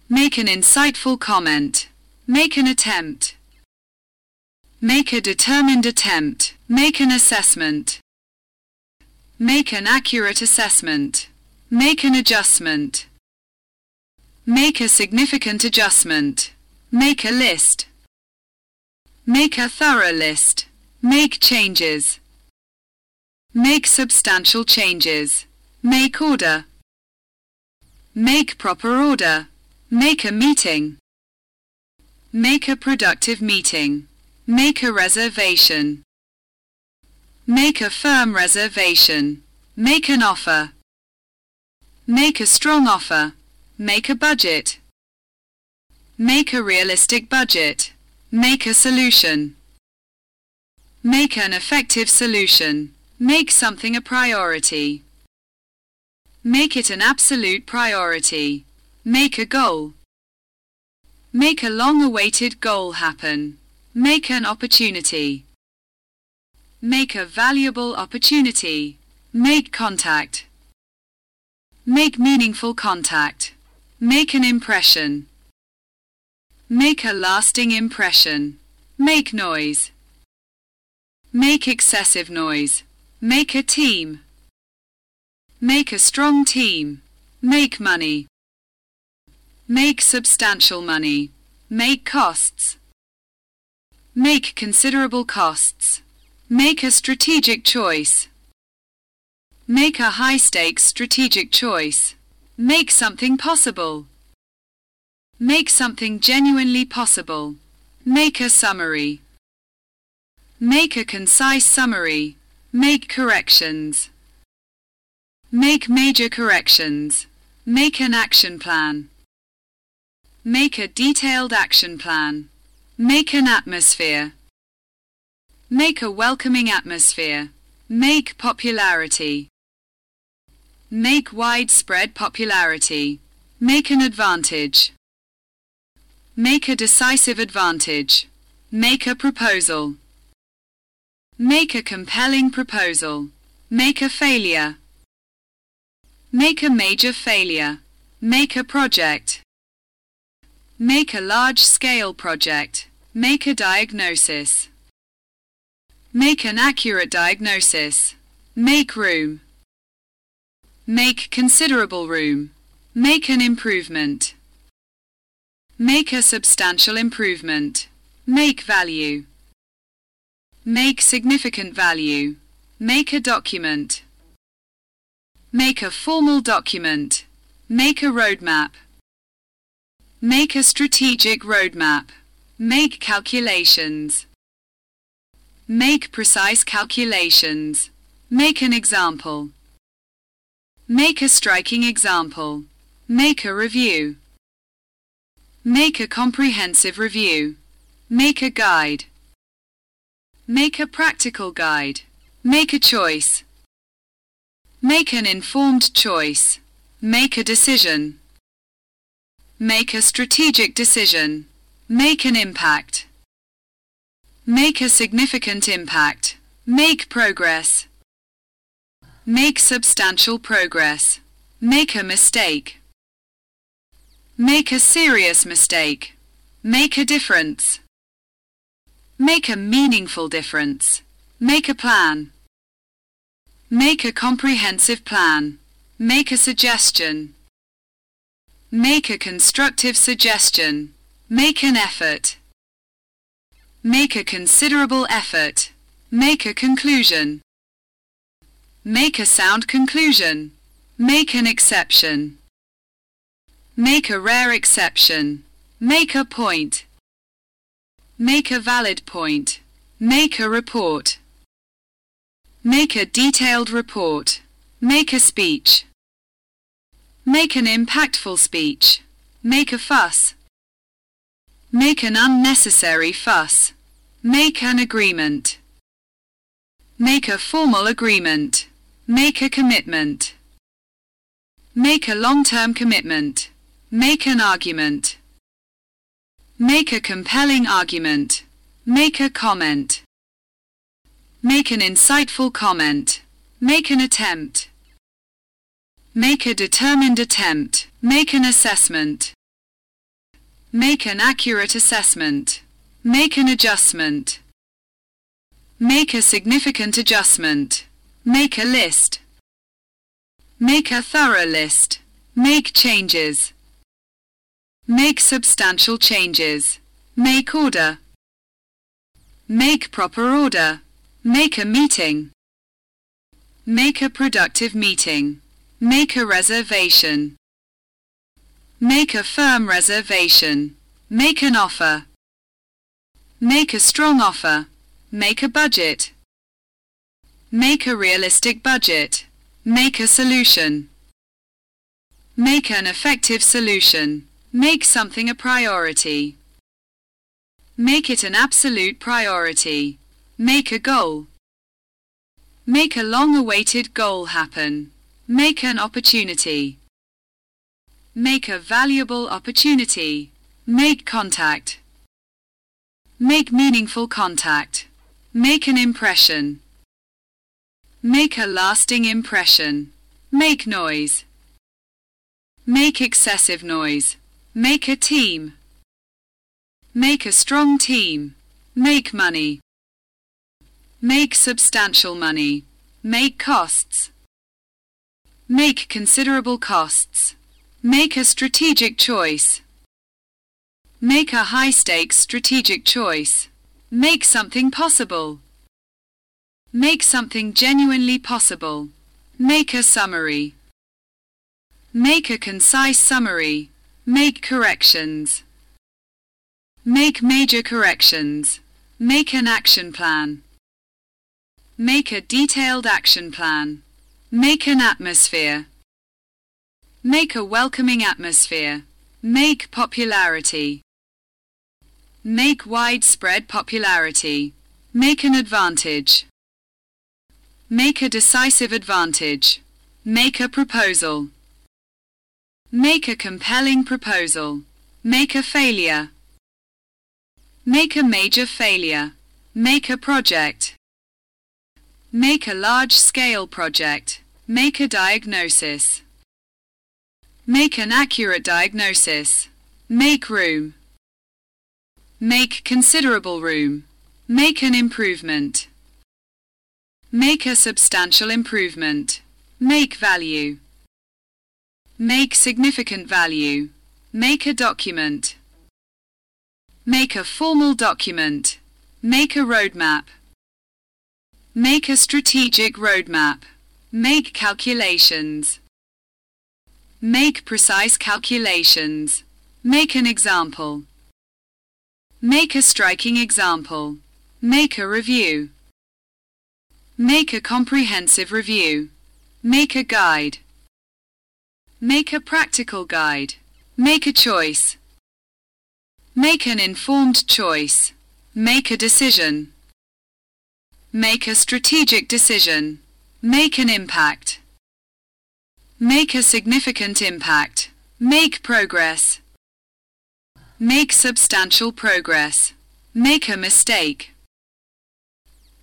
Make an insightful comment. Make an attempt. Make a determined attempt. Make an assessment. Make an accurate assessment. Make an adjustment. Make a significant adjustment. Make a list. Make a thorough list. Make changes. Make substantial changes. Make order. Make proper order. Make a meeting. Make a productive meeting. Make a reservation. Make a firm reservation. Make an offer. Make a strong offer. Make a budget. Make a realistic budget. Make a solution. Make an effective solution. Make something a priority. Make it an absolute priority. Make a goal. Make a long-awaited goal happen. Make an opportunity. Make a valuable opportunity. Make contact. Make meaningful contact. Make an impression. Make a lasting impression. Make noise. Make excessive noise. Make a team. Make a strong team. Make money. Make substantial money. Make costs. Make considerable costs. Make a strategic choice. Make a high-stakes strategic choice. Make something possible. Make something genuinely possible. Make a summary. Make a concise summary. Make corrections. Make major corrections. Make an action plan. Make a detailed action plan. Make an atmosphere. Make a welcoming atmosphere. Make popularity. Make widespread popularity. Make an advantage. Make a decisive advantage. Make a proposal. Make a compelling proposal. Make a failure. Make a major failure. Make a project. Make a large-scale project. Make a diagnosis. Make an accurate diagnosis. Make room. Make considerable room. Make an improvement. Make a substantial improvement. Make value. Make significant value. Make a document. Make a formal document. Make a roadmap. Make a strategic roadmap. Make calculations. Make precise calculations. Make an example. Make a striking example. Make a review. Make a comprehensive review. Make a guide. Make a practical guide. Make a choice. Make an informed choice. Make a decision. Make a strategic decision. Make an impact. Make a significant impact. Make progress. Make substantial progress. Make a mistake. Make a serious mistake. Make a difference. Make a meaningful difference. Make a plan. Make a comprehensive plan. Make a suggestion. Make a constructive suggestion. Make an effort. Make a considerable effort. Make a conclusion. Make a sound conclusion. Make an exception. Make a rare exception. Make a point. Make a valid point. Make a report. Make a detailed report. Make a speech. Make an impactful speech. Make a fuss. Make an unnecessary fuss. Make an agreement. Make a formal agreement. Make a commitment. Make a long-term commitment. Make an argument. Make a compelling argument. Make a comment. Make an insightful comment. Make an attempt. Make a determined attempt. Make an assessment. Make an accurate assessment. Make an adjustment. Make a significant adjustment. Make a list. Make a thorough list. Make changes. Make substantial changes. Make order. Make proper order. Make a meeting. Make a productive meeting. Make a reservation. Make a firm reservation. Make an offer. Make a strong offer. Make a budget. Make a realistic budget. Make a solution. Make an effective solution. Make something a priority. Make it an absolute priority. Make a goal. Make a long-awaited goal happen. Make an opportunity. Make a valuable opportunity. Make contact. Make meaningful contact. Make an impression. Make a lasting impression. Make noise. Make excessive noise. Make a team. Make a strong team. Make money. Make substantial money. Make costs. Make considerable costs. Make a strategic choice. Make a high-stakes strategic choice. Make something possible. Make something genuinely possible. Make a summary. Make a concise summary. Make corrections. Make major corrections. Make an action plan. Make a detailed action plan. Make an atmosphere. Make a welcoming atmosphere. Make popularity. Make widespread popularity. Make an advantage. Make a decisive advantage. Make a proposal. Make a compelling proposal. Make a failure. Make a major failure. Make a project. Make a large-scale project. Make a diagnosis. Make an accurate diagnosis. Make room. Make considerable room. Make an improvement. Make a substantial improvement. Make value. Make significant value. Make a document. Make a formal document. Make a roadmap. Make a strategic roadmap. Make calculations. Make precise calculations. Make an example. Make a striking example. Make a review. Make a comprehensive review. Make a guide. Make a practical guide. Make a choice. Make an informed choice. Make a decision. Make a strategic decision. Make an impact. Make a significant impact. Make progress. Make substantial progress. Make a mistake.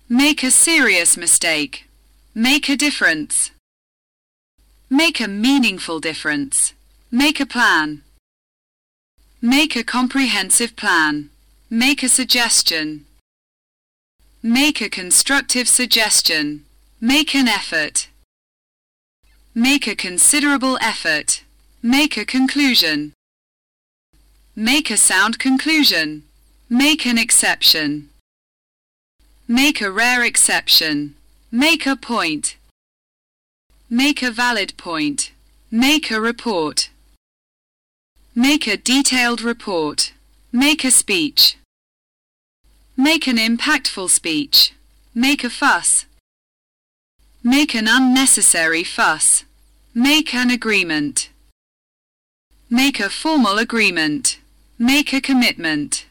Make a serious mistake. Make a difference. Make a meaningful difference. Make a plan. Make a comprehensive plan. Make a suggestion. Make a constructive suggestion. Make an effort. Make a considerable effort. Make a conclusion. Make a sound conclusion. Make an exception. Make a rare exception. Make a point. Make a valid point. Make a report. Make a detailed report. Make a speech. Make an impactful speech. Make a fuss. Make an unnecessary fuss. Make an agreement. Make a formal agreement. Make a commitment.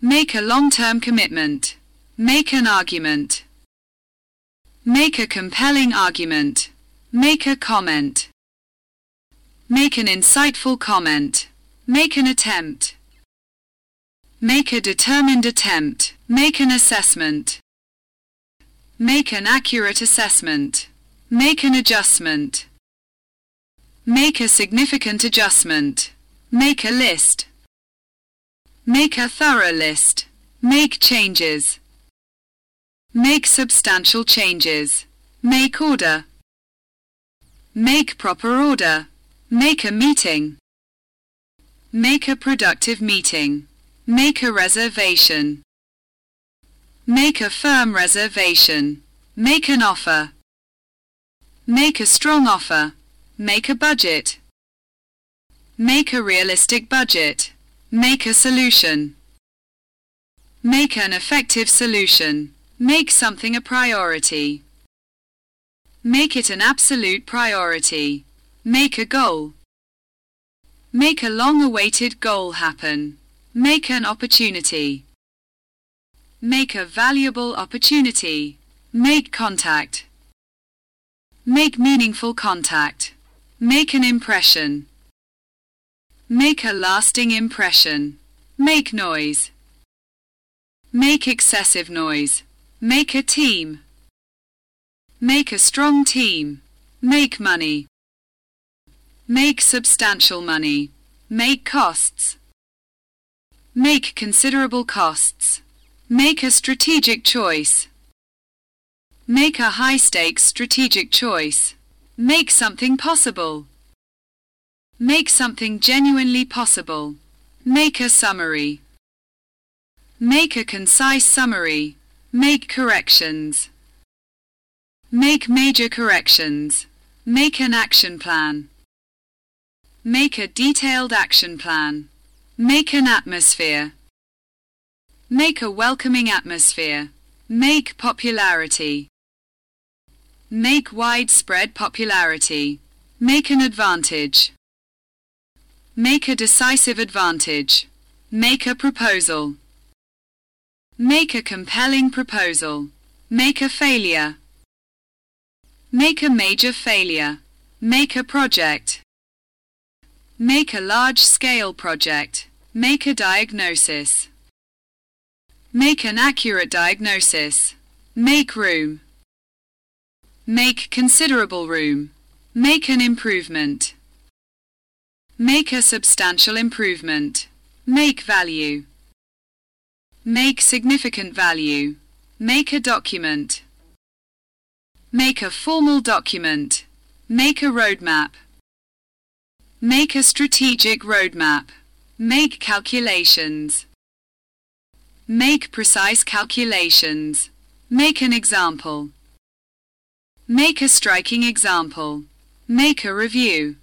Make a long-term commitment. Make an argument. Make a compelling argument. Make a comment. Make an insightful comment. Make an attempt. Make a determined attempt. Make an assessment. Make an accurate assessment. Make an adjustment. Make a significant adjustment. Make a list. Make a thorough list. Make changes. Make substantial changes. Make order. Make proper order. Make a meeting. Make a productive meeting. Make a reservation. Make a firm reservation. Make an offer. Make a strong offer. Make a budget. Make a realistic budget. Make a solution. Make an effective solution. Make something a priority. Make it an absolute priority. Make a goal. Make a long-awaited goal happen. Make an opportunity. Make a valuable opportunity. Make contact. Make meaningful contact. Make an impression. Make a lasting impression. Make noise. Make excessive noise. Make a team. Make a strong team. Make money. Make substantial money. Make costs. Make considerable costs. Make a strategic choice. Make a high-stakes strategic choice. Make something possible. Make something genuinely possible. Make a summary. Make a concise summary. Make corrections. Make major corrections. Make an action plan. Make a detailed action plan. Make an atmosphere. Make a welcoming atmosphere. Make popularity. Make widespread popularity. Make an advantage. Make a decisive advantage. Make a proposal. Make a compelling proposal. Make a failure. Make a major failure. Make a project. Make a large-scale project. Make a diagnosis. Make an accurate diagnosis. Make room. Make considerable room. Make an improvement. Make a substantial improvement. Make value. Make significant value. Make a document. Make a formal document. Make a roadmap. Make a strategic roadmap. Make calculations. Make precise calculations. Make an example. Make a striking example. Make a review.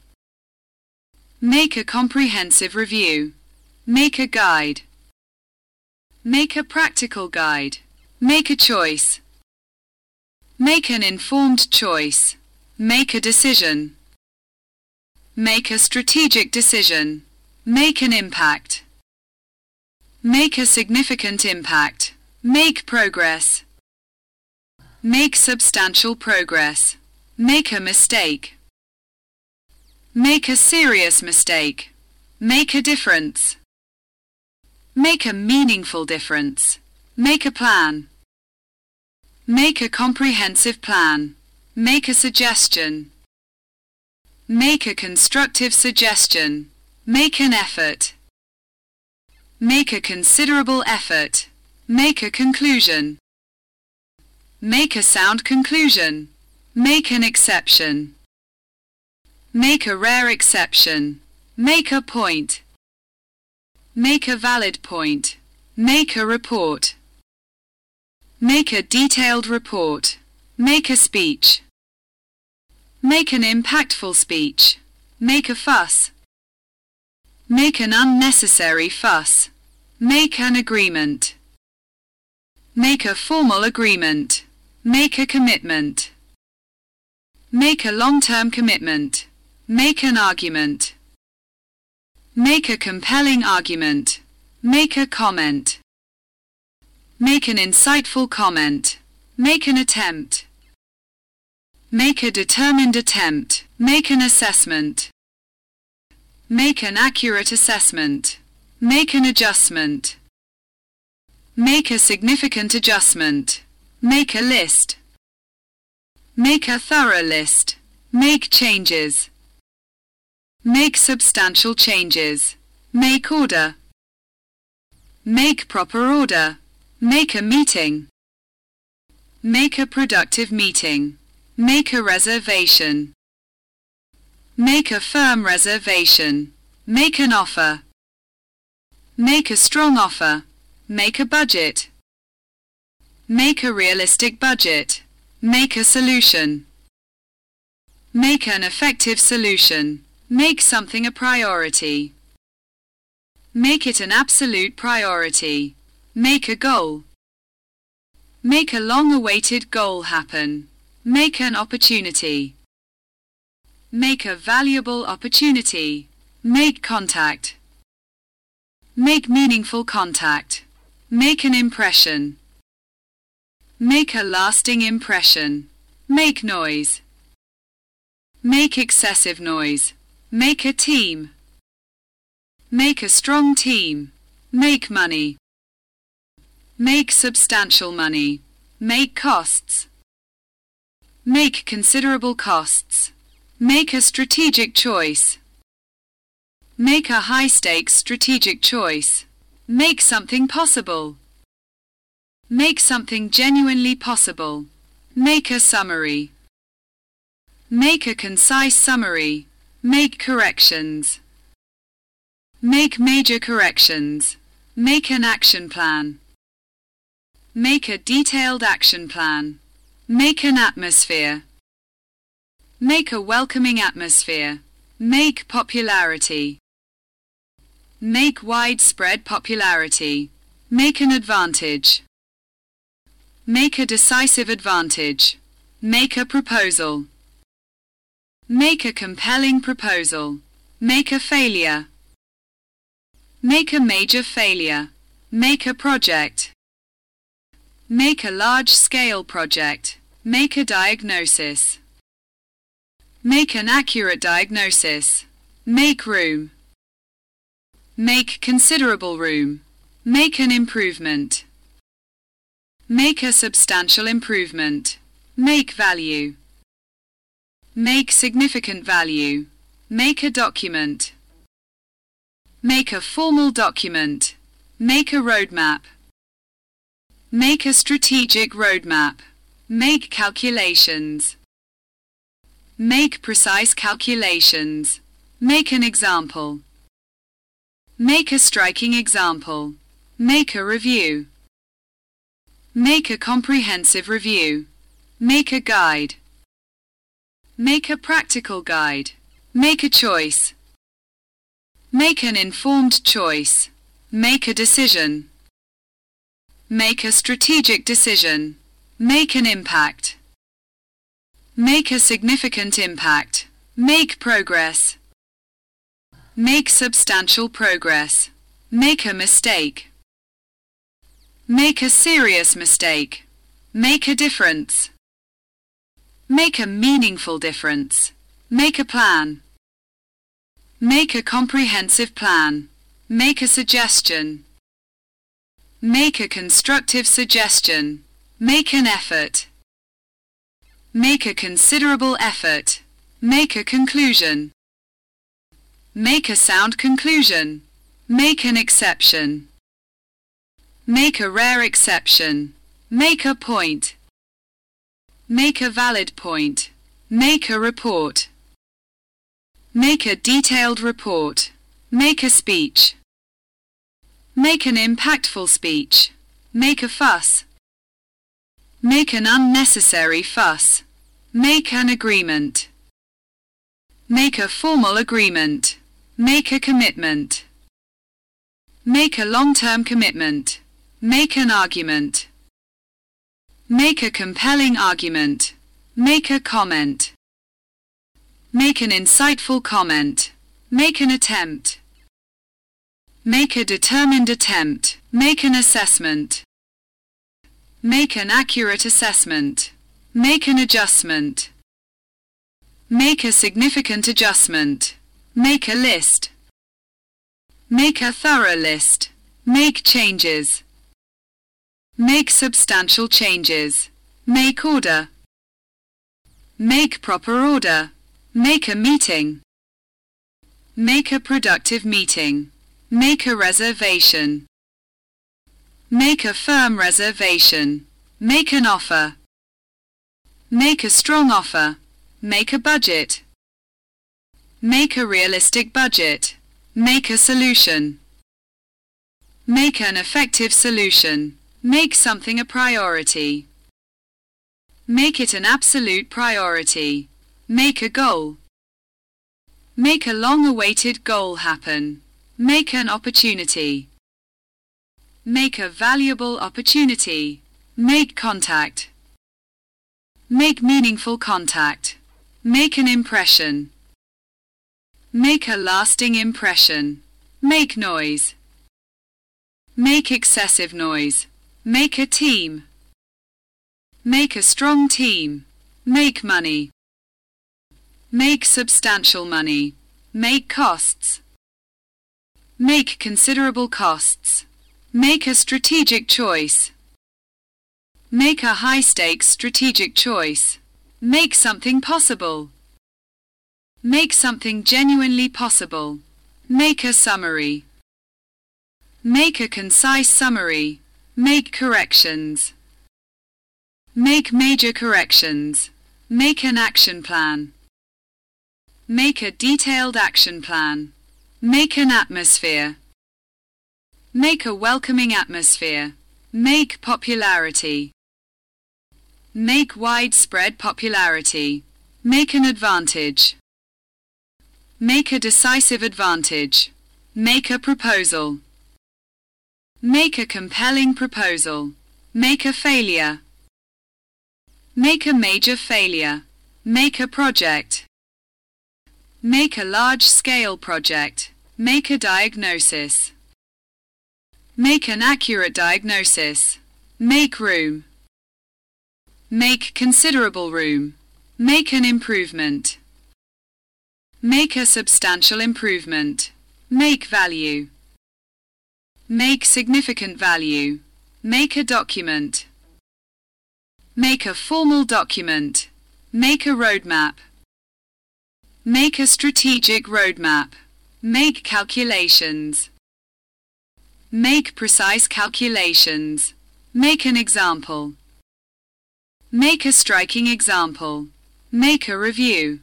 Make a comprehensive review. Make a guide. Make a practical guide. Make a choice. Make an informed choice. Make a decision. Make a strategic decision. Make an impact. Make a significant impact. Make progress. Make substantial progress. Make a mistake. Make a serious mistake. Make a difference. Make a meaningful difference. Make a plan. Make a comprehensive plan. Make a suggestion. Make a constructive suggestion. Make an effort. Make a considerable effort. Make a conclusion. Make a sound conclusion. Make an exception. Make a rare exception. Make a point. Make a valid point. Make a report. Make a detailed report. Make a speech. Make an impactful speech. Make a fuss. Make an unnecessary fuss. Make an agreement. Make a formal agreement. Make a commitment. Make a long-term commitment. Make an argument. Make a compelling argument. Make a comment. Make an insightful comment. Make an attempt. Make a determined attempt. Make an assessment. Make an accurate assessment. Make an adjustment. Make a significant adjustment. Make a list. Make a thorough list. Make changes. Make substantial changes. Make order. Make proper order. Make a meeting. Make a productive meeting. Make a reservation. Make a firm reservation. Make an offer. Make a strong offer. Make a budget. Make a realistic budget. Make a solution. Make an effective solution. Make something a priority. Make it an absolute priority. Make a goal. Make a long-awaited goal happen. Make an opportunity. Make a valuable opportunity. Make contact. Make meaningful contact. Make an impression. Make a lasting impression. Make noise. Make excessive noise. Make a team. Make a strong team. Make money. Make substantial money. Make costs. Make considerable costs. Make a strategic choice. Make a high-stakes strategic choice. Make something possible. Make something genuinely possible. Make a summary. Make a concise summary. Make corrections. Make major corrections. Make an action plan. Make a detailed action plan. Make an atmosphere. Make a welcoming atmosphere. Make popularity. Make widespread popularity. Make an advantage. Make a decisive advantage. Make a proposal. Make a compelling proposal. Make a failure. Make a major failure. Make a project. Make a large-scale project. Make a diagnosis. Make an accurate diagnosis. Make room. Make considerable room. Make an improvement. Make a substantial improvement. Make value. Make significant value. Make a document. Make a formal document. Make a roadmap. Make a strategic roadmap. Make calculations. Make precise calculations. Make an example. Make a striking example. Make a review. Make a comprehensive review. Make a guide. Make a practical guide. Make a choice. Make an informed choice. Make a decision. Make a strategic decision. Make an impact. Make a significant impact. Make progress. Make substantial progress. Make a mistake. Make a serious mistake. Make a difference. Make a meaningful difference. Make a plan. Make a comprehensive plan. Make a suggestion. Make a constructive suggestion. Make an effort. Make a considerable effort. Make a conclusion. Make a sound conclusion. Make an exception. Make a rare exception. Make a point. Make a valid point. Make a report. Make a detailed report. Make a speech. Make an impactful speech. Make a fuss. Make an unnecessary fuss. Make an agreement. Make a formal agreement. Make a commitment. Make a long-term commitment. Make an argument. Make a compelling argument. Make a comment. Make an insightful comment. Make an attempt. Make a determined attempt. Make an assessment. Make an accurate assessment. Make an adjustment. Make a significant adjustment. Make a list. Make a thorough list. Make changes. Make substantial changes. Make order. Make proper order. Make a meeting. Make a productive meeting. Make a reservation. Make a firm reservation. Make an offer. Make a strong offer. Make a budget. Make a realistic budget. Make a solution. Make an effective solution. Make something a priority. Make it an absolute priority. Make a goal. Make a long-awaited goal happen. Make an opportunity. Make a valuable opportunity. Make contact. Make meaningful contact. Make an impression. Make a lasting impression. Make noise. Make excessive noise. Make a team. Make a strong team. Make money. Make substantial money. Make costs. Make considerable costs. Make a strategic choice. Make a high-stakes strategic choice. Make something possible. Make something genuinely possible. Make a summary. Make a concise summary. Make corrections. Make major corrections. Make an action plan. Make a detailed action plan. Make an atmosphere. Make a welcoming atmosphere. Make popularity. Make widespread popularity. Make an advantage. Make a decisive advantage. Make a proposal. Make a compelling proposal. Make a failure. Make a major failure. Make a project. Make a large-scale project. Make a diagnosis. Make an accurate diagnosis. Make room. Make considerable room. Make an improvement. Make a substantial improvement. Make value. Make significant value. Make a document. Make a formal document. Make a roadmap. Make a strategic roadmap. Make calculations. Make precise calculations. Make an example. Make a striking example. Make a review.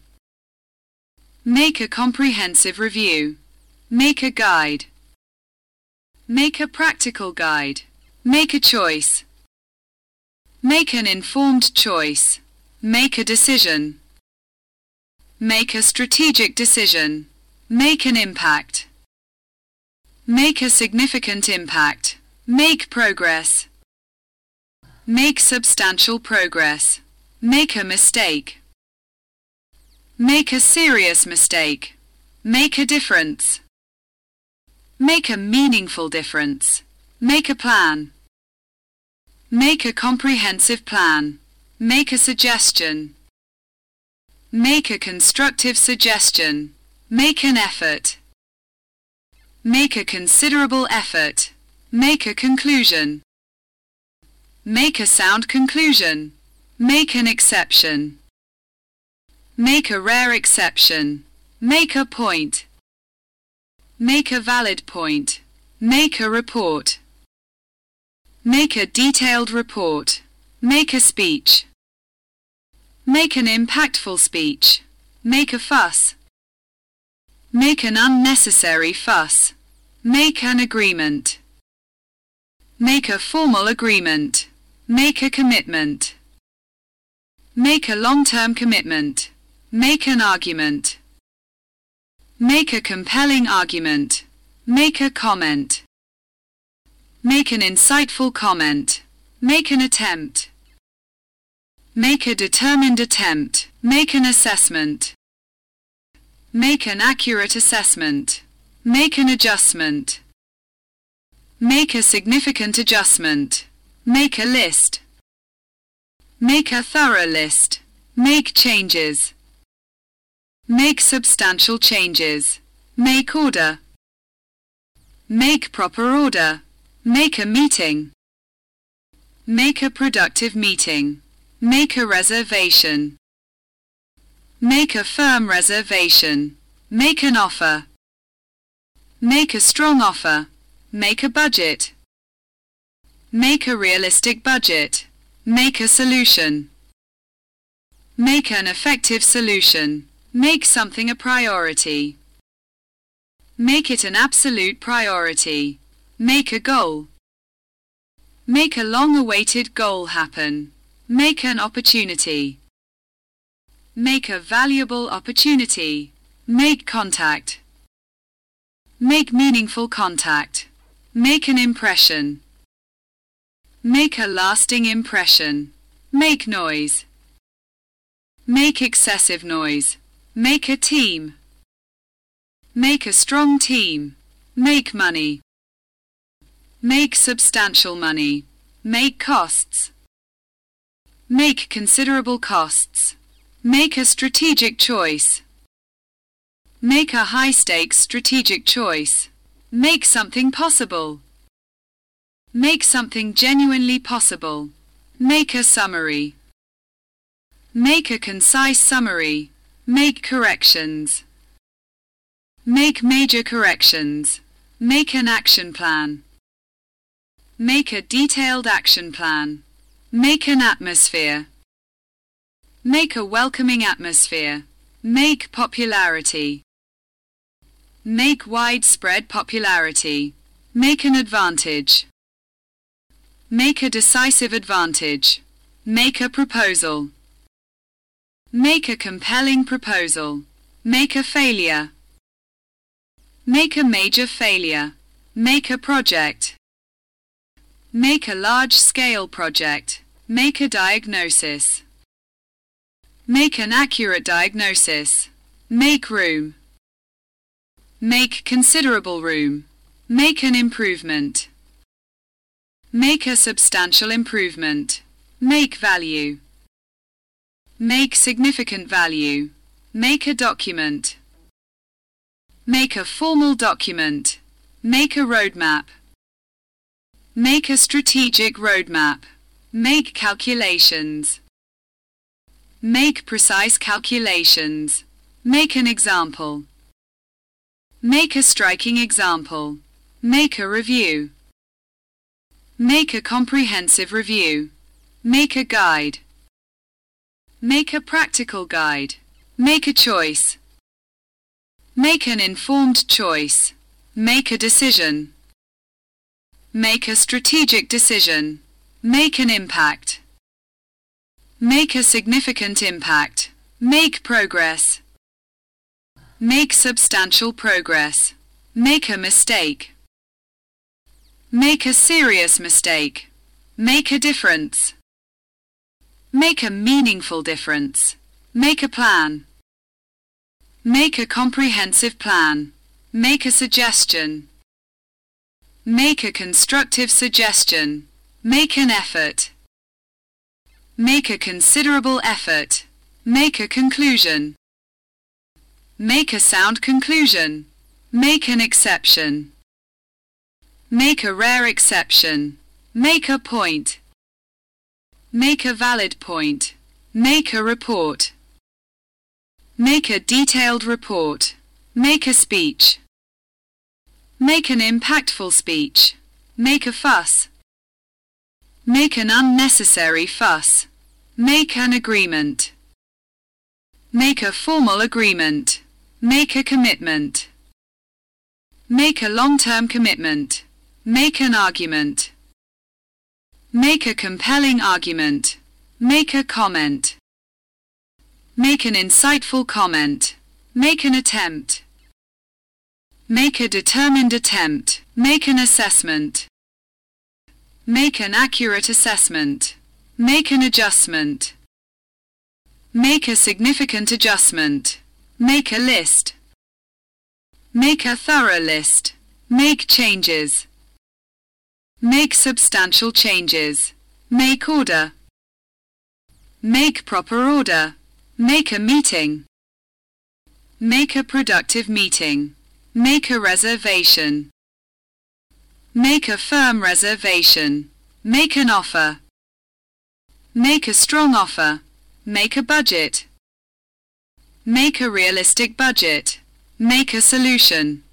Make a comprehensive review. Make a guide. Make a practical guide. Make a choice. Make an informed choice. Make a decision. Make a strategic decision. Make an impact. Make a significant impact. Make progress. Make substantial progress. Make a mistake. Make a serious mistake. Make a difference. Make a meaningful difference. Make a plan. Make a comprehensive plan. Make a suggestion. Make a constructive suggestion. Make an effort. Make a considerable effort. Make a conclusion. Make a sound conclusion. Make an exception. Make a rare exception. Make a point. Make a valid point. Make a report. Make a detailed report. Make a speech. Make an impactful speech. Make a fuss. Make an unnecessary fuss. Make an agreement. Make a formal agreement. Make a commitment. Make a long-term commitment. Make an argument. Make a compelling argument. Make a comment. Make an insightful comment. Make an attempt. Make a determined attempt. Make an assessment. Make an accurate assessment. Make an adjustment. Make a significant adjustment. Make a list. Make a thorough list. Make changes. Make substantial changes. Make order. Make proper order. Make a meeting. Make a productive meeting. Make a reservation. Make a firm reservation. Make an offer. Make a strong offer. Make a budget. Make a realistic budget. Make a solution. Make an effective solution. Make something a priority. Make it an absolute priority. Make a goal. Make a long-awaited goal happen. Make an opportunity. Make a valuable opportunity. Make contact. Make meaningful contact. Make an impression. Make a lasting impression. Make noise. Make excessive noise. Make a team. Make a strong team. Make money. Make substantial money. Make costs. Make considerable costs. Make a strategic choice. Make a high-stakes strategic choice. Make something possible. Make something genuinely possible. Make a summary. Make a concise summary. Make corrections. Make major corrections. Make an action plan. Make a detailed action plan. Make an atmosphere. Make a welcoming atmosphere. Make popularity. Make widespread popularity. Make an advantage. Make a decisive advantage. Make a proposal. Make a compelling proposal. Make a failure. Make a major failure. Make a project. Make a large-scale project. Make a diagnosis. Make an accurate diagnosis. Make room. Make considerable room. Make an improvement. Make a substantial improvement. Make value. Make significant value. Make a document. Make a formal document. Make a roadmap. Make a strategic roadmap. Make calculations. Make precise calculations. Make an example. Make a striking example. Make a review. Make a comprehensive review. Make a guide. Make a practical guide. Make a choice. Make an informed choice. Make a decision. Make a strategic decision. Make an impact. Make a significant impact. Make progress. Make substantial progress. Make a mistake. Make a serious mistake. Make a difference. Make a meaningful difference. Make a plan. Make a comprehensive plan. Make a suggestion. Make a constructive suggestion. Make an effort. Make a considerable effort. Make a conclusion. Make a sound conclusion. Make an exception. Make a rare exception. Make a point. Make a valid point. Make a report. Make a detailed report. Make a speech. Make an impactful speech. Make a fuss. Make an unnecessary fuss. Make an agreement. Make a formal agreement. Make a commitment. Make a long-term commitment. Make an argument. Make a compelling argument. Make a comment. Make an insightful comment. Make an attempt. Make a determined attempt. Make an assessment. Make an accurate assessment. Make an adjustment. Make a significant adjustment. Make a list. Make a thorough list. Make changes. Make substantial changes. Make order. Make proper order. Make a meeting. Make a productive meeting. Make a reservation. Make a firm reservation. Make an offer. Make a strong offer. Make a budget. Make a realistic budget. Make a solution.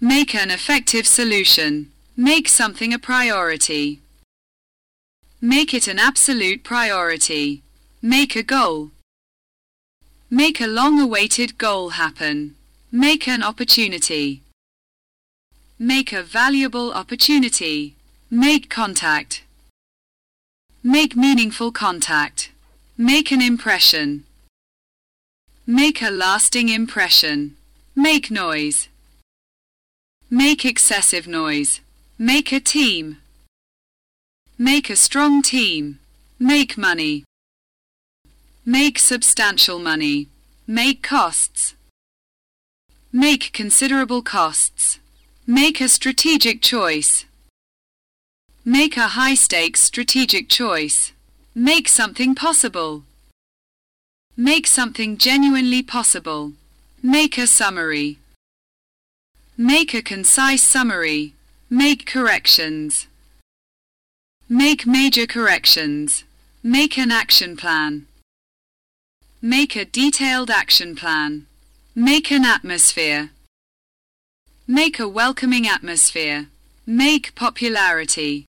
Make an effective solution. Make something a priority. Make it an absolute priority. Make a goal. Make a long-awaited goal happen. Make an opportunity. Make a valuable opportunity. Make contact. Make meaningful contact. Make an impression. Make a lasting impression. Make noise. Make excessive noise. Make a team. Make a strong team. Make money. Make substantial money. Make costs. Make considerable costs. Make a strategic choice. Make a high-stakes strategic choice. Make something possible. Make something genuinely possible. Make a summary. Make a concise summary. Make corrections. Make major corrections. Make an action plan. Make a detailed action plan. Make an atmosphere. Make a welcoming atmosphere. Make popularity.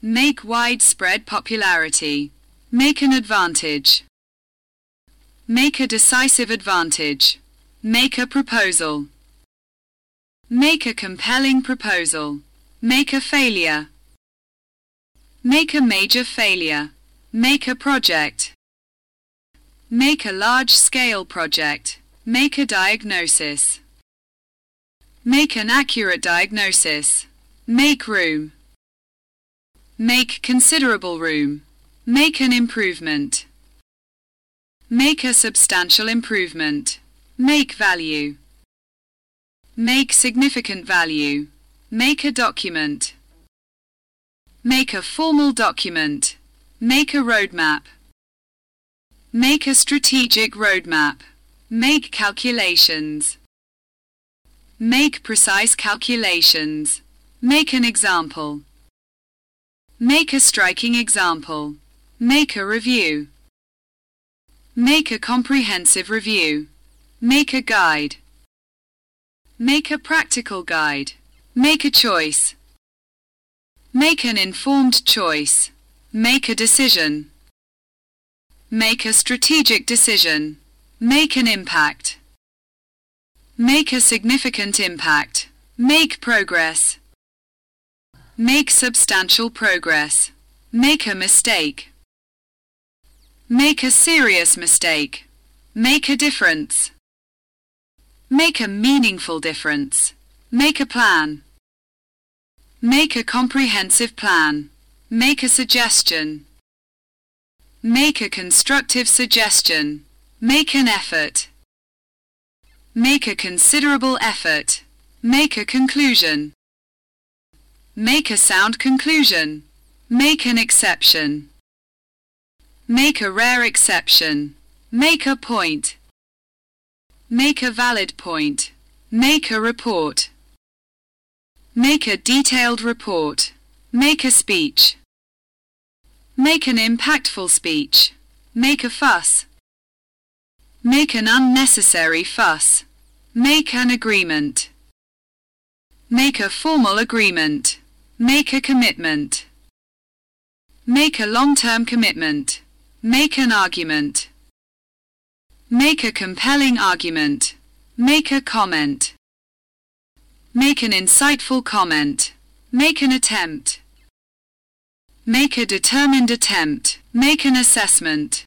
Make widespread popularity. Make an advantage. Make a decisive advantage. Make a proposal. Make a compelling proposal. Make a failure. Make a major failure. Make a project. Make a large-scale project. Make a diagnosis. Make an accurate diagnosis. Make room. Make considerable room. Make an improvement. Make a substantial improvement. Make value. Make significant value. Make a document. Make a formal document. Make a roadmap. Make a strategic roadmap. Make calculations. Make precise calculations. Make an example. Make a striking example. Make a review. Make a comprehensive review. Make a guide. Make a practical guide. Make a choice. Make an informed choice. Make a decision. Make a strategic decision. Make an impact. Make a significant impact. Make progress. Make substantial progress. Make a mistake. Make a serious mistake. Make a difference. Make a meaningful difference. Make a plan. Make a comprehensive plan. Make a suggestion. Make a constructive suggestion. Make an effort. Make a considerable effort. Make a conclusion. Make a sound conclusion. Make an exception. Make a rare exception. Make a point. Make a valid point. Make a report. Make a detailed report. Make a speech. Make an impactful speech. Make a fuss. Make an unnecessary fuss. Make an agreement. Make a formal agreement. Make a commitment. Make a long-term commitment. Make an argument. Make a compelling argument. Make a comment. Make an insightful comment. Make an attempt. Make a determined attempt. Make an assessment.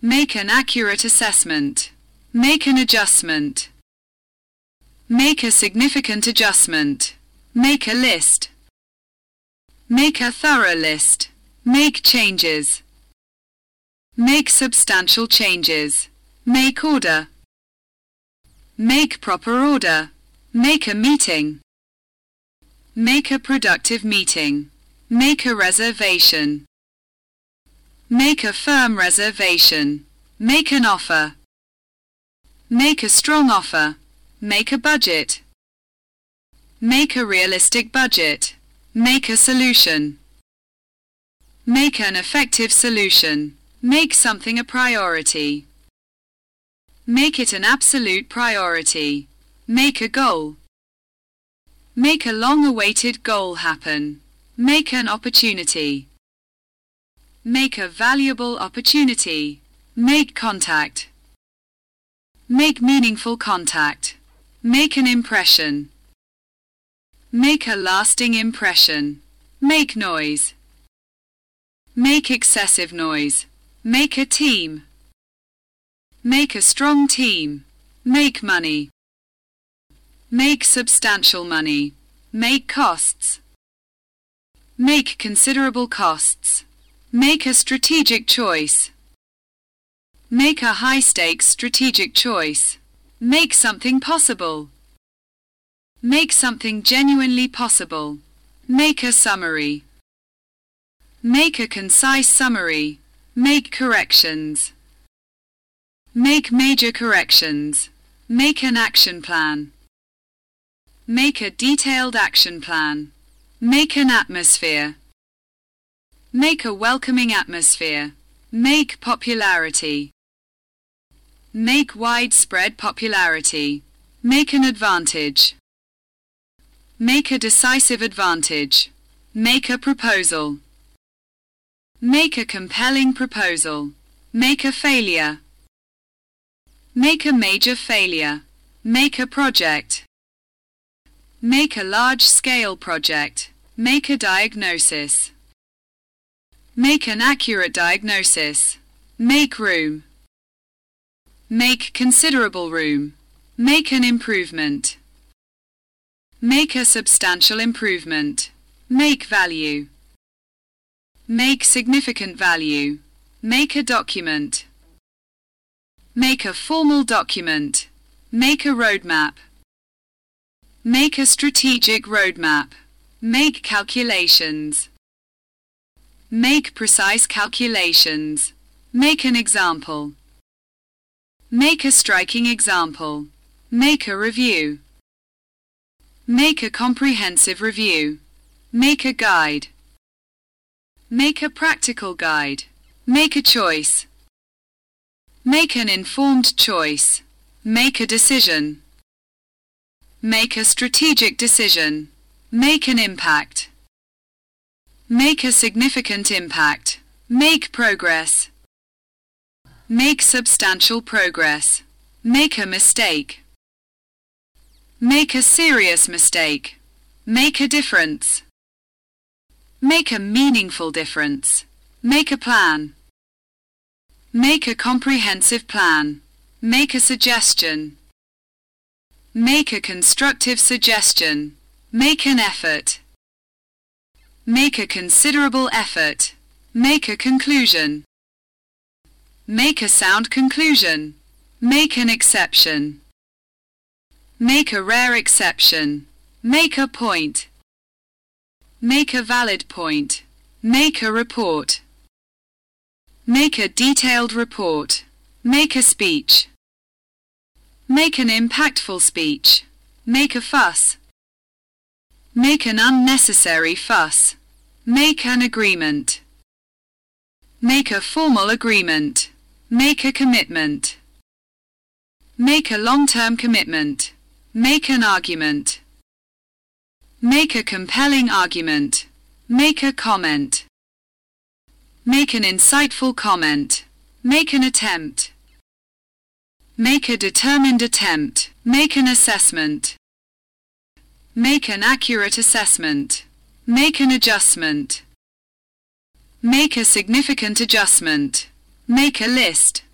Make an accurate assessment. Make an adjustment. Make a significant adjustment. Make a list. Make a thorough list. Make changes. Make substantial changes. Make order. Make proper order. Make a meeting. Make a productive meeting. Make a reservation. Make a firm reservation. Make an offer. Make a strong offer. Make a budget. Make a realistic budget. Make a solution. Make an effective solution. Make something a priority. Make it an absolute priority. Make a goal. Make a long-awaited goal happen. Make an opportunity. Make a valuable opportunity. Make contact. Make meaningful contact. Make an impression. Make a lasting impression. Make noise. Make excessive noise. Make a team. Make a strong team. Make money. Make substantial money. Make costs. Make considerable costs. Make a strategic choice. Make a high-stakes strategic choice. Make something possible. Make something genuinely possible. Make a summary. Make a concise summary. Make corrections. Make major corrections. Make an action plan. Make a detailed action plan. Make an atmosphere. Make a welcoming atmosphere. Make popularity. Make widespread popularity. Make an advantage. Make a decisive advantage. Make a proposal. Make a compelling proposal. Make a failure. Make a major failure. Make a project. Make a large-scale project. Make a diagnosis. Make an accurate diagnosis. Make room. Make considerable room. Make an improvement. Make a substantial improvement. Make value. Make significant value. Make a document. Make a formal document. Make a roadmap. Make a strategic roadmap. Make calculations. Make precise calculations. Make an example. Make a striking example. Make a review. Make a comprehensive review. Make a guide. Make a practical guide. Make a choice. Make an informed choice. Make a decision. Make a strategic decision. Make an impact. Make a significant impact. Make progress. Make substantial progress. Make a mistake. Make a serious mistake. Make a difference. Make a meaningful difference. Make a plan. Make a comprehensive plan. Make a suggestion. Make a constructive suggestion. Make an effort. Make a considerable effort. Make a conclusion. Make a sound conclusion. Make an exception. Make a rare exception. Make a point. Make a valid point. Make a report. Make a detailed report. Make a speech. Make an impactful speech. Make a fuss. Make an unnecessary fuss. Make an agreement. Make a formal agreement. Make a commitment. Make a long-term commitment. Make an argument. Make a compelling argument. Make a comment. Make an insightful comment. Make an attempt. Make a determined attempt. Make an assessment. Make an accurate assessment. Make an adjustment. Make a significant adjustment. Make a list.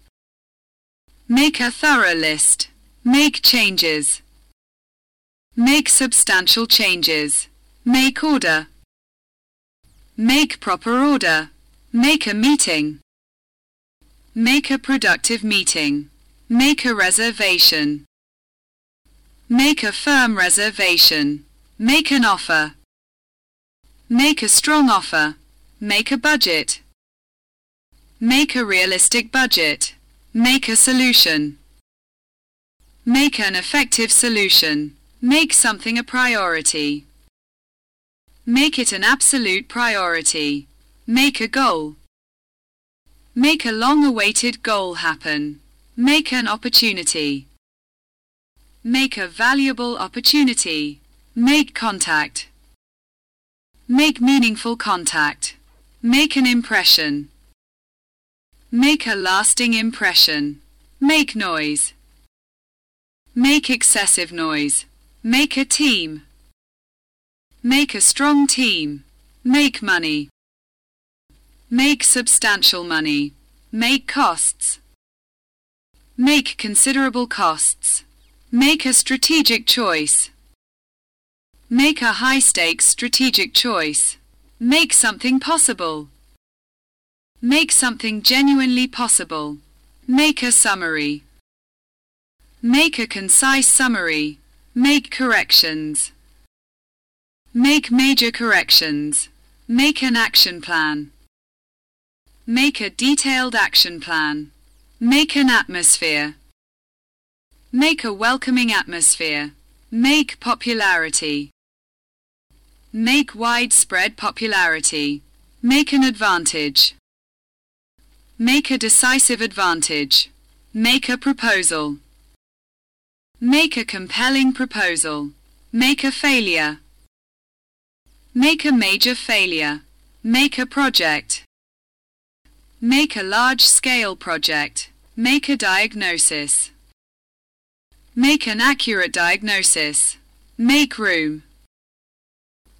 Make a thorough list. Make changes. Make substantial changes. Make order. Make proper order. Make a meeting. Make a productive meeting. Make a reservation. Make a firm reservation. Make an offer. Make a strong offer. Make a budget. Make a realistic budget. Make a solution. Make an effective solution. Make something a priority. Make it an absolute priority. Make a goal. Make a long-awaited goal happen. Make an opportunity. Make a valuable opportunity. Make contact. Make meaningful contact. Make an impression. Make a lasting impression. Make noise. Make excessive noise. Make a team. Make a strong team. Make money. Make substantial money. Make costs. Make considerable costs. Make a strategic choice. Make a high-stakes strategic choice. Make something possible. Make something genuinely possible. Make a summary. Make a concise summary. Make corrections. Make major corrections. Make an action plan. Make a detailed action plan. Make an atmosphere. Make a welcoming atmosphere. Make popularity. Make widespread popularity. Make an advantage. Make a decisive advantage. Make a proposal. Make a compelling proposal. Make a failure. Make a major failure. Make a project. Make a large-scale project. Make a diagnosis. Make an accurate diagnosis. Make room.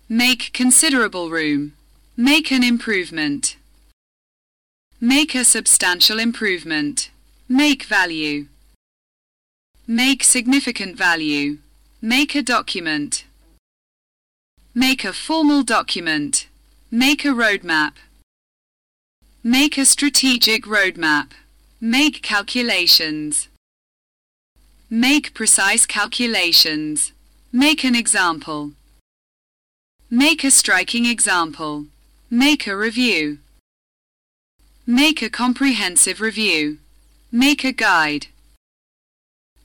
Make considerable room. Make an improvement. Make a substantial improvement. Make value. Make significant value. Make a document. Make a formal document. Make a roadmap. Make a strategic roadmap. Make calculations. Make precise calculations. Make an example. Make a striking example. Make a review. Make a comprehensive review. Make a guide.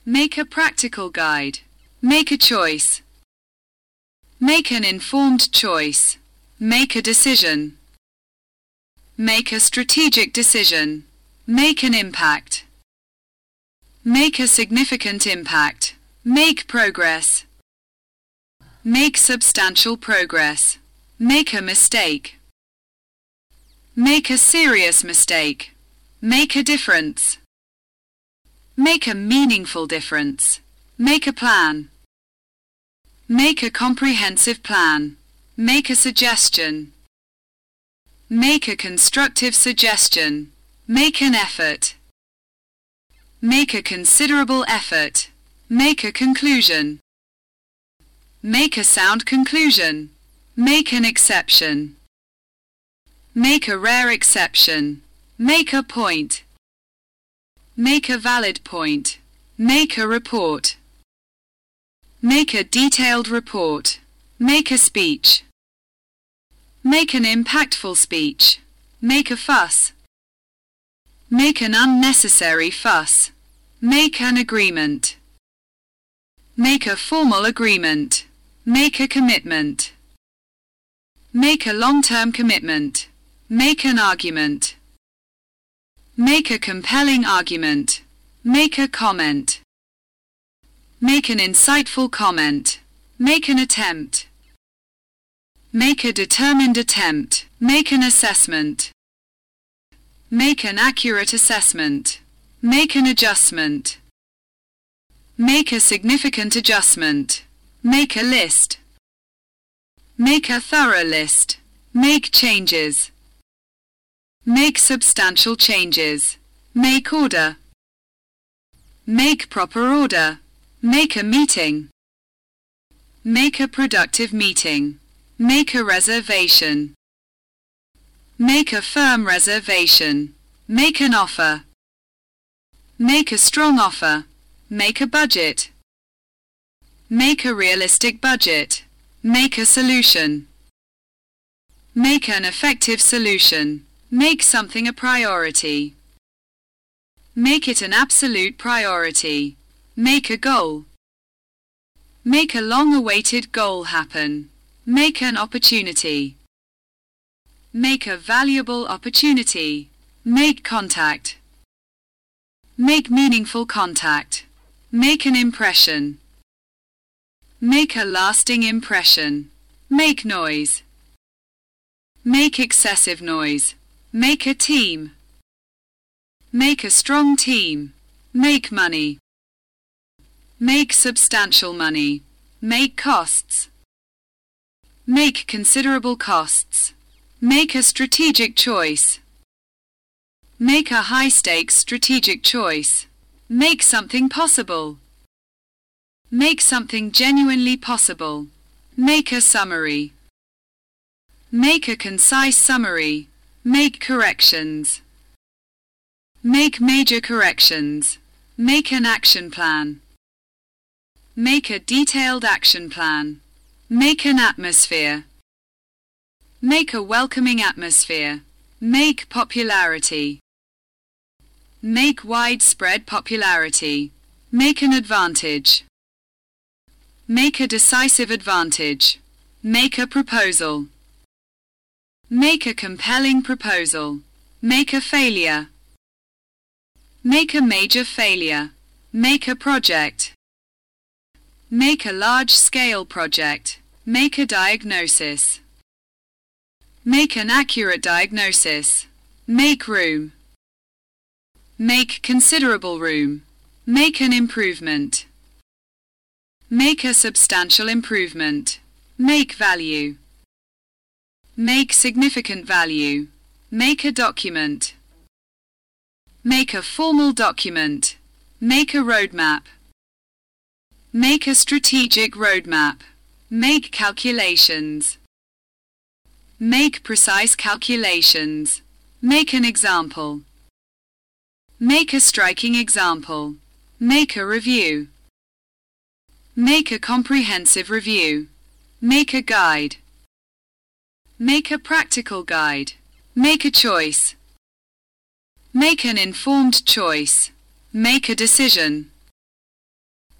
Make a practical guide. Make a choice. Make an informed choice. Make a decision. Make a strategic decision. Make an impact. Make a significant impact. Make progress. Make substantial progress. Make a mistake. Make a serious mistake. Make a difference. Make a meaningful difference. Make a plan. Make a comprehensive plan. Make a suggestion. Make a constructive suggestion. Make an effort. Make a considerable effort. Make a conclusion. Make a sound conclusion. Make an exception. Make a rare exception. Make a point. Make a valid point. Make a report. Make a detailed report. Make a speech. Make an impactful speech. Make a fuss. Make an unnecessary fuss. Make an agreement. Make a formal agreement. Make a commitment. Make a long-term commitment. Make an argument. Make a compelling argument. Make a comment. Make an insightful comment. Make an attempt. Make a determined attempt. Make an assessment. Make an accurate assessment. Make an adjustment. Make a significant adjustment. Make a list. Make a thorough list. Make changes. Make substantial changes. Make order. Make proper order. Make a meeting. Make a productive meeting. Make a reservation. Make a firm reservation. Make an offer. Make a strong offer. Make a budget. Make a realistic budget. Make a solution. Make an effective solution. Make something a priority. Make it an absolute priority. Make a goal. Make a long-awaited goal happen. Make an opportunity. Make a valuable opportunity. Make contact. Make meaningful contact. Make an impression. Make a lasting impression. Make noise. Make excessive noise. Make a team. Make a strong team. Make money. Make substantial money. Make costs. Make considerable costs. Make a strategic choice. Make a high-stakes strategic choice. Make something possible. Make something genuinely possible. Make a summary. Make a concise summary. Make corrections. Make major corrections. Make an action plan. Make a detailed action plan. Make an atmosphere. Make a welcoming atmosphere. Make popularity. Make widespread popularity. Make an advantage. Make a decisive advantage. Make a proposal. Make a compelling proposal. Make a failure. Make a major failure. Make a project. Make a large-scale project. Make a diagnosis. Make an accurate diagnosis. Make room. Make considerable room. Make an improvement. Make a substantial improvement. Make value. Make significant value. Make a document. Make a formal document. Make a roadmap. Make a strategic roadmap. Make calculations. Make precise calculations. Make an example. Make a striking example. Make a review. Make a comprehensive review. Make a guide. Make a practical guide. Make a choice. Make an informed choice. Make a decision.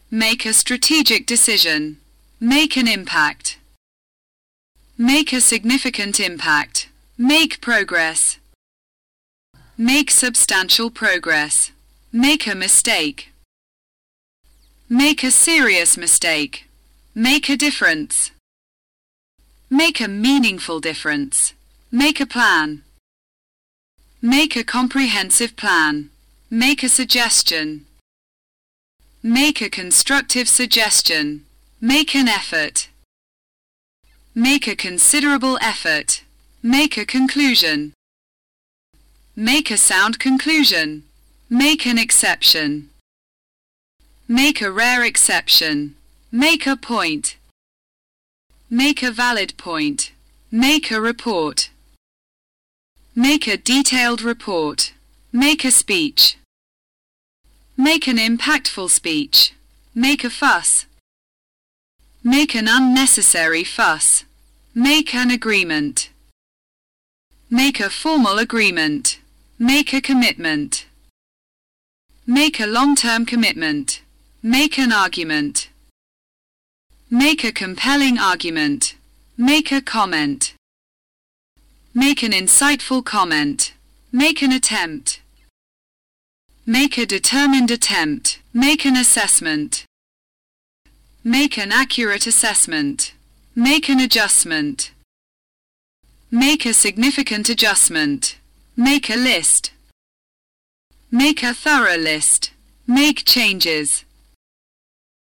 Make a strategic decision. Make an impact. Make a significant impact. Make progress. Make substantial progress. Make a mistake. Make a serious mistake. Make a difference. Make a meaningful difference. Make a plan. Make a comprehensive plan. Make a suggestion. Make a constructive suggestion. Make an effort. Make a considerable effort. Make a conclusion. Make a sound conclusion. Make an exception. Make a rare exception. Make a point. Make a valid point. Make a report. Make a detailed report. Make a speech. Make an impactful speech. Make a fuss. Make an unnecessary fuss. Make an agreement. Make a formal agreement. Make a commitment. Make a long-term commitment. Make an argument. Make a compelling argument. Make a comment. Make an insightful comment. Make an attempt. Make a determined attempt. Make an assessment. Make an accurate assessment. Make an adjustment. Make a significant adjustment. Make a list. Make a thorough list. Make changes.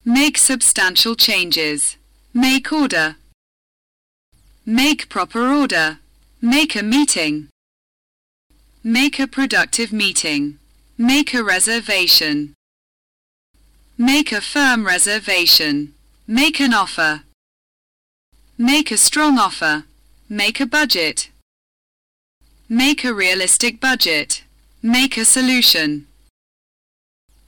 Make substantial changes. Make order. Make proper order. Make a meeting. Make a productive meeting. Make a reservation. Make a firm reservation. Make an offer. Make a strong offer. Make a budget. Make a realistic budget. Make a solution.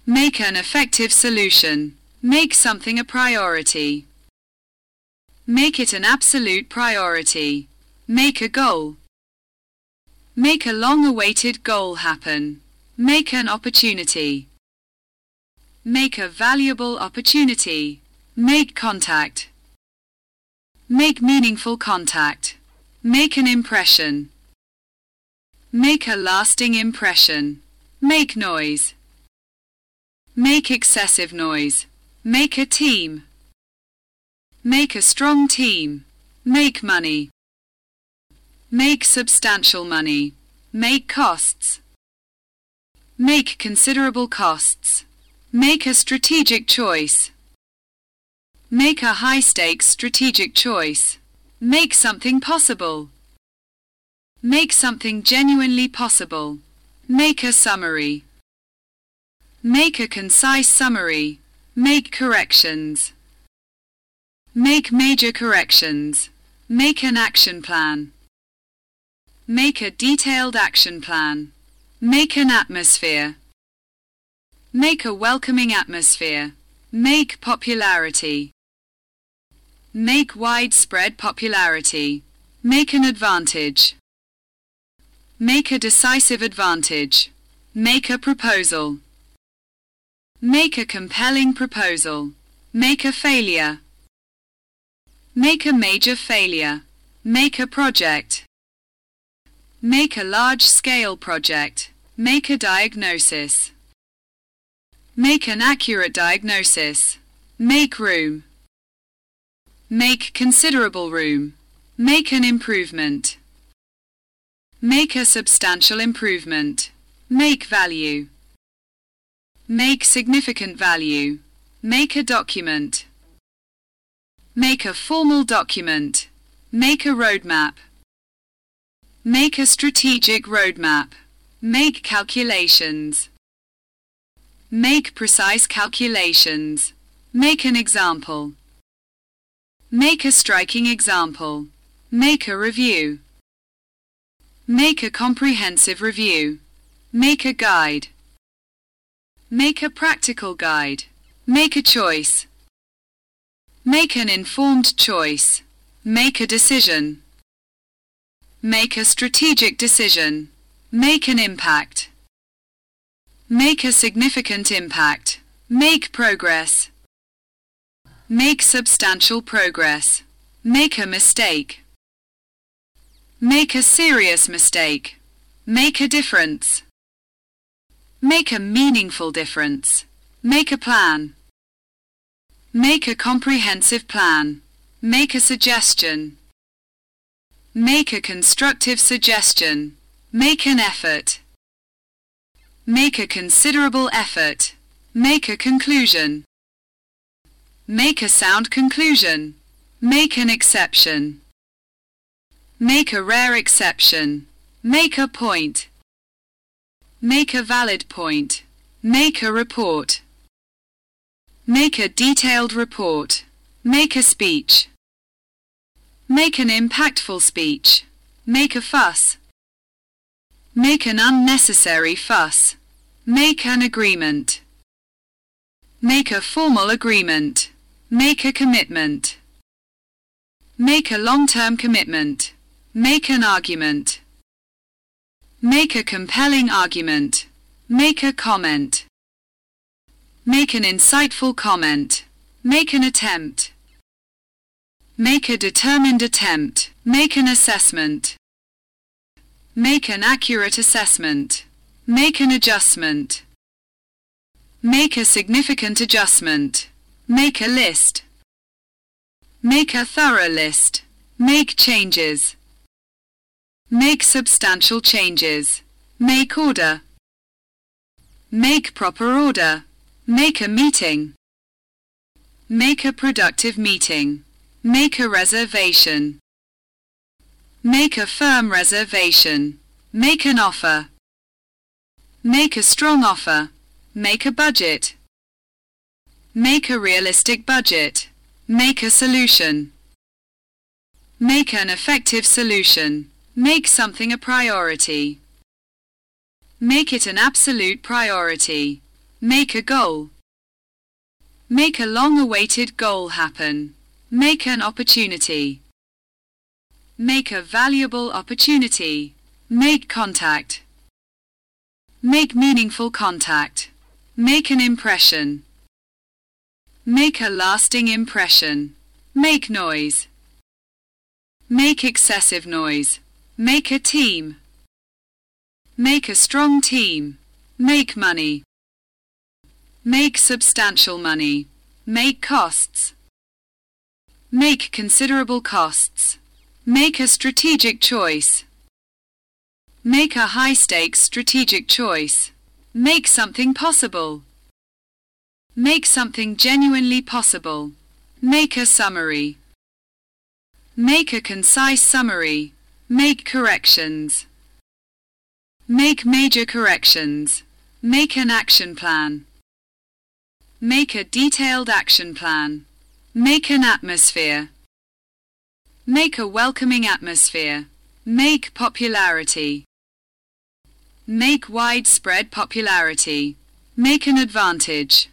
Make an effective solution. Make something a priority. Make it an absolute priority. Make a goal. Make a long-awaited goal happen. Make an opportunity. Make a valuable opportunity. Make contact. Make meaningful contact. Make an impression. Make a lasting impression. Make noise. Make excessive noise. Make a team. Make a strong team. Make money. Make substantial money. Make costs. Make considerable costs. Make a strategic choice. Make a high-stakes strategic choice. Make something possible. Make something genuinely possible. Make a summary. Make a concise summary. Make corrections. Make major corrections. Make an action plan. Make a detailed action plan. Make an atmosphere. Make a welcoming atmosphere. Make popularity. Make widespread popularity. Make an advantage. Make a decisive advantage. Make a proposal. Make a compelling proposal. Make a failure. Make a major failure. Make a project. Make a large-scale project. Make a diagnosis. Make an accurate diagnosis. Make room. Make considerable room. Make an improvement. Make a substantial improvement. Make value. Make significant value. Make a document. Make a formal document. Make a roadmap. Make a strategic roadmap. Make calculations. Make precise calculations. Make an example. Make a striking example. Make a review. Make a comprehensive review. Make a guide. Make a practical guide. Make a choice. Make an informed choice. Make a decision. Make a strategic decision. Make an impact. Make a significant impact. Make progress. Make substantial progress. Make a mistake. Make a serious mistake. Make a difference. Make a meaningful difference. Make a plan. Make a comprehensive plan. Make a suggestion. Make a constructive suggestion. Make an effort. Make a considerable effort. Make a conclusion. Make a sound conclusion. Make an exception. Make a rare exception. Make a point. Make a valid point. Make a report. Make a detailed report. Make a speech. Make an impactful speech. Make a fuss. Make an unnecessary fuss. Make an agreement. Make a formal agreement. Make a commitment. Make a long-term commitment. Make an argument. Make a compelling argument. Make a comment. Make an insightful comment. Make an attempt. Make a determined attempt. Make an assessment. Make an accurate assessment. Make an adjustment. Make a significant adjustment. Make a list. Make a thorough list. Make changes. Make substantial changes. Make order. Make proper order. Make a meeting. Make a productive meeting. Make a reservation. Make a firm reservation. Make an offer. Make a strong offer. Make a budget. Make a realistic budget. Make a solution. Make an effective solution. Make something a priority. Make it an absolute priority. Make a goal. Make a long-awaited goal happen. Make an opportunity. Make a valuable opportunity. Make contact. Make meaningful contact. Make an impression. Make a lasting impression. Make noise. Make excessive noise. Make a team. Make a strong team. Make money. Make substantial money. Make costs. Make considerable costs. Make a strategic choice. Make a high-stakes strategic choice. Make something possible. Make something genuinely possible. Make a summary. Make a concise summary. Make corrections. Make major corrections. Make an action plan. Make a detailed action plan. Make an atmosphere. Make a welcoming atmosphere. Make popularity. Make widespread popularity. Make an advantage.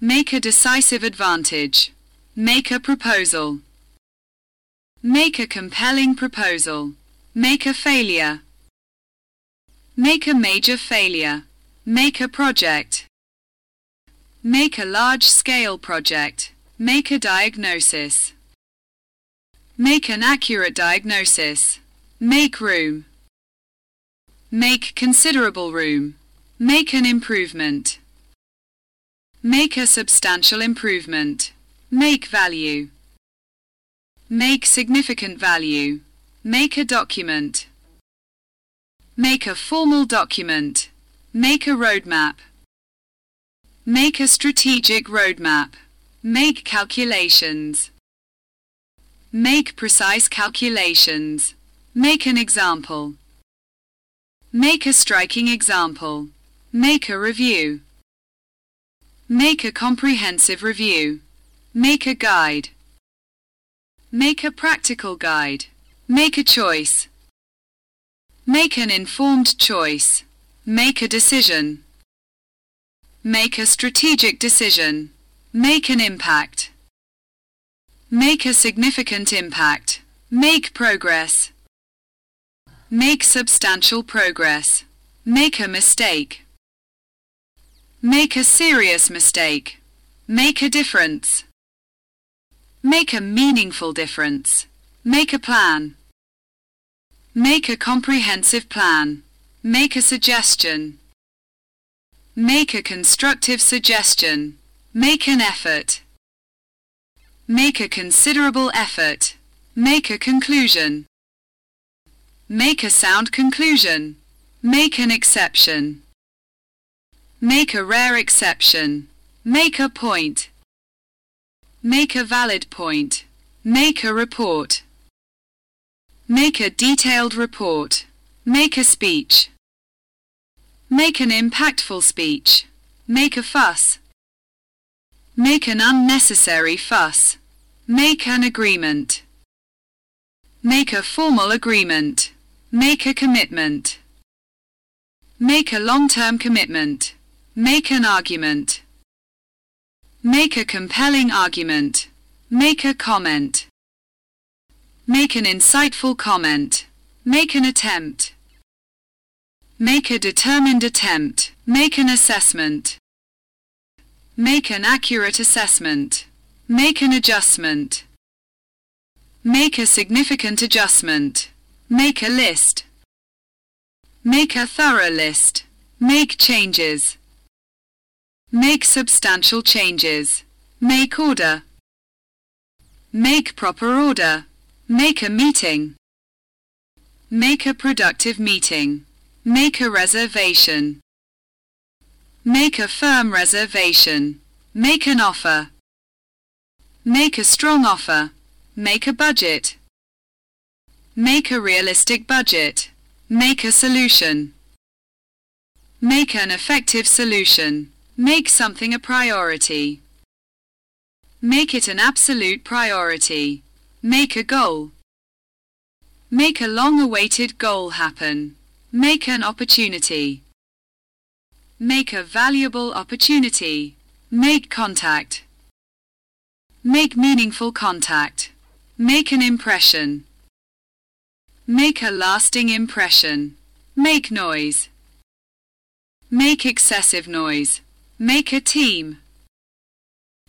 Make a decisive advantage. Make a proposal. Make a compelling proposal. Make a failure. Make a major failure. Make a project. Make a large-scale project. Make a diagnosis. Make an accurate diagnosis. Make room. Make considerable room. Make an improvement. Make a substantial improvement. Make value. Make significant value. Make a document. Make a formal document. Make a roadmap. Make a strategic roadmap. Make calculations. Make precise calculations. Make an example. Make a striking example. Make a review. Make a comprehensive review. Make a guide. Make a practical guide. Make a choice. Make an informed choice. Make a decision. Make a strategic decision. Make an impact. Make a significant impact. Make progress. Make substantial progress. Make a mistake. Make a serious mistake. Make a difference. Make a meaningful difference. Make a plan. Make a comprehensive plan. Make a suggestion. Make a constructive suggestion. Make an effort. Make a considerable effort. Make a conclusion. Make a sound conclusion. Make an exception. Make a rare exception. Make a point. Make a valid point. Make a report. Make a detailed report. Make a speech. Make an impactful speech. Make a fuss. Make an unnecessary fuss. Make an agreement. Make a formal agreement. Make a commitment. Make a long-term commitment. Make an argument. Make a compelling argument. Make a comment. Make an insightful comment. Make an attempt. Make a determined attempt. Make an assessment. Make an accurate assessment. Make an adjustment. Make a significant adjustment. Make a list. Make a thorough list. Make changes. Make substantial changes. Make order. Make proper order. Make a meeting. Make a productive meeting. Make a reservation. Make a firm reservation. Make an offer. Make a strong offer. Make a budget. Make a realistic budget. Make a solution. Make an effective solution. Make something a priority. Make it an absolute priority. Make a goal. Make a long-awaited goal happen. Make an opportunity. Make a valuable opportunity. Make contact. Make meaningful contact. Make an impression. Make a lasting impression. Make noise. Make excessive noise. Make a team.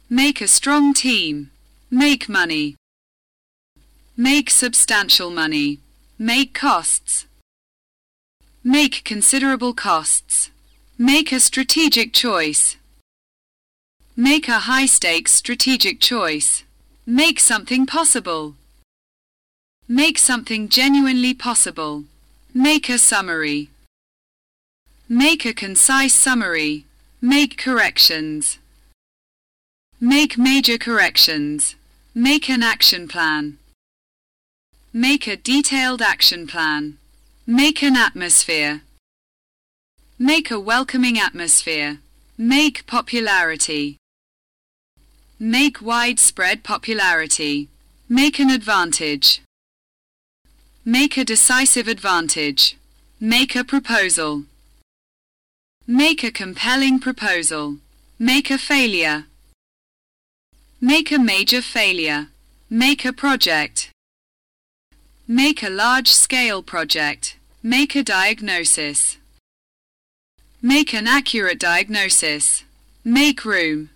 Make a strong team. Make money. Make substantial money. Make costs. Make considerable costs. Make a strategic choice. Make a high-stakes strategic choice. Make something possible. Make something genuinely possible. Make a summary. Make a concise summary. Make corrections. Make major corrections. Make an action plan. Make a detailed action plan. Make an atmosphere. Make a welcoming atmosphere. Make popularity. Make widespread popularity. Make an advantage. Make a decisive advantage. Make a proposal. Make a compelling proposal. Make a failure. Make a major failure. Make a project. Make a large-scale project. Make a diagnosis. Make an accurate diagnosis. Make room.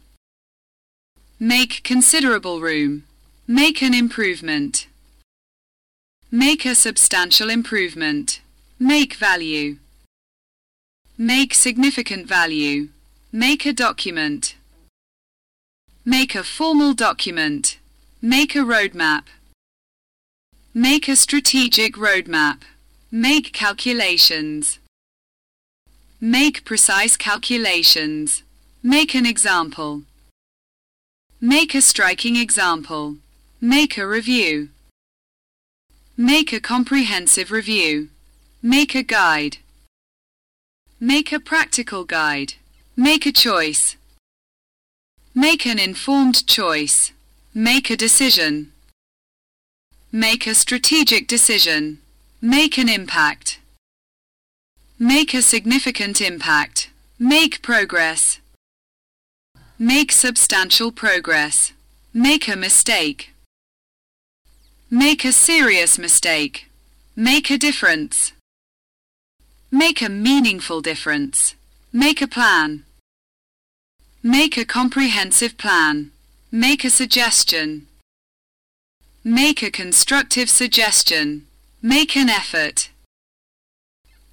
Make considerable room. Make an improvement. Make a substantial improvement. Make value. Make significant value. Make a document. Make a formal document. Make a roadmap. Make a strategic roadmap. Make calculations. Make precise calculations. Make an example. Make a striking example. Make a review. Make a comprehensive review. Make a guide. Make a practical guide. Make a choice. Make an informed choice. Make a decision. Make a strategic decision. Make an impact. Make a significant impact. Make progress. Make substantial progress. Make a mistake. Make a serious mistake. Make a difference. Make a meaningful difference. Make a plan. Make a comprehensive plan. Make a suggestion. Make a constructive suggestion. Make an effort.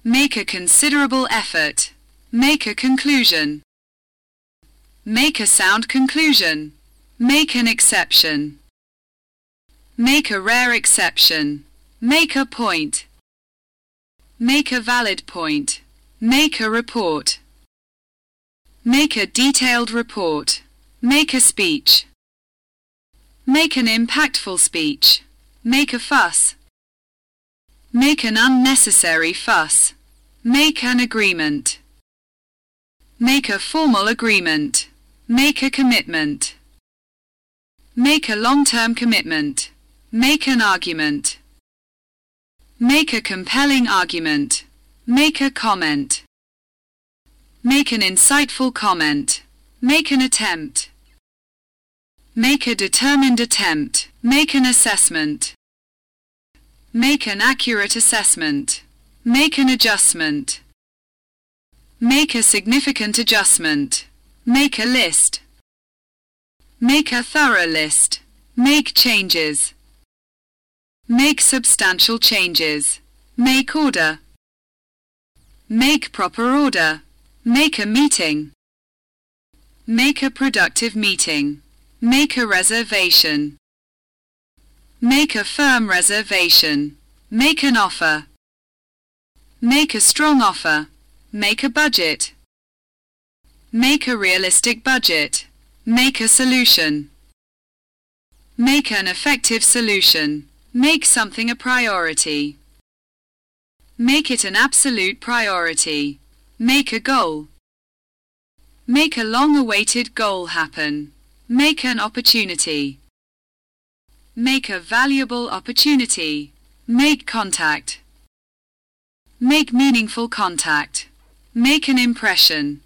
Make a considerable effort. Make a conclusion. Make a sound conclusion. Make an exception. Make a rare exception. Make a point. Make a valid point. Make a report. Make a detailed report. Make a speech. Make an impactful speech. Make a fuss. Make an unnecessary fuss. Make an agreement. Make a formal agreement. Make a commitment. Make a long-term commitment. Make an argument. Make a compelling argument. Make a comment. Make an insightful comment. Make an attempt. Make a determined attempt. Make an assessment. Make an accurate assessment. Make an adjustment. Make a significant adjustment. Make a list. Make a thorough list. Make changes. Make substantial changes. Make order. Make proper order. Make a meeting. Make a productive meeting. Make a reservation. Make a firm reservation. Make an offer. Make a strong offer. Make a budget. Make a realistic budget. Make a solution. Make an effective solution. Make something a priority. Make it an absolute priority. Make a goal. Make a long-awaited goal happen. Make an opportunity. Make a valuable opportunity. Make contact. Make meaningful contact. Make an impression.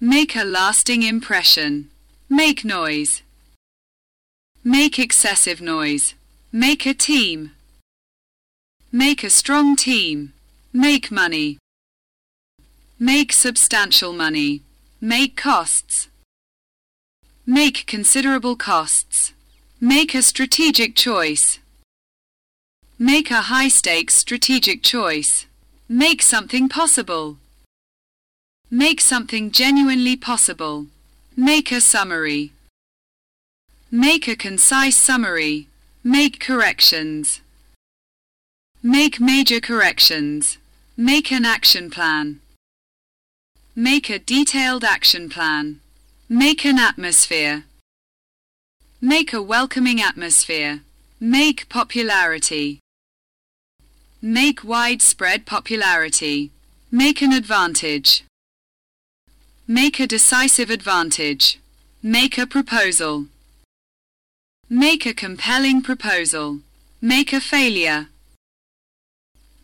Make a lasting impression. Make noise. Make excessive noise. Make a team. Make a strong team. Make money. Make substantial money. Make costs. Make considerable costs. Make a strategic choice. Make a high-stakes strategic choice. Make something possible. Make something genuinely possible. Make a summary. Make a concise summary. Make corrections. Make major corrections. Make an action plan. Make a detailed action plan. Make an atmosphere. Make a welcoming atmosphere. Make popularity. Make widespread popularity. Make an advantage. Make a decisive advantage. Make a proposal. Make a compelling proposal. Make a failure.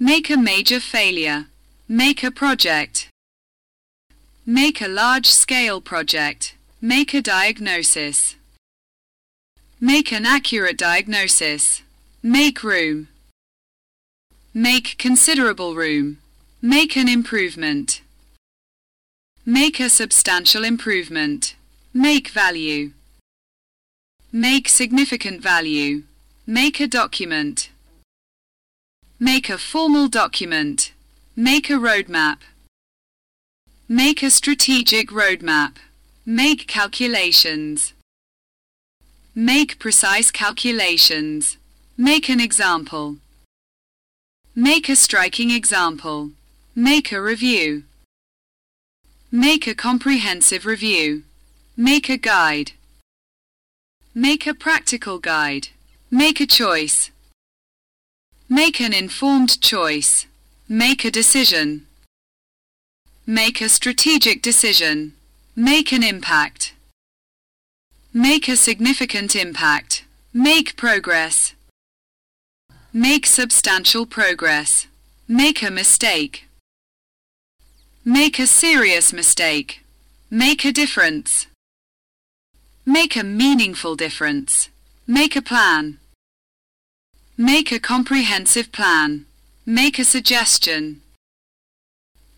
Make a major failure. Make a project. Make a large-scale project. Make a diagnosis. Make an accurate diagnosis. Make room. Make considerable room. Make an improvement. Make a substantial improvement. Make value. Make significant value. Make a document. Make a formal document. Make a roadmap. Make a strategic roadmap. Make calculations. Make precise calculations. Make an example. Make a striking example. Make a review. Make a comprehensive review. Make a guide. Make a practical guide. Make a choice. Make an informed choice. Make a decision. Make a strategic decision. Make an impact. Make a significant impact. Make progress. Make substantial progress. Make a mistake. Make a serious mistake. Make a difference. Make a meaningful difference. Make a plan. Make a comprehensive plan. Make a suggestion.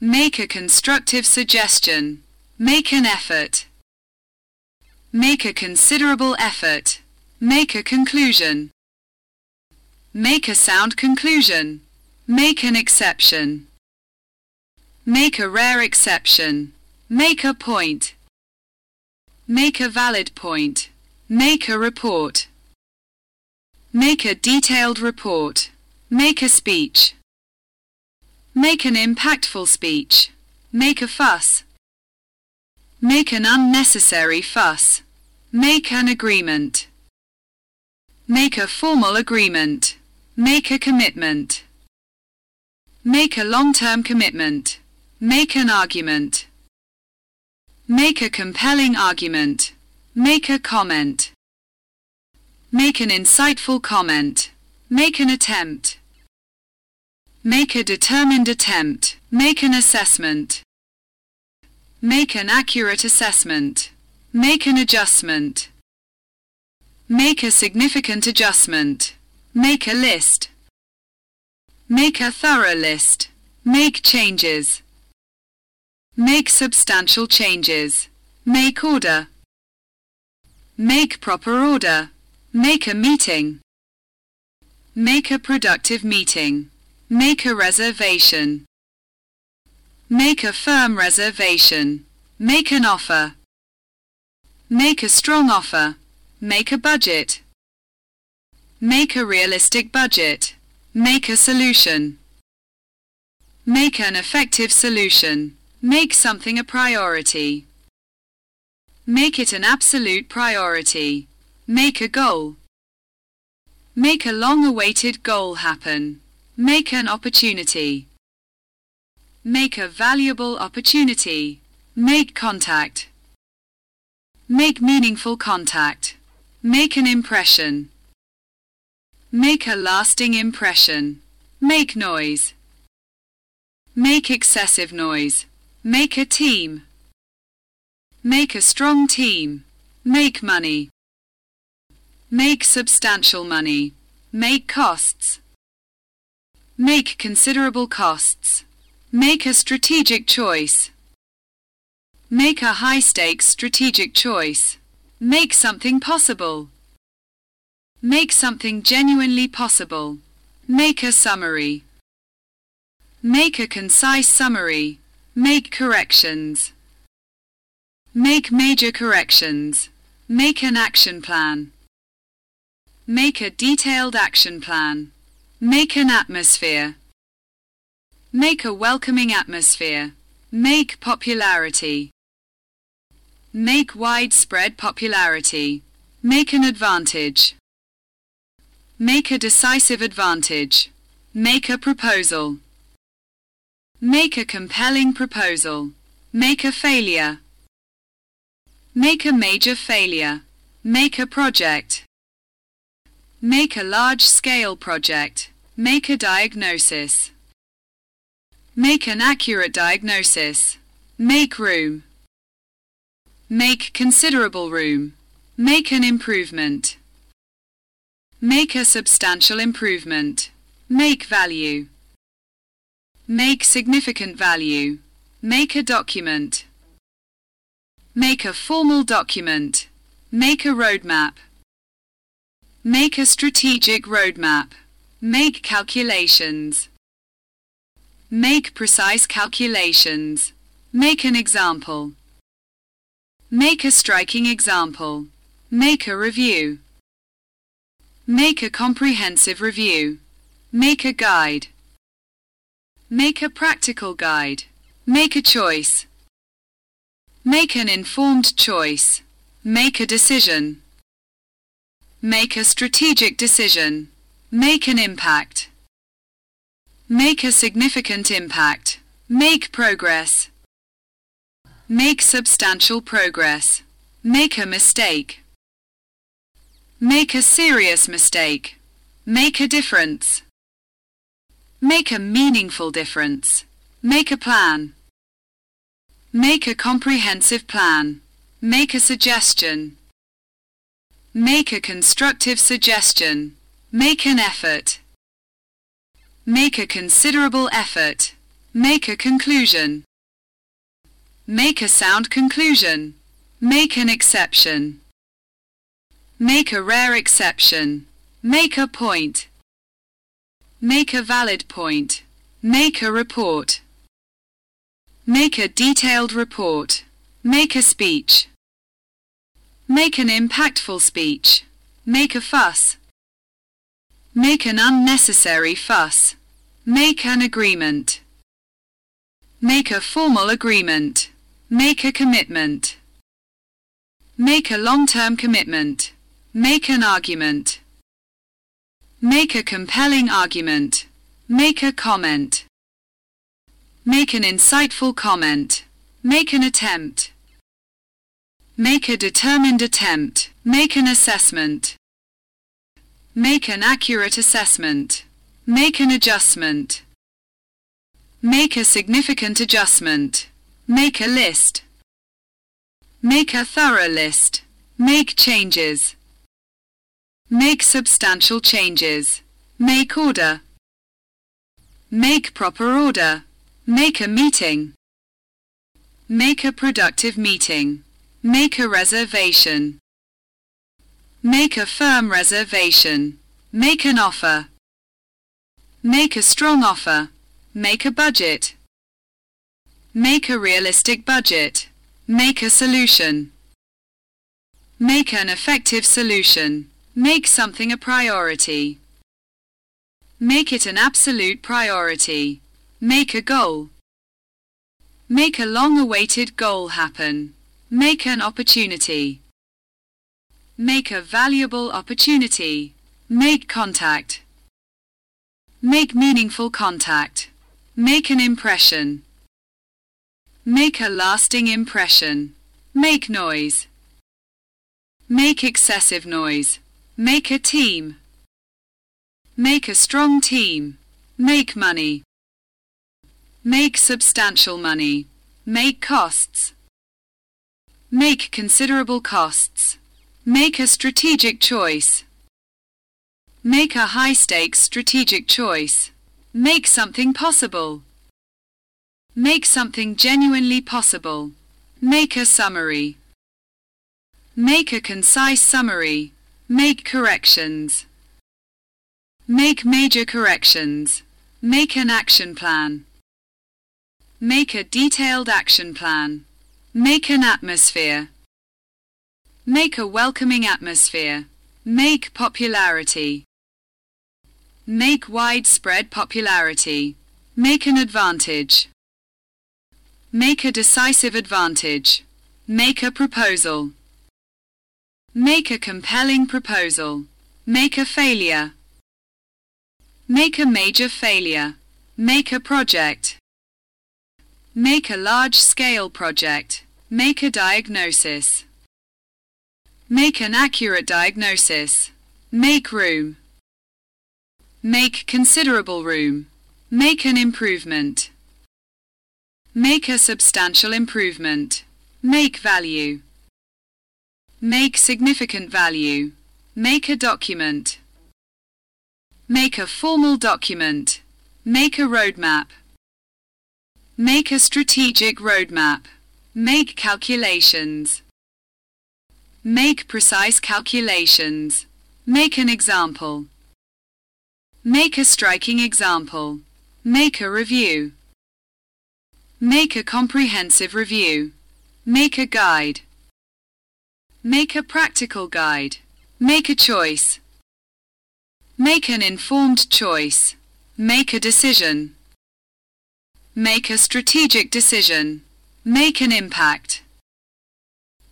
Make a constructive suggestion. Make an effort. Make a considerable effort. Make a conclusion. Make a sound conclusion. Make an exception. Make a rare exception. Make a point. Make a valid point. Make a report. Make a detailed report. Make a speech. Make an impactful speech. Make a fuss. Make an unnecessary fuss. Make an agreement. Make a formal agreement. Make a commitment. Make a long-term commitment. Make an argument. Make a compelling argument. Make a comment. Make an insightful comment. Make an attempt. Make a determined attempt. Make an assessment. Make an accurate assessment. Make an adjustment. Make a significant adjustment. Make a list. Make a thorough list. Make changes. Make substantial changes. Make order. Make proper order. Make a meeting. Make a productive meeting. Make a reservation. Make a firm reservation. Make an offer. Make a strong offer. Make a budget. Make a realistic budget. Make a solution. Make an effective solution. Make something a priority. Make it an absolute priority. Make a goal. Make a long-awaited goal happen. Make an opportunity. Make a valuable opportunity. Make contact. Make meaningful contact. Make an impression. Make a lasting impression. Make noise. Make excessive noise. Make a team. Make a strong team. Make money. Make substantial money. Make costs. Make considerable costs. Make a strategic choice. Make a high-stakes strategic choice. Make something possible. Make something genuinely possible. Make a summary. Make a concise summary. Make corrections. Make major corrections. Make an action plan. Make a detailed action plan. Make an atmosphere. Make a welcoming atmosphere. Make popularity. Make widespread popularity. Make an advantage. Make a decisive advantage. Make a proposal. Make a compelling proposal. Make a failure. Make a major failure. Make a project. Make a large-scale project. Make a diagnosis. Make an accurate diagnosis. Make room. Make considerable room. Make an improvement. Make a substantial improvement. Make value. Make significant value. Make a document. Make a formal document. Make a roadmap. Make a strategic roadmap. Make calculations. Make precise calculations. Make an example. Make a striking example. Make a review. Make a comprehensive review. Make a guide. Make a practical guide. Make a choice. Make an informed choice. Make a decision. Make a strategic decision. Make an impact. Make a significant impact. Make progress. Make substantial progress. Make a mistake. Make a serious mistake. Make a difference. Make a meaningful difference. Make a plan. Make a comprehensive plan. Make a suggestion. Make a constructive suggestion. Make an effort. Make a considerable effort. Make a conclusion. Make a sound conclusion. Make an exception. Make a rare exception. Make a point. Make a valid point. Make a report. Make a detailed report. Make a speech. Make an impactful speech. Make a fuss. Make an unnecessary fuss. Make an agreement. Make a formal agreement. Make a commitment. Make a long-term commitment. Make an argument. Make a compelling argument. Make a comment. Make an insightful comment. Make an attempt. Make a determined attempt. Make an assessment. Make an accurate assessment. Make an adjustment. Make a significant adjustment. Make a list. Make a thorough list. Make changes. Make substantial changes. Make order. Make proper order. Make a meeting. Make a productive meeting. Make a reservation. Make a firm reservation. Make an offer. Make a strong offer. Make a budget. Make a realistic budget. Make a solution. Make an effective solution. Make something a priority. Make it an absolute priority. Make a goal. Make a long-awaited goal happen. Make an opportunity. Make a valuable opportunity. Make contact. Make meaningful contact. Make an impression. Make a lasting impression. Make noise. Make excessive noise. Make a team. Make a strong team. Make money. Make substantial money. Make costs. Make considerable costs. Make a strategic choice. Make a high-stakes strategic choice. Make something possible. Make something genuinely possible. Make a summary. Make a concise summary. Make corrections. Make major corrections. Make an action plan. Make a detailed action plan. Make an atmosphere. Make a welcoming atmosphere. Make popularity. Make widespread popularity. Make an advantage. Make a decisive advantage. Make a proposal. Make a compelling proposal. Make a failure. Make a major failure. Make a project. Make a large-scale project. Make a diagnosis. Make an accurate diagnosis. Make room. Make considerable room. Make an improvement. Make a substantial improvement. Make value. Make significant value. Make a document. Make a formal document. Make a roadmap. Make a strategic roadmap. Make calculations. Make precise calculations. Make an example. Make a striking example. Make a review. Make a comprehensive review. Make a guide. Make a practical guide. Make a choice. Make an informed choice. Make a decision. Make a strategic decision. Make an impact.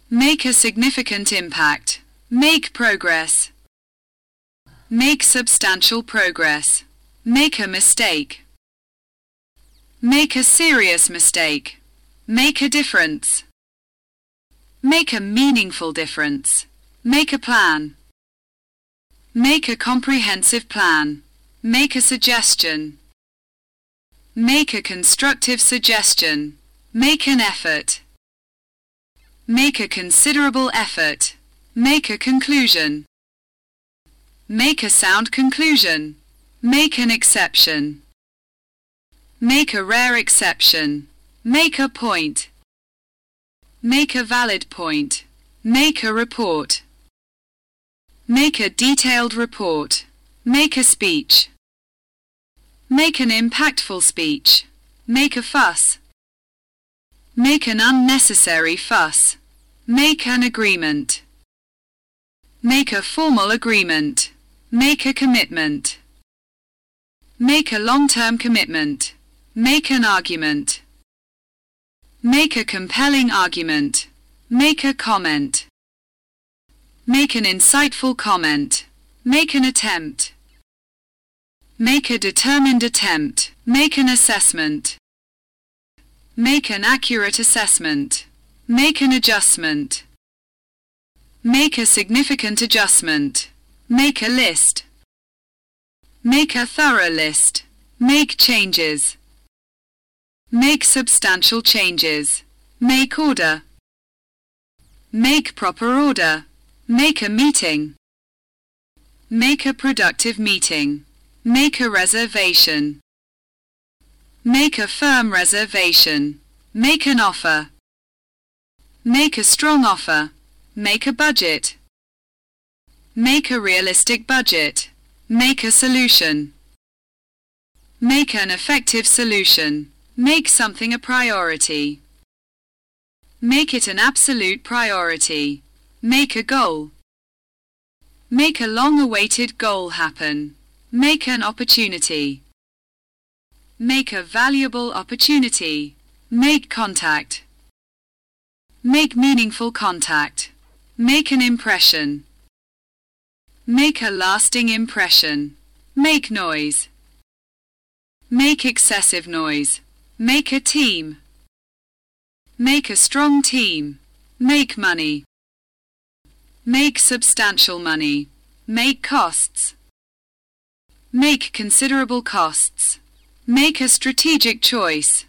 Make a significant impact. Make progress. Make substantial progress. Make a mistake. Make a serious mistake. Make a difference. Make a meaningful difference. Make a plan. Make a comprehensive plan. Make a suggestion. Make a constructive suggestion. Make an effort. Make a considerable effort. Make a conclusion. Make a sound conclusion. Make an exception. Make a rare exception. Make a point. Make a valid point. Make a report. Make a detailed report. Make a speech. Make an impactful speech. Make a fuss. Make an unnecessary fuss. Make an agreement. Make a formal agreement. Make a commitment. Make a long-term commitment. Make an argument. Make a compelling argument. Make a comment. Make an insightful comment. Make an attempt. Make a determined attempt. Make an assessment. Make an accurate assessment. Make an adjustment. Make a significant adjustment. Make a list. Make a thorough list. Make changes. Make substantial changes. Make order. Make proper order. Make a meeting. Make a productive meeting. Make a reservation. Make a firm reservation. Make an offer. Make a strong offer. Make a budget. Make a realistic budget. Make a solution. Make an effective solution. Make something a priority. Make it an absolute priority. Make a goal. Make a long-awaited goal happen. Make an opportunity. Make a valuable opportunity. Make contact. Make meaningful contact. Make an impression. Make a lasting impression. Make noise. Make excessive noise. Make a team. Make a strong team. Make money. Make substantial money. Make costs. Make considerable costs. Make a strategic choice.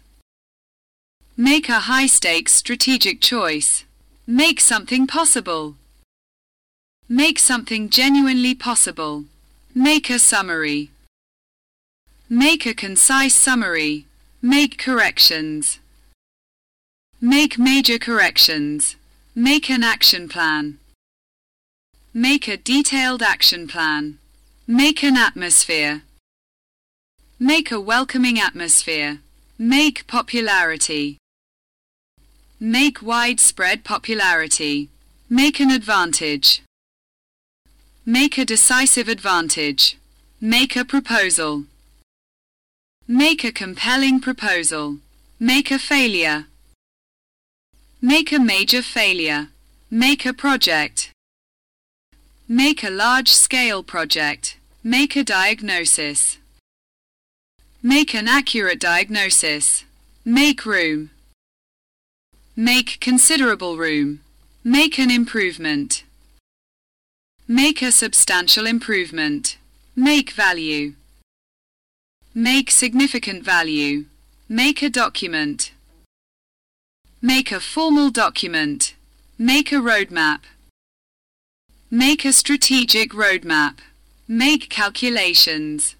Make a high-stakes strategic choice. Make something possible. Make something genuinely possible. Make a summary. Make a concise summary. Make corrections. Make major corrections. Make an action plan. Make a detailed action plan. Make an atmosphere. Make a welcoming atmosphere. Make popularity. Make widespread popularity. Make an advantage. Make a decisive advantage. Make a proposal. Make a compelling proposal. Make a failure. Make a major failure. Make a project. Make a large-scale project. Make a diagnosis. Make an accurate diagnosis. Make room. Make considerable room. Make an improvement. Make a substantial improvement. Make value. Make significant value. Make a document. Make a formal document. Make a roadmap. Make a strategic roadmap. Make calculations.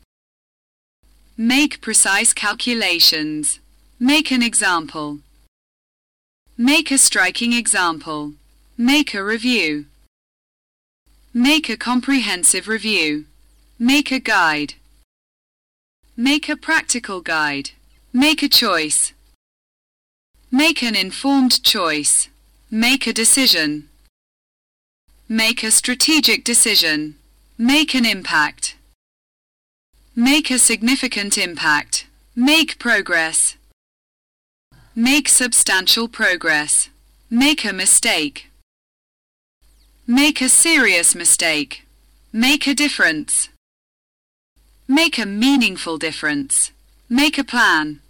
Make precise calculations. Make an example. Make a striking example. Make a review. Make a comprehensive review. Make a guide. Make a practical guide. Make a choice. Make an informed choice. Make a decision. Make a strategic decision. Make an impact. Make a significant impact. Make progress. Make substantial progress. Make a mistake. Make a serious mistake. Make a difference. Make a meaningful difference. Make a plan.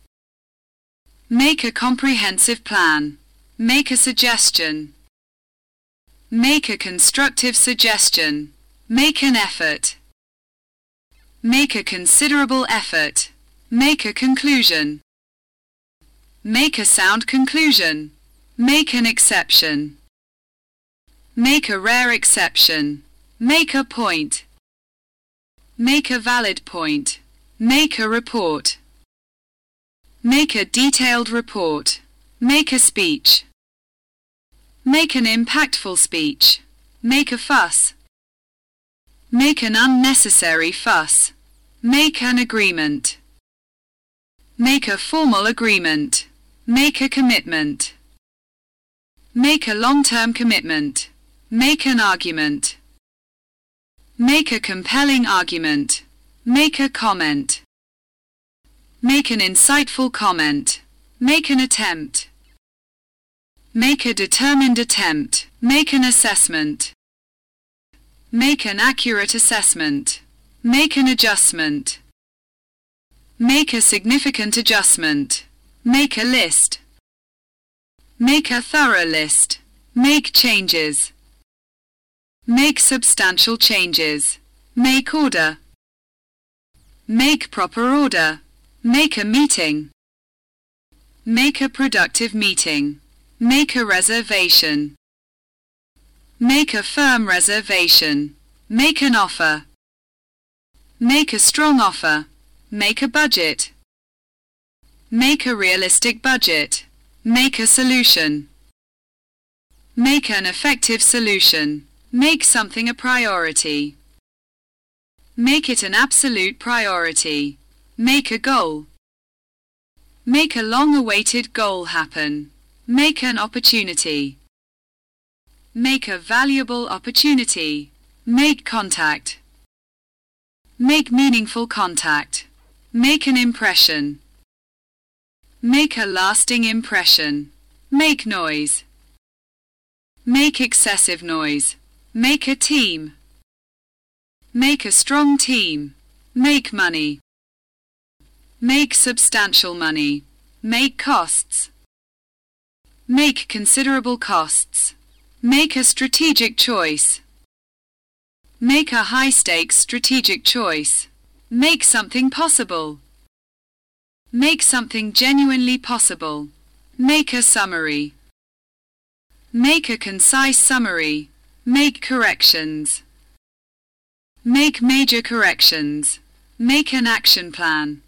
Make a comprehensive plan. Make a suggestion. Make a constructive suggestion. Make an effort. Make a considerable effort. Make a conclusion. Make a sound conclusion. Make an exception. Make a rare exception. Make a point. Make a valid point. Make a report. Make a detailed report. Make a speech. Make an impactful speech. Make a fuss. Make an unnecessary fuss. Make an agreement. Make a formal agreement. Make a commitment. Make a long-term commitment. Make an argument. Make a compelling argument. Make a comment. Make an insightful comment. Make an attempt. Make a determined attempt. Make an assessment. Make an accurate assessment. Make an adjustment. Make a significant adjustment. Make a list. Make a thorough list. Make changes. Make substantial changes. Make order. Make proper order. Make a meeting. Make a productive meeting. Make a reservation. Make a firm reservation. Make an offer. Make a strong offer. Make a budget. Make a realistic budget. Make a solution. Make an effective solution. Make something a priority. Make it an absolute priority. Make a goal. Make a long-awaited goal happen. Make an opportunity. Make a valuable opportunity. Make contact. Make meaningful contact. Make an impression. Make a lasting impression. Make noise. Make excessive noise. Make a team. Make a strong team. Make money. Make substantial money. Make costs. Make considerable costs. Make a strategic choice. Make a high-stakes strategic choice. Make something possible. Make something genuinely possible. Make a summary. Make a concise summary. Make corrections. Make major corrections. Make an action plan.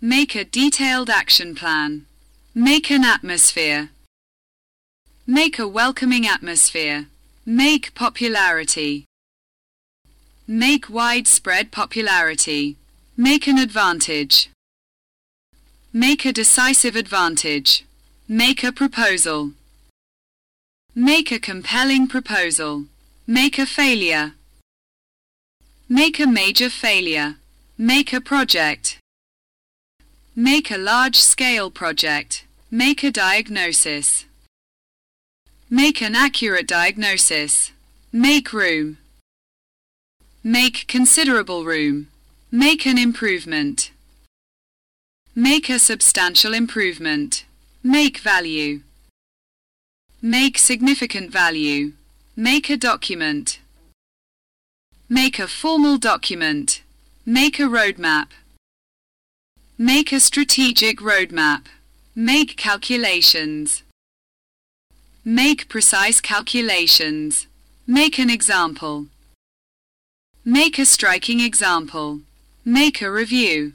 Make a detailed action plan. Make an atmosphere. Make a welcoming atmosphere. Make popularity. Make widespread popularity. Make an advantage. Make a decisive advantage. Make a proposal. Make a compelling proposal. Make a failure. Make a major failure. Make a project. Make a large-scale project. Make a diagnosis. Make an accurate diagnosis. Make room. Make considerable room. Make an improvement. Make a substantial improvement. Make value. Make significant value. Make a document. Make a formal document. Make a roadmap. Make a strategic roadmap. Make calculations. Make precise calculations. Make an example. Make a striking example. Make a review.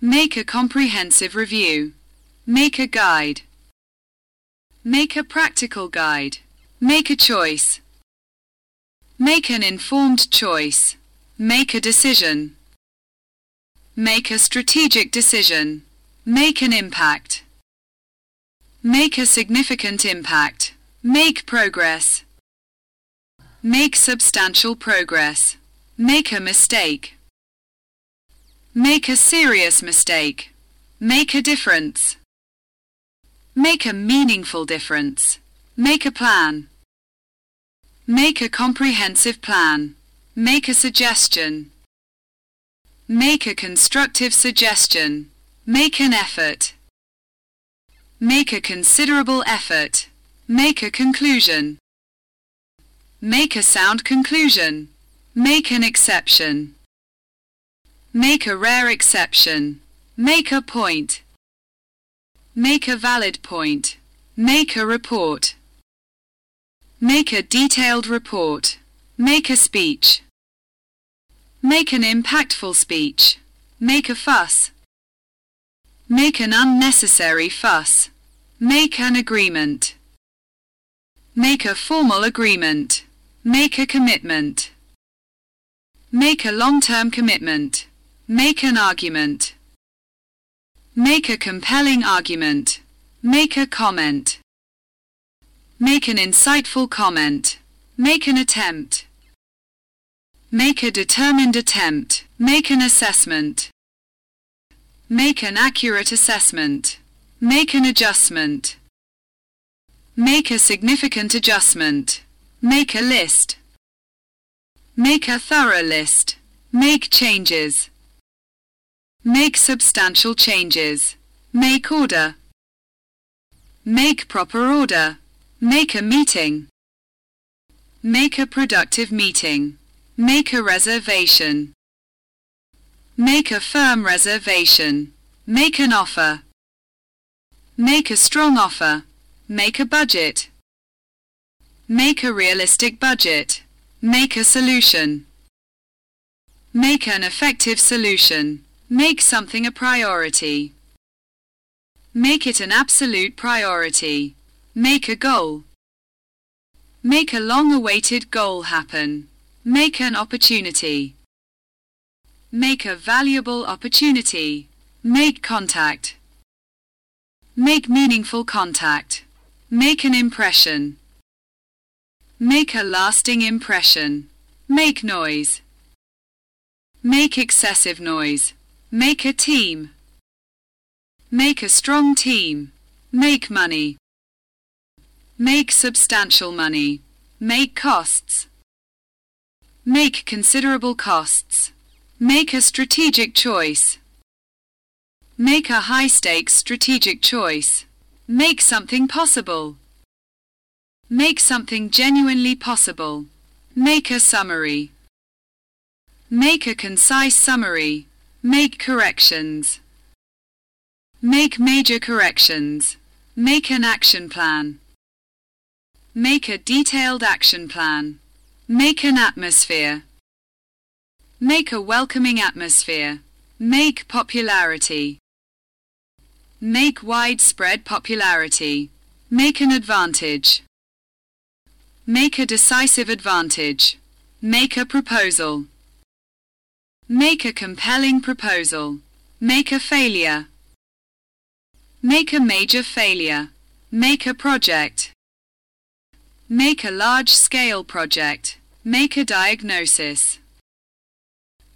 Make a comprehensive review. Make a guide. Make a practical guide. Make a choice. Make an informed choice. Make a decision. Make a strategic decision. Make an impact. Make a significant impact. Make progress. Make substantial progress. Make a mistake. Make a serious mistake. Make a difference. Make a meaningful difference. Make a plan. Make a comprehensive plan. Make a suggestion. Make a constructive suggestion. Make an effort. Make a considerable effort. Make a conclusion. Make a sound conclusion. Make an exception. Make a rare exception. Make a point. Make a valid point. Make a report. Make a detailed report. Make a speech. Make an impactful speech. Make a fuss. Make an unnecessary fuss. Make an agreement. Make a formal agreement. Make a commitment. Make a long-term commitment. Make an argument. Make a compelling argument. Make a comment. Make an insightful comment. Make an attempt. Make a determined attempt. Make an assessment. Make an accurate assessment. Make an adjustment. Make a significant adjustment. Make a list. Make a thorough list. Make changes. Make substantial changes. Make order. Make proper order. Make a meeting. Make a productive meeting. Make a reservation. Make a firm reservation. Make an offer. Make a strong offer. Make a budget. Make a realistic budget. Make a solution. Make an effective solution. Make something a priority. Make it an absolute priority. Make a goal. Make a long-awaited goal happen. Make an opportunity. Make a valuable opportunity. Make contact. Make meaningful contact. Make an impression. Make a lasting impression. Make noise. Make excessive noise. Make a team. Make a strong team. Make money. Make substantial money. Make costs. Make considerable costs. Make a strategic choice. Make a high-stakes strategic choice. Make something possible. Make something genuinely possible. Make a summary. Make a concise summary. Make corrections. Make major corrections. Make an action plan. Make a detailed action plan. Make an atmosphere. Make a welcoming atmosphere. Make popularity. Make widespread popularity. Make an advantage. Make a decisive advantage. Make a proposal. Make a compelling proposal. Make a failure. Make a major failure. Make a project. Make a large-scale project. Make a diagnosis.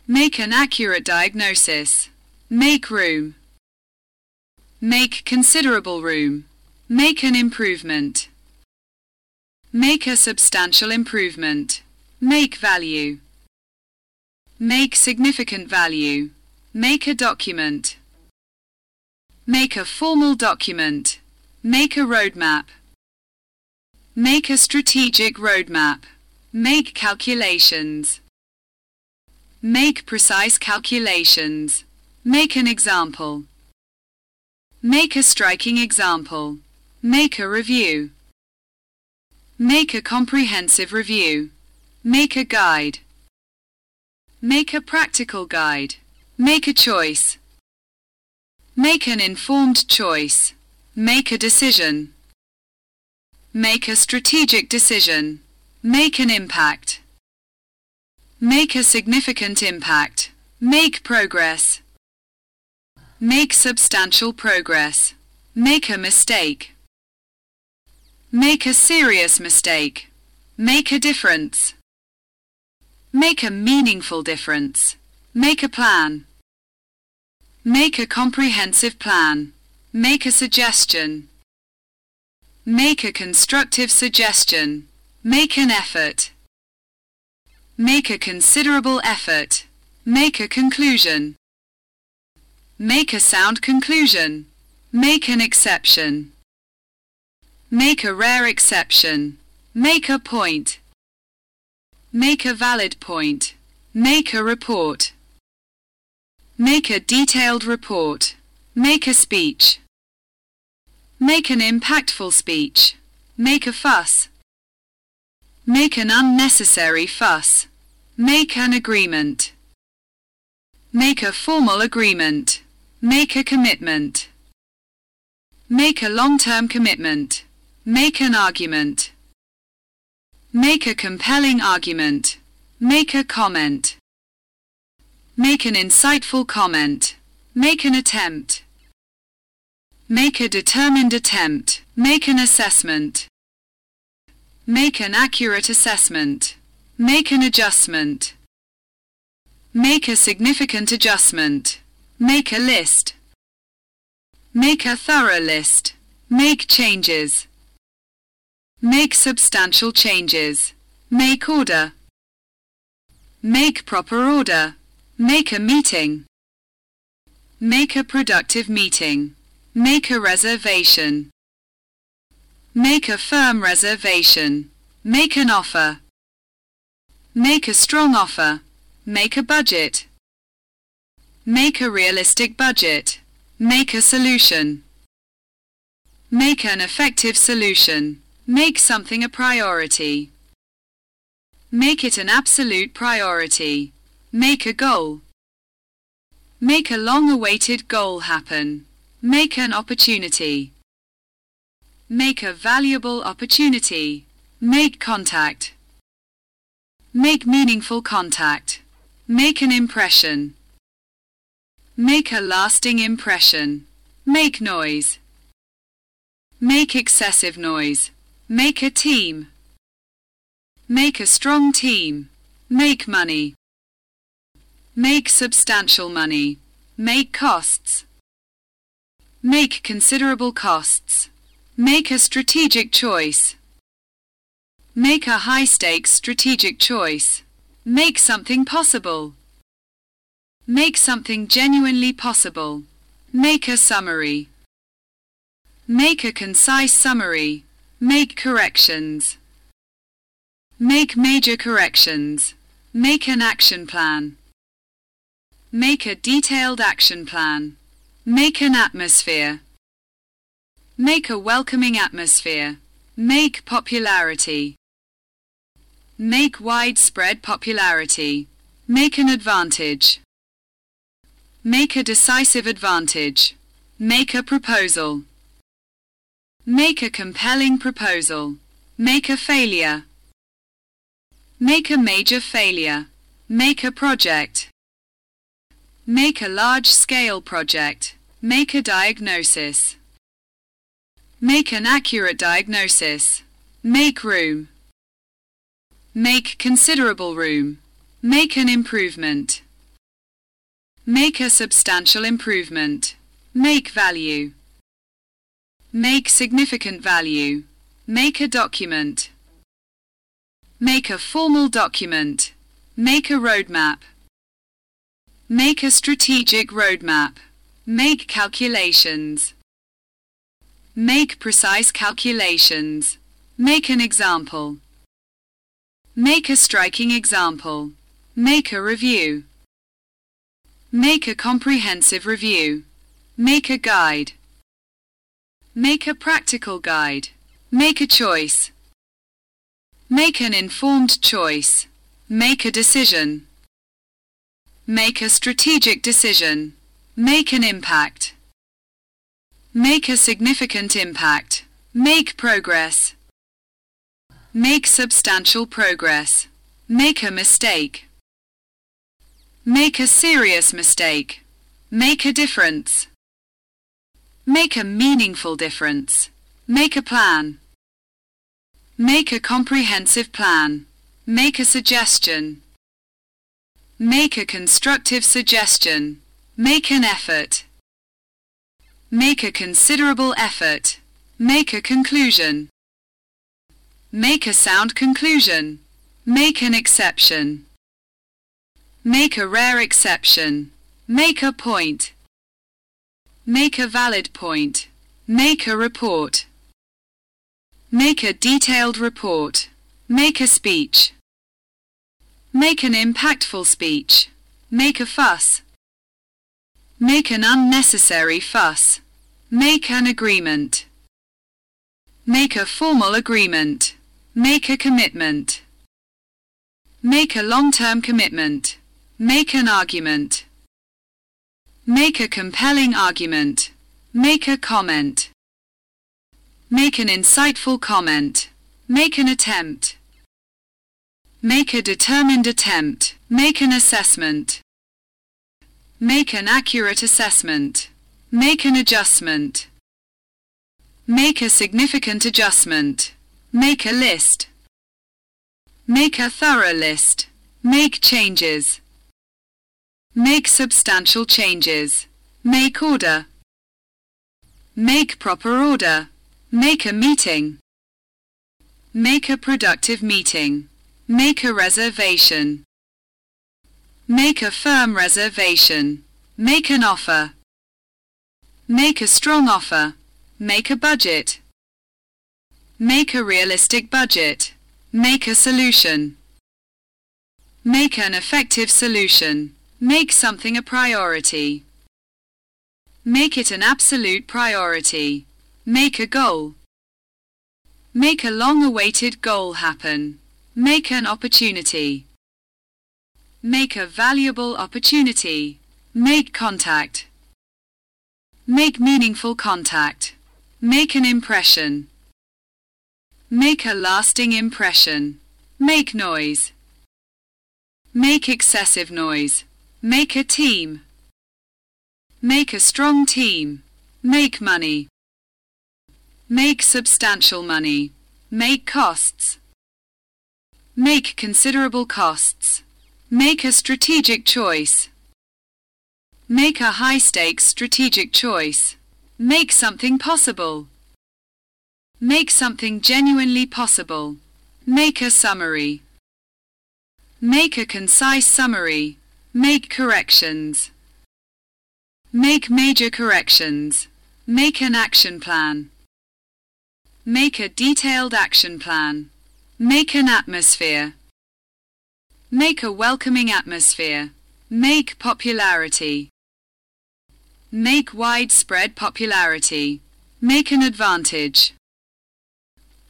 Make an accurate diagnosis. Make room. Make considerable room. Make an improvement. Make a substantial improvement. Make value. Make significant value. Make a document. Make a formal document. Make a roadmap. Make a strategic roadmap. Make calculations. Make precise calculations. Make an example. Make a striking example. Make a review. Make a comprehensive review. Make a guide. Make a practical guide. Make a choice. Make an informed choice. Make a decision. Make a strategic decision. Make an impact. Make a significant impact. Make progress. Make substantial progress. Make a mistake. Make a serious mistake. Make a difference. Make a meaningful difference. Make a plan. Make a comprehensive plan. Make a suggestion. Make a constructive suggestion. Make an effort. Make a considerable effort. Make a conclusion. Make a sound conclusion. Make an exception. Make a rare exception. Make a point. Make a valid point. Make a report. Make a detailed report. Make a speech. Make an impactful speech. Make a fuss. Make an unnecessary fuss. Make an agreement. Make a formal agreement. Make a commitment. Make a long-term commitment. Make an argument. Make a compelling argument. Make a comment. Make an insightful comment. Make an attempt. Make a determined attempt. Make an assessment. Make an accurate assessment. Make an adjustment. Make a significant adjustment. Make a list. Make a thorough list. Make changes. Make substantial changes. Make order. Make proper order. Make a meeting. Make a productive meeting. Make a reservation. Make a firm reservation. Make an offer. Make a strong offer. Make a budget. Make a realistic budget. Make a solution. Make an effective solution. Make something a priority. Make it an absolute priority. Make a goal. Make a long-awaited goal happen. Make an opportunity. Make a valuable opportunity. Make contact. Make meaningful contact. Make an impression. Make a lasting impression. Make noise. Make excessive noise. Make a team. Make a strong team. Make money. Make substantial money. Make costs. Make considerable costs. Make a strategic choice. Make a high-stakes strategic choice. Make something possible. Make something genuinely possible. Make a summary. Make a concise summary. Make corrections. Make major corrections. Make an action plan. Make a detailed action plan. Make an atmosphere. Make a welcoming atmosphere. Make popularity. Make widespread popularity. Make an advantage. Make a decisive advantage. Make a proposal. Make a compelling proposal. Make a failure. Make a major failure. Make a project. Make a large-scale project. Make a diagnosis. Make an accurate diagnosis. Make room. Make considerable room. Make an improvement. Make a substantial improvement. Make value. Make significant value. Make a document. Make a formal document. Make a roadmap. Make a strategic roadmap. Make calculations. Make precise calculations. Make an example. Make a striking example. Make a review. Make a comprehensive review. Make a guide. Make a practical guide. Make a choice. Make an informed choice. Make a decision. Make a strategic decision. Make an impact. Make a significant impact. Make progress. Make substantial progress. Make a mistake. Make a serious mistake. Make a difference. Make a meaningful difference. Make a plan. Make a comprehensive plan. Make a suggestion. Make a constructive suggestion. Make an effort. Make a considerable effort. Make a conclusion. Make a sound conclusion. Make an exception. Make a rare exception. Make a point. Make a valid point. Make a report. Make a detailed report. Make a speech. Make an impactful speech. Make a fuss. Make an unnecessary fuss. Make an agreement. Make a formal agreement. Make a commitment. Make a long-term commitment. Make an argument. Make a compelling argument. Make a comment. Make an insightful comment. Make an attempt. Make a determined attempt. Make an assessment. Make an accurate assessment. Make an adjustment. Make a significant adjustment. Make a list. Make a thorough list. Make changes. Make substantial changes. Make order. Make proper order. Make a meeting. Make a productive meeting. Make a reservation. Make a firm reservation. Make an offer. Make a strong offer. Make a budget. Make a realistic budget. Make a solution. Make an effective solution. Make something a priority. Make it an absolute priority. Make a goal. Make a long-awaited goal happen. Make an opportunity. Make a valuable opportunity. Make contact. Make meaningful contact. Make an impression. Make a lasting impression. Make noise. Make excessive noise. Make a team. Make a strong team. Make money. Make substantial money. Make costs. Make considerable costs. Make a strategic choice. Make a high-stakes strategic choice. Make something possible. Make something genuinely possible. Make a summary. Make a concise summary. Make corrections. Make major corrections. Make an action plan. Make a detailed action plan. Make an atmosphere. Make a welcoming atmosphere. Make popularity. Make widespread popularity. Make an advantage.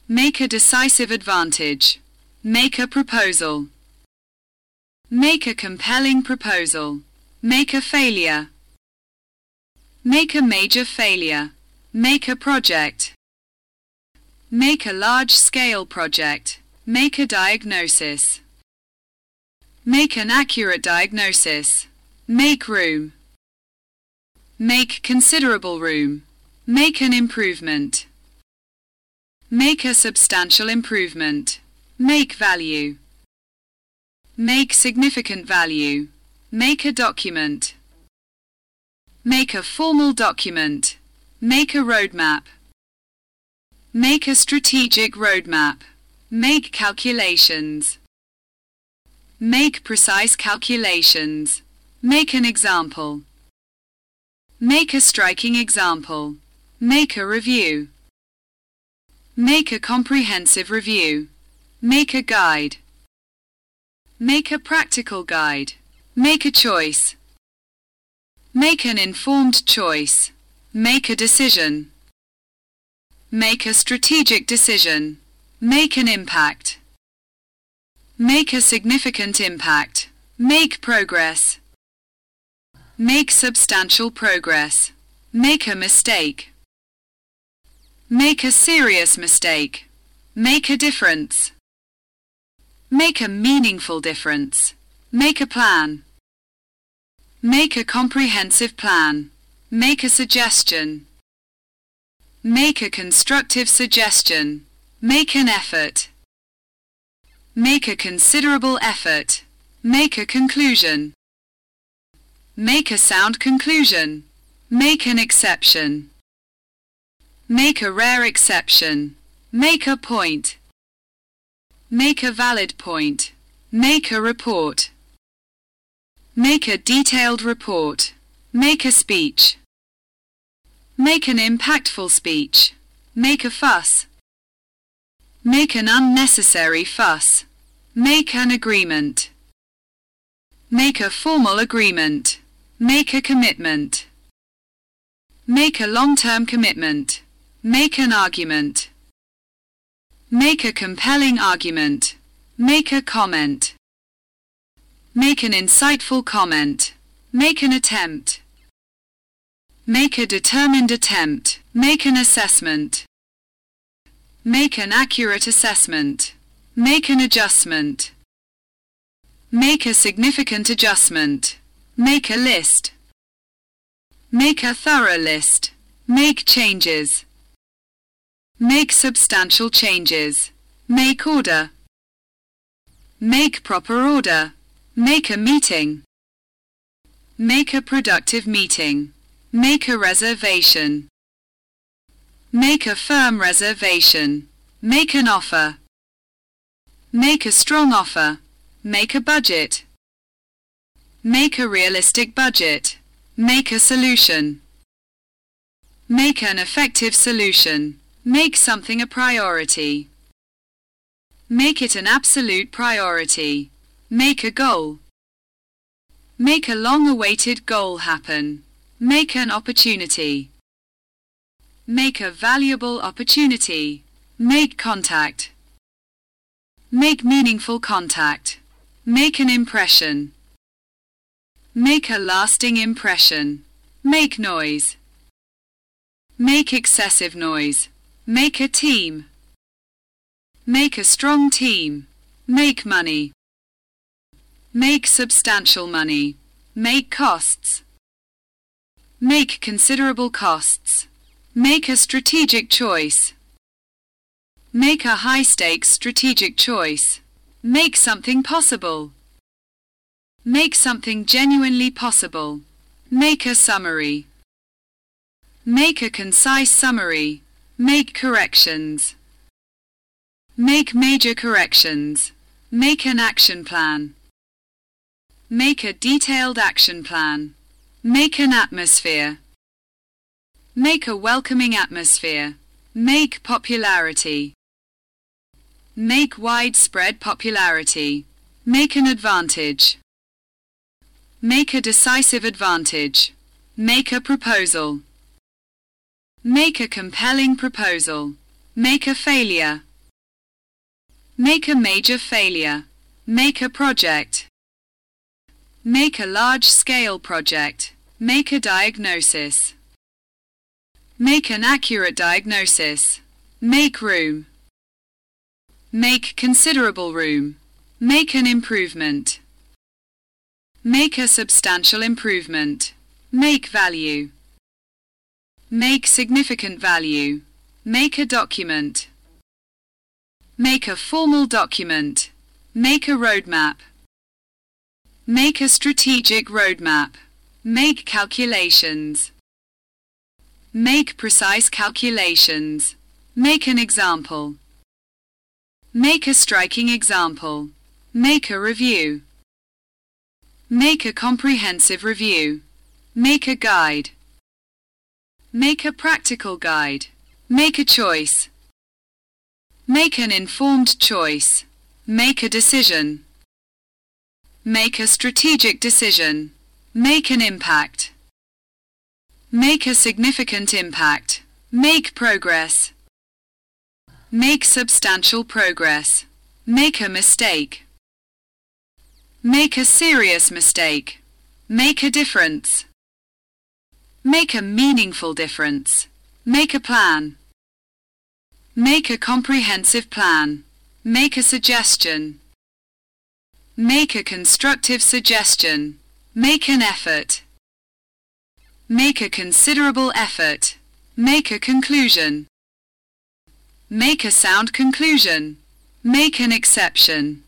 Make a decisive advantage. Make a proposal. Make a compelling proposal. Make a failure. Make a major failure. Make a project. Make a large-scale project. Make a diagnosis. Make an accurate diagnosis. Make room. Make considerable room. Make an improvement. Make a substantial improvement. Make value. Make significant value. Make a document. Make a formal document. Make a roadmap. Make a strategic roadmap. Make calculations. Make precise calculations. Make an example. Make a striking example. Make a review. Make a comprehensive review. Make a guide. Make a practical guide. Make a choice. Make an informed choice. Make a decision. Make a strategic decision. Make an impact. Make a significant impact. Make progress. Make substantial progress. Make a mistake. Make a serious mistake. Make a difference. Make a meaningful difference. Make a plan. Make a comprehensive plan. Make a suggestion. Make a constructive suggestion. Make an effort. Make a considerable effort. Make a conclusion. Make a sound conclusion. Make an exception. Make a rare exception. Make a point. Make a valid point. Make a report. Make a detailed report. Make a speech. Make an impactful speech. Make a fuss. Make an unnecessary fuss. Make an agreement. Make a formal agreement. Make a commitment. Make a long-term commitment. Make an argument. Make a compelling argument. Make a comment. Make an insightful comment. Make an attempt. Make a determined attempt. Make an assessment. Make an accurate assessment. Make an adjustment. Make a significant adjustment. Make a list. Make a thorough list. Make changes. Make substantial changes. Make order. Make proper order. Make a meeting. Make a productive meeting. Make a reservation. Make a firm reservation. Make an offer. Make a strong offer. Make a budget. Make a realistic budget. Make a solution. Make an effective solution. Make something a priority. Make it an absolute priority. Make a goal. Make a long-awaited goal happen. Make an opportunity. Make a valuable opportunity. Make contact. Make meaningful contact. Make an impression. Make a lasting impression. Make noise. Make excessive noise. Make a team. Make a strong team. Make money. Make substantial money. Make costs. Make considerable costs. Make a strategic choice. Make a high-stakes strategic choice. Make something possible. Make something genuinely possible. Make a summary. Make a concise summary. Make corrections. Make major corrections. Make an action plan. Make a detailed action plan. Make an atmosphere. Make a welcoming atmosphere. Make popularity. Make widespread popularity. Make an advantage. Make a decisive advantage. Make a proposal. Make a compelling proposal. Make a failure. Make a major failure. Make a project. Make a large-scale project. Make a diagnosis. Make an accurate diagnosis. Make room. Make considerable room. Make an improvement. Make a substantial improvement. Make value. Make significant value. Make a document. Make a formal document. Make a roadmap. Make a strategic roadmap. Make calculations. Make precise calculations. Make an example. Make a striking example. Make a review. Make a comprehensive review. Make a guide. Make a practical guide. Make a choice. Make an informed choice. Make a decision. Make a strategic decision. Make an impact. Make a significant impact. Make progress. Make substantial progress. Make a mistake. Make a serious mistake. Make a difference. Make a meaningful difference. Make a plan. Make a comprehensive plan. Make a suggestion. Make a constructive suggestion. Make an effort. Make a considerable effort. Make a conclusion. Make a sound conclusion. Make an exception.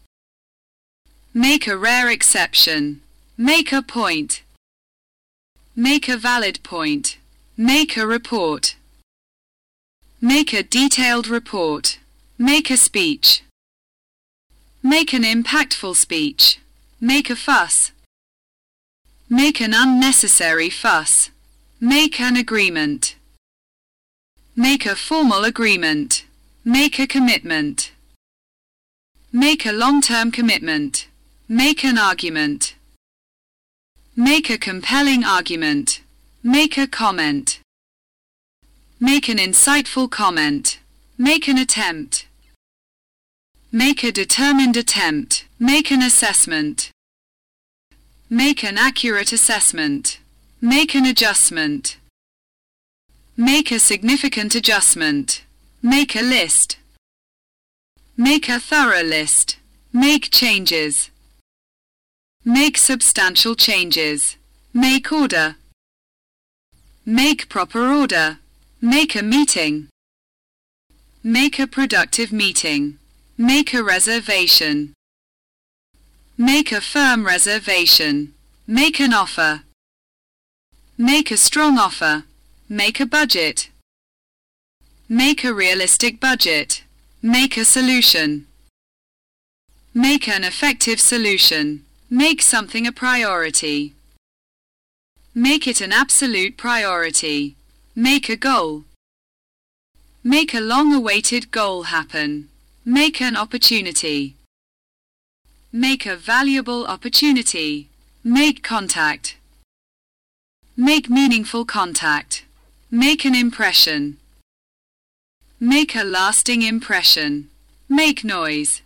Make a rare exception. Make a point. Make a valid point. Make a report. Make a detailed report. Make a speech. Make an impactful speech. Make a fuss. Make an unnecessary fuss. Make an agreement. Make a formal agreement. Make a commitment. Make a long-term commitment. Make an argument. Make a compelling argument. Make a comment. Make an insightful comment. Make an attempt. Make a determined attempt. Make an assessment. Make an accurate assessment. Make an adjustment. Make a significant adjustment. Make a list. Make a thorough list. Make changes. Make substantial changes. Make order. Make proper order. Make a meeting. Make a productive meeting. Make a reservation. Make a firm reservation. Make an offer. Make a strong offer. Make a budget. Make a realistic budget. Make a solution. Make an effective solution. Make something a priority. Make it an absolute priority. Make a goal. Make a long-awaited goal happen. Make an opportunity. Make a valuable opportunity. Make contact. Make meaningful contact. Make an impression. Make a lasting impression. Make noise.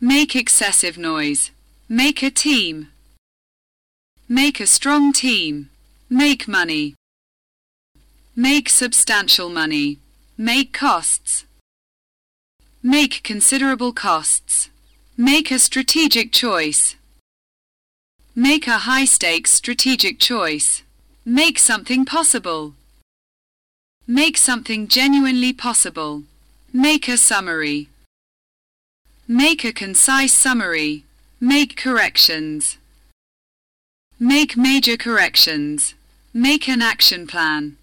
Make excessive noise. Make a team. Make a strong team. Make money. Make substantial money. Make costs. Make considerable costs. Make a strategic choice. Make a high-stakes strategic choice. Make something possible. Make something genuinely possible. Make a summary. Make a concise summary. Make corrections. Make major corrections. Make an action plan.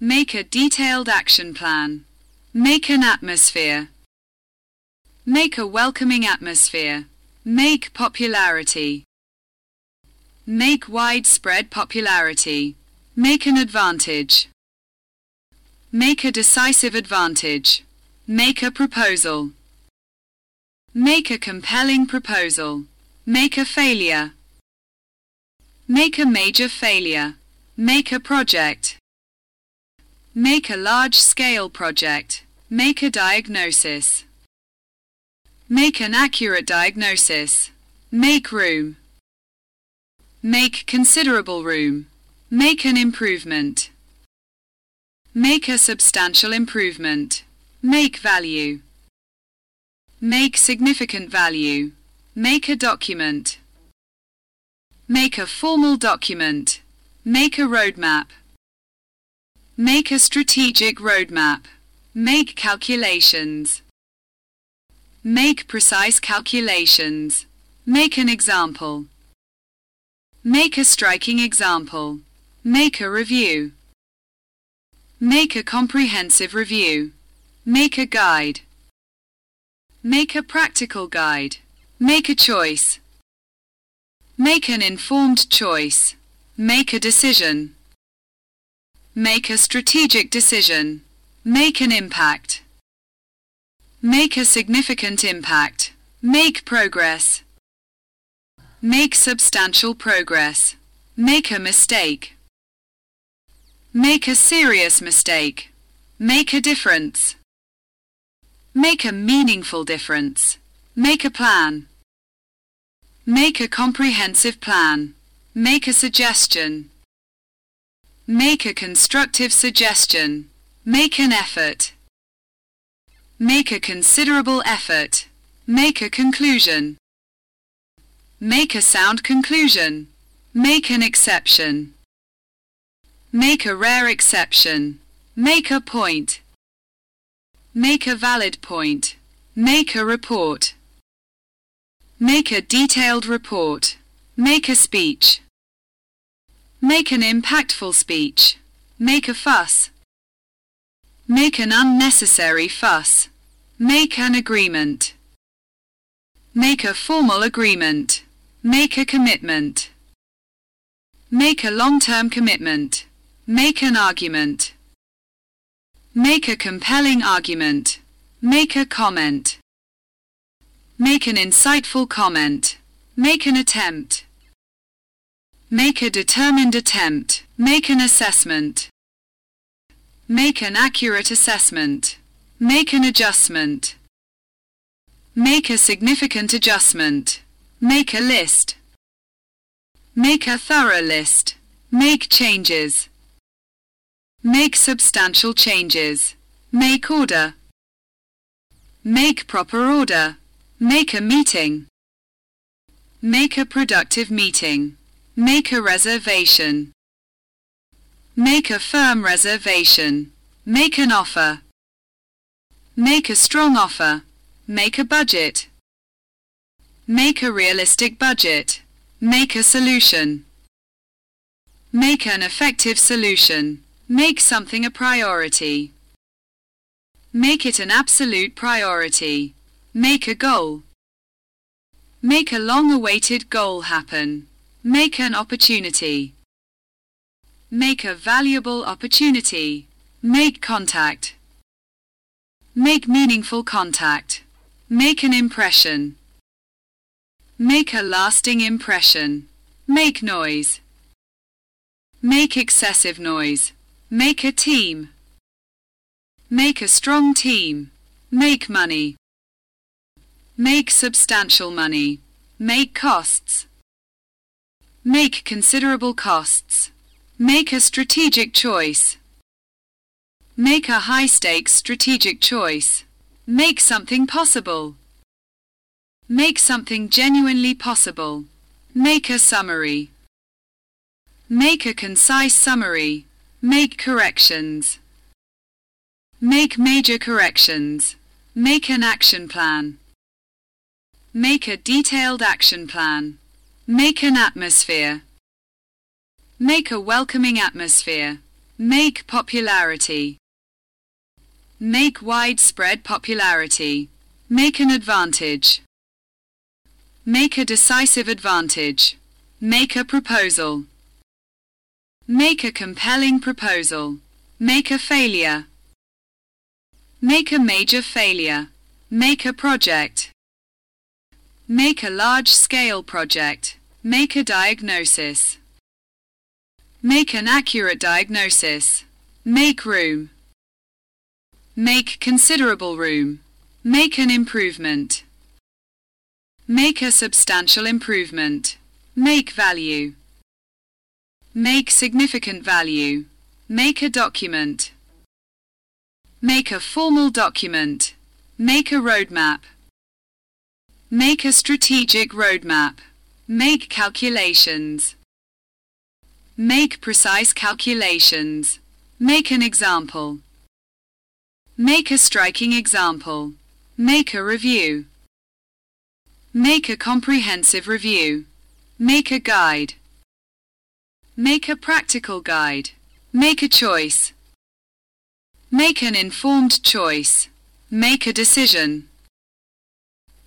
Make a detailed action plan. Make an atmosphere. Make a welcoming atmosphere. Make popularity. Make widespread popularity. Make an advantage. Make a decisive advantage. Make a proposal. Make a compelling proposal. Make a failure. Make a major failure. Make a project. Make a large-scale project. Make a diagnosis. Make an accurate diagnosis. Make room. Make considerable room. Make an improvement. Make a substantial improvement. Make value. Make significant value. Make a document. Make a formal document. Make a roadmap. Make a strategic roadmap. Make calculations. Make precise calculations. Make an example. Make a striking example. Make a review. Make a comprehensive review. Make a guide. Make a practical guide. Make a choice. Make an informed choice. Make a decision. Make a strategic decision. Make an impact. Make a significant impact. Make progress. Make substantial progress. Make a mistake. Make a serious mistake. Make a difference. Make a meaningful difference. Make a plan. Make a comprehensive plan. Make a suggestion. Make a constructive suggestion. Make an effort. Make a considerable effort. Make a conclusion. Make a sound conclusion. Make an exception. Make a rare exception. Make a point. Make a valid point. Make a report. Make a detailed report. Make a speech. Make an impactful speech. Make a fuss. Make an unnecessary fuss. Make an agreement. Make a formal agreement. Make a commitment. Make a long-term commitment. Make an argument. Make a compelling argument. Make a comment. Make an insightful comment. Make an attempt. Make a determined attempt. Make an assessment. Make an accurate assessment. Make an adjustment. Make a significant adjustment. Make a list. Make a thorough list. Make changes. Make substantial changes. Make order. Make proper order. Make a meeting. Make a productive meeting. Make a reservation. Make a firm reservation. Make an offer. Make a strong offer. Make a budget. Make a realistic budget. Make a solution. Make an effective solution. Make something a priority. Make it an absolute priority. Make a goal. Make a long-awaited goal happen. Make an opportunity. Make a valuable opportunity. Make contact. Make meaningful contact. Make an impression. Make a lasting impression. Make noise. Make excessive noise. Make a team. Make a strong team. Make money. Make substantial money. Make costs. Make considerable costs. Make a strategic choice. Make a high-stakes strategic choice. Make something possible. Make something genuinely possible. Make a summary. Make a concise summary. Make corrections. Make major corrections. Make an action plan. Make a detailed action plan. Make an atmosphere. Make a welcoming atmosphere. Make popularity. Make widespread popularity. Make an advantage. Make a decisive advantage. Make a proposal. Make a compelling proposal. Make a failure. Make a major failure. Make a project. Make a large-scale project. Make a diagnosis. Make an accurate diagnosis. Make room. Make considerable room. Make an improvement. Make a substantial improvement. Make value. Make significant value. Make a document. Make a formal document. Make a roadmap. Make a strategic roadmap. Make calculations. Make precise calculations. Make an example. Make a striking example. Make a review. Make a comprehensive review. Make a guide. Make a practical guide. Make a choice. Make an informed choice. Make a decision.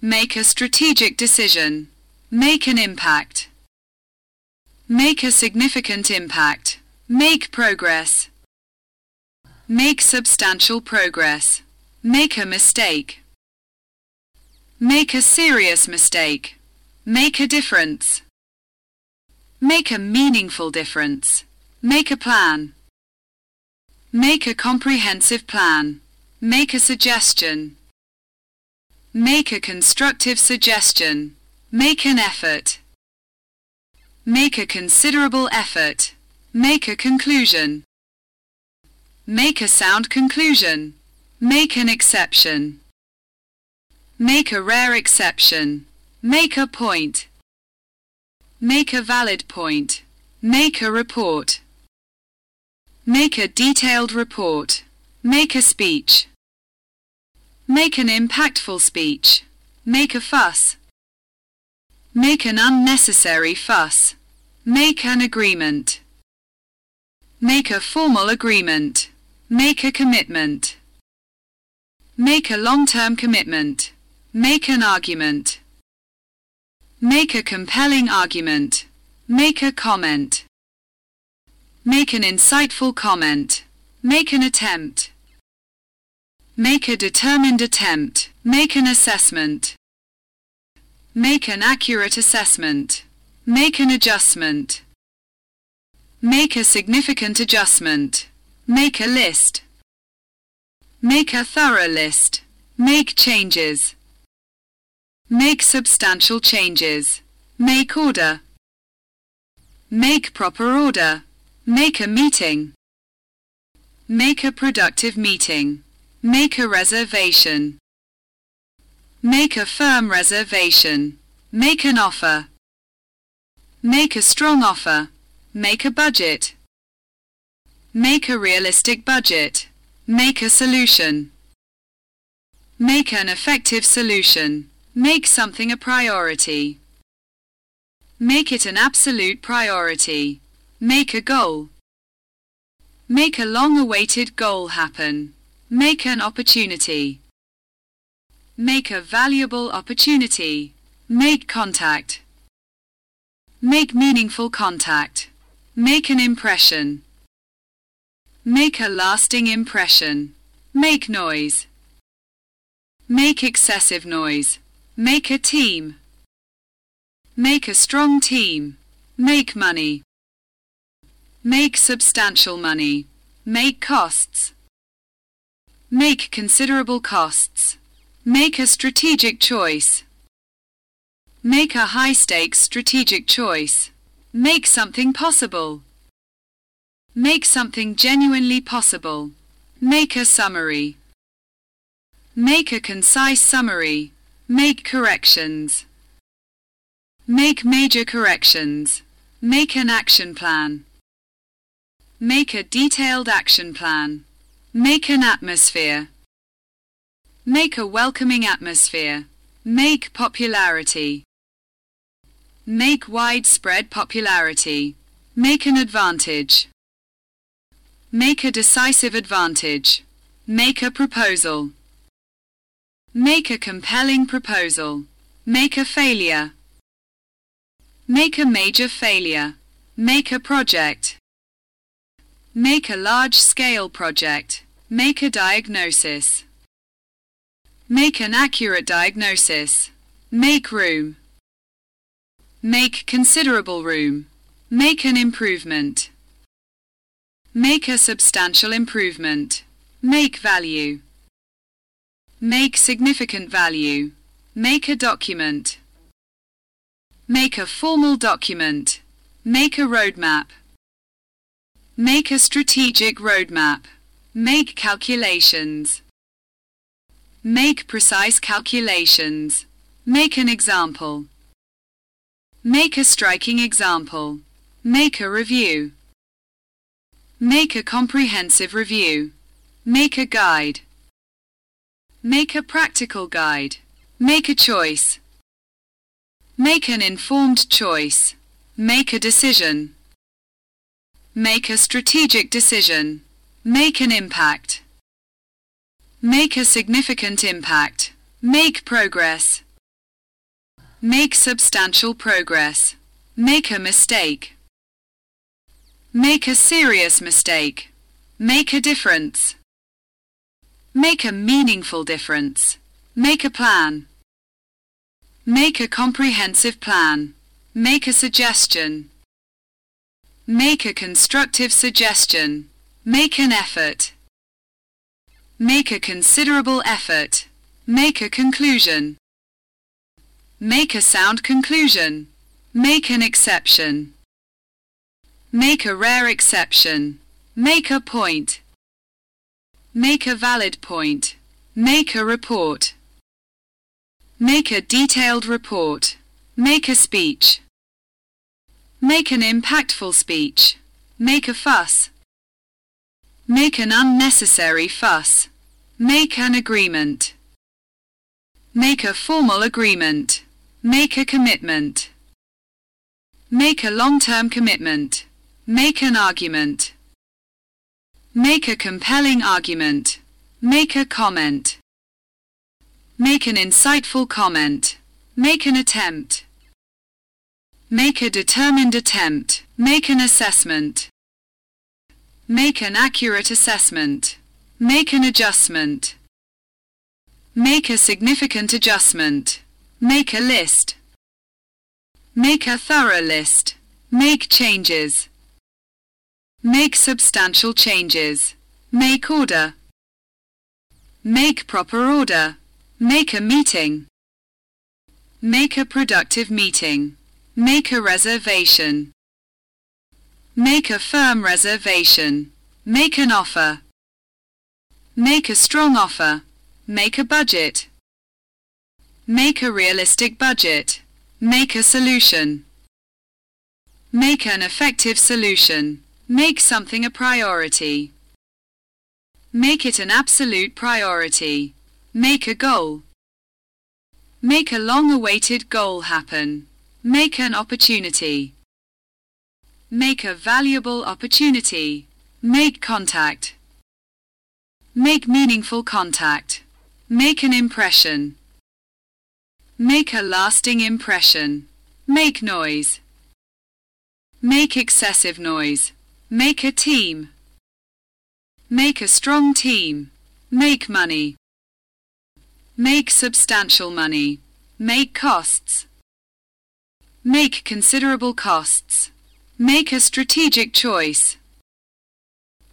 Make a strategic decision. Make an impact. Make a significant impact. Make progress. Make substantial progress. Make a mistake. Make a serious mistake. Make a difference. Make a meaningful difference. Make a plan. Make a comprehensive plan. Make a suggestion. Make a constructive suggestion. Make an effort. Make a considerable effort. Make a conclusion. Make a sound conclusion. Make an exception. Make a rare exception. Make a point. Make a valid point. Make a report. Make a detailed report. Make a speech. Make an impactful speech. Make a fuss. Make an unnecessary fuss. Make an agreement. Make a formal agreement. Make a commitment. Make a long-term commitment. Make an argument. Make a compelling argument. Make a comment. Make an insightful comment. Make an attempt. Make a determined attempt. Make an assessment. Make an accurate assessment. Make an adjustment. Make a significant adjustment. Make a list. Make a thorough list. Make changes. Make substantial changes. Make order. Make proper order. Make a meeting. Make a productive meeting. Make a reservation. Make a firm reservation. Make an offer. Make a strong offer. Make a budget. Make a realistic budget. Make a solution. Make an effective solution. Make something a priority. Make it an absolute priority. Make a goal. Make a long-awaited goal happen. Make an opportunity. Make a valuable opportunity. Make contact. Make meaningful contact. Make an impression. Make a lasting impression. Make noise. Make excessive noise. Make a team. Make a strong team. Make money. Make substantial money. Make costs. Make considerable costs. Make a strategic choice. Make a high-stakes strategic choice. Make something possible. Make something genuinely possible. Make a summary. Make a concise summary. Make corrections. Make major corrections. Make an action plan. Make a detailed action plan. Make an atmosphere. Make a welcoming atmosphere. Make popularity. Make widespread popularity. Make an advantage. Make a decisive advantage. Make a proposal. Make a compelling proposal. Make a failure. Make a major failure. Make a project. Make a large-scale project. Make a diagnosis. Make an accurate diagnosis. Make room. Make considerable room. Make an improvement. Make a substantial improvement. Make value. Make significant value. Make a document. Make a formal document. Make a roadmap. Make a strategic roadmap. Make calculations. Make precise calculations. Make an example. Make a striking example. Make a review. Make a comprehensive review. Make a guide. Make a practical guide. Make a choice. Make an informed choice. Make a decision. Make a strategic decision. Make an impact. Make a significant impact. Make progress. Make substantial progress. Make a mistake. Make a serious mistake. Make a difference. Make a meaningful difference. Make a plan. Make a comprehensive plan. Make a suggestion. Make a constructive suggestion. Make an effort. Make a considerable effort. Make a conclusion. Make a sound conclusion. Make an exception. Make a rare exception. Make a point. Make a valid point. Make a report. Make a detailed report. Make a speech. Make an impactful speech. Make a fuss. Make an unnecessary fuss. Make an agreement. Make a formal agreement. Make a commitment. Make a long-term commitment. Make an argument. Make a compelling argument. Make a comment. Make an insightful comment. Make an attempt. Make a determined attempt. Make an assessment. Make an accurate assessment. Make an adjustment. Make a significant adjustment. Make a list. Make a thorough list. Make changes. Make substantial changes. Make order. Make proper order. Make a meeting. Make a productive meeting. Make a reservation. Make a firm reservation. Make an offer. Make a strong offer. Make a budget. Make a realistic budget. Make a solution. Make an effective solution. Make something a priority. Make it an absolute priority. Make a goal. Make a long-awaited goal happen. Make an opportunity. Make a valuable opportunity. Make contact. Make meaningful contact. Make an impression. Make a lasting impression. Make noise. Make excessive noise. Make a team. Make a strong team. Make money. Make substantial money. Make costs. Make considerable costs. Make a strategic choice.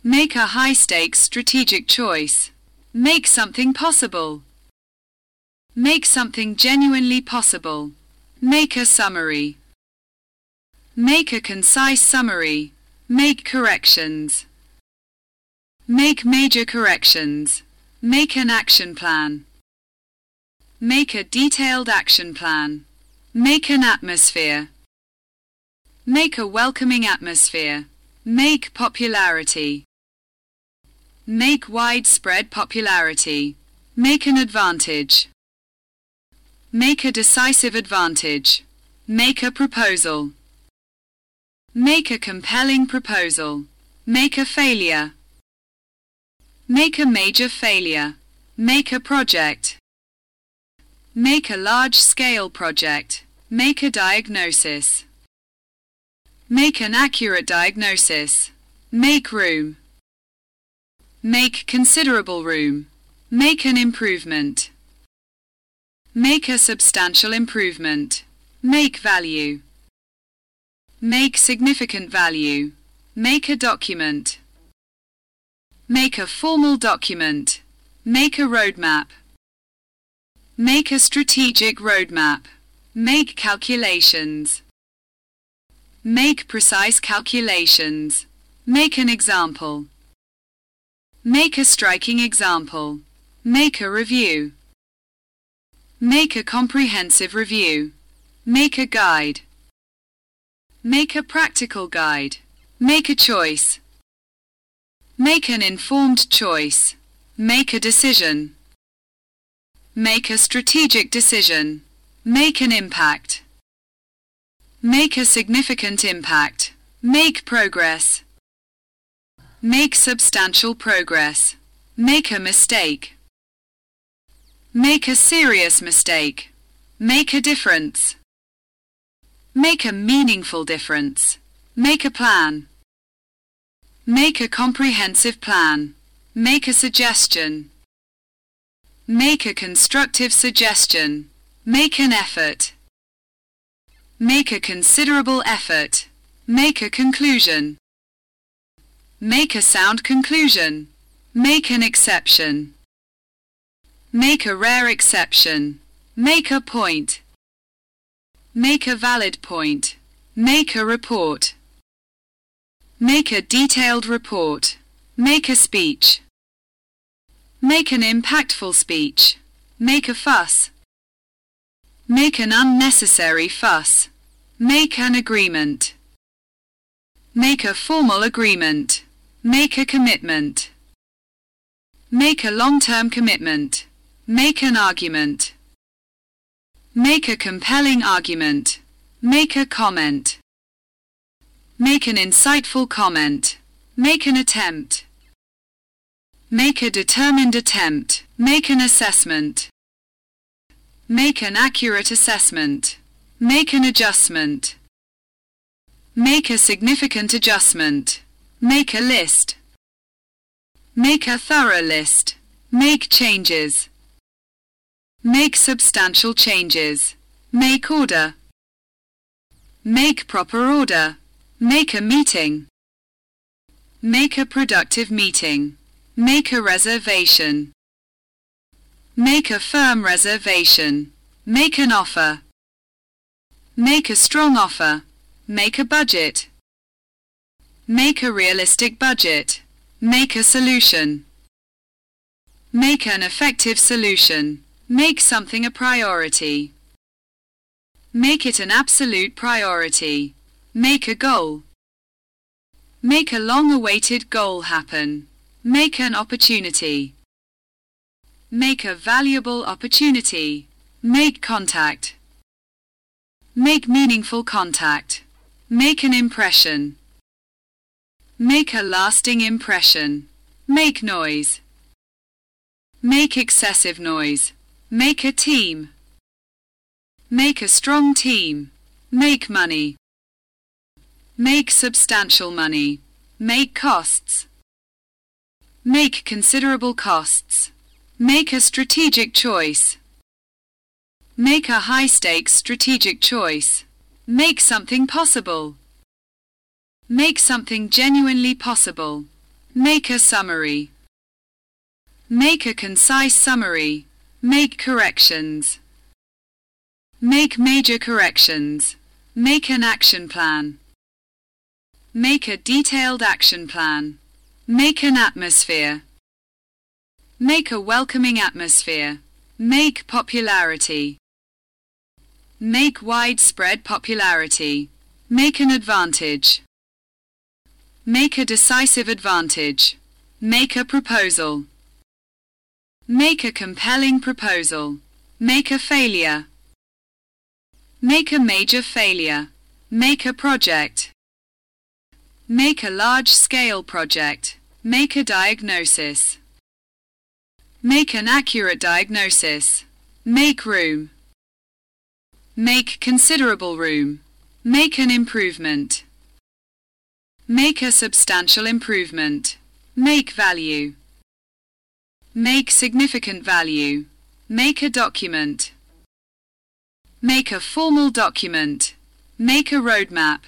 Make a high-stakes strategic choice. Make something possible. Make something genuinely possible. Make a summary. Make a concise summary. Make corrections. Make major corrections. Make an action plan. Make a detailed action plan. Make an atmosphere. Make a welcoming atmosphere. Make popularity. Make widespread popularity. Make an advantage. Make a decisive advantage. Make a proposal. Make a compelling proposal. Make a failure. Make a major failure. Make a project. Make a large-scale project. Make a diagnosis. Make an accurate diagnosis. Make room. Make considerable room. Make an improvement. Make a substantial improvement. Make value. Make significant value. Make a document. Make a formal document. Make a roadmap. Make a strategic roadmap. Make calculations. Make precise calculations. Make an example. Make a striking example. Make a review. Make a comprehensive review. Make a guide. Make a practical guide. Make a choice. Make an informed choice. Make a decision. Make a strategic decision. Make an impact. Make a significant impact. Make progress. Make substantial progress. Make a mistake. Make a serious mistake. Make a difference. Make a meaningful difference. Make a plan. Make a comprehensive plan. Make a suggestion. Make a constructive suggestion. Make an effort. Make a considerable effort. Make a conclusion. Make a sound conclusion. Make an exception. Make a rare exception. Make a point. Make a valid point. Make a report. Make a detailed report. Make a speech. Make an impactful speech. Make a fuss. Make an unnecessary fuss. Make an agreement. Make a formal agreement. Make a commitment. Make a long-term commitment. Make an argument. Make a compelling argument. Make a comment. Make an insightful comment. Make an attempt. Make a determined attempt. Make an assessment. Make an accurate assessment. Make an adjustment. Make a significant adjustment. Make a list. Make a thorough list. Make changes. Make substantial changes. Make order. Make proper order. Make a meeting. Make a productive meeting. Make a reservation. Make a firm reservation. Make an offer. Make a strong offer. Make a budget. Make a realistic budget. Make a solution. Make an effective solution. Make something a priority. Make it an absolute priority. Make a goal. Make a long-awaited goal happen. Make an opportunity. Make a valuable opportunity. Make contact. Make meaningful contact. Make an impression. Make a lasting impression. Make noise. Make excessive noise. Make a team. Make a strong team. Make money. Make substantial money. Make costs. Make considerable costs. Make a strategic choice. Make a high-stakes strategic choice. Make something possible. Make something genuinely possible. Make a summary. Make a concise summary. Make corrections. Make major corrections. Make an action plan. Make a detailed action plan. Make an atmosphere. Make a welcoming atmosphere. Make popularity. Make widespread popularity. Make an advantage. Make a decisive advantage. Make a proposal. Make a compelling proposal. Make a failure. Make a major failure. Make a project. Make a large-scale project. Make a diagnosis. Make an accurate diagnosis. Make room. Make considerable room. Make an improvement. Make a substantial improvement. Make value. Make significant value. Make a document. Make a formal document. Make a roadmap.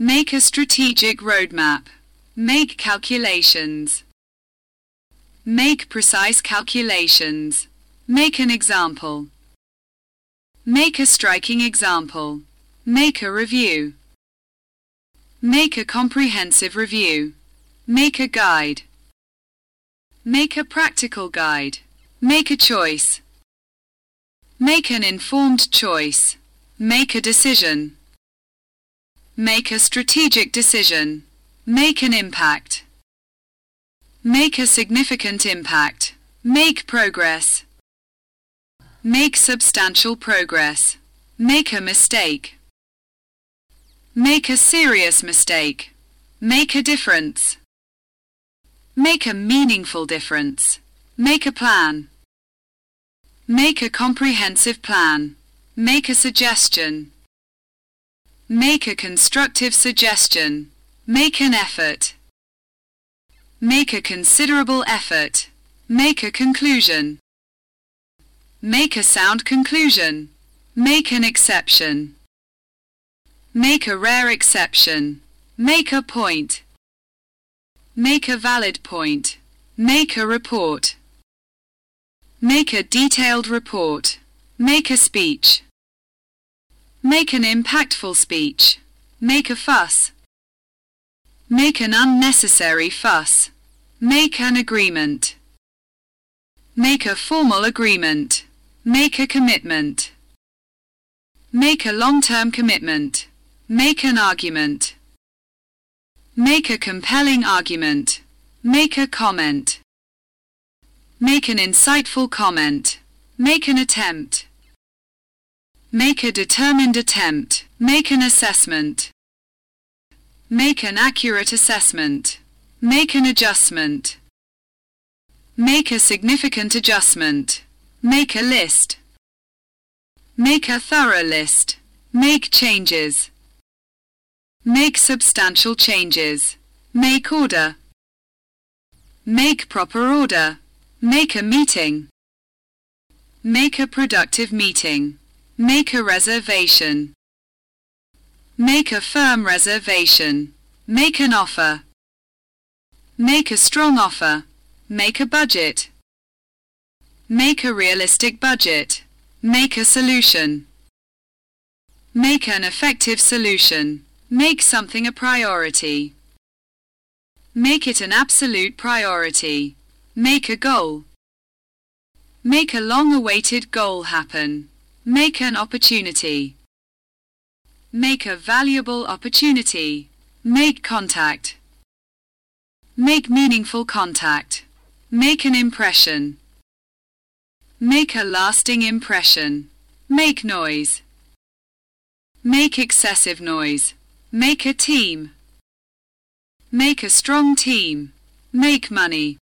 Make a strategic roadmap. Make calculations. Make precise calculations. Make an example. Make a striking example. Make a review. Make a comprehensive review. Make a guide. Make a practical guide. Make a choice. Make an informed choice. Make a decision. Make a strategic decision. Make an impact. Make a significant impact. Make progress. Make substantial progress. Make a mistake. Make a serious mistake. Make a difference. Make a meaningful difference. Make a plan. Make a comprehensive plan. Make a suggestion. Make a constructive suggestion. Make an effort. Make a considerable effort. Make a conclusion. Make a sound conclusion. Make an exception. Make a rare exception. Make a point. Make a valid point. Make a report. Make a detailed report. Make a speech. Make an impactful speech. Make a fuss. Make an unnecessary fuss. Make an agreement. Make a formal agreement. Make a commitment. Make a long-term commitment. Make an argument. Make a compelling argument. Make a comment. Make an insightful comment. Make an attempt. Make a determined attempt. Make an assessment. Make an accurate assessment. Make an adjustment. Make a significant adjustment. Make a list. Make a thorough list. Make changes. Make substantial changes. Make order. Make proper order. Make a meeting. Make a productive meeting. Make a reservation. Make a firm reservation. Make an offer. Make a strong offer. Make a budget. Make a realistic budget. Make a solution. Make an effective solution. Make something a priority. Make it an absolute priority. Make a goal. Make a long-awaited goal happen. Make an opportunity. Make a valuable opportunity. Make contact. Make meaningful contact. Make an impression. Make a lasting impression. Make noise. Make excessive noise. Make a team. Make a strong team. Make money.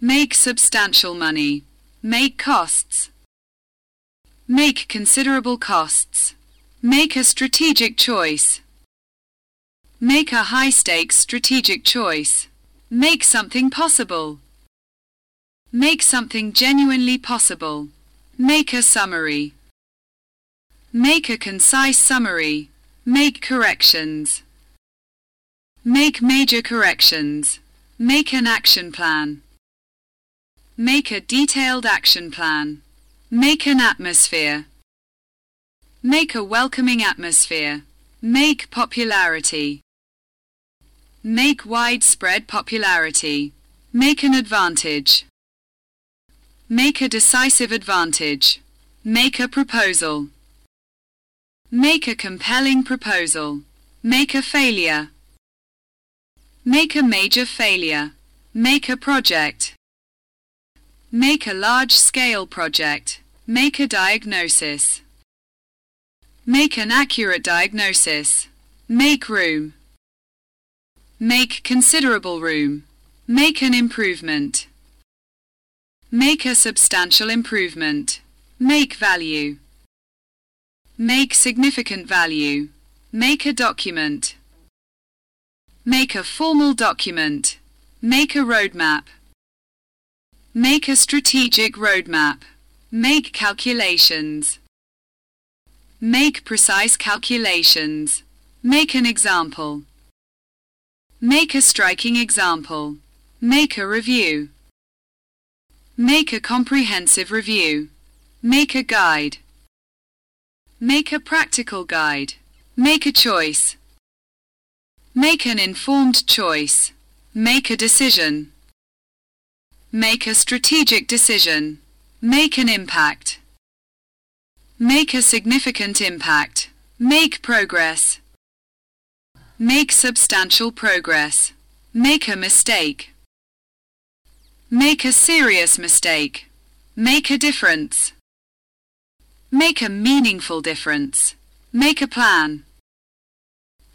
Make substantial money. Make costs. Make considerable costs. Make a strategic choice. Make a high-stakes strategic choice. Make something possible. Make something genuinely possible. Make a summary. Make a concise summary. Make corrections. Make major corrections. Make an action plan. Make a detailed action plan. Make an atmosphere. Make a welcoming atmosphere. Make popularity. Make widespread popularity. Make an advantage. Make a decisive advantage. Make a proposal. Make a compelling proposal. Make a failure. Make a major failure. Make a project. Make a large-scale project. Make a diagnosis. Make an accurate diagnosis. Make room. Make considerable room. Make an improvement. Make a substantial improvement. Make value. Make significant value. Make a document. Make a formal document. Make a roadmap. Make a strategic roadmap. Make calculations. Make precise calculations. Make an example. Make a striking example. Make a review. Make a comprehensive review. Make a guide. Make a practical guide. Make a choice. Make an informed choice. Make a decision. Make a strategic decision. Make an impact. Make a significant impact. Make progress. Make substantial progress. Make a mistake. Make a serious mistake. Make a difference. Make a meaningful difference. Make a plan.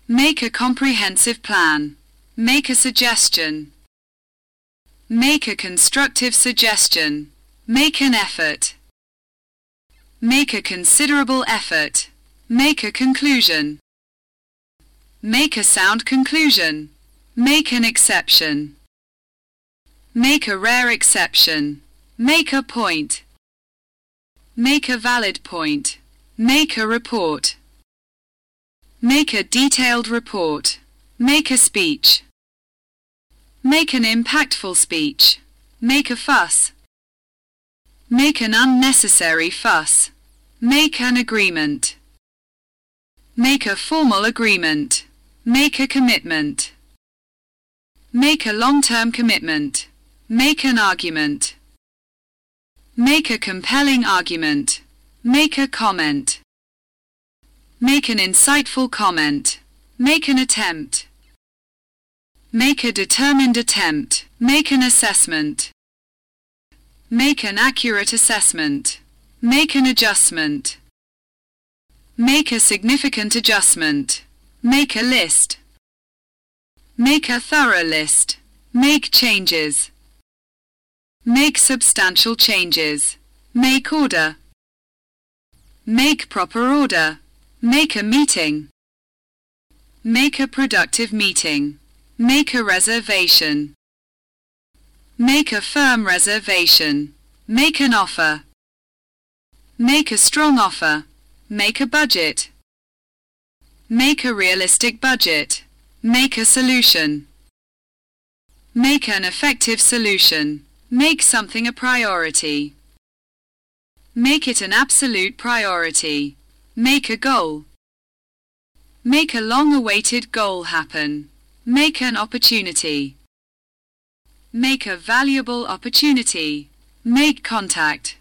Make a comprehensive plan. Make a suggestion. Make a constructive suggestion. Make an effort. Make a considerable effort. Make a conclusion. Make a sound conclusion. Make an exception. Make a rare exception. Make a point. Make a valid point. Make a report. Make a detailed report. Make a speech. Make an impactful speech. Make a fuss. Make an unnecessary fuss. Make an agreement. Make a formal agreement. Make a commitment. Make a long-term commitment. Make an argument. Make a compelling argument. Make a comment. Make an insightful comment. Make an attempt. Make a determined attempt. Make an assessment. Make an accurate assessment. Make an adjustment. Make a significant adjustment. Make a list. Make a thorough list. Make changes. Make substantial changes. Make order. Make proper order. Make a meeting. Make a productive meeting. Make a reservation. Make a firm reservation. Make an offer. Make a strong offer. Make a budget. Make a realistic budget. Make a solution. Make an effective solution. Make something a priority. Make it an absolute priority. Make a goal. Make a long-awaited goal happen. Make an opportunity. Make a valuable opportunity. Make contact.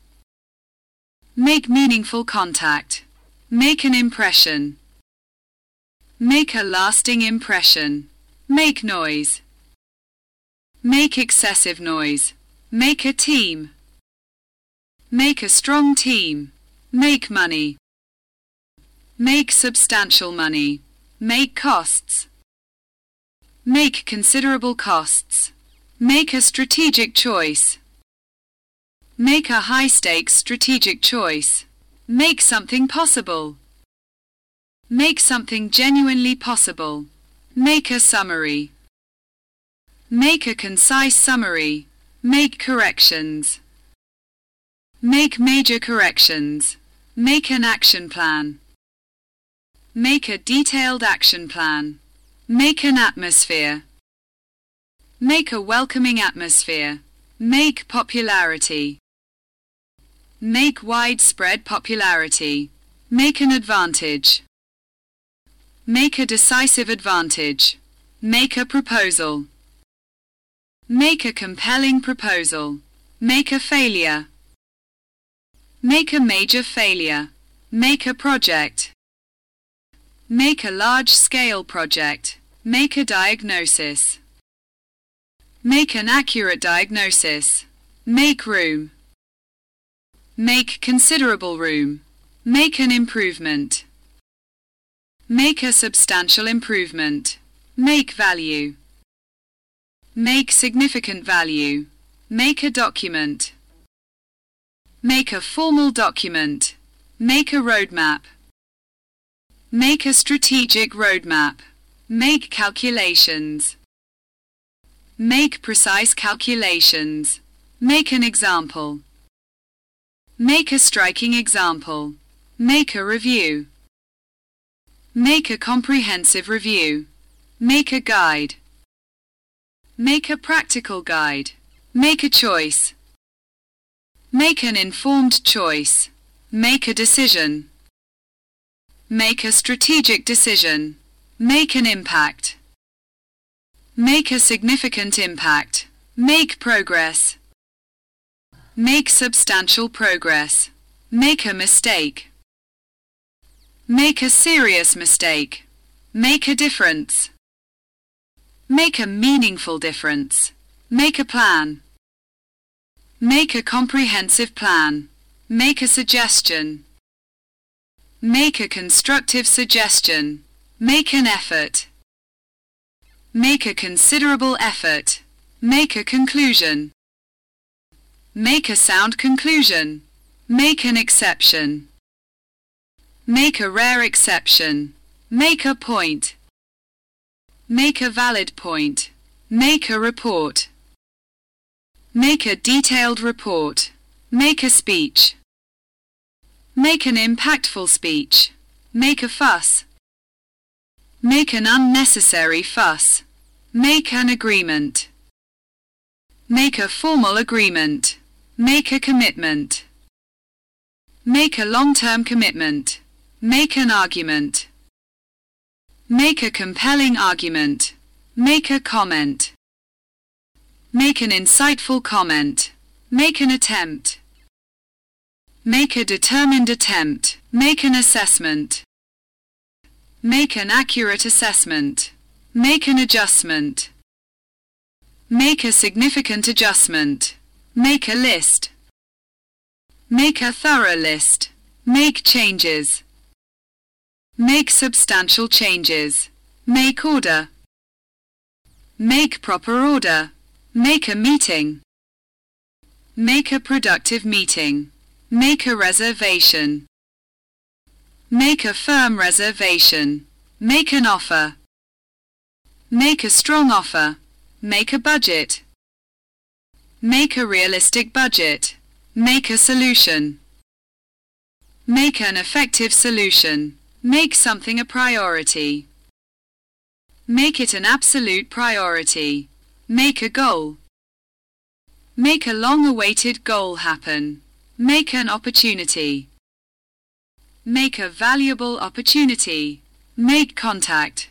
Make meaningful contact. Make an impression. Make a lasting impression. Make noise. Make excessive noise. Make a team. Make a strong team. Make money. Make substantial money. Make costs. Make considerable costs. Make a strategic choice. Make a high-stakes strategic choice. Make something possible. Make something genuinely possible. Make a summary. Make a concise summary. Make corrections. Make major corrections. Make an action plan. Make a detailed action plan. Make an atmosphere. Make a welcoming atmosphere. Make popularity. Make widespread popularity. Make an advantage. Make a decisive advantage. Make a proposal. Make a compelling proposal. Make a failure. Make a major failure. Make a project. Make a large-scale project. Make a diagnosis. Make an accurate diagnosis. Make room. Make considerable room. Make an improvement. Make a substantial improvement. Make value. Make significant value. Make a document. Make a formal document. Make a roadmap. Make a strategic roadmap. Make calculations. Make precise calculations. Make an example. Make a striking example. Make a review. Make a comprehensive review. Make a guide. Make a practical guide. Make a choice. Make an informed choice. Make a decision. Make a strategic decision. Make an impact. Make a significant impact. Make progress. Make substantial progress. Make a mistake. Make a serious mistake. Make a difference. Make a meaningful difference. Make a plan. Make a comprehensive plan. Make a suggestion. Make a constructive suggestion. Make an effort. Make a considerable effort. Make a conclusion. Make a sound conclusion. Make an exception. Make a rare exception. Make a point. Make a valid point. Make a report. Make a detailed report. Make a speech. Make an impactful speech. Make a fuss. Make an unnecessary fuss. Make an agreement. Make a formal agreement. Make a commitment. Make a long-term commitment. Make an argument. Make a compelling argument. Make a comment. Make an insightful comment. Make an attempt. Make a determined attempt. Make an assessment. Make an accurate assessment. Make an adjustment. Make a significant adjustment. Make a list. Make a thorough list. Make changes. Make substantial changes. Make order. Make proper order. Make a meeting. Make a productive meeting. Make a reservation. Make a firm reservation. Make an offer. Make a strong offer. Make a budget. Make a realistic budget. Make a solution. Make an effective solution. Make something a priority. Make it an absolute priority. Make a goal. Make a long-awaited goal happen. Make an opportunity. Make a valuable opportunity. Make contact.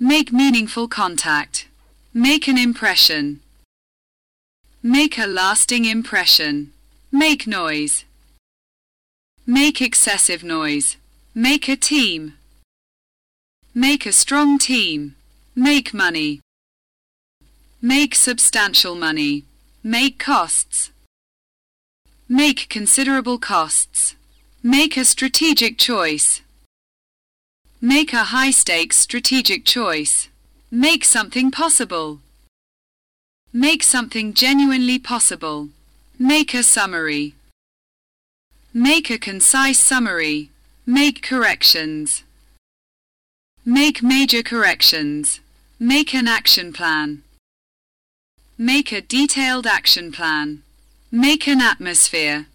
Make meaningful contact. Make an impression. Make a lasting impression. Make noise. Make excessive noise. Make a team. Make a strong team. Make money. Make substantial money. Make costs. Make considerable costs. Make a strategic choice. Make a high-stakes strategic choice. Make something possible. Make something genuinely possible. Make a summary. Make a concise summary. Make corrections. Make major corrections. Make an action plan. Make a detailed action plan. Make an atmosphere.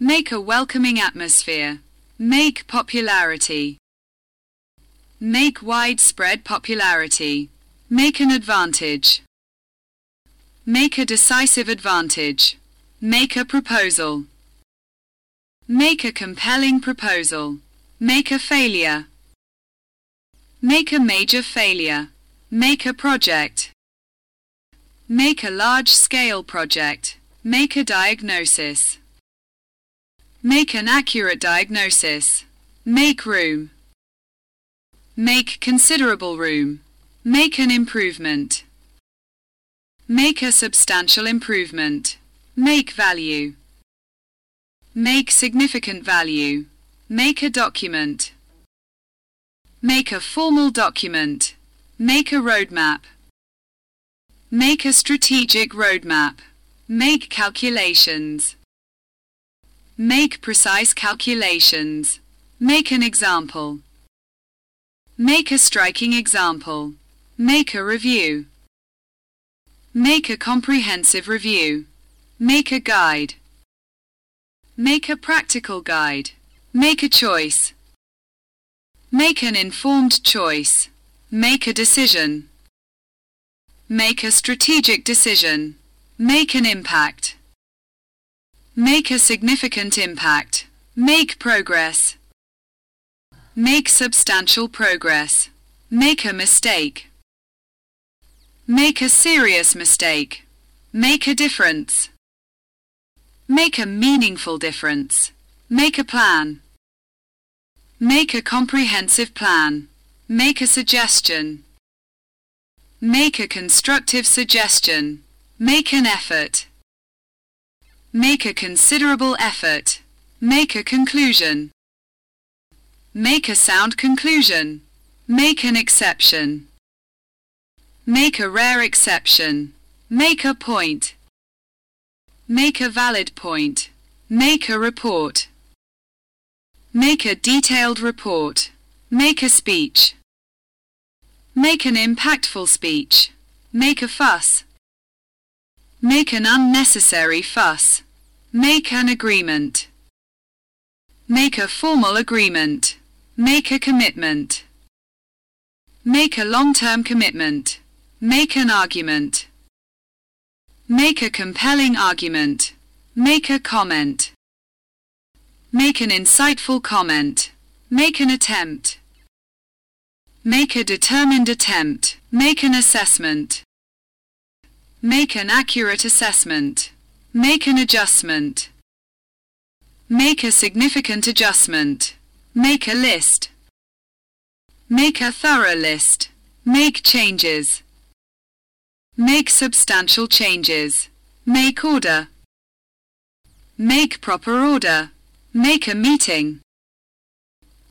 Make a welcoming atmosphere. Make popularity. Make widespread popularity. Make an advantage. Make a decisive advantage. Make a proposal. Make a compelling proposal. Make a failure. Make a major failure. Make a project. Make a large-scale project. Make a diagnosis. Make an accurate diagnosis. Make room. Make considerable room. Make an improvement. Make a substantial improvement. Make value. Make significant value. Make a document. Make a formal document. Make a roadmap. Make a strategic roadmap. Make calculations. Make precise calculations. Make an example. Make a striking example. Make a review. Make a comprehensive review. Make a guide. Make a practical guide. Make a choice. Make an informed choice. Make a decision. Make a strategic decision. Make an impact. Make a significant impact. Make progress. Make substantial progress. Make a mistake. Make a serious mistake. Make a difference. Make a meaningful difference. Make a plan. Make a comprehensive plan. Make a suggestion. Make a constructive suggestion. Make an effort. Make a considerable effort. Make a conclusion. Make a sound conclusion. Make an exception. Make a rare exception. Make a point. Make a valid point. Make a report. Make a detailed report. Make a speech. Make an impactful speech. Make a fuss. Make an unnecessary fuss. Make an agreement. Make a formal agreement. Make a commitment. Make a long-term commitment. Make an argument. Make a compelling argument. Make a comment. Make an insightful comment. Make an attempt. Make a determined attempt. Make an assessment. Make an accurate assessment. Make an adjustment. Make a significant adjustment. Make a list. Make a thorough list. Make changes. Make substantial changes. Make order. Make proper order. Make a meeting.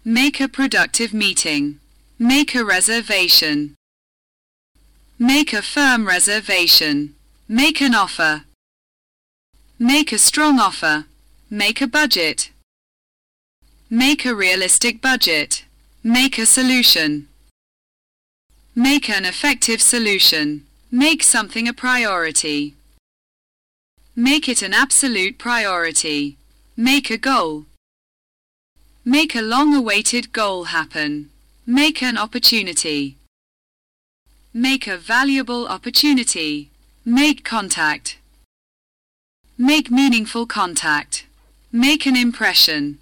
Make a productive meeting. Make a reservation. Make a firm reservation. Make an offer. Make a strong offer. Make a budget. Make a realistic budget. Make a solution. Make an effective solution. Make something a priority. Make it an absolute priority. Make a goal. Make a long-awaited goal happen. Make an opportunity. Make a valuable opportunity. Make contact. Make meaningful contact. Make an impression.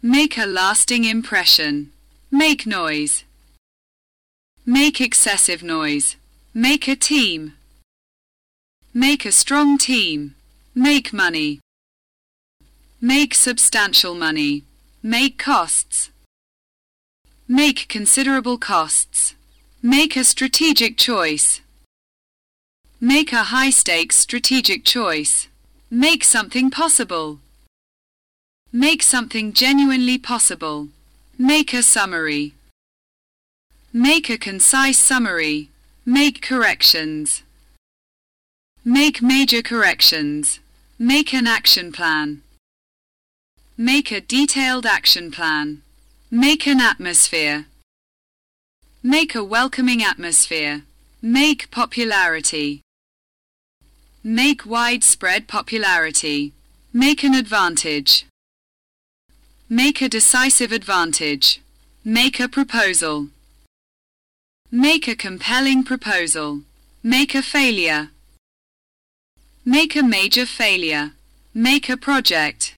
Make a lasting impression. Make noise. Make excessive noise. Make a team. Make a strong team. Make money. Make substantial money. Make costs. Make considerable costs. Make a strategic choice. Make a high-stakes strategic choice. Make something possible. Make something genuinely possible. Make a summary. Make a concise summary. Make corrections. Make major corrections. Make an action plan. Make a detailed action plan. Make an atmosphere. Make a welcoming atmosphere. Make popularity. Make widespread popularity. Make an advantage. Make a decisive advantage. Make a proposal. Make a compelling proposal. Make a failure. Make a major failure. Make a project.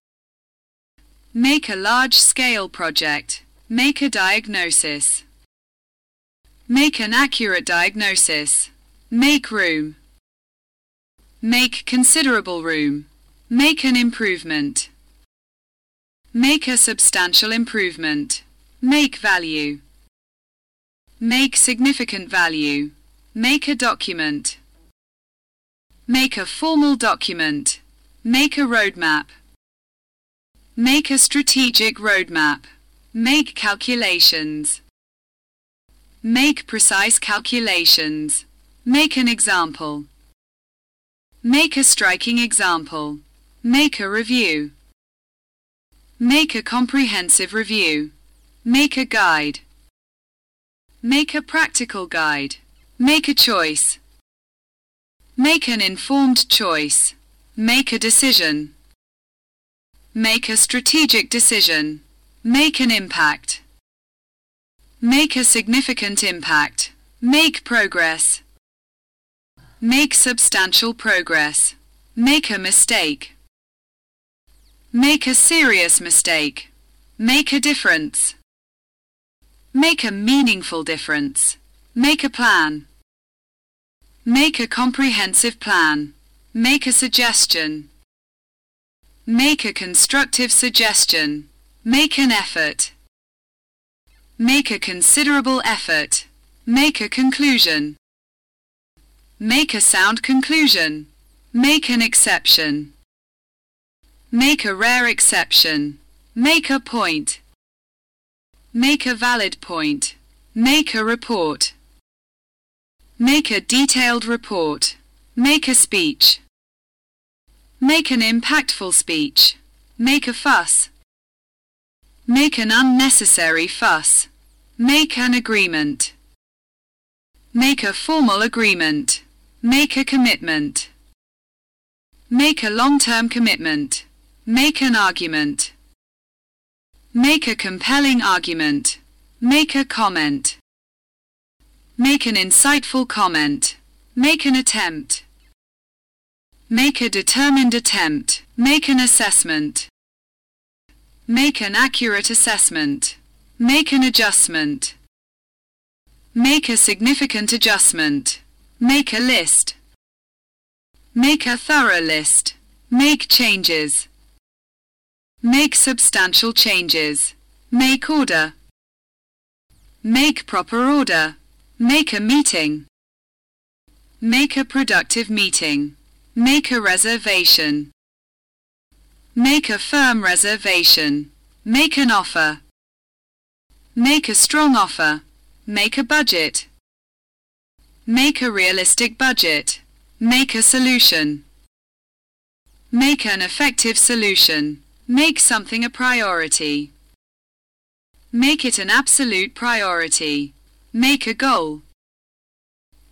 Make a large-scale project. Make a diagnosis. Make an accurate diagnosis. Make room. Make considerable room. Make an improvement. Make a substantial improvement. Make value. Make significant value. Make a document. Make a formal document. Make a roadmap. Make a strategic roadmap. Make calculations. Make precise calculations. Make an example. Make a striking example. Make a review. Make a comprehensive review. Make a guide. Make a practical guide. Make a choice. Make an informed choice. Make a decision. Make a strategic decision. Make an impact. Make a significant impact. Make progress. Make substantial progress. Make a mistake. Make a serious mistake. Make a difference. Make a meaningful difference. Make a plan. Make a comprehensive plan. Make a suggestion. Make a constructive suggestion. Make an effort. Make a considerable effort. Make a conclusion. Make a sound conclusion. Make an exception. Make a rare exception. Make a point. Make a valid point. Make a report. Make a detailed report. Make a speech. Make an impactful speech. Make a fuss. Make an unnecessary fuss. Make an agreement. Make a formal agreement. Make a commitment. Make a long-term commitment. Make an argument. Make a compelling argument. Make a comment. Make an insightful comment. Make an attempt. Make a determined attempt. Make an assessment. Make an accurate assessment. Make an adjustment. Make a significant adjustment. Make a list. Make a thorough list. Make changes. Make substantial changes. Make order. Make proper order. Make a meeting. Make a productive meeting. Make a reservation. Make a firm reservation. Make an offer. Make a strong offer. Make a budget. Make a realistic budget. Make a solution. Make an effective solution. Make something a priority. Make it an absolute priority. Make a goal.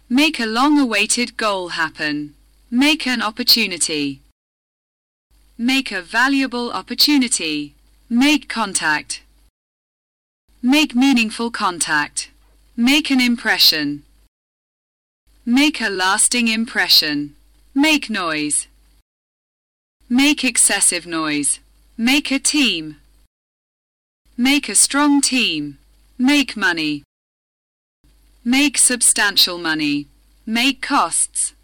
Make a long-awaited goal happen. Make an opportunity. Make a valuable opportunity. Make contact. Make meaningful contact. Make an impression. Make a lasting impression. Make noise. Make excessive noise. Make a team. Make a strong team. Make money. Make substantial money. Make costs.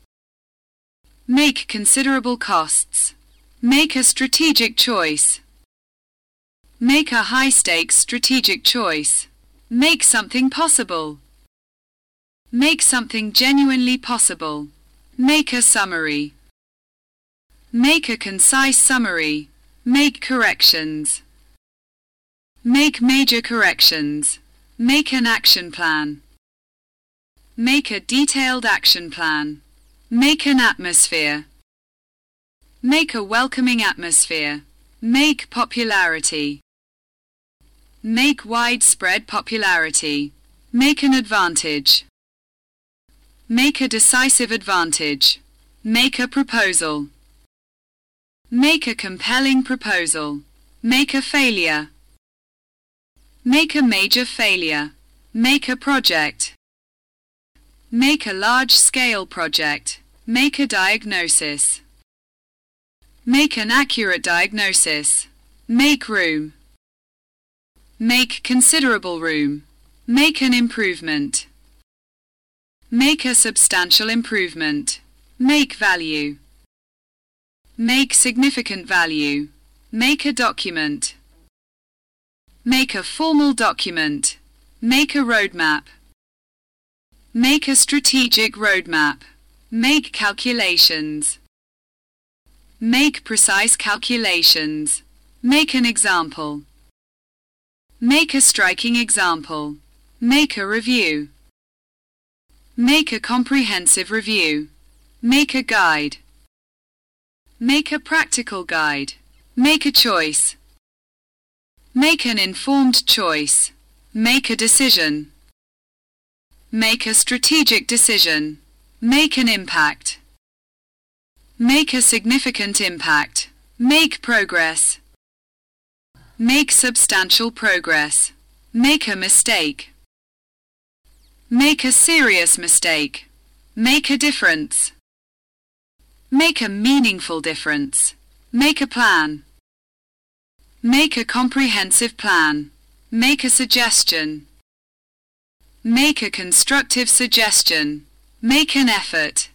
Make considerable costs. Make a strategic choice. Make a high-stakes strategic choice. Make something possible. Make something genuinely possible. Make a summary. Make a concise summary. Make corrections. Make major corrections. Make an action plan. Make a detailed action plan. Make an atmosphere. Make a welcoming atmosphere. Make popularity. Make widespread popularity. Make an advantage. Make a decisive advantage. Make a proposal. Make a compelling proposal. Make a failure. Make a major failure. Make a project. Make a large-scale project. Make a diagnosis. Make an accurate diagnosis. Make room. Make considerable room. Make an improvement. Make a substantial improvement. Make value. Make significant value. Make a document. Make a formal document. Make a roadmap. Make a strategic roadmap. Make calculations. Make precise calculations. Make an example. Make a striking example. Make a review. Make a comprehensive review. Make a guide. Make a practical guide. Make a choice. Make an informed choice. Make a decision. Make a strategic decision. Make an impact. Make a significant impact. Make progress. Make substantial progress. Make a mistake. Make a serious mistake. Make a difference. Make a meaningful difference. Make a plan. Make a comprehensive plan. Make a suggestion. Make a constructive suggestion. Make an effort.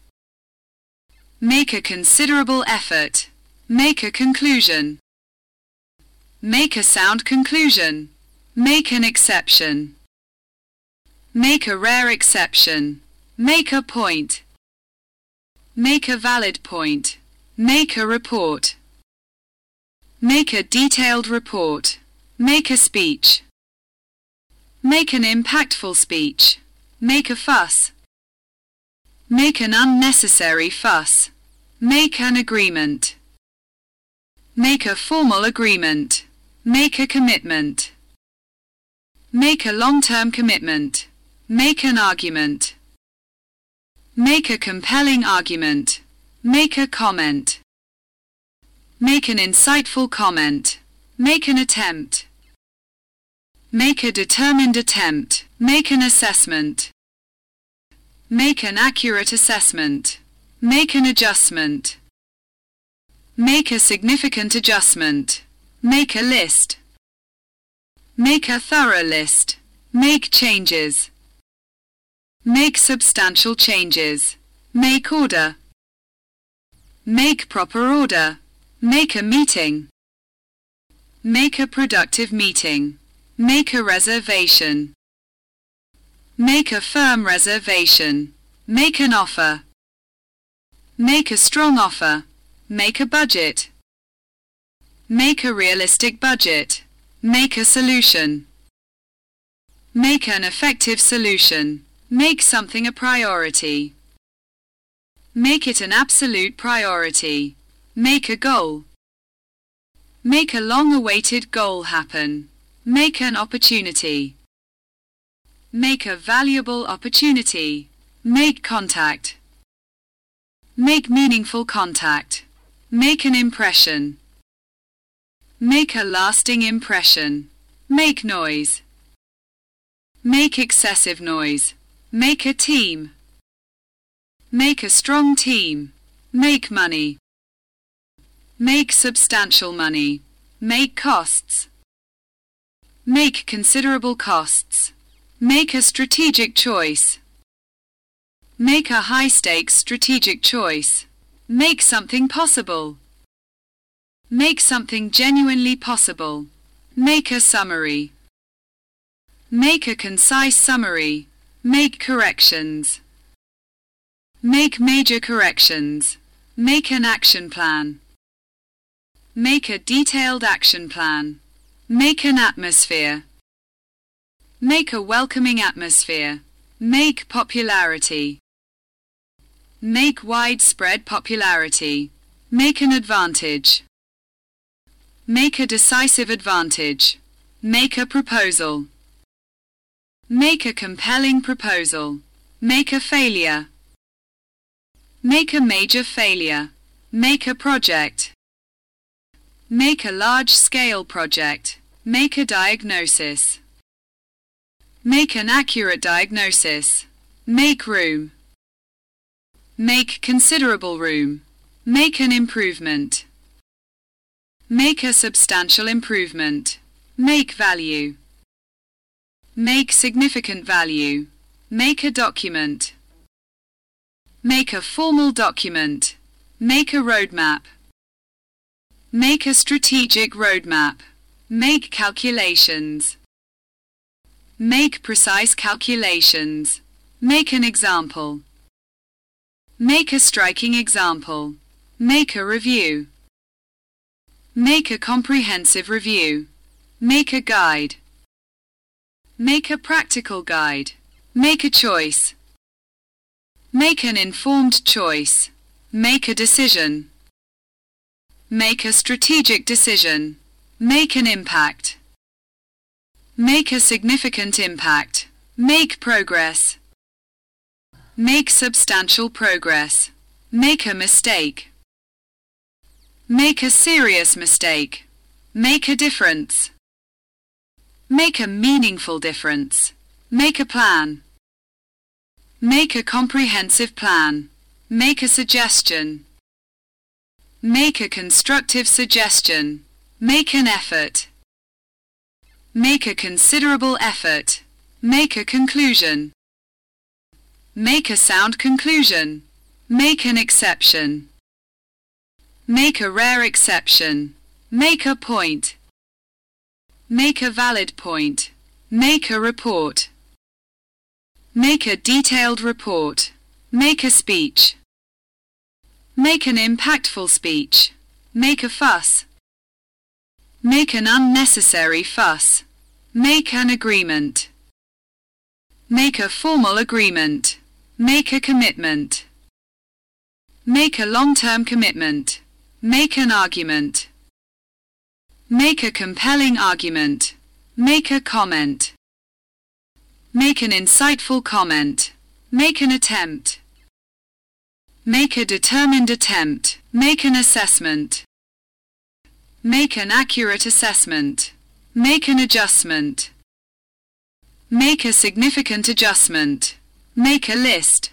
Make a considerable effort. Make a conclusion. Make a sound conclusion. Make an exception. Make a rare exception. Make a point. Make a valid point. Make a report. Make a detailed report. Make a speech. Make an impactful speech. Make a fuss. Make an unnecessary fuss. Make an agreement. Make a formal agreement. Make a commitment. Make a long-term commitment. Make an argument. Make a compelling argument. Make a comment. Make an insightful comment. Make an attempt. Make a determined attempt. Make an assessment. Make an accurate assessment. Make an adjustment. Make a significant adjustment. Make a list. Make a thorough list. Make changes. Make substantial changes. Make order. Make proper order. Make a meeting. Make a productive meeting. Make a reservation. Make a firm reservation. Make an offer. Make a strong offer. Make a budget. Make a realistic budget. Make a solution. Make an effective solution. Make something a priority. Make it an absolute priority. Make a goal. Make a long-awaited goal happen. Make an opportunity. Make a valuable opportunity. Make contact. Make meaningful contact. Make an impression. Make a lasting impression. Make noise. Make excessive noise. Make a team. Make a strong team. Make money. Make substantial money. Make costs. Make considerable costs. Make a strategic choice. Make a high-stakes strategic choice. Make something possible. Make something genuinely possible. Make a summary. Make a concise summary. Make corrections. Make major corrections. Make an action plan. Make a detailed action plan. Make an atmosphere. Make a welcoming atmosphere. Make popularity. Make widespread popularity. Make an advantage. Make a decisive advantage. Make a proposal. Make a compelling proposal. Make a failure. Make a major failure. Make a project. Make a large-scale project. Make a diagnosis. Make an accurate diagnosis. Make room. Make considerable room. Make an improvement. Make a substantial improvement. Make value. Make significant value. Make a document. Make a formal document. Make a roadmap. Make a strategic roadmap. Make calculations. Make precise calculations. Make an example. Make a striking example. Make a review. Make a comprehensive review. Make a guide. Make a practical guide. Make a choice. Make an informed choice. Make a decision. Make a strategic decision. Make an impact. Make a significant impact. Make progress. Make substantial progress. Make a mistake. Make a serious mistake. Make a difference. Make a meaningful difference. Make a plan. Make a comprehensive plan. Make a suggestion. Make a constructive suggestion. Make an effort. Make a considerable effort. Make a conclusion. Make a sound conclusion. Make an exception. Make a rare exception. Make a point. Make a valid point. Make a report. Make a detailed report. Make a speech. Make an impactful speech. Make a fuss. Make an unnecessary fuss. Make an agreement. Make a formal agreement. Make a commitment. Make a long-term commitment. Make an argument. Make a compelling argument. Make a comment. Make an insightful comment. Make an attempt. Make a determined attempt. Make an assessment. Make an accurate assessment. Make an adjustment. Make a significant adjustment. Make a list.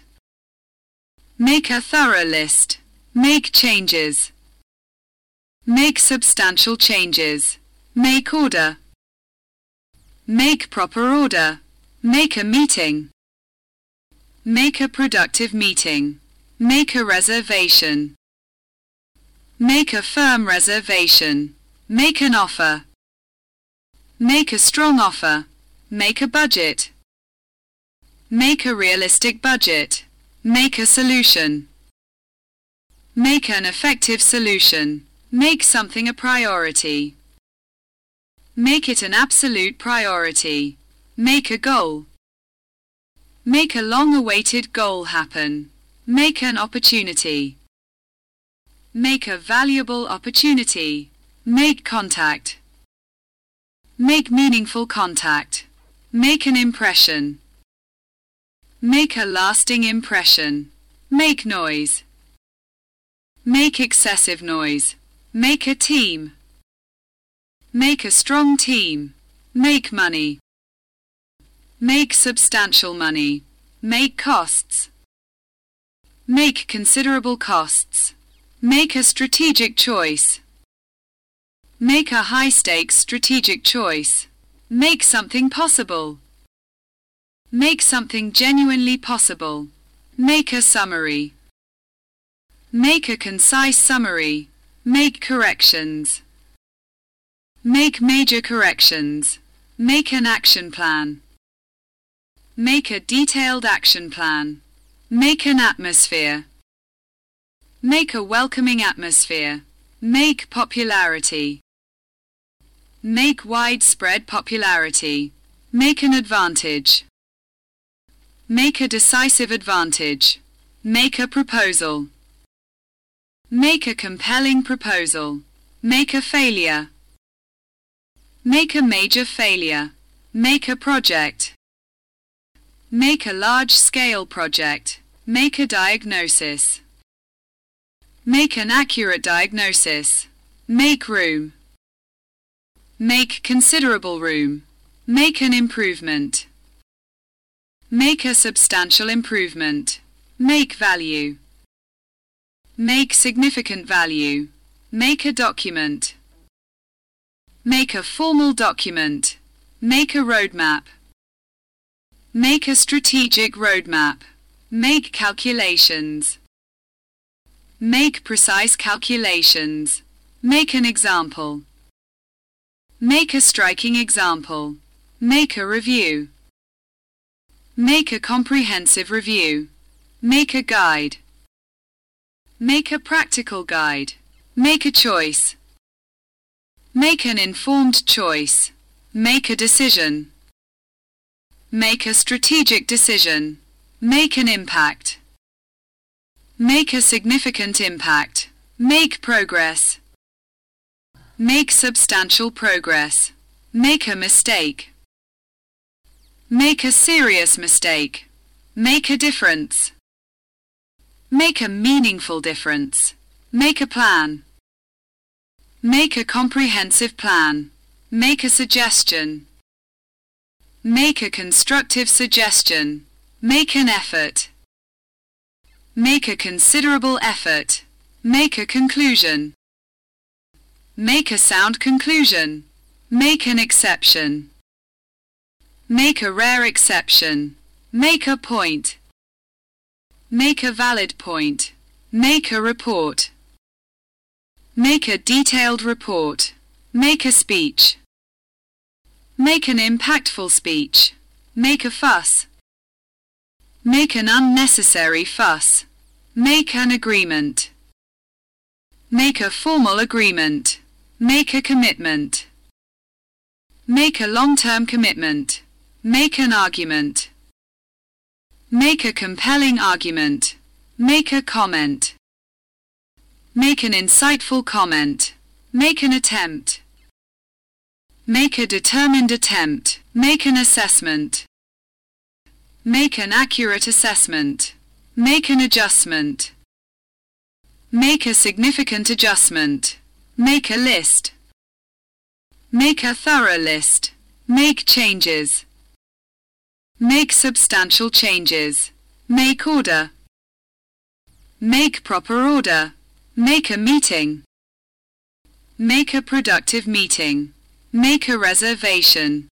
Make a thorough list. Make changes. Make substantial changes. Make order. Make proper order. Make a meeting. Make a productive meeting. Make a reservation. Make a firm reservation. Make an offer. Make a strong offer. Make a budget. Make a realistic budget. Make a solution. Make an effective solution. Make something a priority. Make it an absolute priority. Make a goal. Make a long-awaited goal happen. Make an opportunity. Make a valuable opportunity. Make contact. Make meaningful contact. Make an impression. Make a lasting impression. Make noise. Make excessive noise. Make a team. Make a strong team. Make money. Make substantial money. Make costs. Make considerable costs. Make a strategic choice. Make a high-stakes strategic choice. Make something possible. Make something genuinely possible. Make a summary. Make a concise summary. Make corrections. Make major corrections. Make an action plan. Make a detailed action plan. Make an atmosphere. Make a welcoming atmosphere. Make popularity. Make widespread popularity. Make an advantage. Make a decisive advantage. Make a proposal. Make a compelling proposal. Make a failure. Make a major failure. Make a project. Make a large-scale project. Make a diagnosis. Make an accurate diagnosis. Make room. Make considerable room. Make an improvement. Make a substantial improvement. Make value. Make significant value. Make a document. Make a formal document. Make a roadmap. Make a strategic roadmap. Make calculations. Make precise calculations. Make an example. Make a striking example. Make a review. Make a comprehensive review. Make a guide. Make a practical guide. Make a choice. Make an informed choice. Make a decision. Make a strategic decision. Make an impact. Make a significant impact. Make progress. Make substantial progress. Make a mistake. Make a serious mistake. Make a difference. Make a meaningful difference. Make a plan. Make a comprehensive plan. Make a suggestion. Make a constructive suggestion. Make an effort. Make a considerable effort. Make a conclusion. Make a sound conclusion. Make an exception. Make a rare exception. Make a point. Make a valid point. Make a report. Make a detailed report. Make a speech. Make an impactful speech. Make a fuss. Make an unnecessary fuss. Make an agreement. Make a formal agreement. Make a commitment. Make a long-term commitment. Make an argument. Make a compelling argument. Make a comment. Make an insightful comment. Make an attempt. Make a determined attempt. Make an assessment. Make an accurate assessment. Make an adjustment. Make a significant adjustment. Make a list. Make a thorough list. Make changes. Make substantial changes. Make order. Make proper order. Make a meeting. Make a productive meeting. Make a reservation.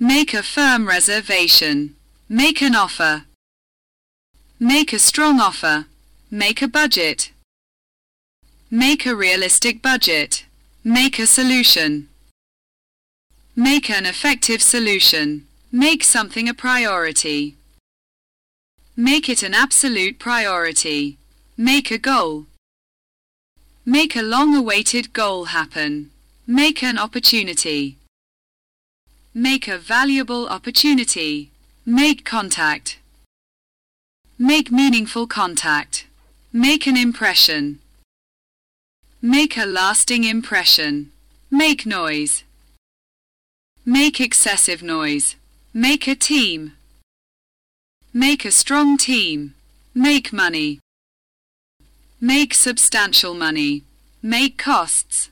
Make a firm reservation. Make an offer. Make a strong offer. Make a budget. Make a realistic budget. Make a solution. Make an effective solution. Make something a priority. Make it an absolute priority. Make a goal. Make a long-awaited goal happen. Make an opportunity. Make a valuable opportunity. Make contact. Make meaningful contact. Make an impression. Make a lasting impression. Make noise. Make excessive noise. Make a team. Make a strong team. Make money. Make substantial money. Make costs.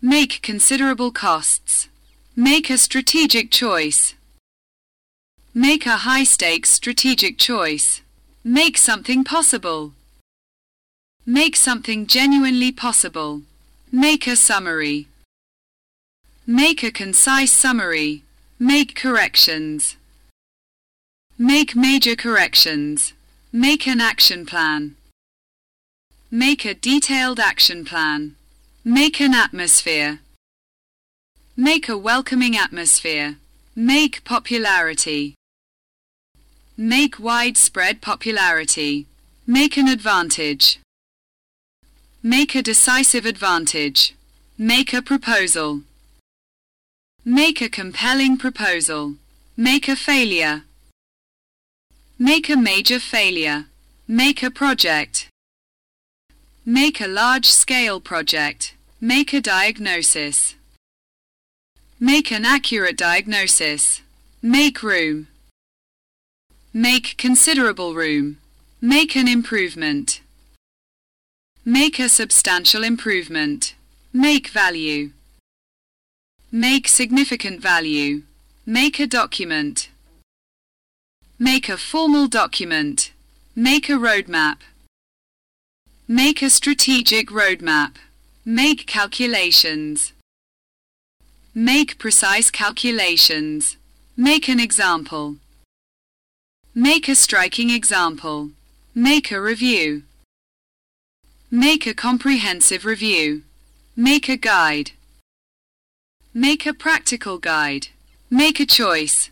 Make considerable costs. Make a strategic choice. Make a high-stakes strategic choice. Make something possible. Make something genuinely possible. Make a summary. Make a concise summary. Make corrections. Make major corrections. Make an action plan. Make a detailed action plan. Make an atmosphere. Make a welcoming atmosphere. Make popularity. Make widespread popularity. Make an advantage. Make a decisive advantage. Make a proposal. Make a compelling proposal. Make a failure. Make a major failure. Make a project. Make a large-scale project. Make a diagnosis. Make an accurate diagnosis. Make room. Make considerable room. Make an improvement. Make a substantial improvement. Make value. Make significant value. Make a document. Make a formal document. Make a roadmap. Make a strategic roadmap. Make calculations. Make precise calculations. Make an example. Make a striking example. Make a review. Make a comprehensive review. Make a guide. Make a practical guide. Make a choice.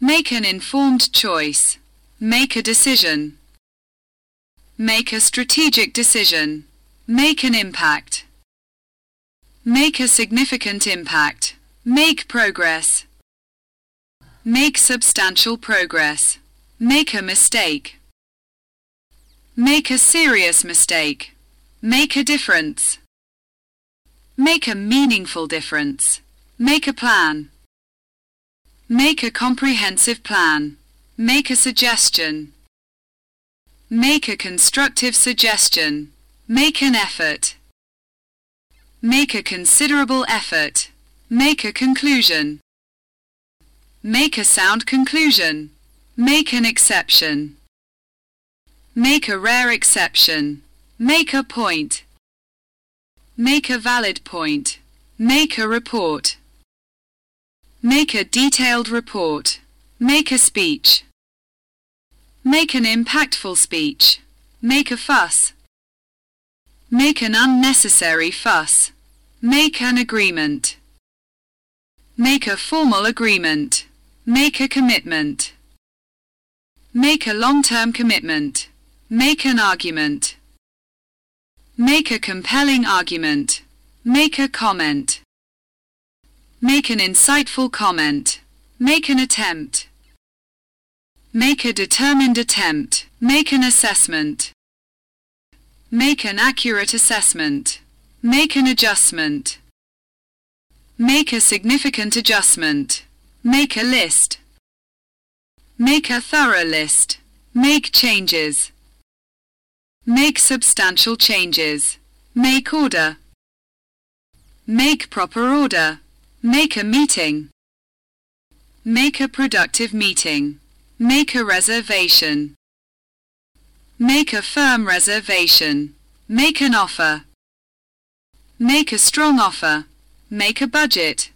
Make an informed choice. Make a decision. Make a strategic decision. Make an impact. Make a significant impact. Make progress. Make substantial progress. Make a mistake. Make a serious mistake. Make a difference. Make a meaningful difference. Make a plan. Make a comprehensive plan. Make a suggestion. Make a constructive suggestion. Make an effort. Make a considerable effort. Make a conclusion. Make a sound conclusion. Make an exception. Make a rare exception. Make a point. Make a valid point. Make a report. Make a detailed report. Make a speech. Make an impactful speech. Make a fuss. Make an unnecessary fuss. Make an agreement. Make a formal agreement. Make a commitment. Make a long-term commitment. Make an argument. Make a compelling argument. Make a comment. Make an insightful comment. Make an attempt. Make a determined attempt. Make an assessment. Make an accurate assessment. Make an adjustment. Make a significant adjustment. Make a list. Make a thorough list. Make changes. Make substantial changes. Make order. Make proper order. Make a meeting. Make a productive meeting. Make a reservation. Make a firm reservation. Make an offer. Make a strong offer. Make a budget.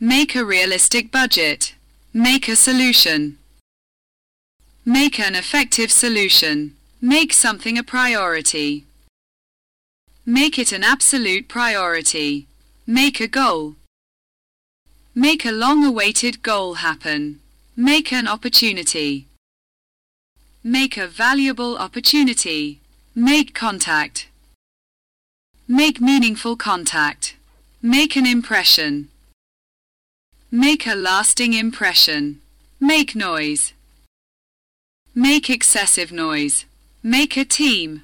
Make a realistic budget. Make a solution. Make an effective solution. Make something a priority. Make it an absolute priority. Make a goal. Make a long-awaited goal happen. Make an opportunity. Make a valuable opportunity. Make contact. Make meaningful contact. Make an impression. Make a lasting impression. Make noise. Make excessive noise. Make a team.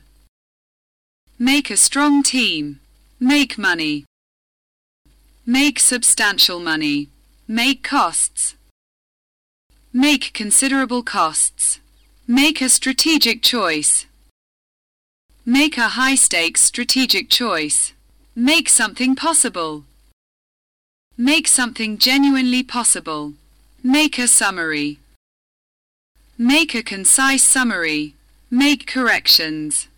Make a strong team. Make money. Make substantial money. Make costs. Make considerable costs. Make a strategic choice. Make a high-stakes strategic choice. Make something possible. Make something genuinely possible. Make a summary. Make a concise summary. Make corrections.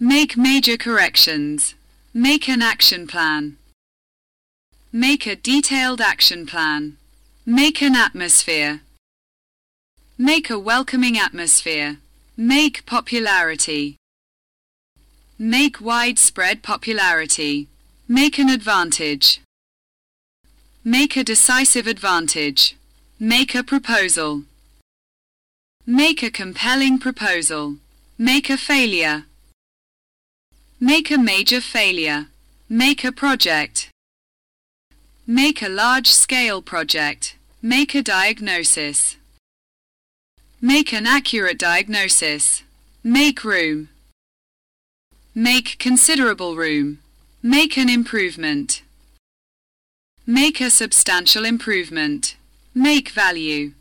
Make major corrections. Make an action plan. Make a detailed action plan. Make an atmosphere. Make a welcoming atmosphere. Make popularity. Make widespread popularity. Make an advantage. Make a decisive advantage. Make a proposal. Make a compelling proposal. Make a failure. Make a major failure. Make a project. Make a large-scale project. Make a diagnosis. Make an accurate diagnosis. Make room. Make considerable room. Make an improvement. Make a substantial improvement. Make value.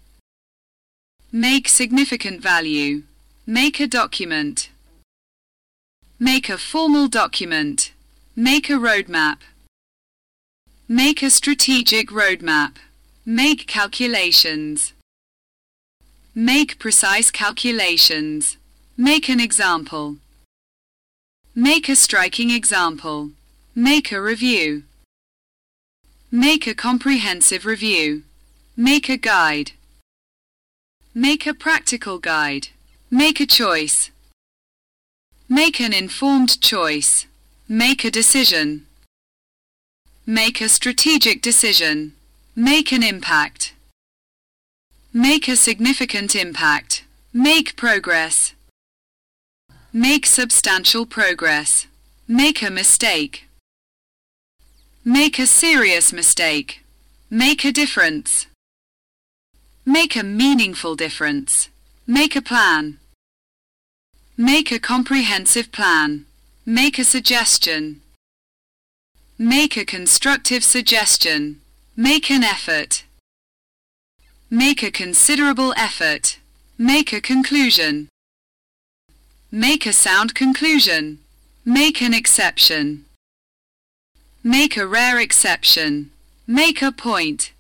Make significant value. Make a document. Make a formal document. Make a roadmap. Make a strategic roadmap. Make calculations. Make precise calculations. Make an example. Make a striking example. Make a review. Make a comprehensive review. Make a guide. Make a practical guide. Make a choice. Make an informed choice. Make a decision. Make a strategic decision. Make an impact. Make a significant impact. Make progress. Make substantial progress. Make a mistake. Make a serious mistake. Make a difference. Make a meaningful difference. Make a plan. Make a comprehensive plan. Make a suggestion. Make a constructive suggestion. Make an effort. Make a considerable effort. Make a conclusion. Make a sound conclusion. Make an exception. Make a rare exception. Make a point.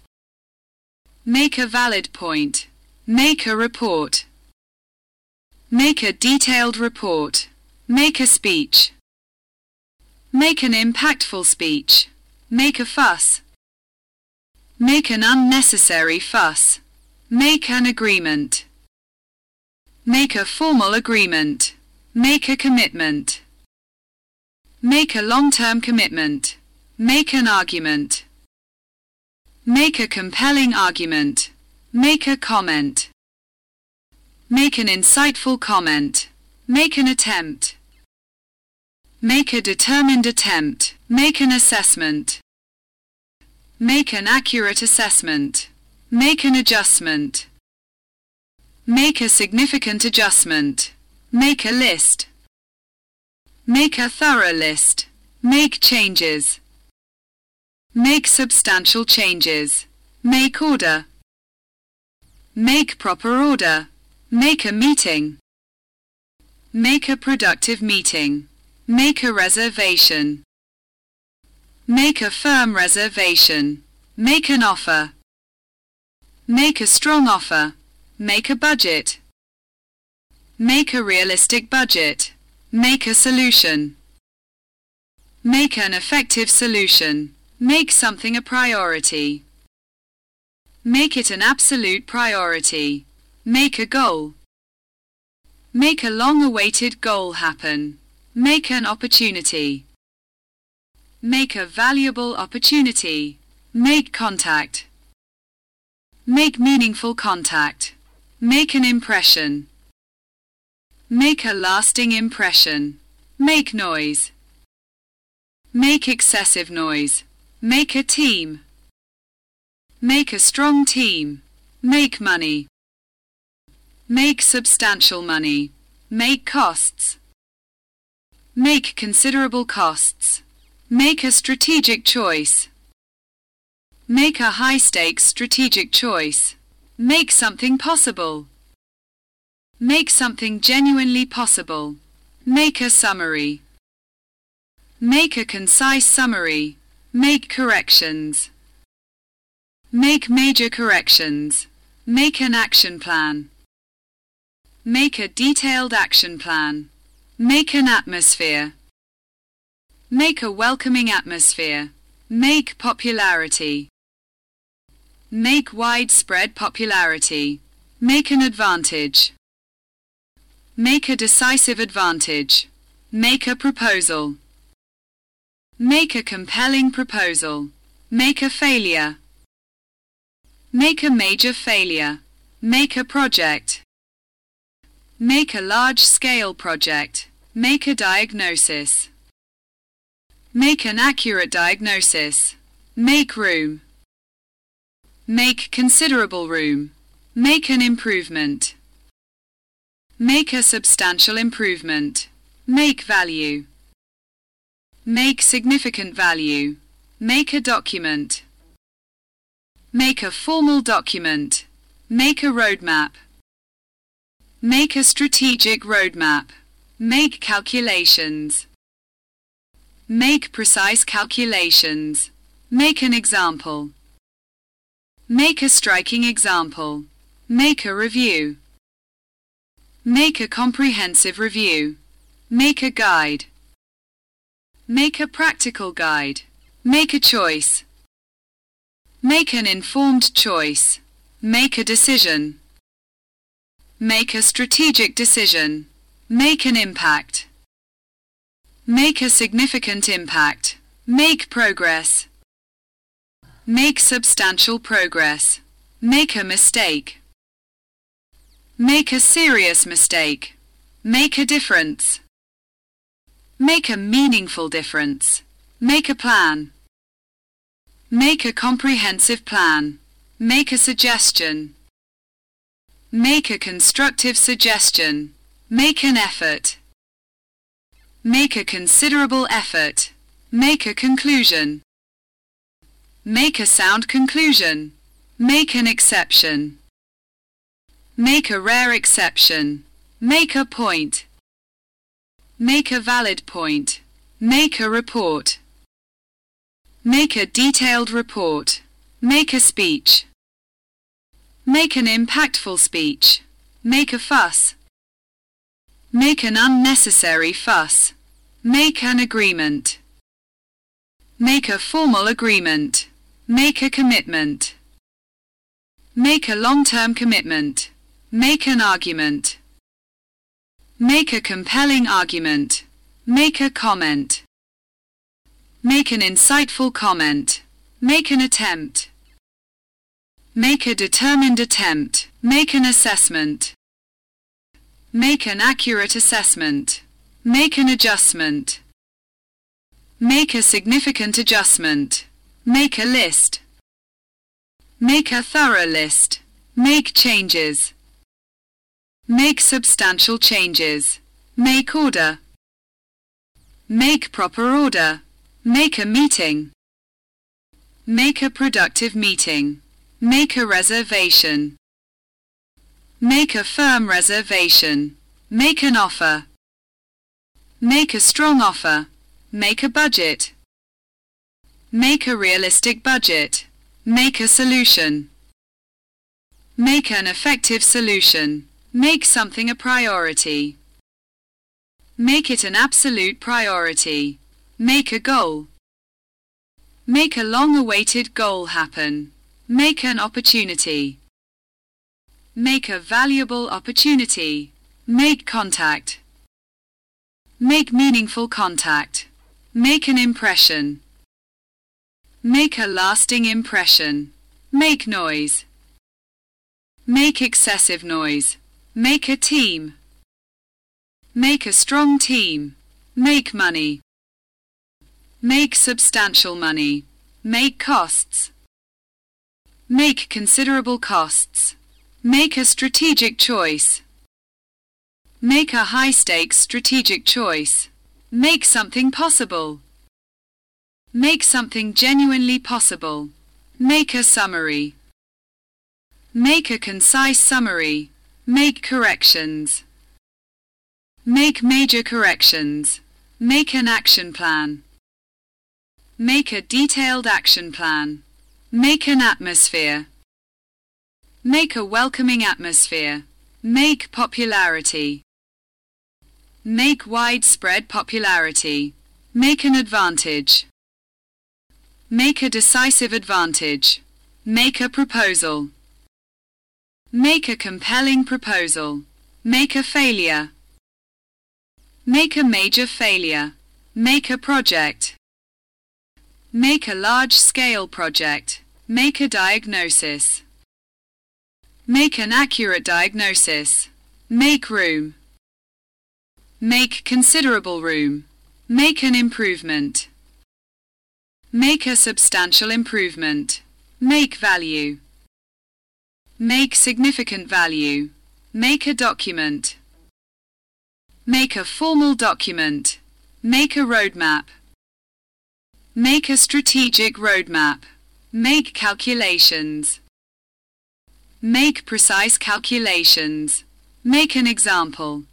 Make a valid point. Make a report. Make a detailed report. Make a speech. Make an impactful speech. Make a fuss. Make an unnecessary fuss. Make an agreement. Make a formal agreement. Make a commitment. Make a long-term commitment. Make an argument. Make a compelling argument. Make a comment. Make an insightful comment. Make an attempt. Make a determined attempt. Make an assessment. Make an accurate assessment. Make an adjustment. Make a significant adjustment. Make a list. Make a thorough list. Make changes. Make substantial changes. Make order. Make proper order. Make a meeting. Make a productive meeting. Make a reservation. Make a firm reservation. Make an offer. Make a strong offer. Make a budget. Make a realistic budget. Make a solution. Make an effective solution. Make something a priority. Make it an absolute priority. Make a goal. Make a long-awaited goal happen. Make an opportunity. Make a valuable opportunity. Make contact. Make meaningful contact. Make an impression. Make a lasting impression. Make noise. Make excessive noise. Make a team. Make a strong team. Make money. Make substantial money. Make costs. Make considerable costs. Make a strategic choice. Make a high-stakes strategic choice. Make something possible. Make something genuinely possible. Make a summary. Make a concise summary. Make corrections. Make major corrections. Make an action plan. Make a detailed action plan. Make an atmosphere. Make a welcoming atmosphere. Make popularity. Make widespread popularity. Make an advantage. Make a decisive advantage. Make a proposal. Make a compelling proposal. Make a failure. Make a major failure. Make a project. Make a large-scale project. Make a diagnosis. Make an accurate diagnosis. Make room. Make considerable room. Make an improvement. Make a substantial improvement. Make value. Make significant value. Make a document. Make a formal document. Make a roadmap. Make a strategic roadmap. Make calculations. Make precise calculations. Make an example. Make a striking example. Make a review. Make a comprehensive review. Make a guide. Make a practical guide. Make a choice. Make an informed choice. Make a decision. Make a strategic decision. Make an impact. Make a significant impact. Make progress. Make substantial progress. Make a mistake. Make a serious mistake. Make a difference. Make a meaningful difference. Make a plan. Make a comprehensive plan. Make a suggestion. Make a constructive suggestion. Make an effort. Make a considerable effort. Make a conclusion. Make a sound conclusion. Make an exception. Make a rare exception. Make a point. Make a valid point. Make a report. Make a detailed report. Make a speech. Make an impactful speech. Make a fuss. Make an unnecessary fuss. Make an agreement. Make a formal agreement. Make a commitment. Make a long-term commitment. Make an argument. Make a compelling argument. Make a comment. Make an insightful comment. Make an attempt. Make a determined attempt. Make an assessment. Make an accurate assessment. Make an adjustment. Make a significant adjustment. Make a list. Make a thorough list. Make changes. Make substantial changes. Make order. Make proper order. Make a meeting. Make a productive meeting. Make a reservation. Make a firm reservation. Make an offer. Make a strong offer. Make a budget. Make a realistic budget. Make a solution. Make an effective solution. Make something a priority. Make it an absolute priority. Make a goal. Make a long-awaited goal happen. Make an opportunity. Make a valuable opportunity. Make contact. Make meaningful contact. Make an impression. Make a lasting impression. Make noise. Make excessive noise. Make a team. Make a strong team. Make money. Make substantial money. Make costs. Make considerable costs. Make a strategic choice. Make a high-stakes strategic choice. Make something possible. Make something genuinely possible. Make a summary. Make a concise summary. Make corrections. Make major corrections. Make an action plan. Make a detailed action plan. Make an atmosphere. Make a welcoming atmosphere. Make popularity. Make widespread popularity. Make an advantage. Make a decisive advantage. Make a proposal. Make a compelling proposal. Make a failure. Make a major failure. Make a project. Make a large-scale project. Make a diagnosis. Make an accurate diagnosis. Make room. Make considerable room. Make an improvement. Make a substantial improvement. Make value. Make significant value. Make a document. Make a formal document. Make a roadmap. Make a strategic roadmap. Make calculations. Make precise calculations. Make an example.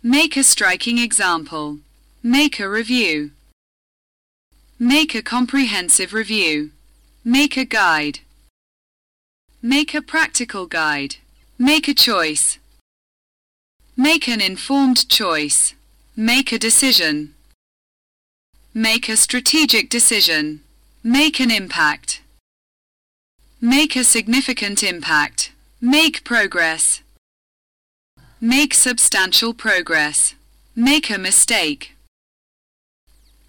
Make a striking example. Make a review. Make a comprehensive review. Make a guide. Make a practical guide. Make a choice. Make an informed choice. Make a decision. Make a strategic decision. Make an impact. Make a significant impact. Make progress. Make substantial progress. Make a mistake.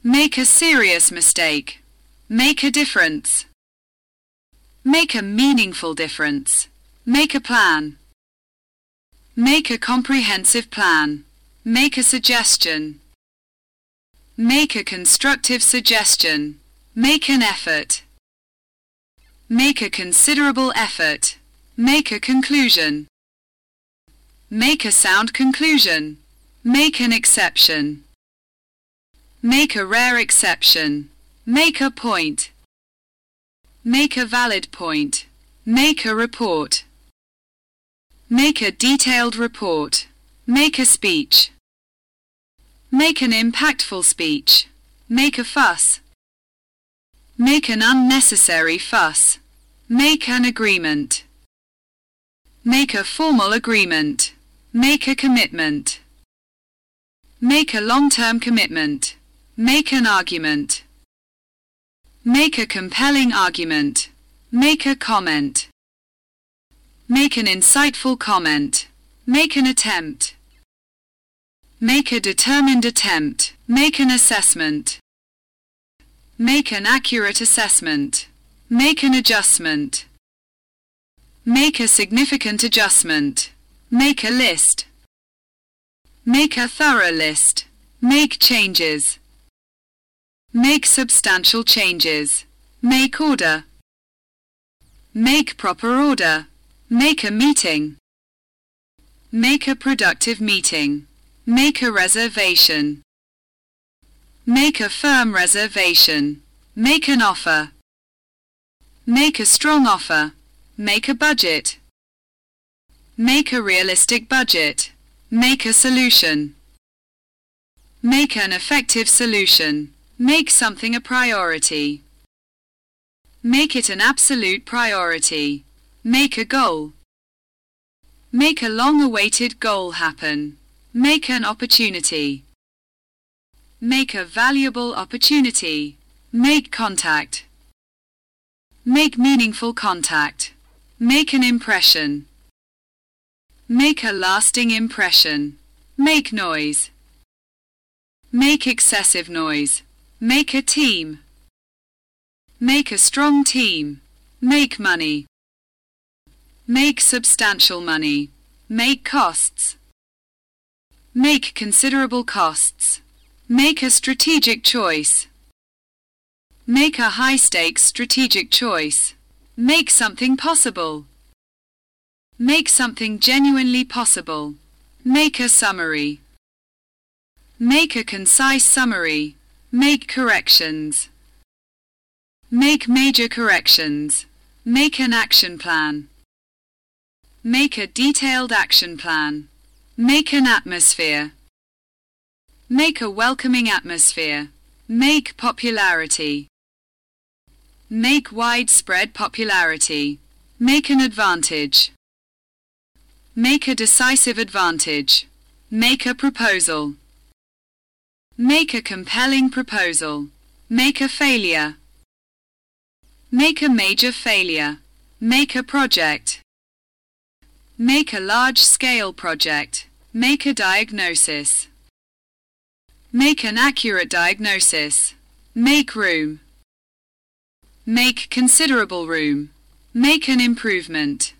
Make a serious mistake. Make a difference. Make a meaningful difference. Make a plan. Make a comprehensive plan. Make a suggestion. Make a constructive suggestion. Make an effort. Make a considerable effort. Make a conclusion. Make a sound conclusion. Make an exception. Make a rare exception. Make a point. Make a valid point. Make a report. Make a detailed report. Make a speech. Make an impactful speech. Make a fuss. Make an unnecessary fuss. Make an agreement. Make a formal agreement. Make a commitment. Make a long-term commitment. Make an argument. Make a compelling argument. Make a comment. Make an insightful comment. Make an attempt. Make a determined attempt. Make an assessment. Make an accurate assessment. Make an adjustment. Make a significant adjustment. Make a list. Make a thorough list. Make changes. Make substantial changes. Make order. Make proper order. Make a meeting. Make a productive meeting. Make a reservation. Make a firm reservation. Make an offer. Make a strong offer. Make a budget. Make a realistic budget. Make a solution. Make an effective solution. Make something a priority. Make it an absolute priority. Make a goal. Make a long-awaited goal happen. Make an opportunity. Make a valuable opportunity. Make contact. Make meaningful contact. Make an impression. Make a lasting impression. Make noise. Make excessive noise. Make a team. Make a strong team. Make money. Make substantial money. Make costs. Make considerable costs. Make a strategic choice. Make a high-stakes strategic choice. Make something possible. Make something genuinely possible. Make a summary. Make a concise summary. Make corrections. Make major corrections. Make an action plan. Make a detailed action plan. Make an atmosphere. Make a welcoming atmosphere. Make popularity. Make widespread popularity. Make an advantage. Make a decisive advantage. Make a proposal. Make a compelling proposal. Make a failure. Make a major failure. Make a project. Make a large-scale project. Make a diagnosis. Make an accurate diagnosis. Make room. Make considerable room. Make an improvement.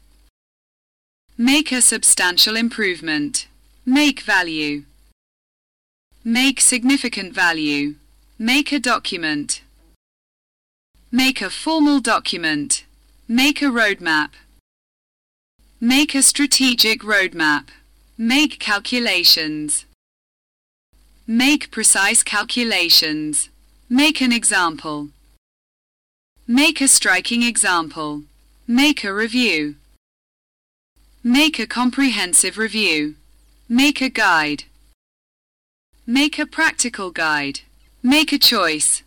Make a substantial improvement. Make value. Make significant value. Make a document. Make a formal document. Make a roadmap. Make a strategic roadmap. Make calculations. Make precise calculations. Make an example. Make a striking example. Make a review. Make a comprehensive review. Make a guide. Make a practical guide. Make a choice.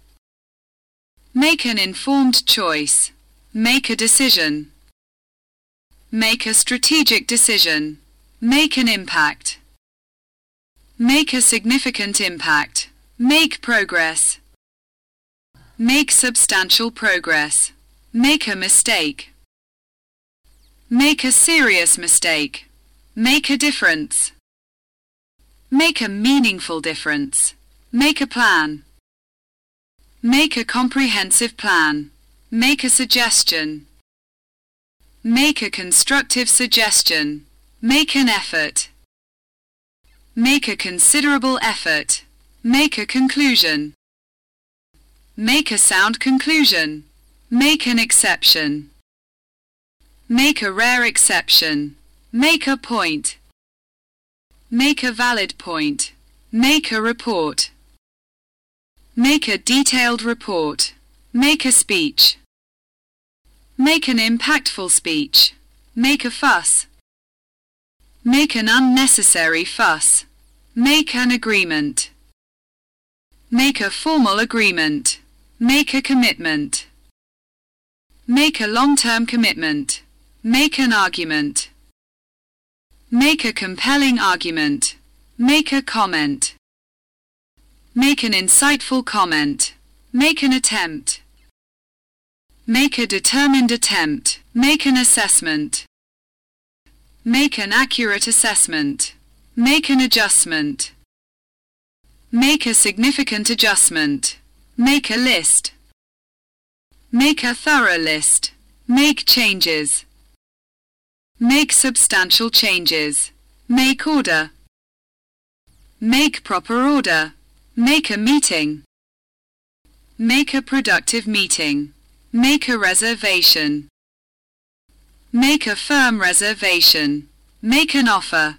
Make an informed choice. Make a decision. Make a strategic decision. Make an impact. Make a significant impact. Make progress. Make substantial progress. Make a mistake. Make a serious mistake. Make a difference. Make a meaningful difference. Make a plan. Make a comprehensive plan. Make a suggestion. Make a constructive suggestion. Make an effort. Make a considerable effort. Make a conclusion. Make a sound conclusion. Make an exception. Make a rare exception. Make a point. Make a valid point. Make a report. Make a detailed report. Make a speech. Make an impactful speech. Make a fuss. Make an unnecessary fuss. Make an agreement. Make a formal agreement. Make a commitment. Make a long-term commitment. Make an argument. Make a compelling argument. Make a comment. Make an insightful comment. Make an attempt. Make a determined attempt. Make an assessment. Make an accurate assessment. Make an adjustment. Make a significant adjustment. Make a list. Make a thorough list. Make changes. Make substantial changes. Make order. Make proper order. Make a meeting. Make a productive meeting. Make a reservation. Make a firm reservation. Make an offer.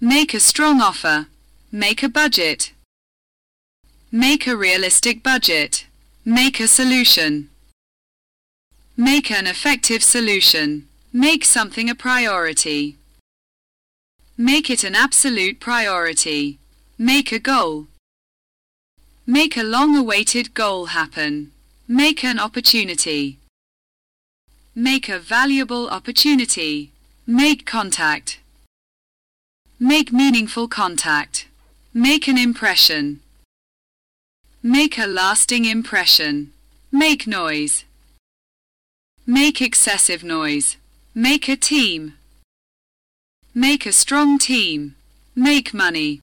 Make a strong offer. Make a budget. Make a realistic budget. Make a solution. Make an effective solution. Make something a priority. Make it an absolute priority. Make a goal. Make a long-awaited goal happen. Make an opportunity. Make a valuable opportunity. Make contact. Make meaningful contact. Make an impression. Make a lasting impression. Make noise. Make excessive noise. Make a team. Make a strong team. Make money.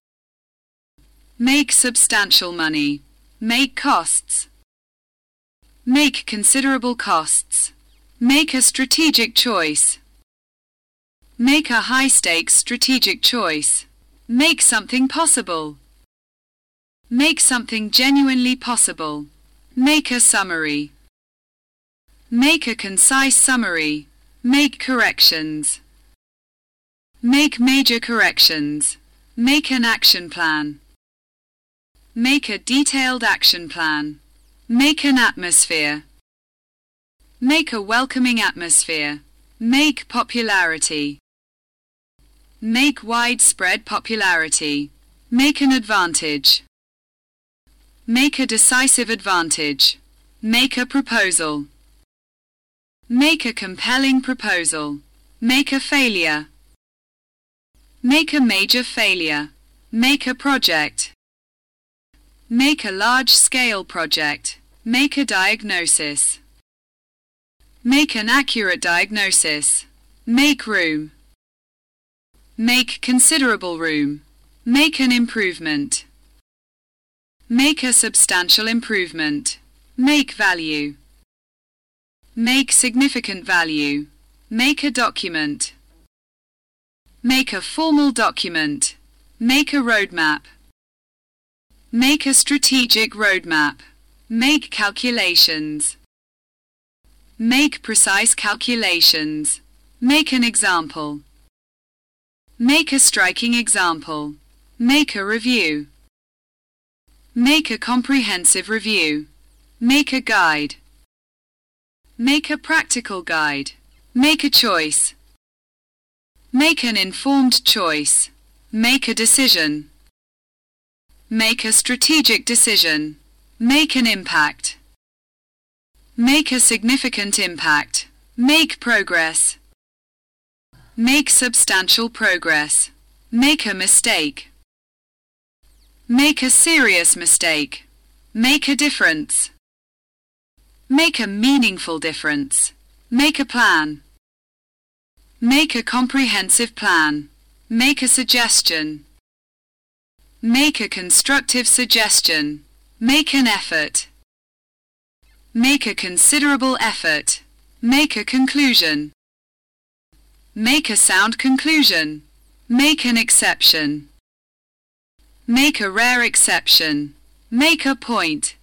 Make substantial money. Make costs. Make considerable costs. Make a strategic choice. Make a high-stakes strategic choice. Make something possible. Make something genuinely possible. Make a summary. Make a concise summary. Make corrections. Make major corrections. Make an action plan. Make a detailed action plan. Make an atmosphere. Make a welcoming atmosphere. Make popularity. Make widespread popularity. Make an advantage. Make a decisive advantage. Make a proposal. Make a compelling proposal. Make a failure. Make a major failure. Make a project. Make a large-scale project. Make a diagnosis. Make an accurate diagnosis. Make room. Make considerable room. Make an improvement. Make a substantial improvement. Make value. Make significant value. Make a document. Make a formal document. Make a roadmap. Make a strategic roadmap. Make calculations. Make precise calculations. Make an example. Make a striking example. Make a review. Make a comprehensive review. Make a guide. Make a practical guide. Make a choice. Make an informed choice. Make a decision. Make a strategic decision. Make an impact. Make a significant impact. Make progress. Make substantial progress. Make a mistake. Make a serious mistake. Make a difference. Make a meaningful difference. Make a plan. Make a comprehensive plan. Make a suggestion. Make a constructive suggestion. Make an effort. Make a considerable effort. Make a conclusion. Make a sound conclusion. Make an exception. Make a rare exception. Make a point.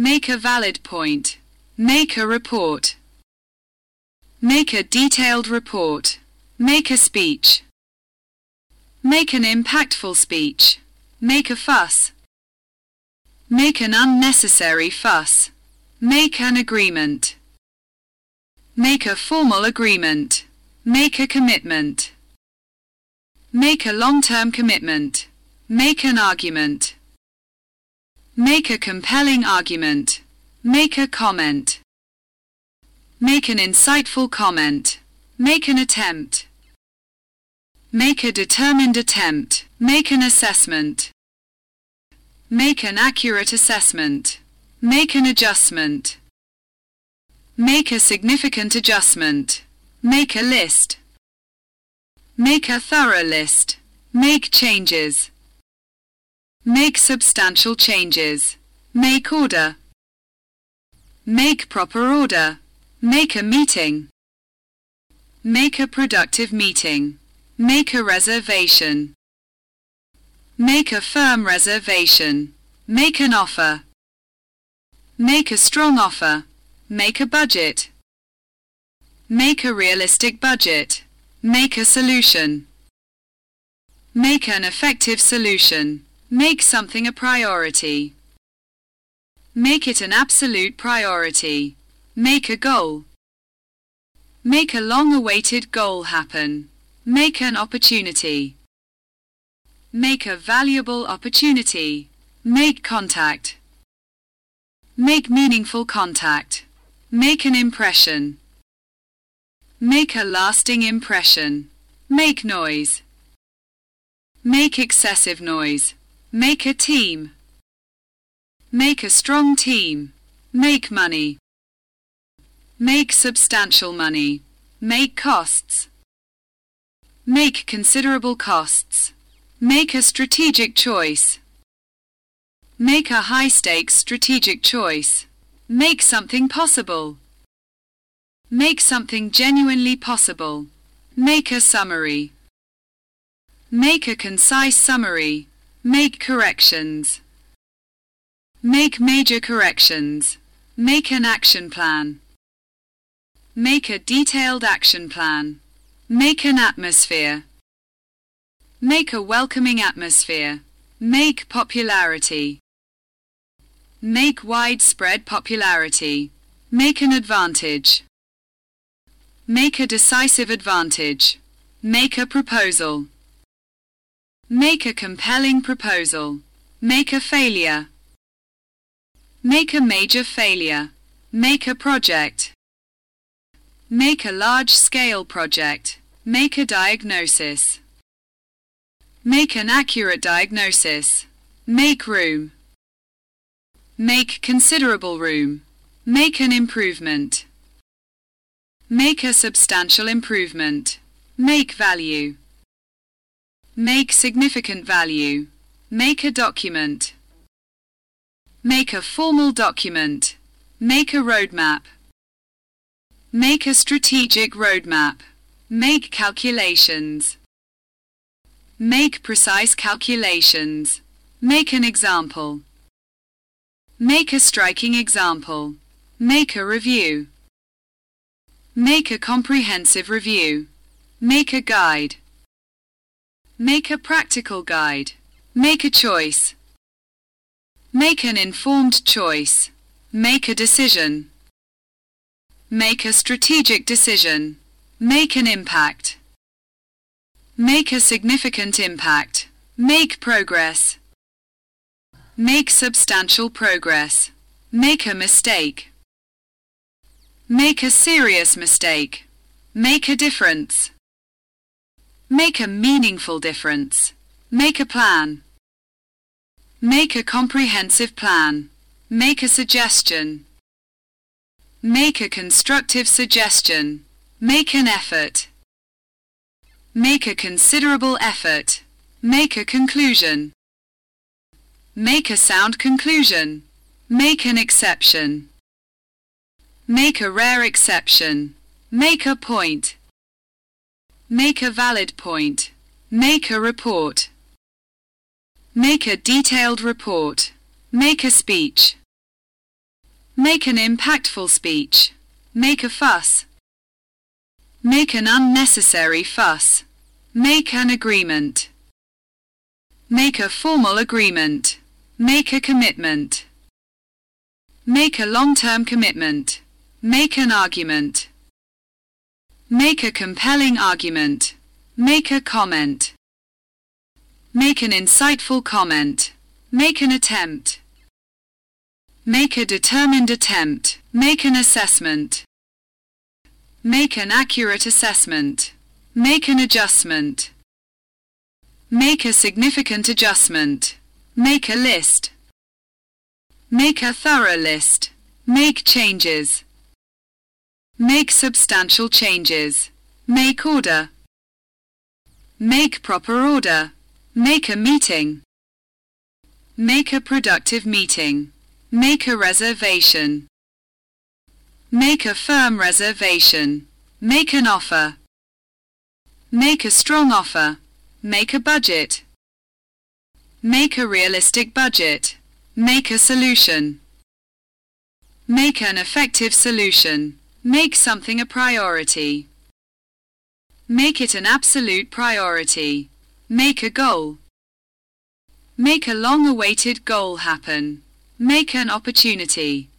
Make a valid point. Make a report. Make a detailed report. Make a speech. Make an impactful speech. Make a fuss. Make an unnecessary fuss. Make an agreement. Make a formal agreement. Make a commitment. Make a long-term commitment. Make an argument. Make a compelling argument. Make a comment. Make an insightful comment. Make an attempt. Make a determined attempt. Make an assessment. Make an accurate assessment. Make an adjustment. Make a significant adjustment. Make a list. Make a thorough list. Make changes. Make substantial changes. Make order. Make proper order. Make a meeting. Make a productive meeting. Make a reservation. Make a firm reservation. Make an offer. Make a strong offer. Make a budget. Make a realistic budget. Make a solution. Make an effective solution. Make something a priority. Make it an absolute priority. Make a goal. Make a long-awaited goal happen. Make an opportunity. Make a valuable opportunity. Make contact. Make meaningful contact. Make an impression. Make a lasting impression. Make noise. Make excessive noise. Make a team. Make a strong team. Make money. Make substantial money. Make costs. Make considerable costs. Make a strategic choice. Make a high-stakes strategic choice. Make something possible. Make something genuinely possible. Make a summary. Make a concise summary. Make corrections. Make major corrections. Make an action plan. Make a detailed action plan. Make an atmosphere. Make a welcoming atmosphere. Make popularity. Make widespread popularity. Make an advantage. Make a decisive advantage. Make a proposal. Make a compelling proposal. Make a failure. Make a major failure. Make a project. Make a large-scale project. Make a diagnosis. Make an accurate diagnosis. Make room. Make considerable room. Make an improvement. Make a substantial improvement. Make value. Make significant value. Make a document. Make a formal document. Make a roadmap. Make a strategic roadmap. Make calculations. Make precise calculations. Make an example. Make a striking example. Make a review. Make a comprehensive review. Make a guide. Make a practical guide. Make a choice. Make an informed choice. Make a decision. Make a strategic decision. Make an impact. Make a significant impact. Make progress. Make substantial progress. Make a mistake. Make a serious mistake. Make a difference. Make a meaningful difference. Make a plan. Make a comprehensive plan. Make a suggestion. Make a constructive suggestion. Make an effort. Make a considerable effort. Make a conclusion. Make a sound conclusion. Make an exception. Make a rare exception. Make a point. Make a valid point. Make a report. Make a detailed report. Make a speech. Make an impactful speech. Make a fuss. Make an unnecessary fuss. Make an agreement. Make a formal agreement. Make a commitment. Make a long-term commitment. Make an argument. Make a compelling argument. Make a comment. Make an insightful comment. Make an attempt. Make a determined attempt. Make an assessment. Make an accurate assessment. Make an adjustment. Make a significant adjustment. Make a list. Make a thorough list. Make changes. Make substantial changes. Make order. Make proper order. Make a meeting. Make a productive meeting. Make a reservation. Make a firm reservation. Make an offer. Make a strong offer. Make a budget. Make a realistic budget. Make a solution. Make an effective solution. Make something a priority. Make it an absolute priority. Make a goal. Make a long-awaited goal happen. Make an opportunity.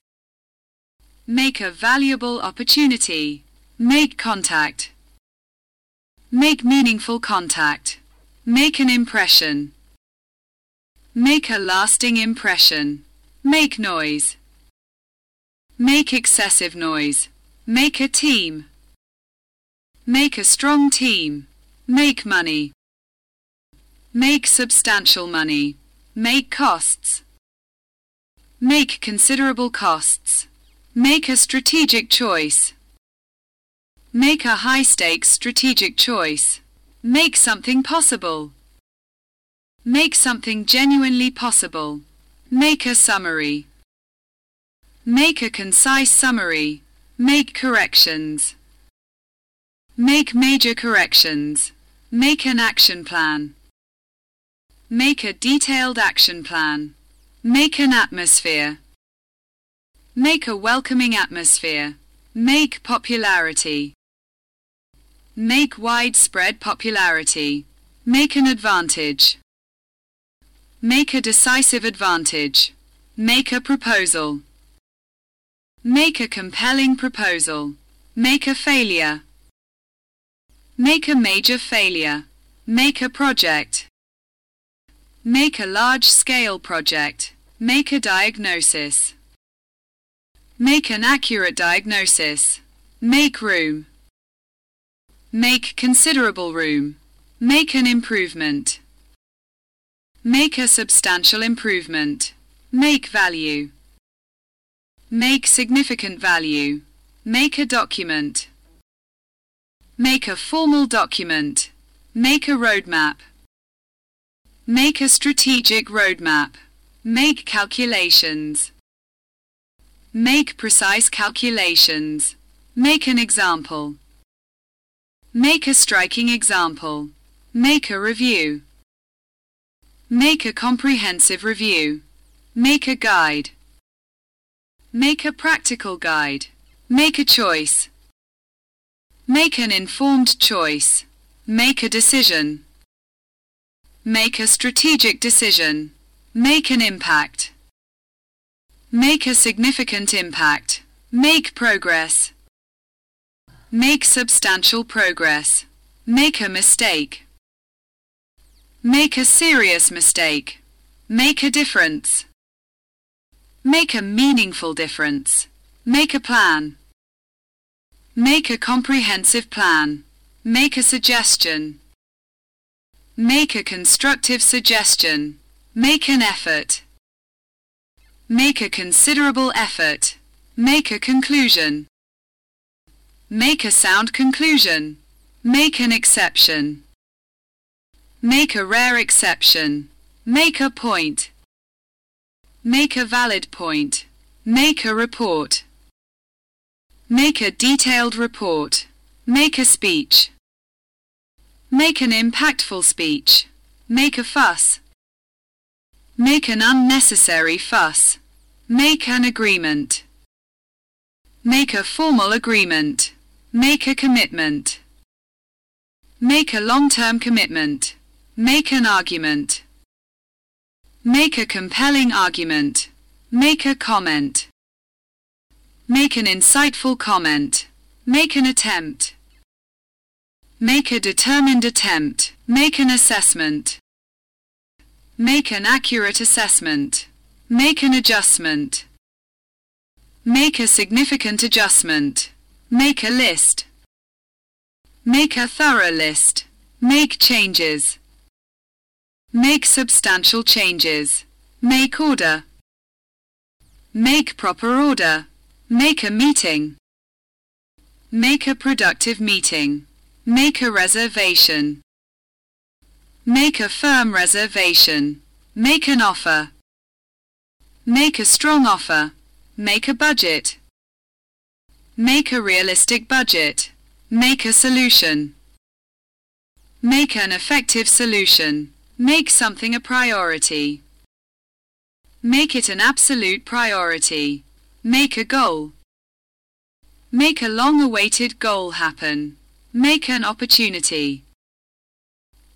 Make a valuable opportunity. Make contact. Make meaningful contact. Make an impression. Make a lasting impression. Make noise. Make excessive noise. Make a team. Make a strong team. Make money. Make substantial money. Make costs. Make considerable costs. Make a strategic choice. Make a high-stakes strategic choice. Make something possible. Make something genuinely possible. Make a summary. Make a concise summary. Make corrections. Make major corrections. Make an action plan. Make a detailed action plan. Make an atmosphere. Make a welcoming atmosphere. Make popularity. Make widespread popularity. Make an advantage. Make a decisive advantage. Make a proposal. Make a compelling proposal. Make a failure. Make a major failure. Make a project. Make a large-scale project. Make a diagnosis. Make an accurate diagnosis. Make room. Make considerable room. Make an improvement. Make a substantial improvement. Make value. Make significant value. Make a document. Make a formal document. Make a roadmap. Make a strategic roadmap. Make calculations. Make precise calculations. Make an example. Make a striking example. Make a review. Make a comprehensive review. Make a guide. Make a practical guide. Make a choice. Make an informed choice. Make a decision. Make a strategic decision. Make an impact. Make a significant impact. Make progress. Make substantial progress. Make a mistake. Make a serious mistake. Make a difference. Make a meaningful difference. Make a plan. Make a comprehensive plan. Make a suggestion. Make a constructive suggestion. Make an effort. Make a considerable effort. Make a conclusion. Make a sound conclusion. Make an exception. Make a rare exception. Make a point. Make a valid point. Make a report. Make a detailed report. Make a speech. Make an impactful speech. Make a fuss. Make an unnecessary fuss. Make an agreement. Make a formal agreement. Make a commitment. Make a long-term commitment. Make an argument. Make a compelling argument. Make a comment. Make an insightful comment. Make an attempt. Make a determined attempt. Make an assessment. Make an accurate assessment. Make an adjustment. Make a significant adjustment. Make a list. Make a thorough list. Make changes. Make substantial changes. Make order. Make proper order. Make a meeting. Make a productive meeting. Make a reservation. Make a firm reservation. Make an offer. Make a strong offer. Make a budget. Make a realistic budget. Make a solution. Make an effective solution. Make something a priority. Make it an absolute priority. Make a goal. Make a long-awaited goal happen. Make an opportunity.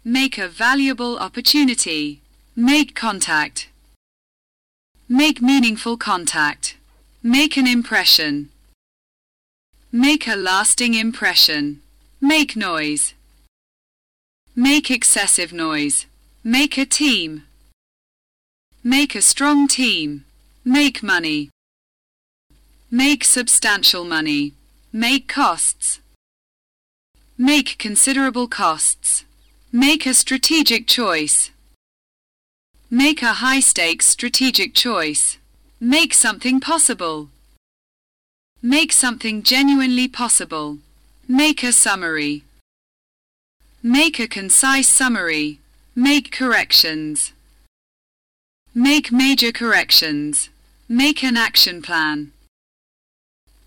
Make a valuable opportunity. Make contact. Make meaningful contact. Make an impression. Make a lasting impression. Make noise. Make excessive noise. Make a team. Make a strong team. Make money. Make substantial money. Make costs. Make considerable costs. Make a strategic choice. Make a high-stakes strategic choice. Make something possible. Make something genuinely possible. Make a summary. Make a concise summary. Make corrections. Make major corrections. Make an action plan.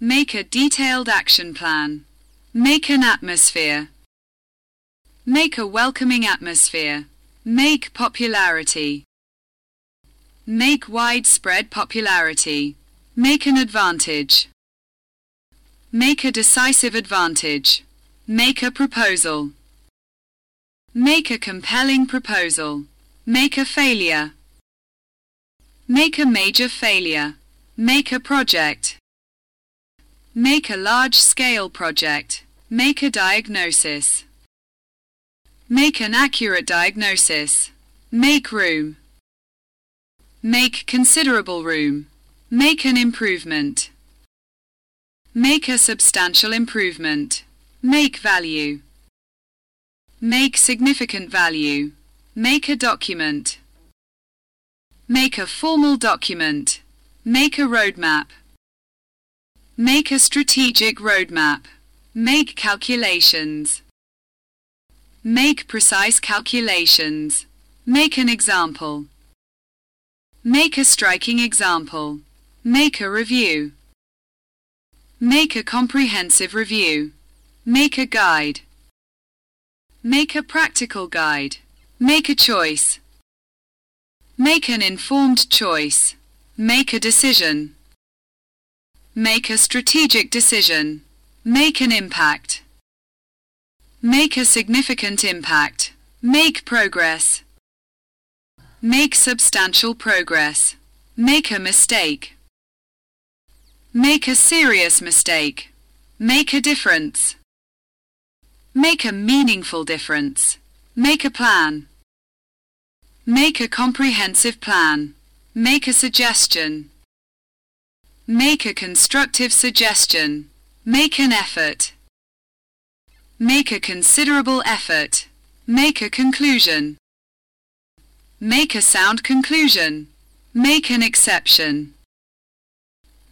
Make a detailed action plan. Make an atmosphere. Make a welcoming atmosphere. Make popularity. Make widespread popularity. Make an advantage. Make a decisive advantage. Make a proposal. Make a compelling proposal. Make a failure. Make a major failure. Make a project. Make a large-scale project. Make a diagnosis. Make an accurate diagnosis. Make room. Make considerable room. Make an improvement. Make a substantial improvement. Make value. Make significant value. Make a document. Make a formal document. Make a roadmap. Make a strategic roadmap. Make calculations. Make precise calculations. Make an example. Make a striking example. Make a review. Make a comprehensive review. Make a guide. Make a practical guide. Make a choice. Make an informed choice. Make a decision. Make a strategic decision. Make an impact. Make a significant impact. Make progress. Make substantial progress. Make a mistake. Make a serious mistake. Make a difference. Make a meaningful difference. Make a plan. Make a comprehensive plan. Make a suggestion. Make a constructive suggestion. Make an effort. Make a considerable effort. Make a conclusion. Make a sound conclusion. Make an exception.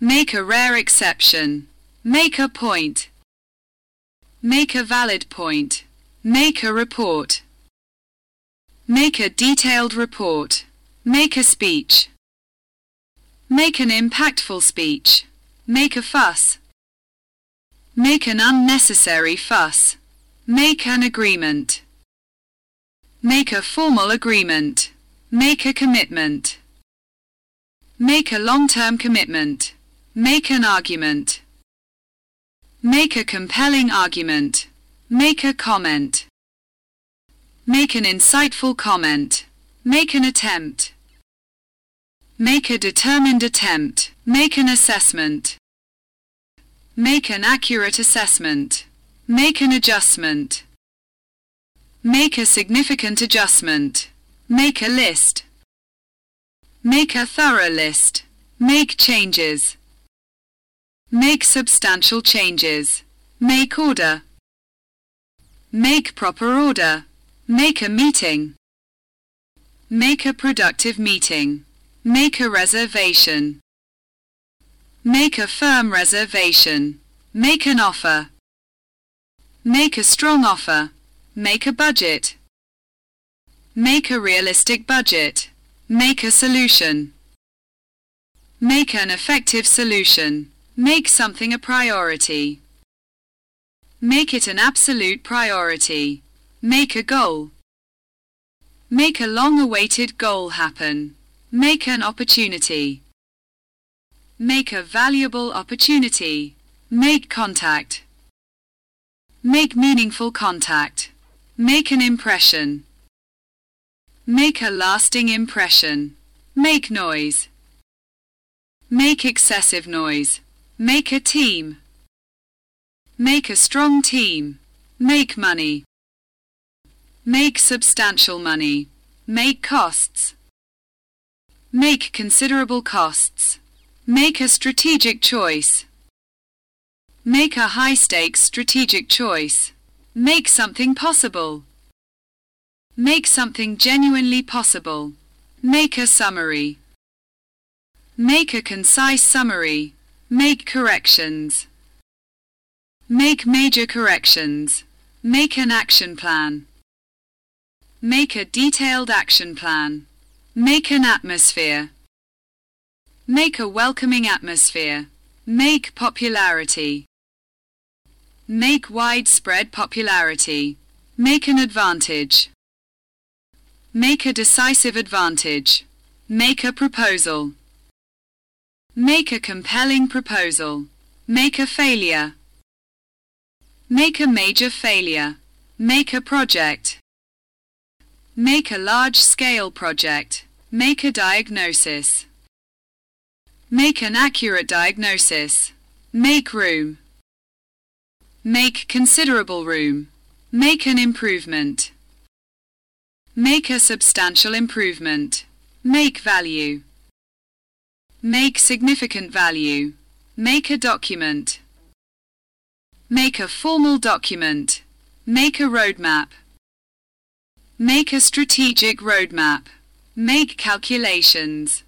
Make a rare exception. Make a point. Make a valid point. Make a report. Make a detailed report. Make a speech. Make an impactful speech. Make a fuss. Make an unnecessary fuss. Make an agreement. Make a formal agreement. Make a commitment. Make a long-term commitment. Make an argument. Make a compelling argument. Make a comment. Make an insightful comment. Make an attempt. Make a determined attempt. Make an assessment. Make an accurate assessment. Make an adjustment. Make a significant adjustment. Make a list. Make a thorough list. Make changes. Make substantial changes. Make order. Make proper order. Make a meeting. Make a productive meeting. Make a reservation. Make a firm reservation. Make an offer. Make a strong offer. Make a budget. Make a realistic budget. Make a solution. Make an effective solution. Make something a priority. Make it an absolute priority. Make a goal. Make a long-awaited goal happen. Make an opportunity. Make a valuable opportunity. Make contact. Make meaningful contact. Make an impression. Make a lasting impression. Make noise. Make excessive noise. Make a team. Make a strong team. Make money. Make substantial money. Make costs. Make considerable costs. Make a strategic choice. Make a high-stakes strategic choice. Make something possible. Make something genuinely possible. Make a summary. Make a concise summary. Make corrections. Make major corrections. Make an action plan. Make a detailed action plan. Make an atmosphere. Make a welcoming atmosphere. Make popularity. Make widespread popularity. Make an advantage. Make a decisive advantage. Make a proposal. Make a compelling proposal. Make a failure. Make a major failure. Make a project. Make a large-scale project. Make a diagnosis. Make an accurate diagnosis. Make room. Make considerable room. Make an improvement. Make a substantial improvement. Make value. Make significant value. Make a document. Make a formal document. Make a roadmap. Make a strategic roadmap. Make calculations.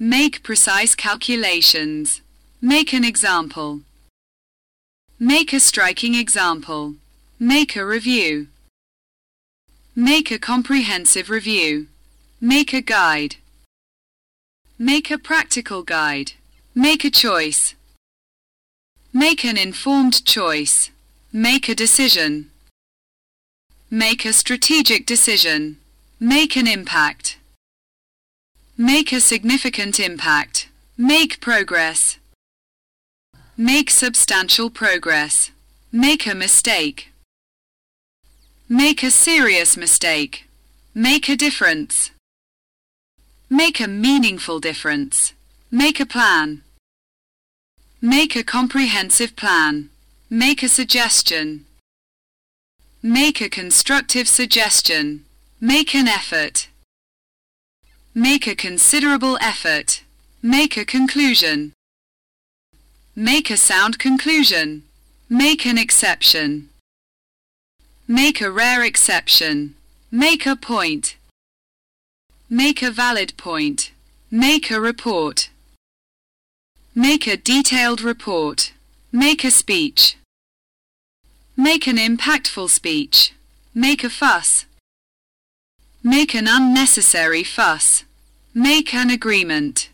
Make precise calculations. Make an example. Make a striking example. Make a review. Make a comprehensive review. Make a guide. Make a practical guide. Make a choice. Make an informed choice. Make a decision. Make a strategic decision. Make an impact. Make a significant impact. Make progress. Make substantial progress. Make a mistake. Make a serious mistake. Make a difference. Make a meaningful difference. Make a plan. Make a comprehensive plan. Make a suggestion. Make a constructive suggestion. Make an effort. Make a considerable effort. Make a conclusion. Make a sound conclusion. Make an exception. Make a rare exception. Make a point. Make a valid point. Make a report. Make a detailed report. Make a speech. Make an impactful speech. Make a fuss. Make an unnecessary fuss. Make an agreement.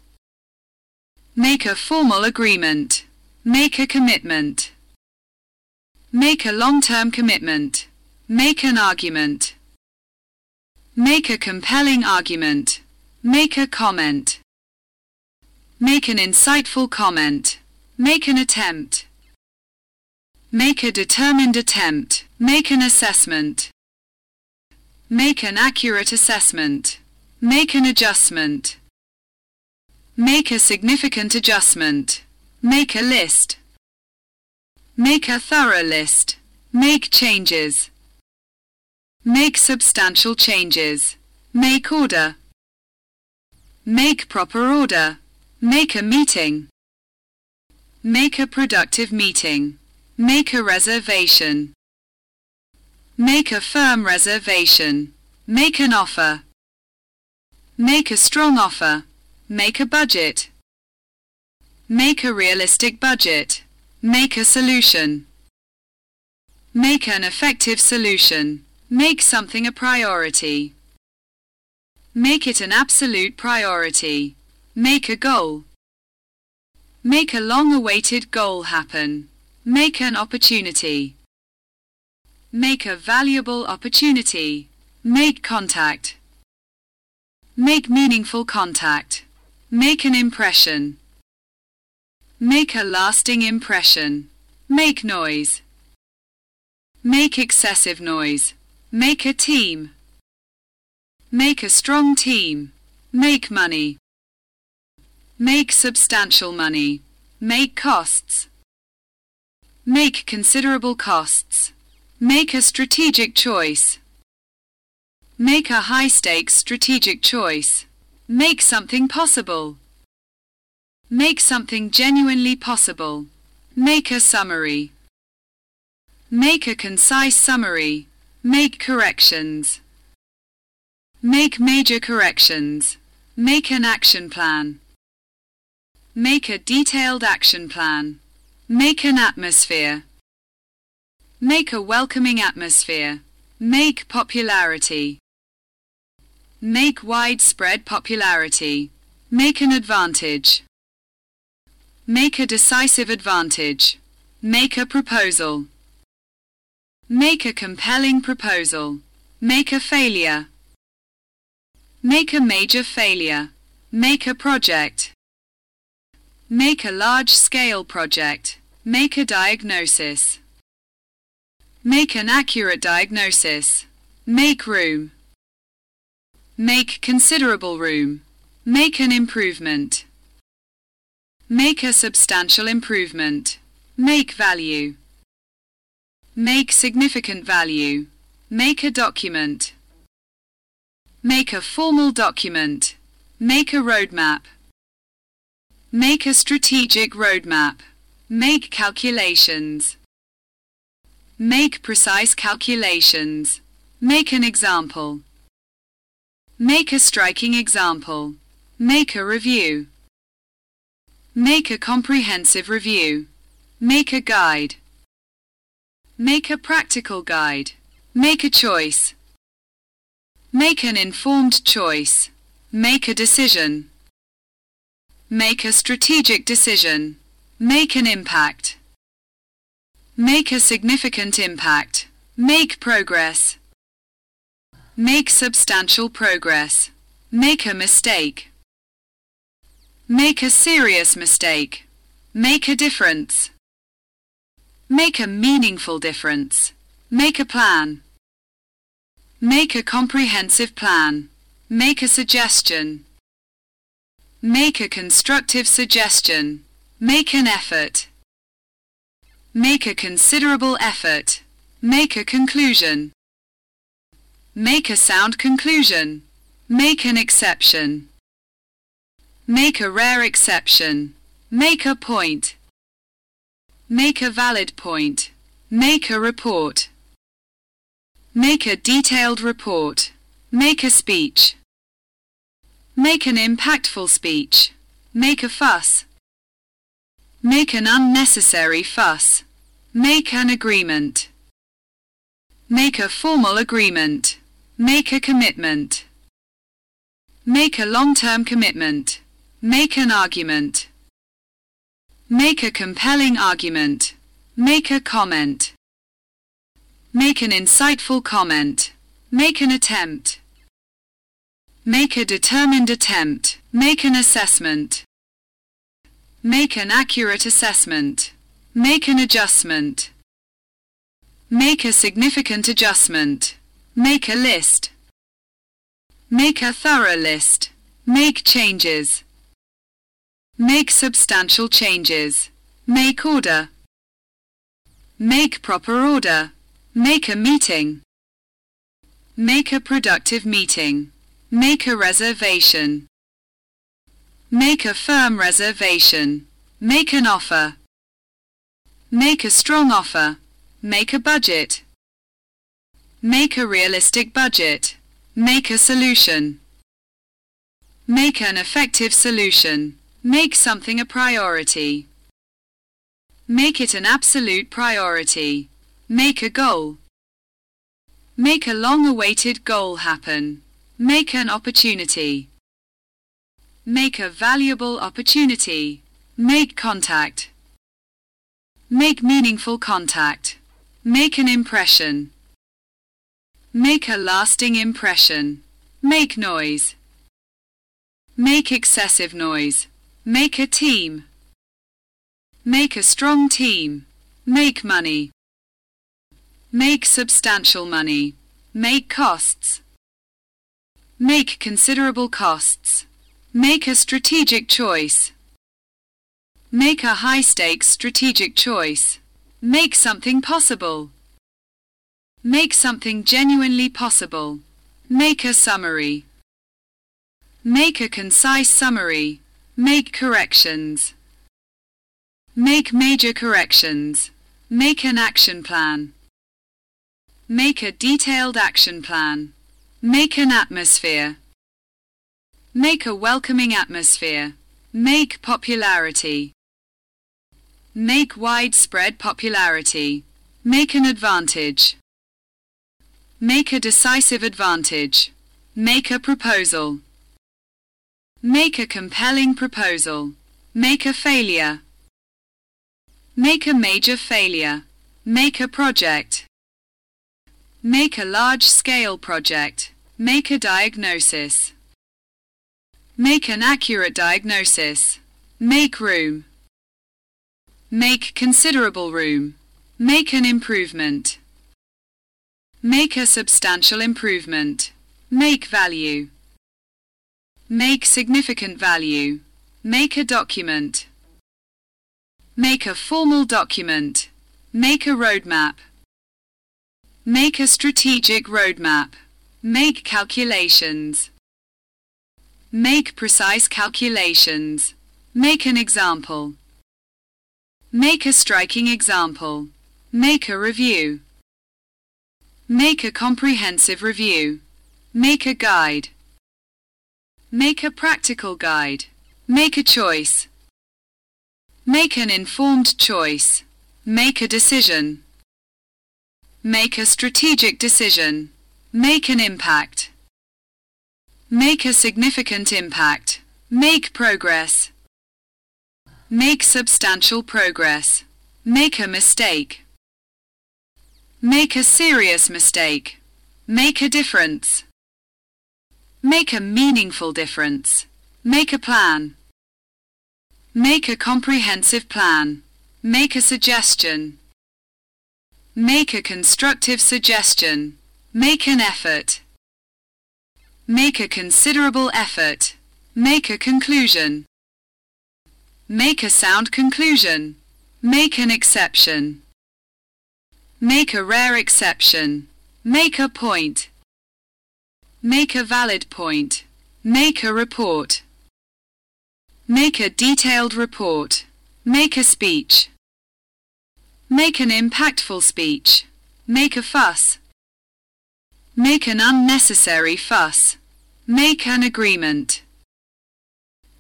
Make a formal agreement. Make a commitment. Make a long-term commitment. Make an argument. Make a compelling argument. Make a comment. Make an insightful comment. Make an attempt. Make a determined attempt. Make an assessment. Make an accurate assessment. Make an adjustment. Make a significant adjustment. Make a list. Make a thorough list. Make changes. Make substantial changes. Make order. Make proper order. Make a meeting. Make a productive meeting. Make a reservation. Make a firm reservation. Make an offer. Make a strong offer. Make a budget. Make a realistic budget. Make a solution. Make an effective solution. Make something a priority. Make it an absolute priority. Make a goal. Make a long-awaited goal happen. Make an opportunity. Make a valuable opportunity. Make contact. Make meaningful contact. Make an impression. Make a lasting impression. Make noise. Make excessive noise. Make a team. Make a strong team. Make money. Make substantial money. Make costs. Make considerable costs. Make a strategic choice. Make a high-stakes strategic choice. Make something possible. Make something genuinely possible. Make a summary. Make a concise summary. Make corrections. Make major corrections. Make an action plan. Make a detailed action plan. Make an atmosphere. Make a welcoming atmosphere. Make popularity. Make widespread popularity. Make an advantage. Make a decisive advantage. Make a proposal. Make a compelling proposal. Make a failure. Make a major failure. Make a project. Make a large-scale project. Make a diagnosis. Make an accurate diagnosis. Make room. Make considerable room. Make an improvement. Make a substantial improvement. Make value. Make significant value. Make a document. Make a formal document. Make a roadmap. Make a strategic roadmap. Make calculations. Make precise calculations. Make an example. Make a striking example. Make a review. Make a comprehensive review. Make a guide. Make a practical guide. Make a choice. Make an informed choice. Make a decision. Make a strategic decision. Make an impact. Make a significant impact. Make progress. Make substantial progress. Make a mistake. Make a serious mistake. Make a difference. Make a meaningful difference. Make a plan. Make a comprehensive plan. Make a suggestion. Make a constructive suggestion. Make an effort. Make a considerable effort. Make a conclusion. Make a sound conclusion. Make an exception. Make a rare exception. Make a point. Make a valid point. Make a report. Make a detailed report. Make a speech. Make an impactful speech. Make a fuss. Make an unnecessary fuss. Make an agreement. Make a formal agreement. Make a commitment. Make a long-term commitment. Make an argument. Make a compelling argument. Make a comment. Make an insightful comment. Make an attempt. Make a determined attempt. Make an assessment. Make an accurate assessment. Make an adjustment. Make a significant adjustment. Make a list. Make a thorough list. Make changes. Make substantial changes. Make order. Make proper order. Make a meeting. Make a productive meeting. Make a reservation. Make a firm reservation. Make an offer. Make a strong offer. Make a budget. Make a realistic budget. Make a solution. Make an effective solution. Make something a priority. Make it an absolute priority. Make a goal. Make a long-awaited goal happen. Make an opportunity. Make a valuable opportunity. Make contact. Make meaningful contact. Make an impression. Make a lasting impression. Make noise. Make excessive noise. Make a team. Make a strong team. Make money. Make substantial money. Make costs. Make considerable costs. Make a strategic choice. Make a high-stakes strategic choice. Make something possible. Make something genuinely possible. Make a summary. Make a concise summary. Make corrections. Make major corrections. Make an action plan. Make a detailed action plan. Make an atmosphere. Make a welcoming atmosphere. Make popularity. Make widespread popularity. Make an advantage. Make a decisive advantage. Make a proposal. Make a compelling proposal. Make a failure. Make a major failure. Make a project. Make a large-scale project. Make a diagnosis. Make an accurate diagnosis. Make room. Make considerable room. Make an improvement. Make a substantial improvement. Make value. Make significant value. Make a document. Make a formal document. Make a roadmap. Make a strategic roadmap. Make calculations. Make precise calculations. Make an example. Make a striking example. Make a review. Make a comprehensive review. Make a guide. Make a practical guide. Make a choice. Make an informed choice. Make a decision. Make a strategic decision. Make an impact. Make a significant impact. Make progress. Make substantial progress. Make a mistake. Make a serious mistake. Make a difference. Make a meaningful difference. Make a plan. Make a comprehensive plan. Make a suggestion. Make a constructive suggestion. Make an effort. Make a considerable effort. Make a conclusion. Make a sound conclusion. Make an exception. Make a rare exception. Make a point. Make a valid point. Make a report. Make a detailed report. Make a speech. Make an impactful speech. Make a fuss. Make an unnecessary fuss. Make an agreement.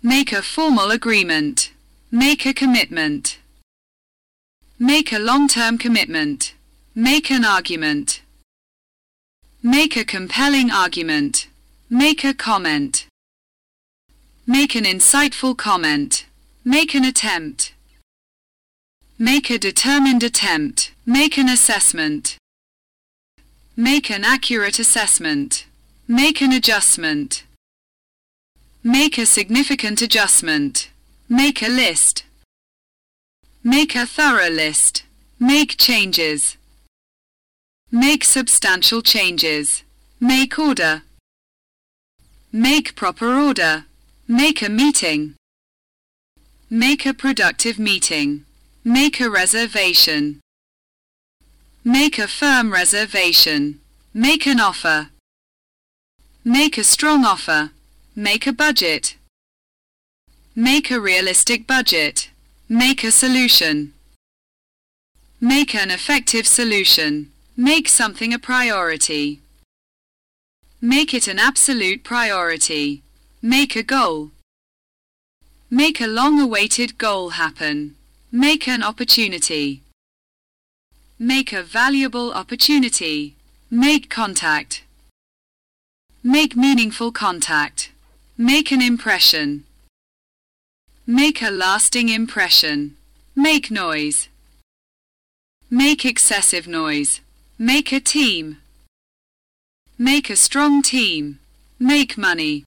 Make a formal agreement. Make a commitment. Make a long-term commitment. Make an argument. Make a compelling argument. Make a comment. Make an insightful comment. Make an attempt. Make a determined attempt. Make an assessment. Make an accurate assessment. Make an adjustment. Make a significant adjustment. Make a list. Make a thorough list. Make changes. Make substantial changes. Make order. Make proper order. Make a meeting. Make a productive meeting. Make a reservation. Make a firm reservation. Make an offer. Make a strong offer. Make a budget. Make a realistic budget. Make a solution. Make an effective solution. Make something a priority. Make it an absolute priority. Make a goal. Make a long-awaited goal happen. Make an opportunity. Make a valuable opportunity. Make contact. Make meaningful contact. Make an impression. Make a lasting impression. Make noise. Make excessive noise. Make a team. Make a strong team. Make money.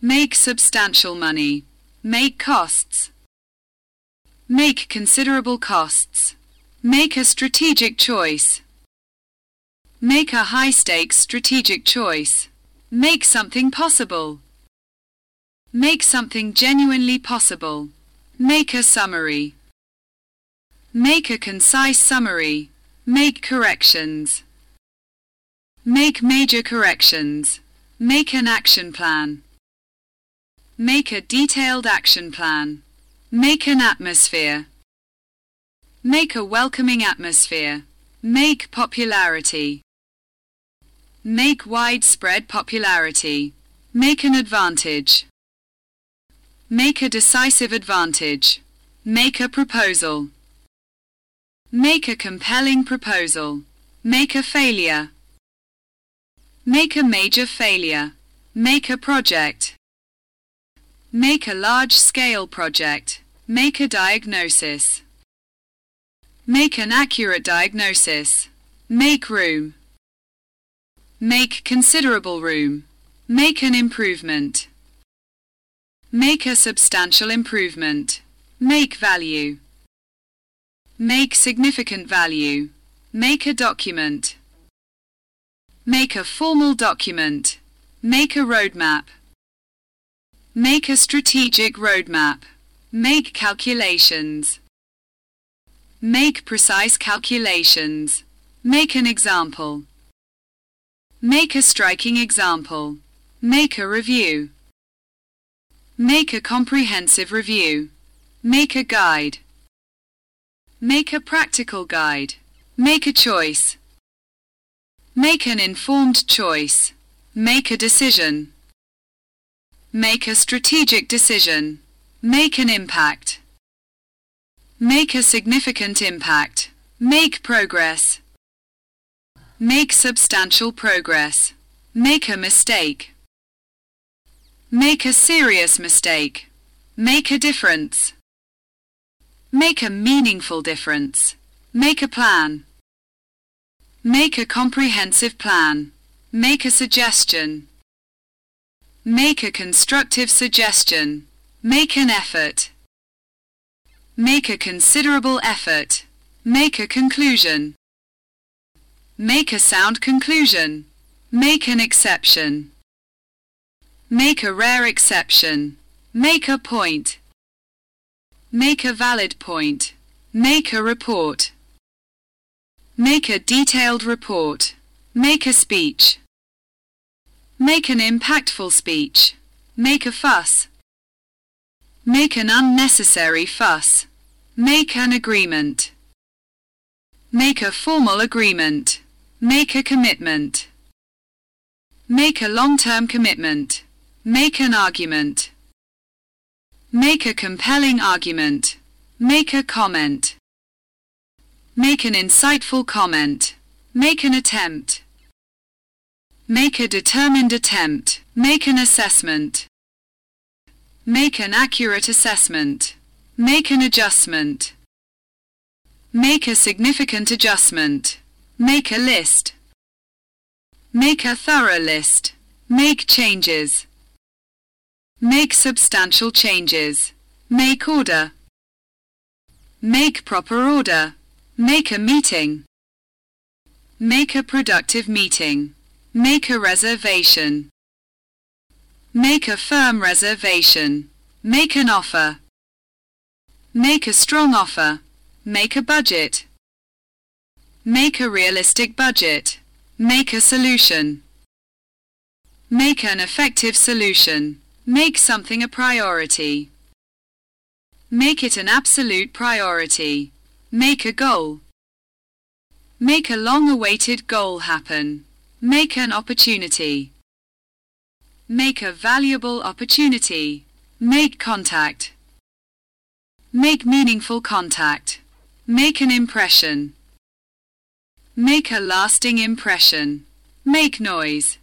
Make substantial money. Make costs. Make considerable costs. Make a strategic choice. Make a high-stakes strategic choice. Make something possible. Make something genuinely possible. Make a summary. Make a concise summary. Make corrections. Make major corrections. Make an action plan. Make a detailed action plan. Make an atmosphere. Make a welcoming atmosphere. Make popularity. Make widespread popularity. Make an advantage. Make a decisive advantage. Make a proposal. Make a compelling proposal. Make a failure. Make a major failure. Make a project. Make a large-scale project. Make a diagnosis. Make an accurate diagnosis. Make room. Make considerable room. Make an improvement. Make a substantial improvement. Make value. Make significant value. Make a document. Make a formal document. Make a roadmap. Make a strategic roadmap. Make calculations. Make precise calculations. Make an example. Make a striking example. Make a review. Make a comprehensive review. Make a guide. Make a practical guide. Make a choice. Make an informed choice. Make a decision. Make a strategic decision. Make an impact. Make a significant impact. Make progress. Make substantial progress. Make a mistake. Make a serious mistake. Make a difference. Make a meaningful difference. Make a plan. Make a comprehensive plan. Make a suggestion. Make a constructive suggestion. Make an effort. Make a considerable effort. Make a conclusion. Make a sound conclusion. Make an exception. Make a rare exception. Make a point. Make a valid point. Make a report. Make a detailed report. Make a speech. Make an impactful speech. Make a fuss. Make an unnecessary fuss. Make an agreement. Make a formal agreement. Make a commitment. Make a long-term commitment. Make an argument. Make a compelling argument. Make a comment. Make an insightful comment. Make an attempt. Make a determined attempt. Make an assessment. Make an accurate assessment. Make an adjustment. Make a significant adjustment. Make a list. Make a thorough list. Make changes. Make substantial changes. Make order. Make proper order. Make a meeting. Make a productive meeting. Make a reservation. Make a firm reservation. Make an offer. Make a strong offer. Make a budget. Make a realistic budget. Make a solution. Make an effective solution. Make something a priority. Make it an absolute priority. Make a goal. Make a long-awaited goal happen. Make an opportunity. Make a valuable opportunity. Make contact. Make meaningful contact. Make an impression. Make a lasting impression. Make noise.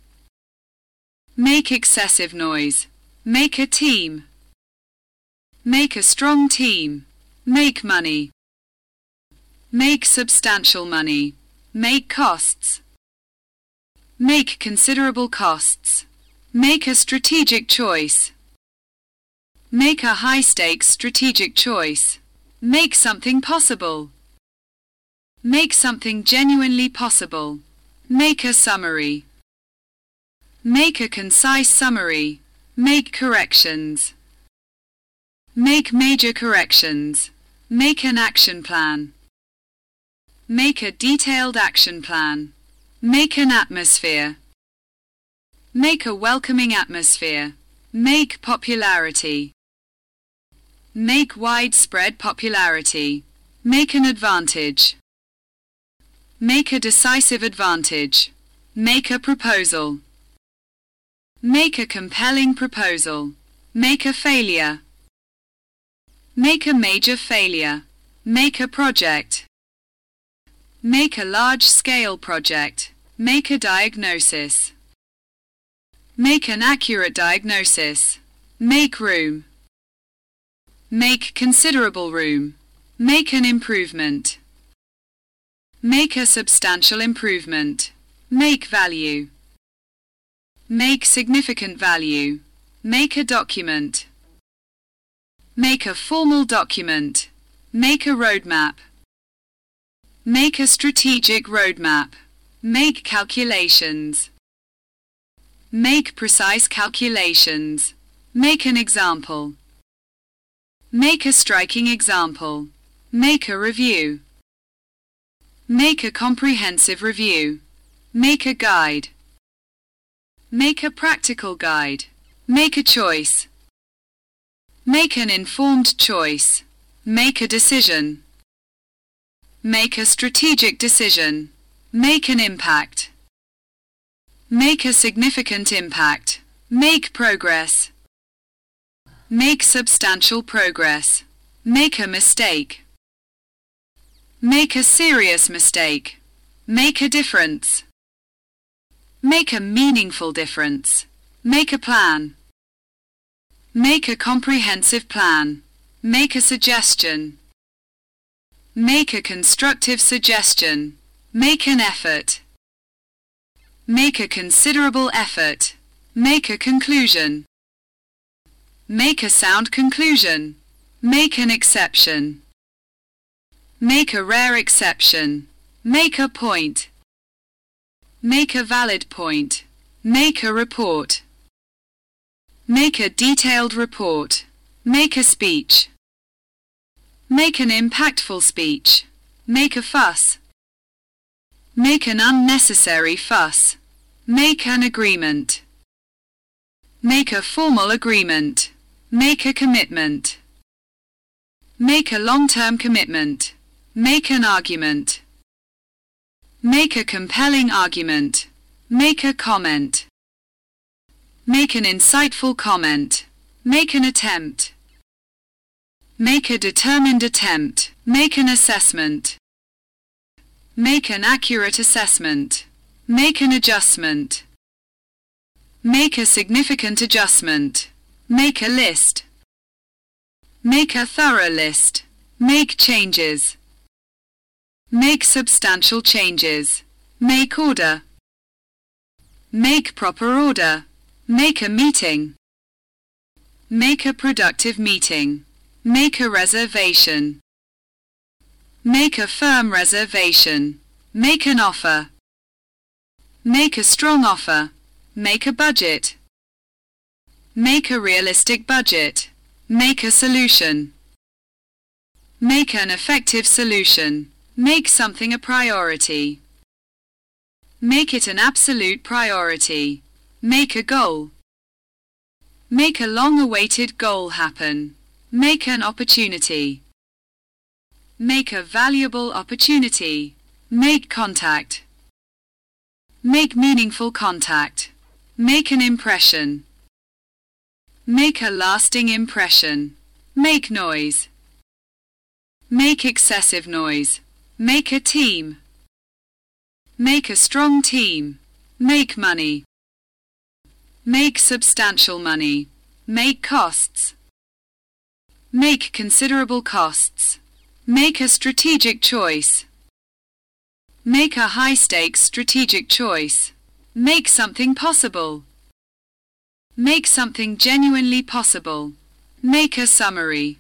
Make excessive noise. Make a team. Make a strong team. Make money. Make substantial money. Make costs. Make considerable costs. Make a strategic choice. Make a high-stakes strategic choice. Make something possible. Make something genuinely possible. Make a summary. Make a concise summary. Make corrections. Make major corrections. Make an action plan. Make a detailed action plan. Make an atmosphere. Make a welcoming atmosphere. Make popularity. Make widespread popularity. Make an advantage. Make a decisive advantage. Make a proposal. Make a compelling proposal. Make a failure. Make a major failure. Make a project. Make a large-scale project. Make a diagnosis. Make an accurate diagnosis. Make room. Make considerable room. Make an improvement. Make a substantial improvement. Make value. Make significant value. Make a document. Make a formal document. Make a roadmap. Make a strategic roadmap. Make calculations. Make precise calculations. Make an example. Make a striking example. Make a review. Make a comprehensive review. Make a guide. Make a practical guide. Make a choice. Make an informed choice. Make a decision. Make a strategic decision. Make an impact. Make a significant impact. Make progress. Make substantial progress. Make a mistake. Make a serious mistake. Make a difference. Make a meaningful difference. Make a plan. Make a comprehensive plan. Make a suggestion. Make a constructive suggestion. Make an effort. Make a considerable effort. Make a conclusion. Make a sound conclusion. Make an exception. Make a rare exception. Make a point. Make a valid point. Make a report. Make a detailed report. Make a speech. Make an impactful speech. Make a fuss. Make an unnecessary fuss. Make an agreement. Make a formal agreement. Make a commitment. Make a long-term commitment. Make an argument. Make a compelling argument. Make a comment. Make an insightful comment. Make an attempt. Make a determined attempt. Make an assessment. Make an accurate assessment. Make an adjustment. Make a significant adjustment. Make a list. Make a thorough list. Make changes. Make substantial changes. Make order. Make proper order. Make a meeting. Make a productive meeting. Make a reservation. Make a firm reservation. Make an offer. Make a strong offer. Make a budget. Make a realistic budget. Make a solution. Make an effective solution. Make something a priority. Make it an absolute priority. Make a goal. Make a long-awaited goal happen. Make an opportunity. Make a valuable opportunity. Make contact. Make meaningful contact. Make an impression. Make a lasting impression. Make noise. Make excessive noise. Make a team. Make a strong team. Make money. Make substantial money. Make costs. Make considerable costs. Make a strategic choice. Make a high-stakes strategic choice. Make something possible. Make something genuinely possible. Make a summary.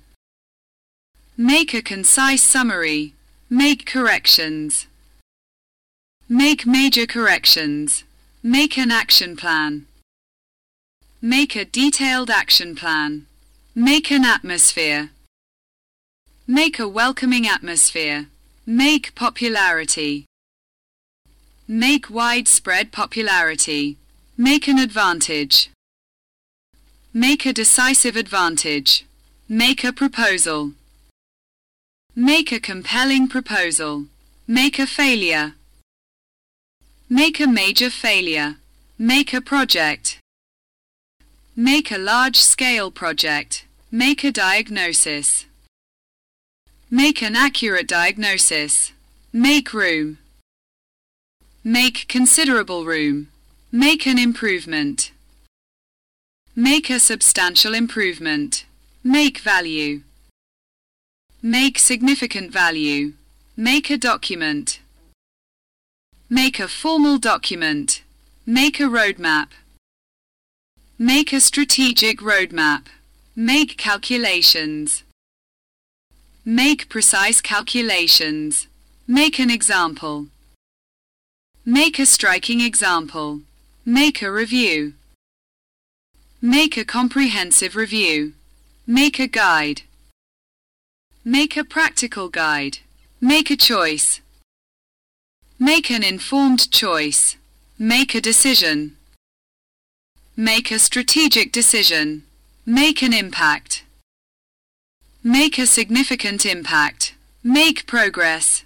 Make a concise summary. Make corrections. Make major corrections. Make an action plan. Make a detailed action plan. Make an atmosphere. Make a welcoming atmosphere. Make popularity. Make widespread popularity. Make an advantage. Make a decisive advantage. Make a proposal. Make a compelling proposal. Make a failure. Make a major failure. Make a project. Make a large-scale project. Make a diagnosis. Make an accurate diagnosis. Make room. Make considerable room. Make an improvement. Make a substantial improvement. Make value. Make significant value. Make a document. Make a formal document. Make a roadmap. Make a strategic roadmap. Make calculations. Make precise calculations. Make an example. Make a striking example. Make a review. Make a comprehensive review. Make a guide. Make a practical guide. Make a choice. Make an informed choice. Make a decision. Make a strategic decision. Make an impact. Make a significant impact. Make progress.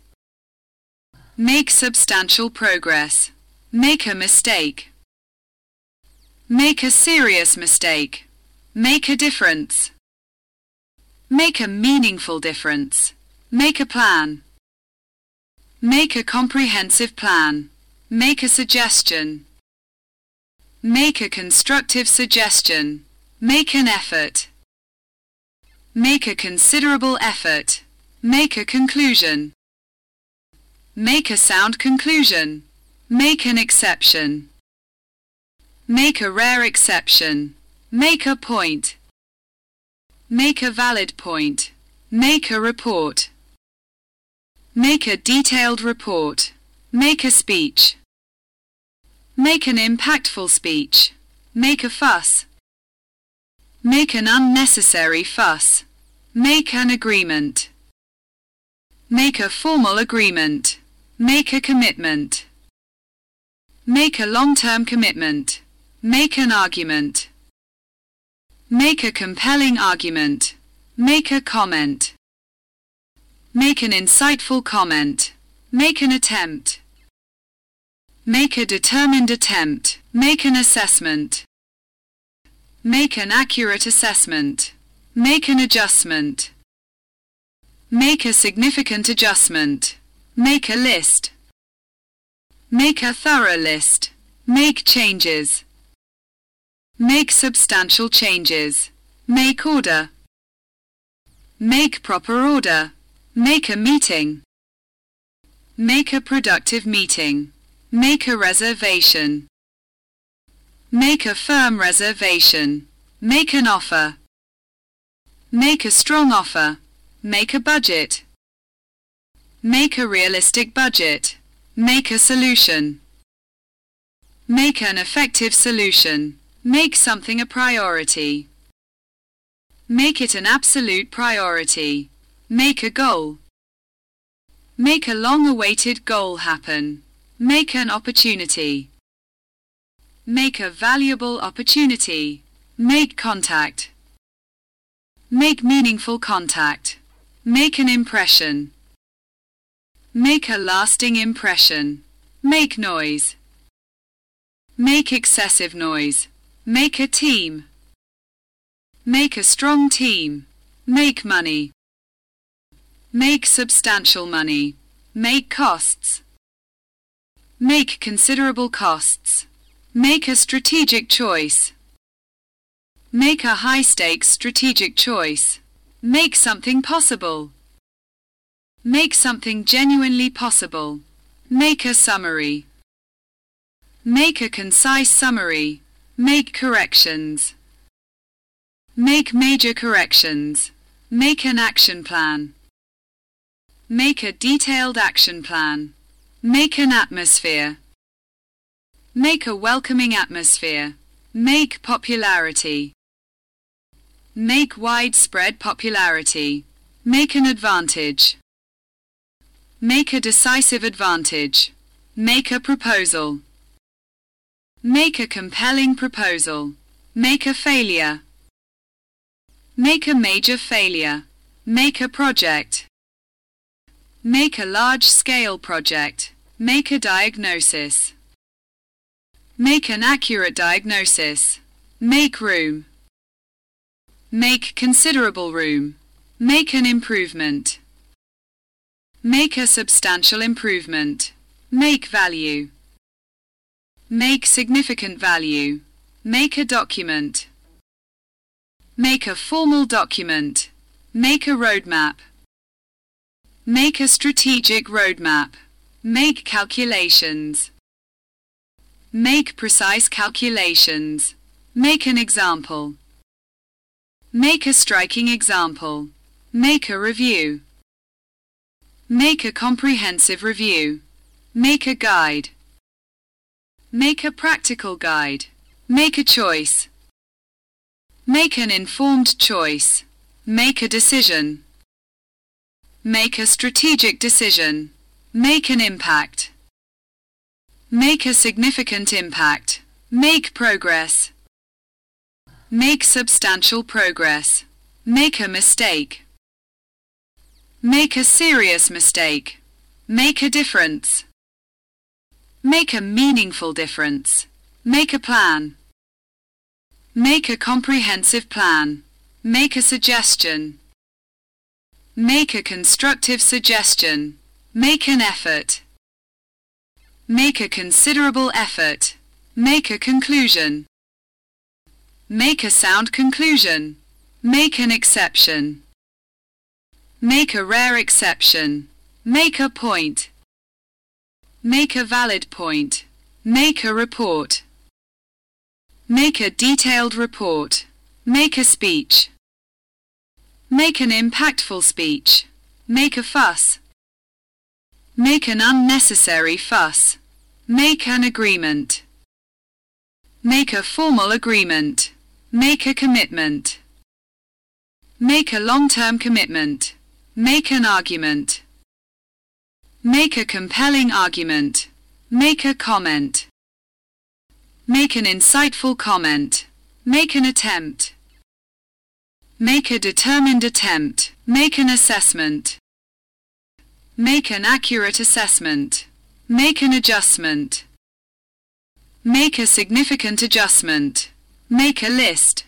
Make substantial progress. Make a mistake. Make a serious mistake. Make a difference. Make a meaningful difference. Make a plan. Make a comprehensive plan. Make a suggestion. Make a constructive suggestion. Make an effort. Make a considerable effort. Make a conclusion. Make a sound conclusion. Make an exception. Make a rare exception. Make a point. Make a valid point. Make a report. Make a detailed report. Make a speech. Make an impactful speech. Make a fuss. Make an unnecessary fuss. Make an agreement. Make a formal agreement. Make a commitment. Make a long-term commitment. Make an argument. Make a compelling argument. Make a comment. Make an insightful comment. Make an attempt. Make a determined attempt. Make an assessment. Make an accurate assessment. Make an adjustment. Make a significant adjustment. Make a list. Make a thorough list. Make changes. Make substantial changes. Make order. Make proper order. Make a meeting. Make a productive meeting. Make a reservation. Make a firm reservation. Make an offer. Make a strong offer. Make a budget. Make a realistic budget. Make a solution. Make an effective solution. Make something a priority. Make it an absolute priority. Make a goal. Make a long-awaited goal happen. Make an opportunity. Make a valuable opportunity. Make contact. Make meaningful contact. Make an impression. Make a lasting impression. Make noise. Make excessive noise. Make a team. Make a strong team. Make money. Make substantial money. Make costs. Make considerable costs. Make a strategic choice. Make a high-stakes strategic choice. Make something possible. Make something genuinely possible. Make a summary. Make a concise summary. Make corrections. Make major corrections. Make an action plan. Make a detailed action plan. Make an atmosphere. Make a welcoming atmosphere. Make popularity. Make widespread popularity. Make an advantage. Make a decisive advantage. Make a proposal. Make a compelling proposal. Make a failure. Make a major failure. Make a project. Make a large-scale project. Make a diagnosis. Make an accurate diagnosis. Make room. Make considerable room. Make an improvement. Make a substantial improvement. Make value. Make significant value. Make a document. Make a formal document. Make a roadmap. Make a strategic roadmap. Make calculations. Make precise calculations. Make an example. Make a striking example. Make a review. Make a comprehensive review. Make a guide. Make a practical guide. Make a choice. Make an informed choice. Make a decision. Make a strategic decision. Make an impact. Make a significant impact. Make progress. Make substantial progress. Make a mistake. Make a serious mistake. Make a difference. Make a meaningful difference. Make a plan. Make a comprehensive plan. Make a suggestion. Make a constructive suggestion. Make an effort. Make a considerable effort. Make a conclusion. Make a sound conclusion. Make an exception. Make a rare exception. Make a point. Make a valid point. Make a report. Make a detailed report. Make a speech. Make an impactful speech. Make a fuss. Make an unnecessary fuss. Make an agreement. Make a formal agreement. Make a commitment. Make a long-term commitment. Make an argument. Make a compelling argument. Make a comment. Make an insightful comment. Make an attempt. Make a determined attempt. Make an assessment. Make an accurate assessment. Make an adjustment. Make a significant adjustment. Make a list.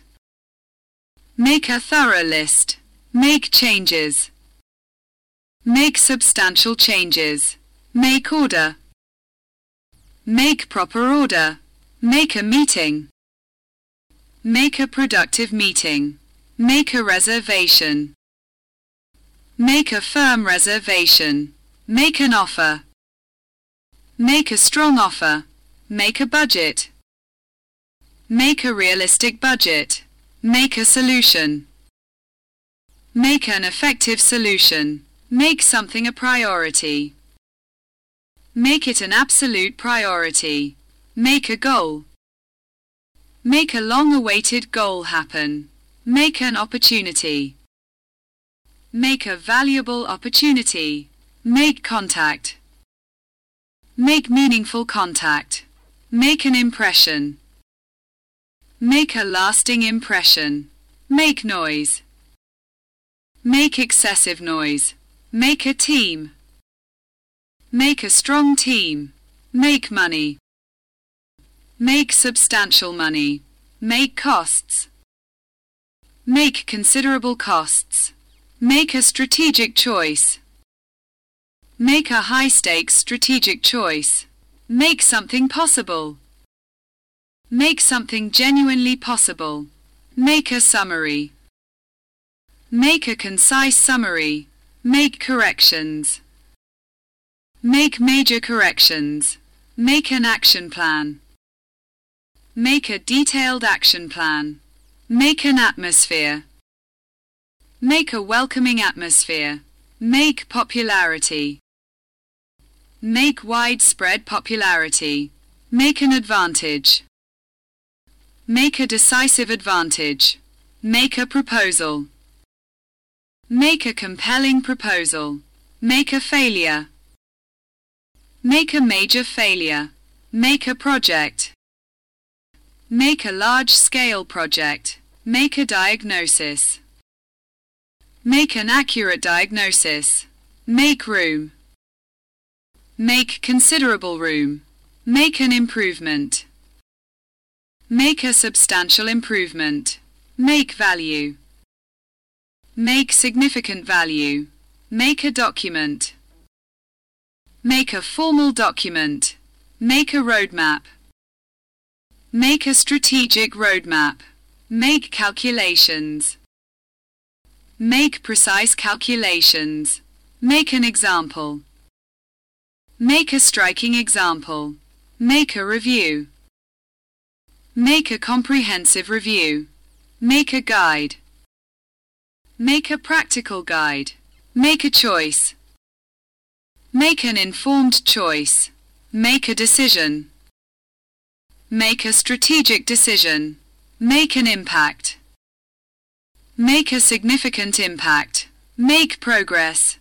Make a thorough list. Make changes. Make substantial changes. Make order. Make proper order. Make a meeting. Make a productive meeting. Make a reservation. Make a firm reservation. Make an offer. Make a strong offer. Make a budget. Make a realistic budget. Make a solution. Make an effective solution. Make something a priority. Make it an absolute priority. Make a goal. Make a long-awaited goal happen. Make an opportunity. Make a valuable opportunity. Make contact. Make meaningful contact. Make an impression. Make a lasting impression. Make noise. Make excessive noise. Make a team. Make a strong team. Make money. Make substantial money. Make costs. Make considerable costs. Make a strategic choice. Make a high-stakes strategic choice. Make something possible. Make something genuinely possible. Make a summary. Make a concise summary. Make corrections. Make major corrections. Make an action plan. Make a detailed action plan. Make an atmosphere. Make a welcoming atmosphere. Make popularity. Make widespread popularity. Make an advantage. Make a decisive advantage. Make a proposal. Make a compelling proposal. Make a failure. Make a major failure. Make a project. Make a large-scale project. Make a diagnosis. Make an accurate diagnosis. Make room. Make considerable room. Make an improvement. Make a substantial improvement. Make value. Make significant value. Make a document. Make a formal document. Make a roadmap. Make a strategic roadmap. Make calculations. Make precise calculations. Make an example. Make a striking example. Make a review. Make a comprehensive review. Make a guide. Make a practical guide. Make a choice. Make an informed choice. Make a decision. Make a strategic decision. Make an impact. Make a significant impact. Make progress.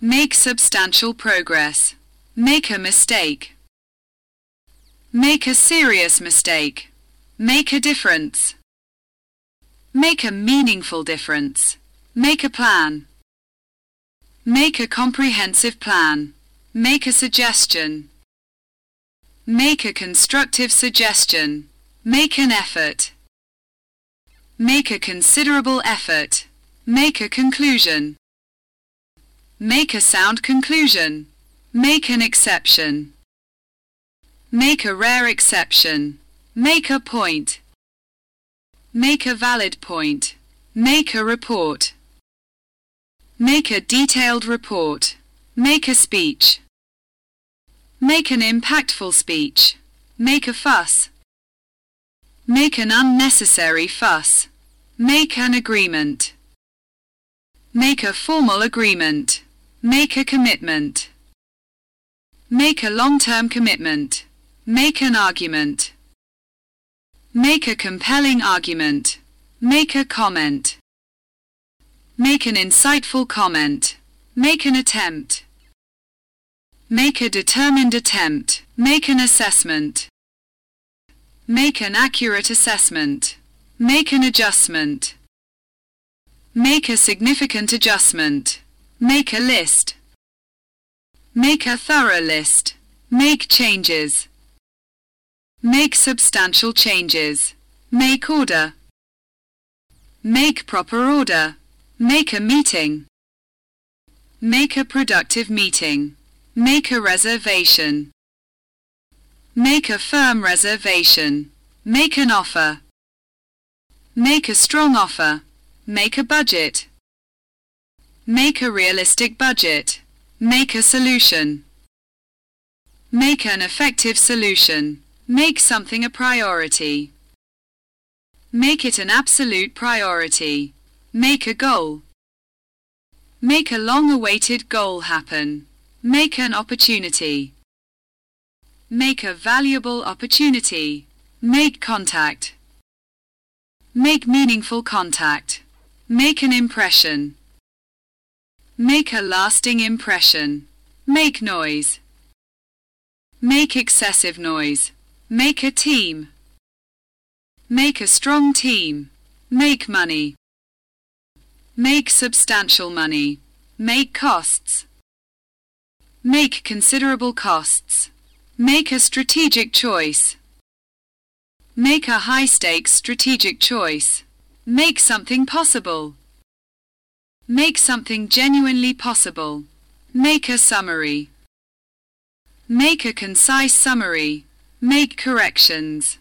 Make substantial progress. Make a mistake. Make a serious mistake. Make a difference. Make a meaningful difference. Make a plan. Make a comprehensive plan. Make a suggestion. Make a constructive suggestion. Make an effort. Make a considerable effort. Make a conclusion. Make a sound conclusion. Make an exception. Make a rare exception. Make a point. Make a valid point. Make a report. Make a detailed report. Make a speech. Make an impactful speech. Make a fuss. Make an unnecessary fuss. Make an agreement. Make a formal agreement. Make a commitment. Make a long-term commitment. Make an argument. Make a compelling argument. Make a comment. Make an insightful comment. Make an attempt. Make a determined attempt. Make an assessment. Make an accurate assessment. Make an adjustment. Make a significant adjustment. Make a list. Make a thorough list. Make changes. Make substantial changes. Make order. Make proper order. Make a meeting. Make a productive meeting. Make a reservation. Make a firm reservation. Make an offer. Make a strong offer. Make a budget. Make a realistic budget. Make a solution. Make an effective solution. Make something a priority. Make it an absolute priority. Make a goal. Make a long-awaited goal happen. Make an opportunity. Make a valuable opportunity. Make contact. Make meaningful contact. Make an impression. Make a lasting impression. Make noise. Make excessive noise. Make a team. Make a strong team. Make money. Make substantial money. Make costs. Make considerable costs. Make a strategic choice. Make a high-stakes strategic choice. Make something possible. Make something genuinely possible. Make a summary. Make a concise summary. Make corrections.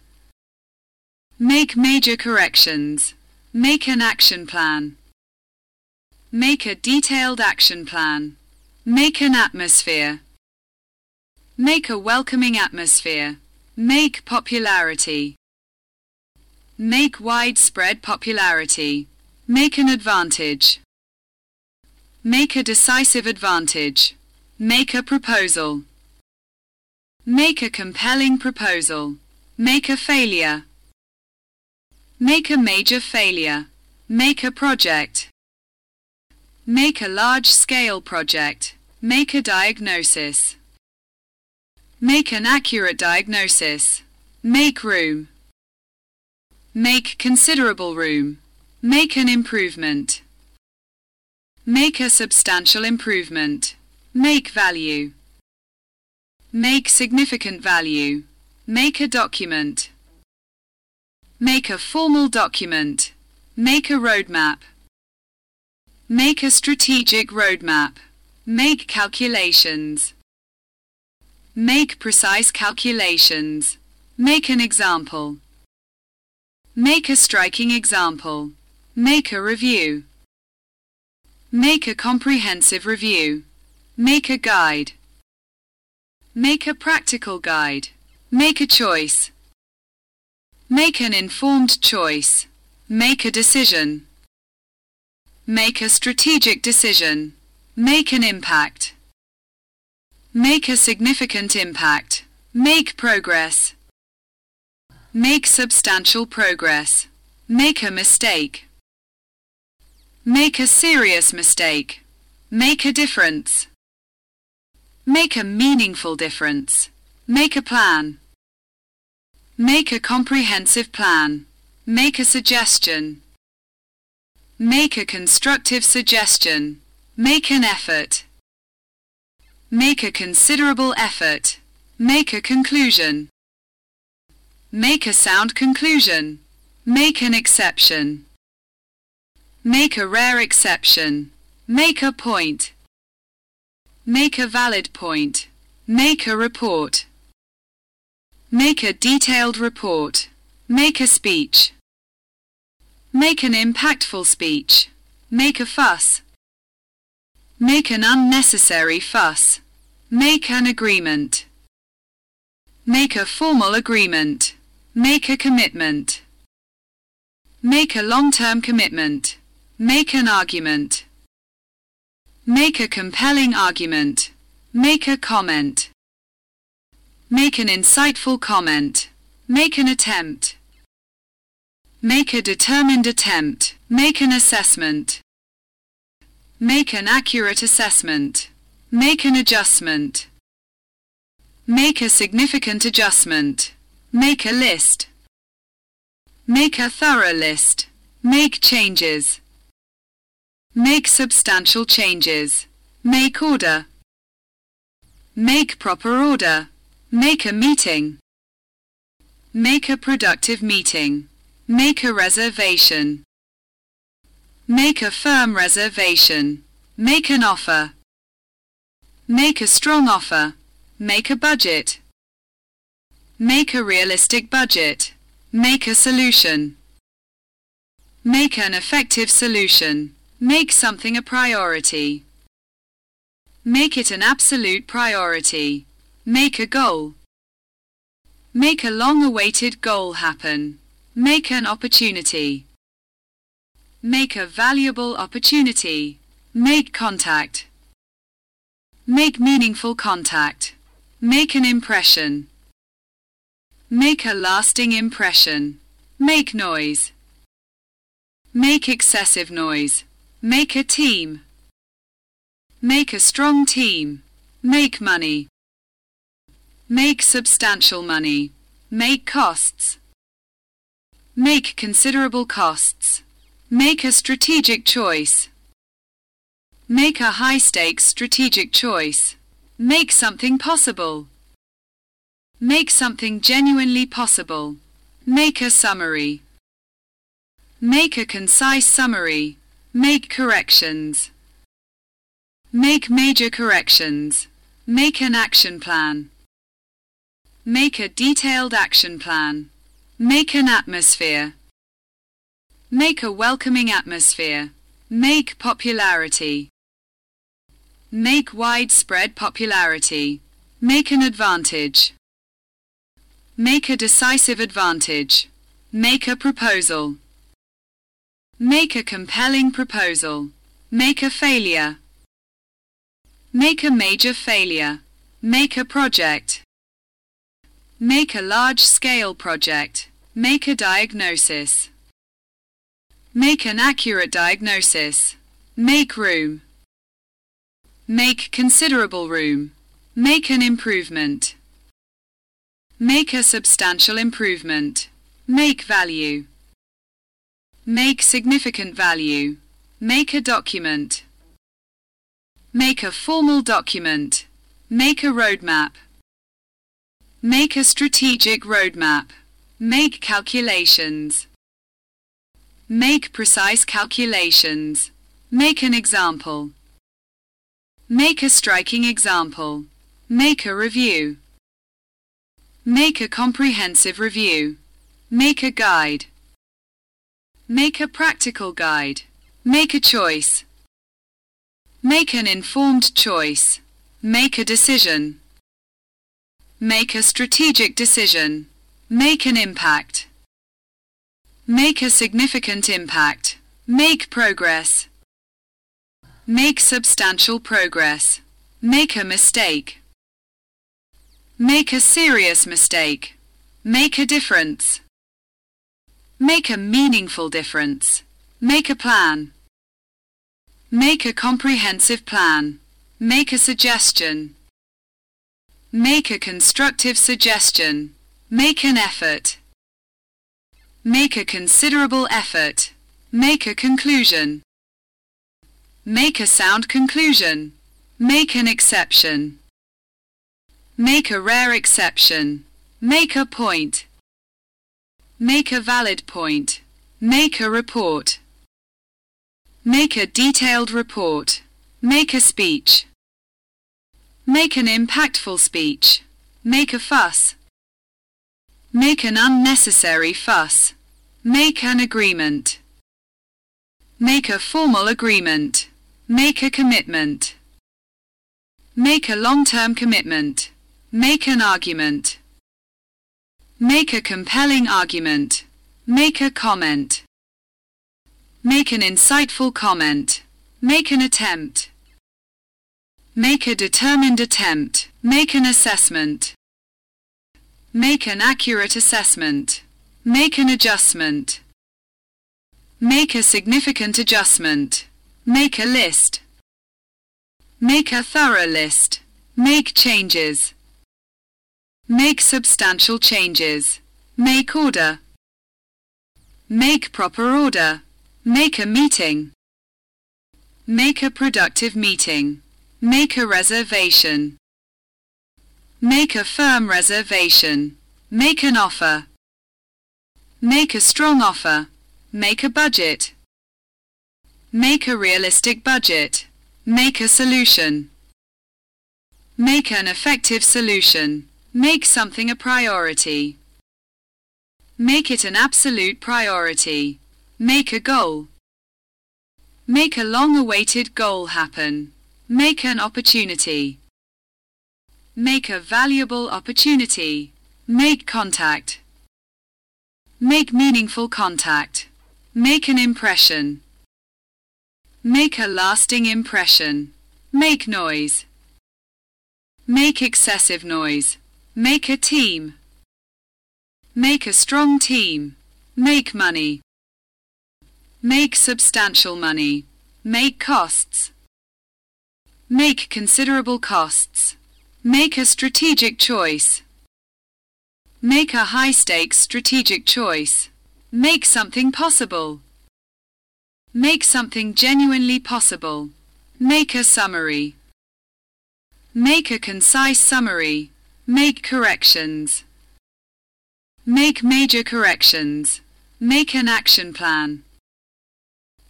Make major corrections. Make an action plan. Make a detailed action plan. Make an atmosphere. Make a welcoming atmosphere. Make popularity. Make widespread popularity. Make an advantage. Make a decisive advantage. Make a proposal. Make a compelling proposal. Make a failure. Make a major failure. Make a project. Make a large-scale project. Make a diagnosis. Make an accurate diagnosis. Make room. Make considerable room. Make an improvement. Make a substantial improvement. Make value. Make significant value. Make a document. Make a formal document. Make a roadmap. Make a strategic roadmap. Make calculations. Make precise calculations. Make an example. Make a striking example. Make a review. Make a comprehensive review. Make a guide. Make a practical guide. Make a choice. Make an informed choice. Make a decision. Make a strategic decision. Make an impact. Make a significant impact. Make progress. Make substantial progress. Make a mistake. Make a serious mistake. Make a difference. Make a meaningful difference. Make a plan. Make a comprehensive plan. Make a suggestion. Make a constructive suggestion. Make an effort. Make a considerable effort. Make a conclusion. Make a sound conclusion. Make an exception. Make a rare exception. Make a point. Make a valid point. Make a report. Make a detailed report. Make a speech. Make an impactful speech. Make a fuss. Make an unnecessary fuss. Make an agreement. Make a formal agreement. Make a commitment. Make a long-term commitment. Make an argument. Make a compelling argument. Make a comment. Make an insightful comment. Make an attempt. Make a determined attempt. Make an assessment. Make an accurate assessment. Make an adjustment. Make a significant adjustment. Make a list. Make a thorough list. Make changes. Make substantial changes. Make order. Make proper order. Make a meeting. Make a productive meeting. Make a reservation. Make a firm reservation. Make an offer. Make a strong offer. Make a budget. Make a realistic budget. Make a solution. Make an effective solution. Make something a priority. Make it an absolute priority. Make a goal. Make a long-awaited goal happen. Make an opportunity. Make a valuable opportunity. Make contact. Make meaningful contact. Make an impression. Make a lasting impression. Make noise. Make excessive noise. Make a team. Make a strong team. Make money. Make substantial money. Make costs. Make considerable costs. Make a strategic choice. Make a high-stakes strategic choice. Make something possible. Make something genuinely possible. Make a summary. Make a concise summary. Make corrections. Make major corrections. Make an action plan. Make a detailed action plan. Make an atmosphere. Make a welcoming atmosphere. Make popularity. Make widespread popularity. Make an advantage. Make a decisive advantage. Make a proposal. Make a compelling proposal. Make a failure. Make a major failure. Make a project. Make a large-scale project. Make a diagnosis. Make an accurate diagnosis. Make room. Make considerable room. Make an improvement. Make a substantial improvement. Make value. Make significant value. Make a document. Make a formal document. Make a roadmap. Make a strategic roadmap. Make calculations. Make precise calculations. Make an example. Make a striking example. Make a review. Make a comprehensive review. Make a guide. Make a practical guide. Make a choice. Make an informed choice. Make a decision. Make a strategic decision. Make an impact. Make a significant impact. Make progress. Make substantial progress. Make a mistake. Make a serious mistake. Make a difference. Make a meaningful difference. Make a plan. Make a comprehensive plan. Make a suggestion. Make a constructive suggestion. Make an effort. Make a considerable effort. Make a conclusion. Make a sound conclusion. Make an exception. Make a rare exception. Make a point. Make a valid point. Make a report. Make a detailed report. Make a speech. Make an impactful speech. Make a fuss. Make an unnecessary fuss. Make an agreement. Make a formal agreement. Make a commitment. Make a long-term commitment. Make an argument. Make a compelling argument. Make a comment. Make an insightful comment. Make an attempt. Make a determined attempt. Make an assessment. Make an accurate assessment. Make an adjustment. Make a significant adjustment. Make a list. Make a thorough list. Make changes. Make substantial changes. Make order. Make proper order. Make a meeting. Make a productive meeting. Make a reservation. Make a firm reservation. Make an offer. Make a strong offer. Make a budget. Make a realistic budget. Make a solution. Make an effective solution. Make something a priority. Make it an absolute priority. Make a goal. Make a long-awaited goal happen. Make an opportunity. Make a valuable opportunity. Make contact. Make meaningful contact. Make an impression. Make a lasting impression. Make noise. Make excessive noise. Make a team. Make a strong team. Make money. Make substantial money. Make costs. Make considerable costs. Make a strategic choice. Make a high-stakes strategic choice. Make something possible. Make something genuinely possible. Make a summary. Make a concise summary. Make corrections. Make major corrections. Make an action plan.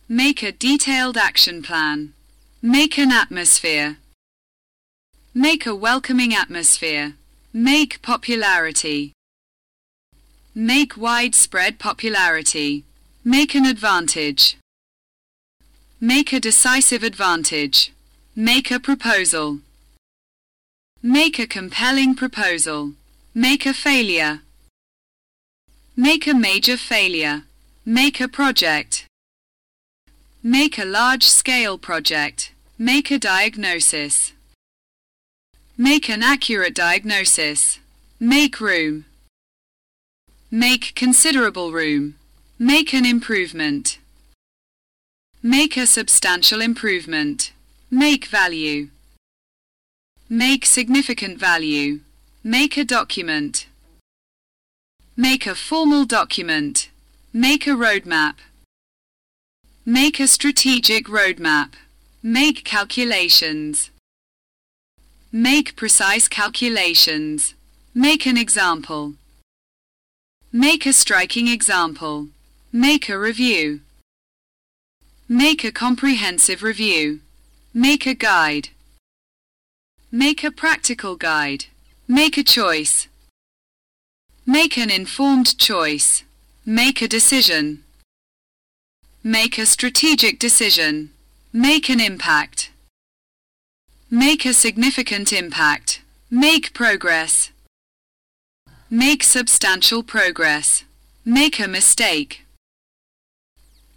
Make a detailed action plan. Make an atmosphere. Make a welcoming atmosphere. Make popularity. Make widespread popularity. Make an advantage. Make a decisive advantage. Make a proposal. Make a compelling proposal. Make a failure. Make a major failure. Make a project. Make a large-scale project. Make a diagnosis. Make an accurate diagnosis. Make room. Make considerable room. Make an improvement. Make a substantial improvement. Make value. Make significant value. Make a document. Make a formal document. Make a roadmap. Make a strategic roadmap. Make calculations. Make precise calculations. Make an example. Make a striking example. Make a review. Make a comprehensive review. Make a guide. Make a practical guide. Make a choice. Make an informed choice. Make a decision. Make a strategic decision. Make an impact. Make a significant impact. Make progress. Make substantial progress. Make a mistake.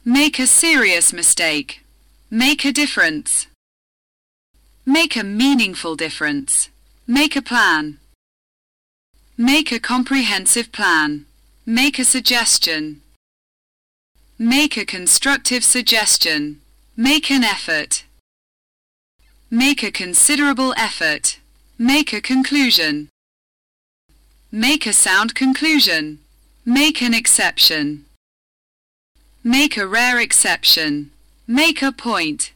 Make a serious mistake. Make a difference. Make a meaningful difference. Make a plan. Make a comprehensive plan. Make a suggestion. Make a constructive suggestion. Make an effort. Make a considerable effort. Make a conclusion. Make a sound conclusion. Make an exception. Make a rare exception. Make a point.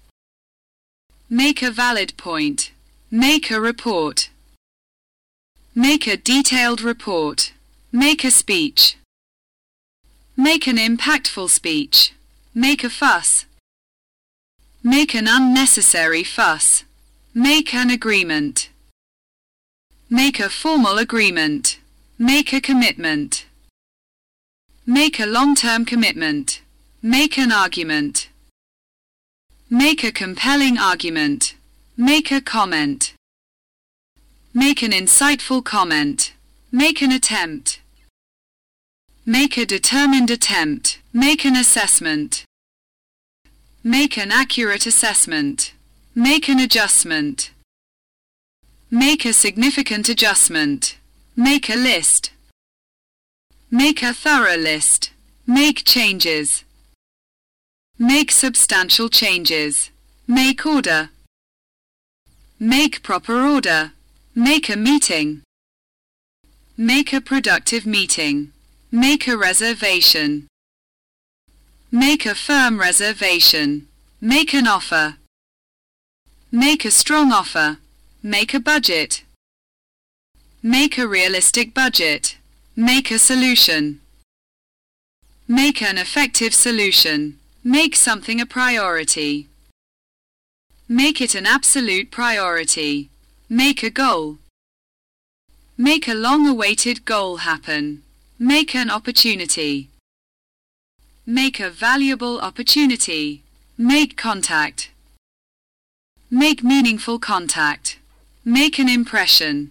Make a valid point. Make a report. Make a detailed report. Make a speech. Make an impactful speech. Make a fuss. Make an unnecessary fuss. Make an agreement. Make a formal agreement. Make a commitment. Make a long-term commitment. Make an argument. Make a compelling argument. Make a comment. Make an insightful comment. Make an attempt. Make a determined attempt. Make an assessment. Make an accurate assessment. Make an adjustment. Make a significant adjustment. Make a list. Make a thorough list. Make changes. Make substantial changes. Make order. Make proper order. Make a meeting. Make a productive meeting. Make a reservation. Make a firm reservation. Make an offer. Make a strong offer. Make a budget. Make a realistic budget. Make a solution. Make an effective solution. Make something a priority. Make it an absolute priority. Make a goal. Make a long-awaited goal happen. Make an opportunity. Make a valuable opportunity. Make contact. Make meaningful contact. Make an impression.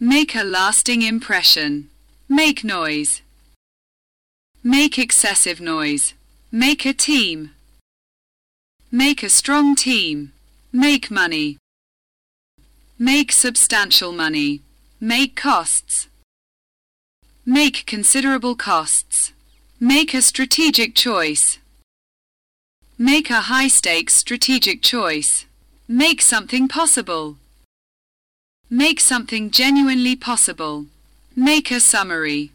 Make a lasting impression. Make noise. Make excessive noise. Make a team. Make a strong team. Make money. Make substantial money. Make costs. Make considerable costs. Make a strategic choice. Make a high-stakes strategic choice. Make something possible. Make something genuinely possible. Make a summary.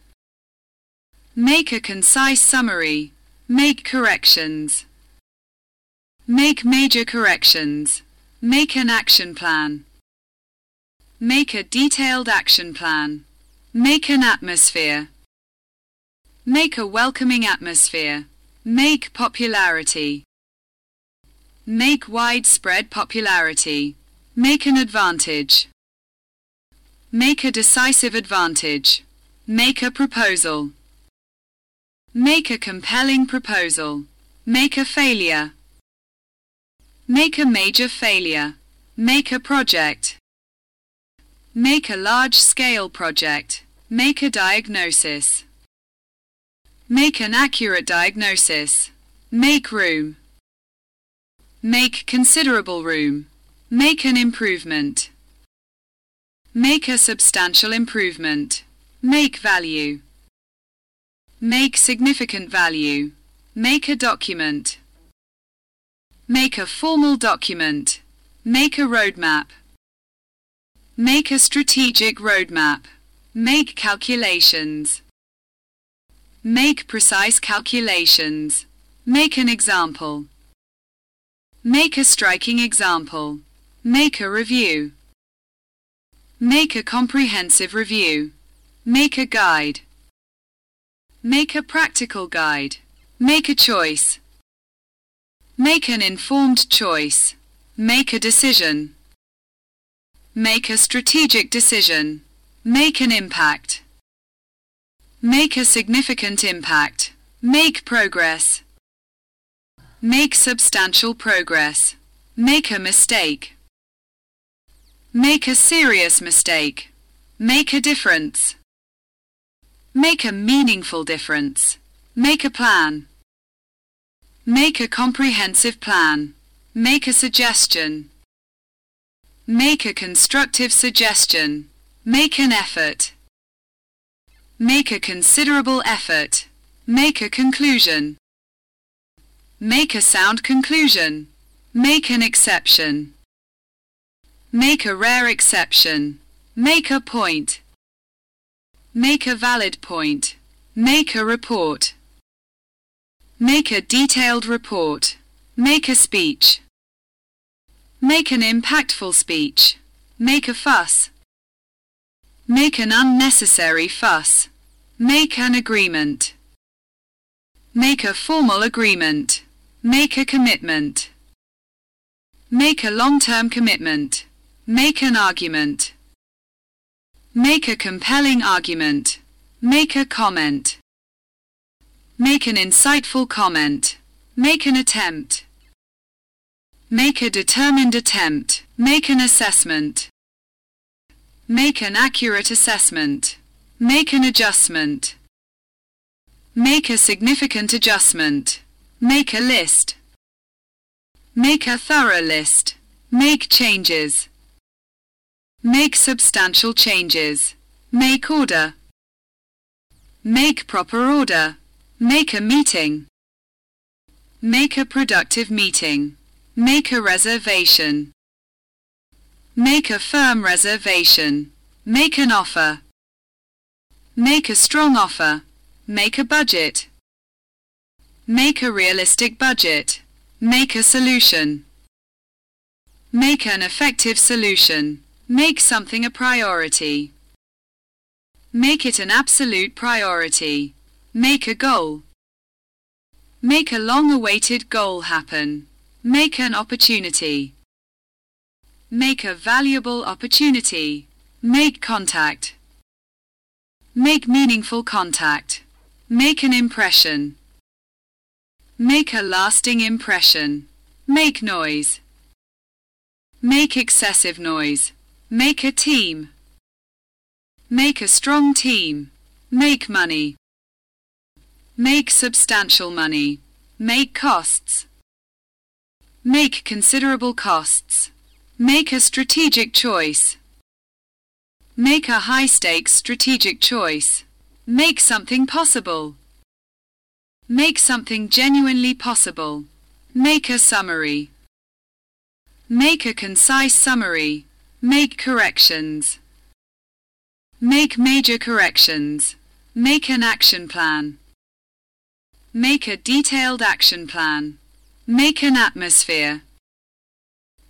Make a concise summary. Make corrections. Make major corrections. Make an action plan. Make a detailed action plan. Make an atmosphere. Make a welcoming atmosphere. Make popularity. Make widespread popularity. Make an advantage. Make a decisive advantage. Make a proposal. Make a compelling proposal. Make a failure. Make a major failure. Make a project. Make a large-scale project. Make a diagnosis. Make an accurate diagnosis. Make room. Make considerable room. Make an improvement. Make a substantial improvement. Make value. Make significant value. Make a document. Make a formal document. Make a roadmap. Make a strategic roadmap. Make calculations. Make precise calculations. Make an example. Make a striking example. Make a review. Make a comprehensive review. Make a guide. Make a practical guide. Make a choice. Make an informed choice. Make a decision. Make a strategic decision. Make an impact. Make a significant impact. Make progress. Make substantial progress. Make a mistake. Make a serious mistake. Make a difference. Make a meaningful difference. Make a plan. Make a comprehensive plan. Make a suggestion. Make a constructive suggestion. Make an effort. Make a considerable effort. Make a conclusion. Make a sound conclusion. Make an exception. Make a rare exception. Make a point. Make a valid point. Make a report. Make a detailed report. Make a speech. Make an impactful speech. Make a fuss. Make an unnecessary fuss. Make an agreement. Make a formal agreement. Make a commitment. Make a long-term commitment. Make an argument. Make a compelling argument. Make a comment. Make an insightful comment. Make an attempt. Make a determined attempt. Make an assessment. Make an accurate assessment. Make an adjustment. Make a significant adjustment. Make a list. Make a thorough list. Make changes. Make substantial changes. Make order. Make proper order. Make a meeting. Make a productive meeting. Make a reservation. Make a firm reservation. Make an offer. Make a strong offer. Make a budget. Make a realistic budget. Make a solution. Make an effective solution. Make something a priority. Make it an absolute priority. Make a goal. Make a long-awaited goal happen. Make an opportunity. Make a valuable opportunity. Make contact. Make meaningful contact. Make an impression. Make a lasting impression. Make noise. Make excessive noise. Make a team. Make a strong team. Make money. Make substantial money. Make costs. Make considerable costs. Make a strategic choice. Make a high-stakes strategic choice. Make something possible. Make something genuinely possible. Make a summary. Make a concise summary. Make corrections. Make major corrections. Make an action plan. Make a detailed action plan. Make an atmosphere.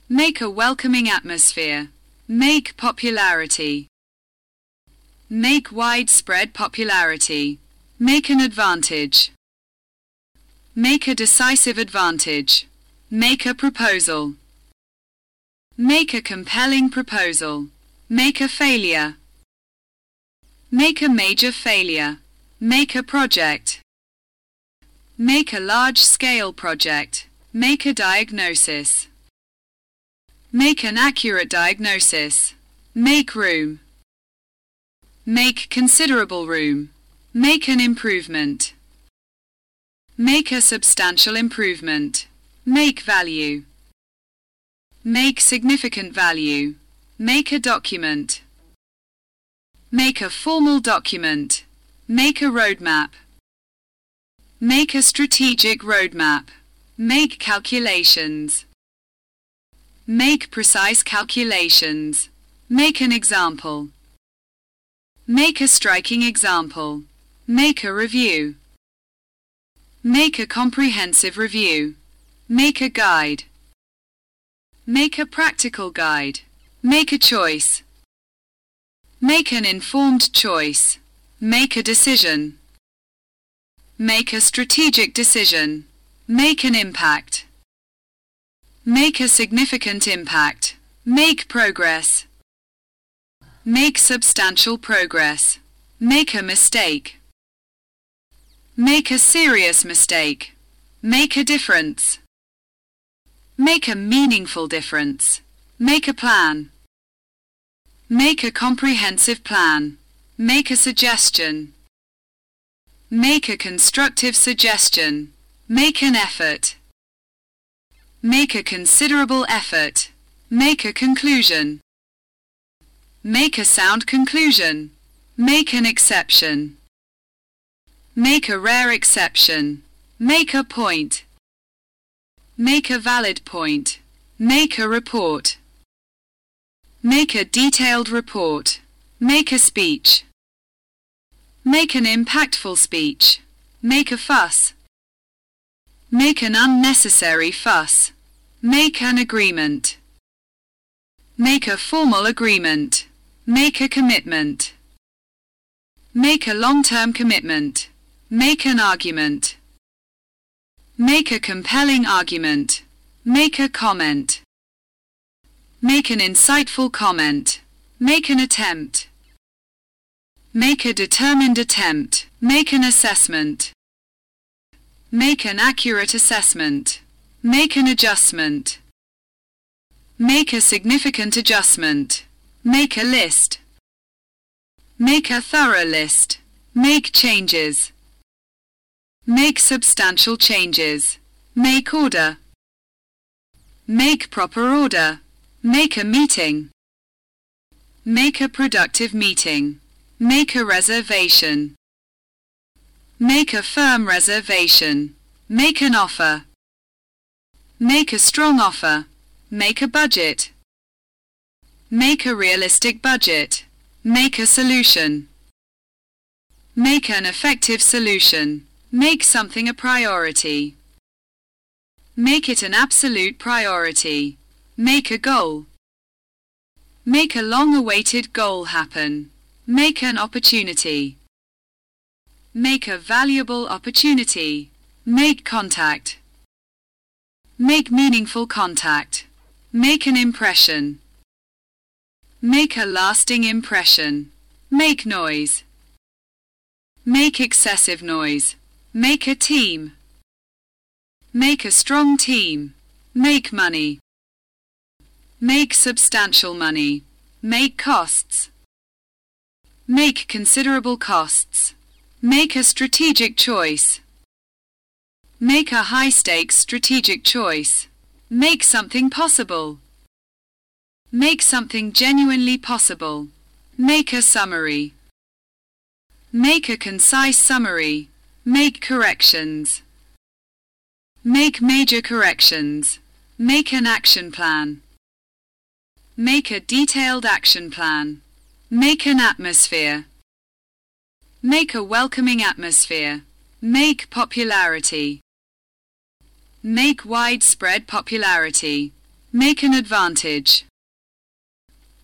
Make a welcoming atmosphere. Make popularity. Make widespread popularity. Make an advantage. Make a decisive advantage. Make a proposal. Make a compelling proposal. Make a failure. Make a major failure. Make a project. Make a large-scale project. Make a diagnosis. Make an accurate diagnosis. Make room. Make considerable room. Make an improvement. Make a substantial improvement. Make value. Make significant value. Make a document. Make a formal document. Make a roadmap. Make a strategic roadmap. Make calculations. Make precise calculations. Make an example. Make a striking example. Make a review. Make a comprehensive review. Make a guide. Make a practical guide. Make a choice. Make an informed choice. Make a decision. Make a strategic decision. Make an impact. Make a significant impact. Make progress. Make substantial progress. Make a mistake. Make a serious mistake. Make a difference. Make a meaningful difference. Make a plan. Make a comprehensive plan. Make a suggestion. Make a constructive suggestion. Make an effort. Make a considerable effort. Make a conclusion. Make a sound conclusion. Make an exception. Make a rare exception. Make a point. Make a valid point. Make a report. Make a detailed report. Make a speech. Make an impactful speech. Make a fuss. Make an unnecessary fuss. Make an agreement. Make a formal agreement. Make a commitment. Make a long-term commitment. Make an argument. Make a compelling argument. Make a comment. Make an insightful comment. Make an attempt. Make a determined attempt. Make an assessment. Make an accurate assessment. Make an adjustment. Make a significant adjustment. Make a list. Make a thorough list. Make changes. Make substantial changes. Make order. Make proper order. Make a meeting. Make a productive meeting. Make a reservation. Make a firm reservation. Make an offer. Make a strong offer. Make a budget. Make a realistic budget. Make a solution. Make an effective solution. Make something a priority. Make it an absolute priority. Make a goal. Make a long-awaited goal happen. Make an opportunity. Make a valuable opportunity. Make contact. Make meaningful contact. Make an impression. Make a lasting impression. Make noise. Make excessive noise. Make a team. Make a strong team. Make money. Make substantial money. Make costs. Make considerable costs. Make a strategic choice. Make a high-stakes strategic choice. Make something possible. Make something genuinely possible. Make a summary. Make a concise summary. Make corrections. Make major corrections. Make an action plan. Make a detailed action plan. Make an atmosphere. Make a welcoming atmosphere. Make popularity. Make widespread popularity. Make an advantage.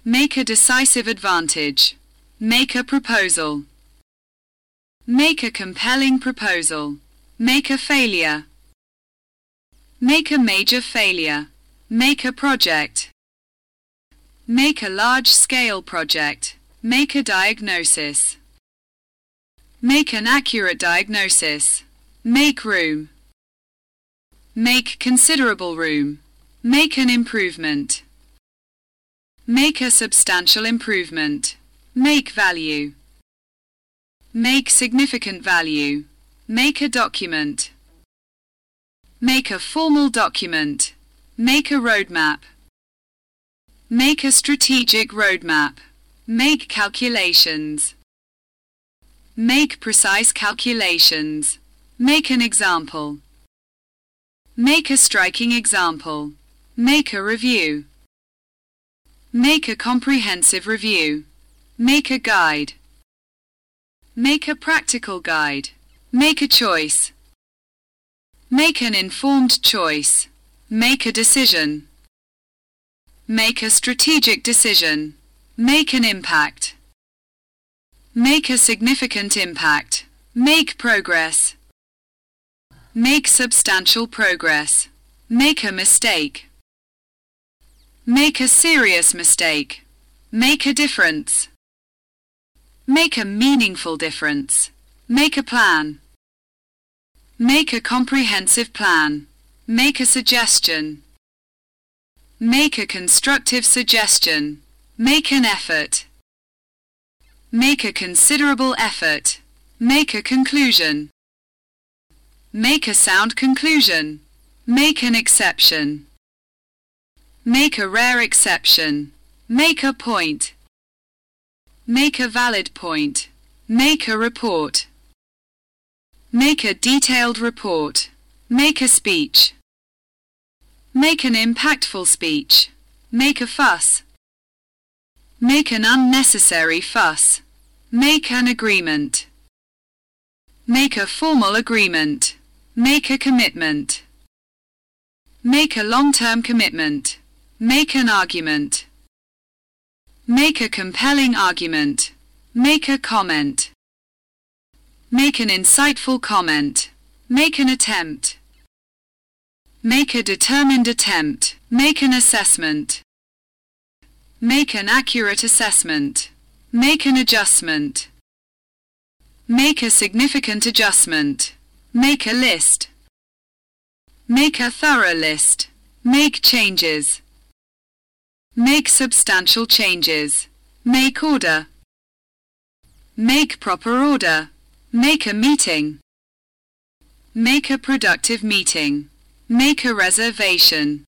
Make a decisive advantage. Make a proposal. Make a compelling proposal. Make a failure. Make a major failure. Make a project. Make a large-scale project. Make a diagnosis. Make an accurate diagnosis. Make room. Make considerable room. Make an improvement. Make a substantial improvement. Make value. Make significant value. Make a document. Make a formal document. Make a roadmap. Make a strategic roadmap. Make calculations. Make precise calculations. Make an example. Make a striking example. Make a review. Make a comprehensive review. Make a guide. Make a practical guide. Make a choice. Make an informed choice. Make a decision. Make a strategic decision. Make an impact. Make a significant impact. Make progress. Make substantial progress. Make a mistake. Make a serious mistake. Make a difference. Make a meaningful difference. Make a plan. Make a comprehensive plan. Make a suggestion. Make a constructive suggestion. Make an effort. Make a considerable effort. Make a conclusion. Make a sound conclusion. Make an exception. Make a rare exception. Make a point. Make a valid point. Make a report. Make a detailed report. Make a speech. Make an impactful speech. Make a fuss. Make an unnecessary fuss. Make an agreement. Make a formal agreement. Make a commitment. Make a long-term commitment. Make an argument. Make a compelling argument. Make a comment. Make an insightful comment. Make an attempt. Make a determined attempt. Make an assessment. Make an accurate assessment. Make an adjustment. Make a significant adjustment. Make a list. Make a thorough list. Make changes. Make substantial changes. Make order. Make proper order. Make a meeting. Make a productive meeting. Make a reservation.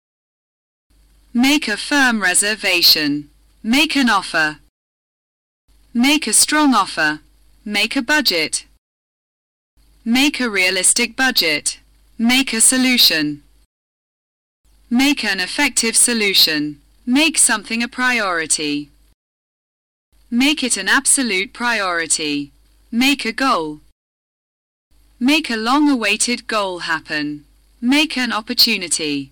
Make a firm reservation. Make an offer. Make a strong offer. Make a budget. Make a realistic budget. Make a solution. Make an effective solution. Make something a priority. Make it an absolute priority. Make a goal. Make a long-awaited goal happen. Make an opportunity.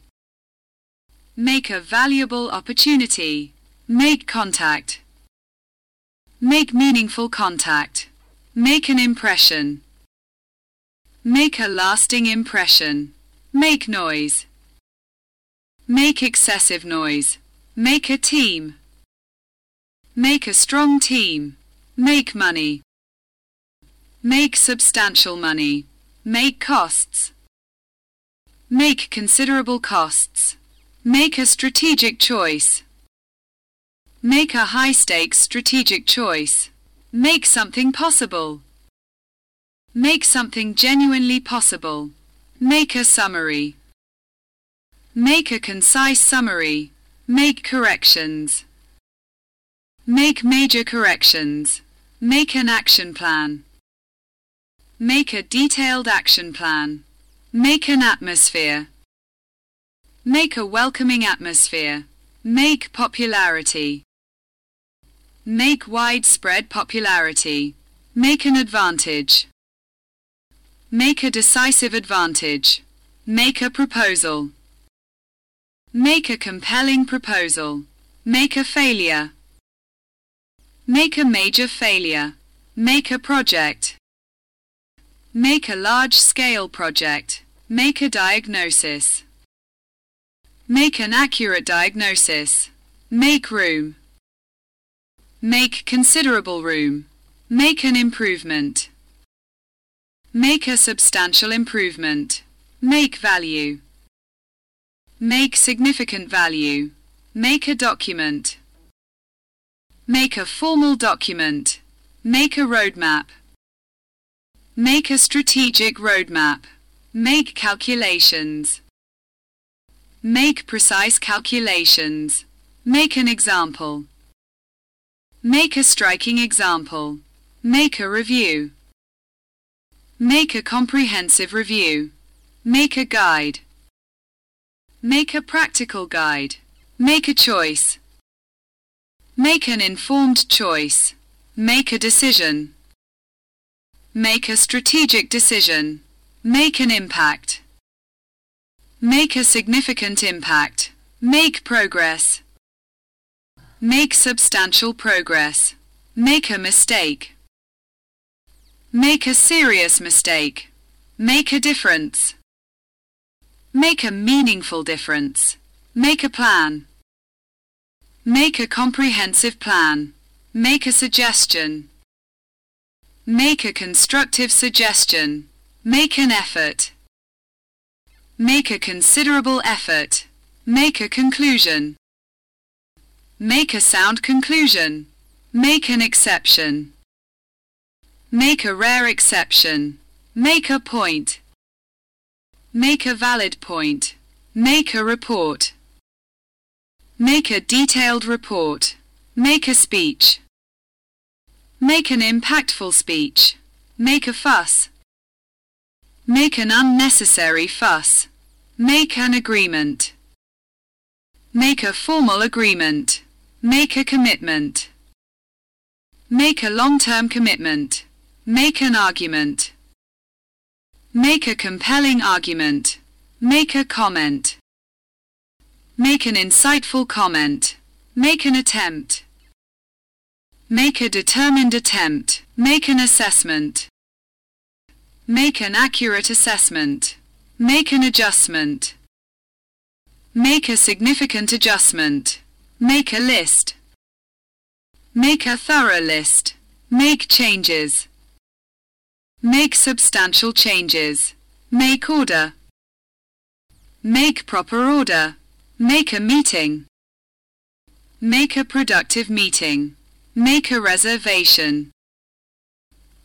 Make a valuable opportunity. Make contact. Make meaningful contact. Make an impression. Make a lasting impression. Make noise. Make excessive noise. Make a team. Make a strong team. Make money. Make substantial money. Make costs. Make considerable costs. Make a strategic choice. Make a high-stakes strategic choice. Make something possible. Make something genuinely possible. Make a summary. Make a concise summary. Make corrections. Make major corrections. Make an action plan. Make a detailed action plan. Make an atmosphere. Make a welcoming atmosphere. Make popularity. Make widespread popularity. Make an advantage. Make a decisive advantage. Make a proposal. Make a compelling proposal. Make a failure. Make a major failure. Make a project. Make a large-scale project. Make a diagnosis. Make an accurate diagnosis. Make room. Make considerable room. Make an improvement. Make a substantial improvement. Make value. Make significant value. Make a document. Make a formal document. Make a roadmap. Make a strategic roadmap. Make calculations. Make precise calculations. Make an example. Make a striking example. Make a review. Make a comprehensive review. Make a guide. Make a practical guide. Make a choice. Make an informed choice. Make a decision. Make a strategic decision. Make an impact. Make a significant impact. Make progress. Make substantial progress. Make a mistake. Make a serious mistake. Make a difference. Make a meaningful difference. Make a plan. Make a comprehensive plan. Make a suggestion. Make a constructive suggestion. Make an effort. Make a considerable effort. Make a conclusion. Make a sound conclusion. Make an exception. Make a rare exception. Make a point. Make a valid point. Make a report. Make a detailed report. Make a speech. Make an impactful speech. Make a fuss. Make an unnecessary fuss. Make an agreement. Make a formal agreement. Make a commitment. Make a long-term commitment. Make an argument. Make a compelling argument. Make a comment. Make an insightful comment. Make an attempt. Make a determined attempt. Make an assessment. Make an accurate assessment. Make an adjustment. Make a significant adjustment. Make a list. Make a thorough list. Make changes. Make substantial changes. Make order. Make proper order. Make a meeting. Make a productive meeting. Make a reservation.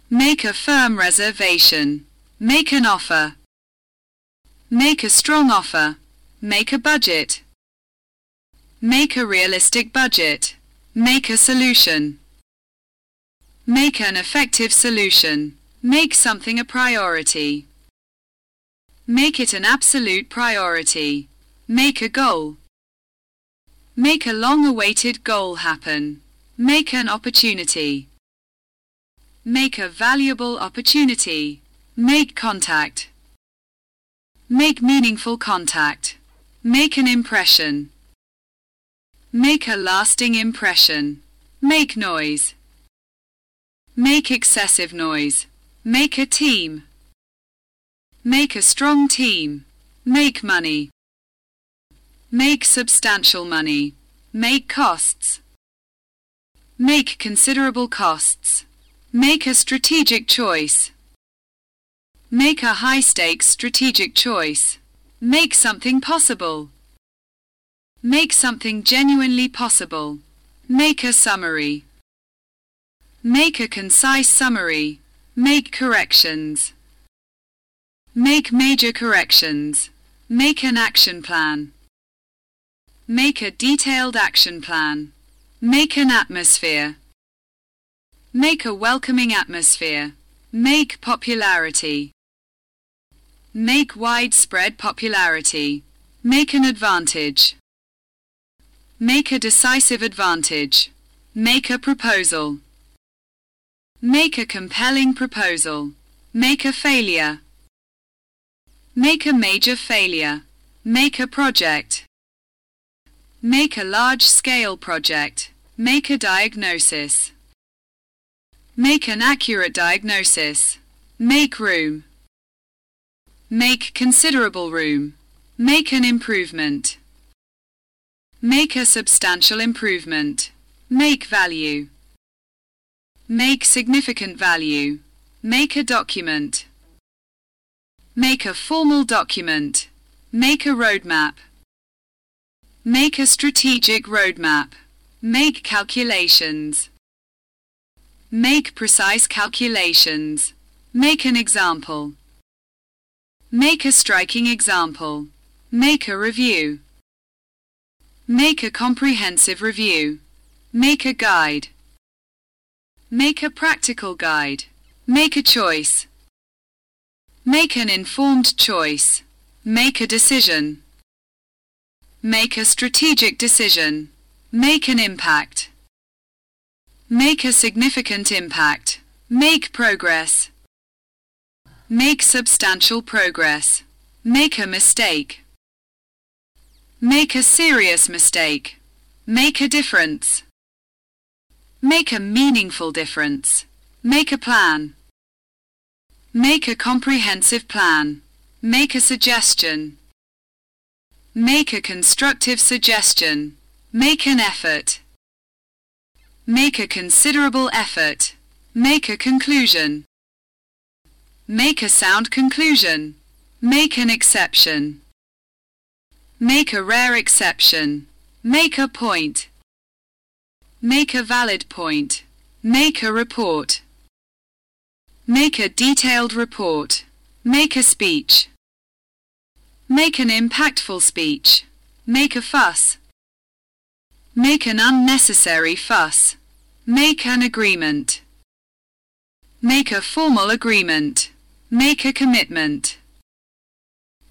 Make a firm reservation. Make an offer. Make a strong offer. Make a budget. Make a realistic budget. Make a solution. Make an effective solution. Make something a priority. Make it an absolute priority. Make a goal. Make a long-awaited goal happen. Make an opportunity. Make a valuable opportunity. Make contact. Make meaningful contact. Make an impression. Make a lasting impression. Make noise. Make excessive noise. Make a team. Make a strong team. Make money. Make substantial money. Make costs. Make considerable costs. Make a strategic choice. Make a high-stakes strategic choice. Make something possible. Make something genuinely possible. Make a summary. Make a concise summary. Make corrections. Make major corrections. Make an action plan. Make a detailed action plan. Make an atmosphere. Make a welcoming atmosphere. Make popularity. Make widespread popularity. Make an advantage. Make a decisive advantage. Make a proposal. Make a compelling proposal. Make a failure. Make a major failure. Make a project. Make a large-scale project. Make a diagnosis. Make an accurate diagnosis. Make room. Make considerable room. Make an improvement. Make a substantial improvement. Make value. Make significant value. Make a document. Make a formal document. Make a roadmap. Make a strategic roadmap. Make calculations. Make precise calculations. Make an example. Make a striking example. Make a review. Make a comprehensive review. Make a guide. Make a practical guide. Make a choice. Make an informed choice. Make a decision. Make a strategic decision. Make an impact. Make a significant impact. Make progress. Make substantial progress. Make a mistake. Make a serious mistake. Make a difference. Make a meaningful difference. Make a plan. Make a comprehensive plan. Make a suggestion. Make a constructive suggestion. Make an effort. Make a considerable effort. Make a conclusion. Make a sound conclusion. Make an exception. Make a rare exception. Make a point. Make a valid point. Make a report. Make a detailed report. Make a speech. Make an impactful speech. Make a fuss. Make an unnecessary fuss. Make an agreement. Make a formal agreement. Make a commitment.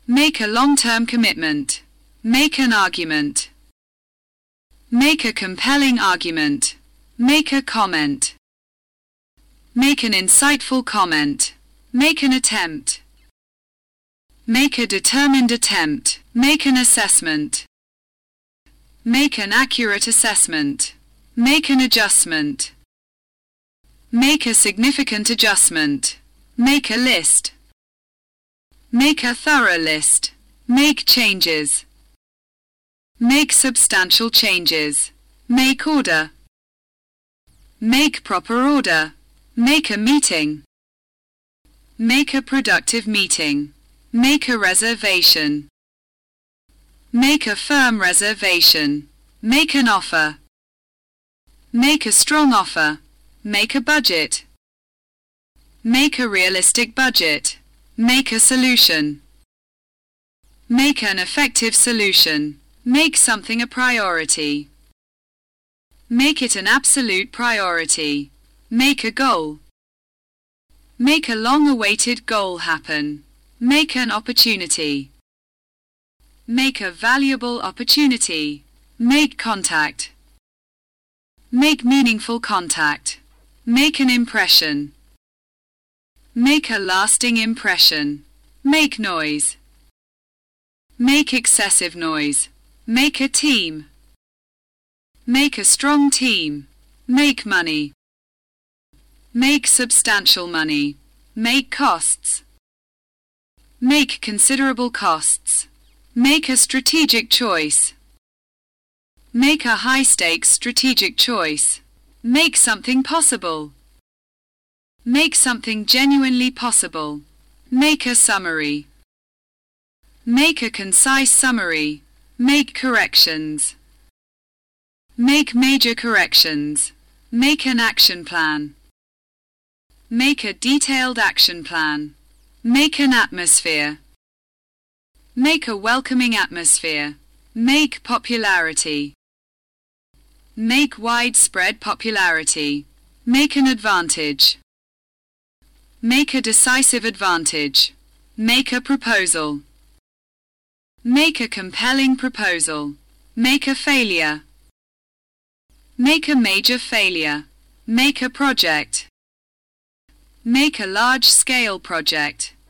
Make a long-term commitment. Make an argument. Make a compelling argument. Make a comment. Make an insightful comment. Make an attempt. Make a determined attempt. Make an assessment. Make an accurate assessment. Make an adjustment. Make a significant adjustment. Make a list. Make a thorough list. Make changes. Make substantial changes. Make order. Make proper order. Make a meeting. Make a productive meeting. Make a reservation. Make a firm reservation. Make an offer. Make a strong offer. Make a budget. Make a realistic budget. Make a solution. Make an effective solution. Make something a priority. Make it an absolute priority. Make a goal. Make a long-awaited goal happen. Make an opportunity. Make a valuable opportunity. Make contact. Make meaningful contact. Make an impression. Make a lasting impression. Make noise. Make excessive noise. Make a team. Make a strong team. Make money. Make substantial money. Make costs. Make considerable costs. Make a strategic choice. Make a high-stakes strategic choice. Make something possible. Make something genuinely possible. Make a summary. Make a concise summary. Make corrections. Make major corrections. Make an action plan. Make a detailed action plan. Make an atmosphere. Make a welcoming atmosphere. Make popularity. Make widespread popularity. Make an advantage. Make a decisive advantage. Make a proposal. Make a compelling proposal. Make a failure. Make a major failure. Make a project. Make a large-scale project.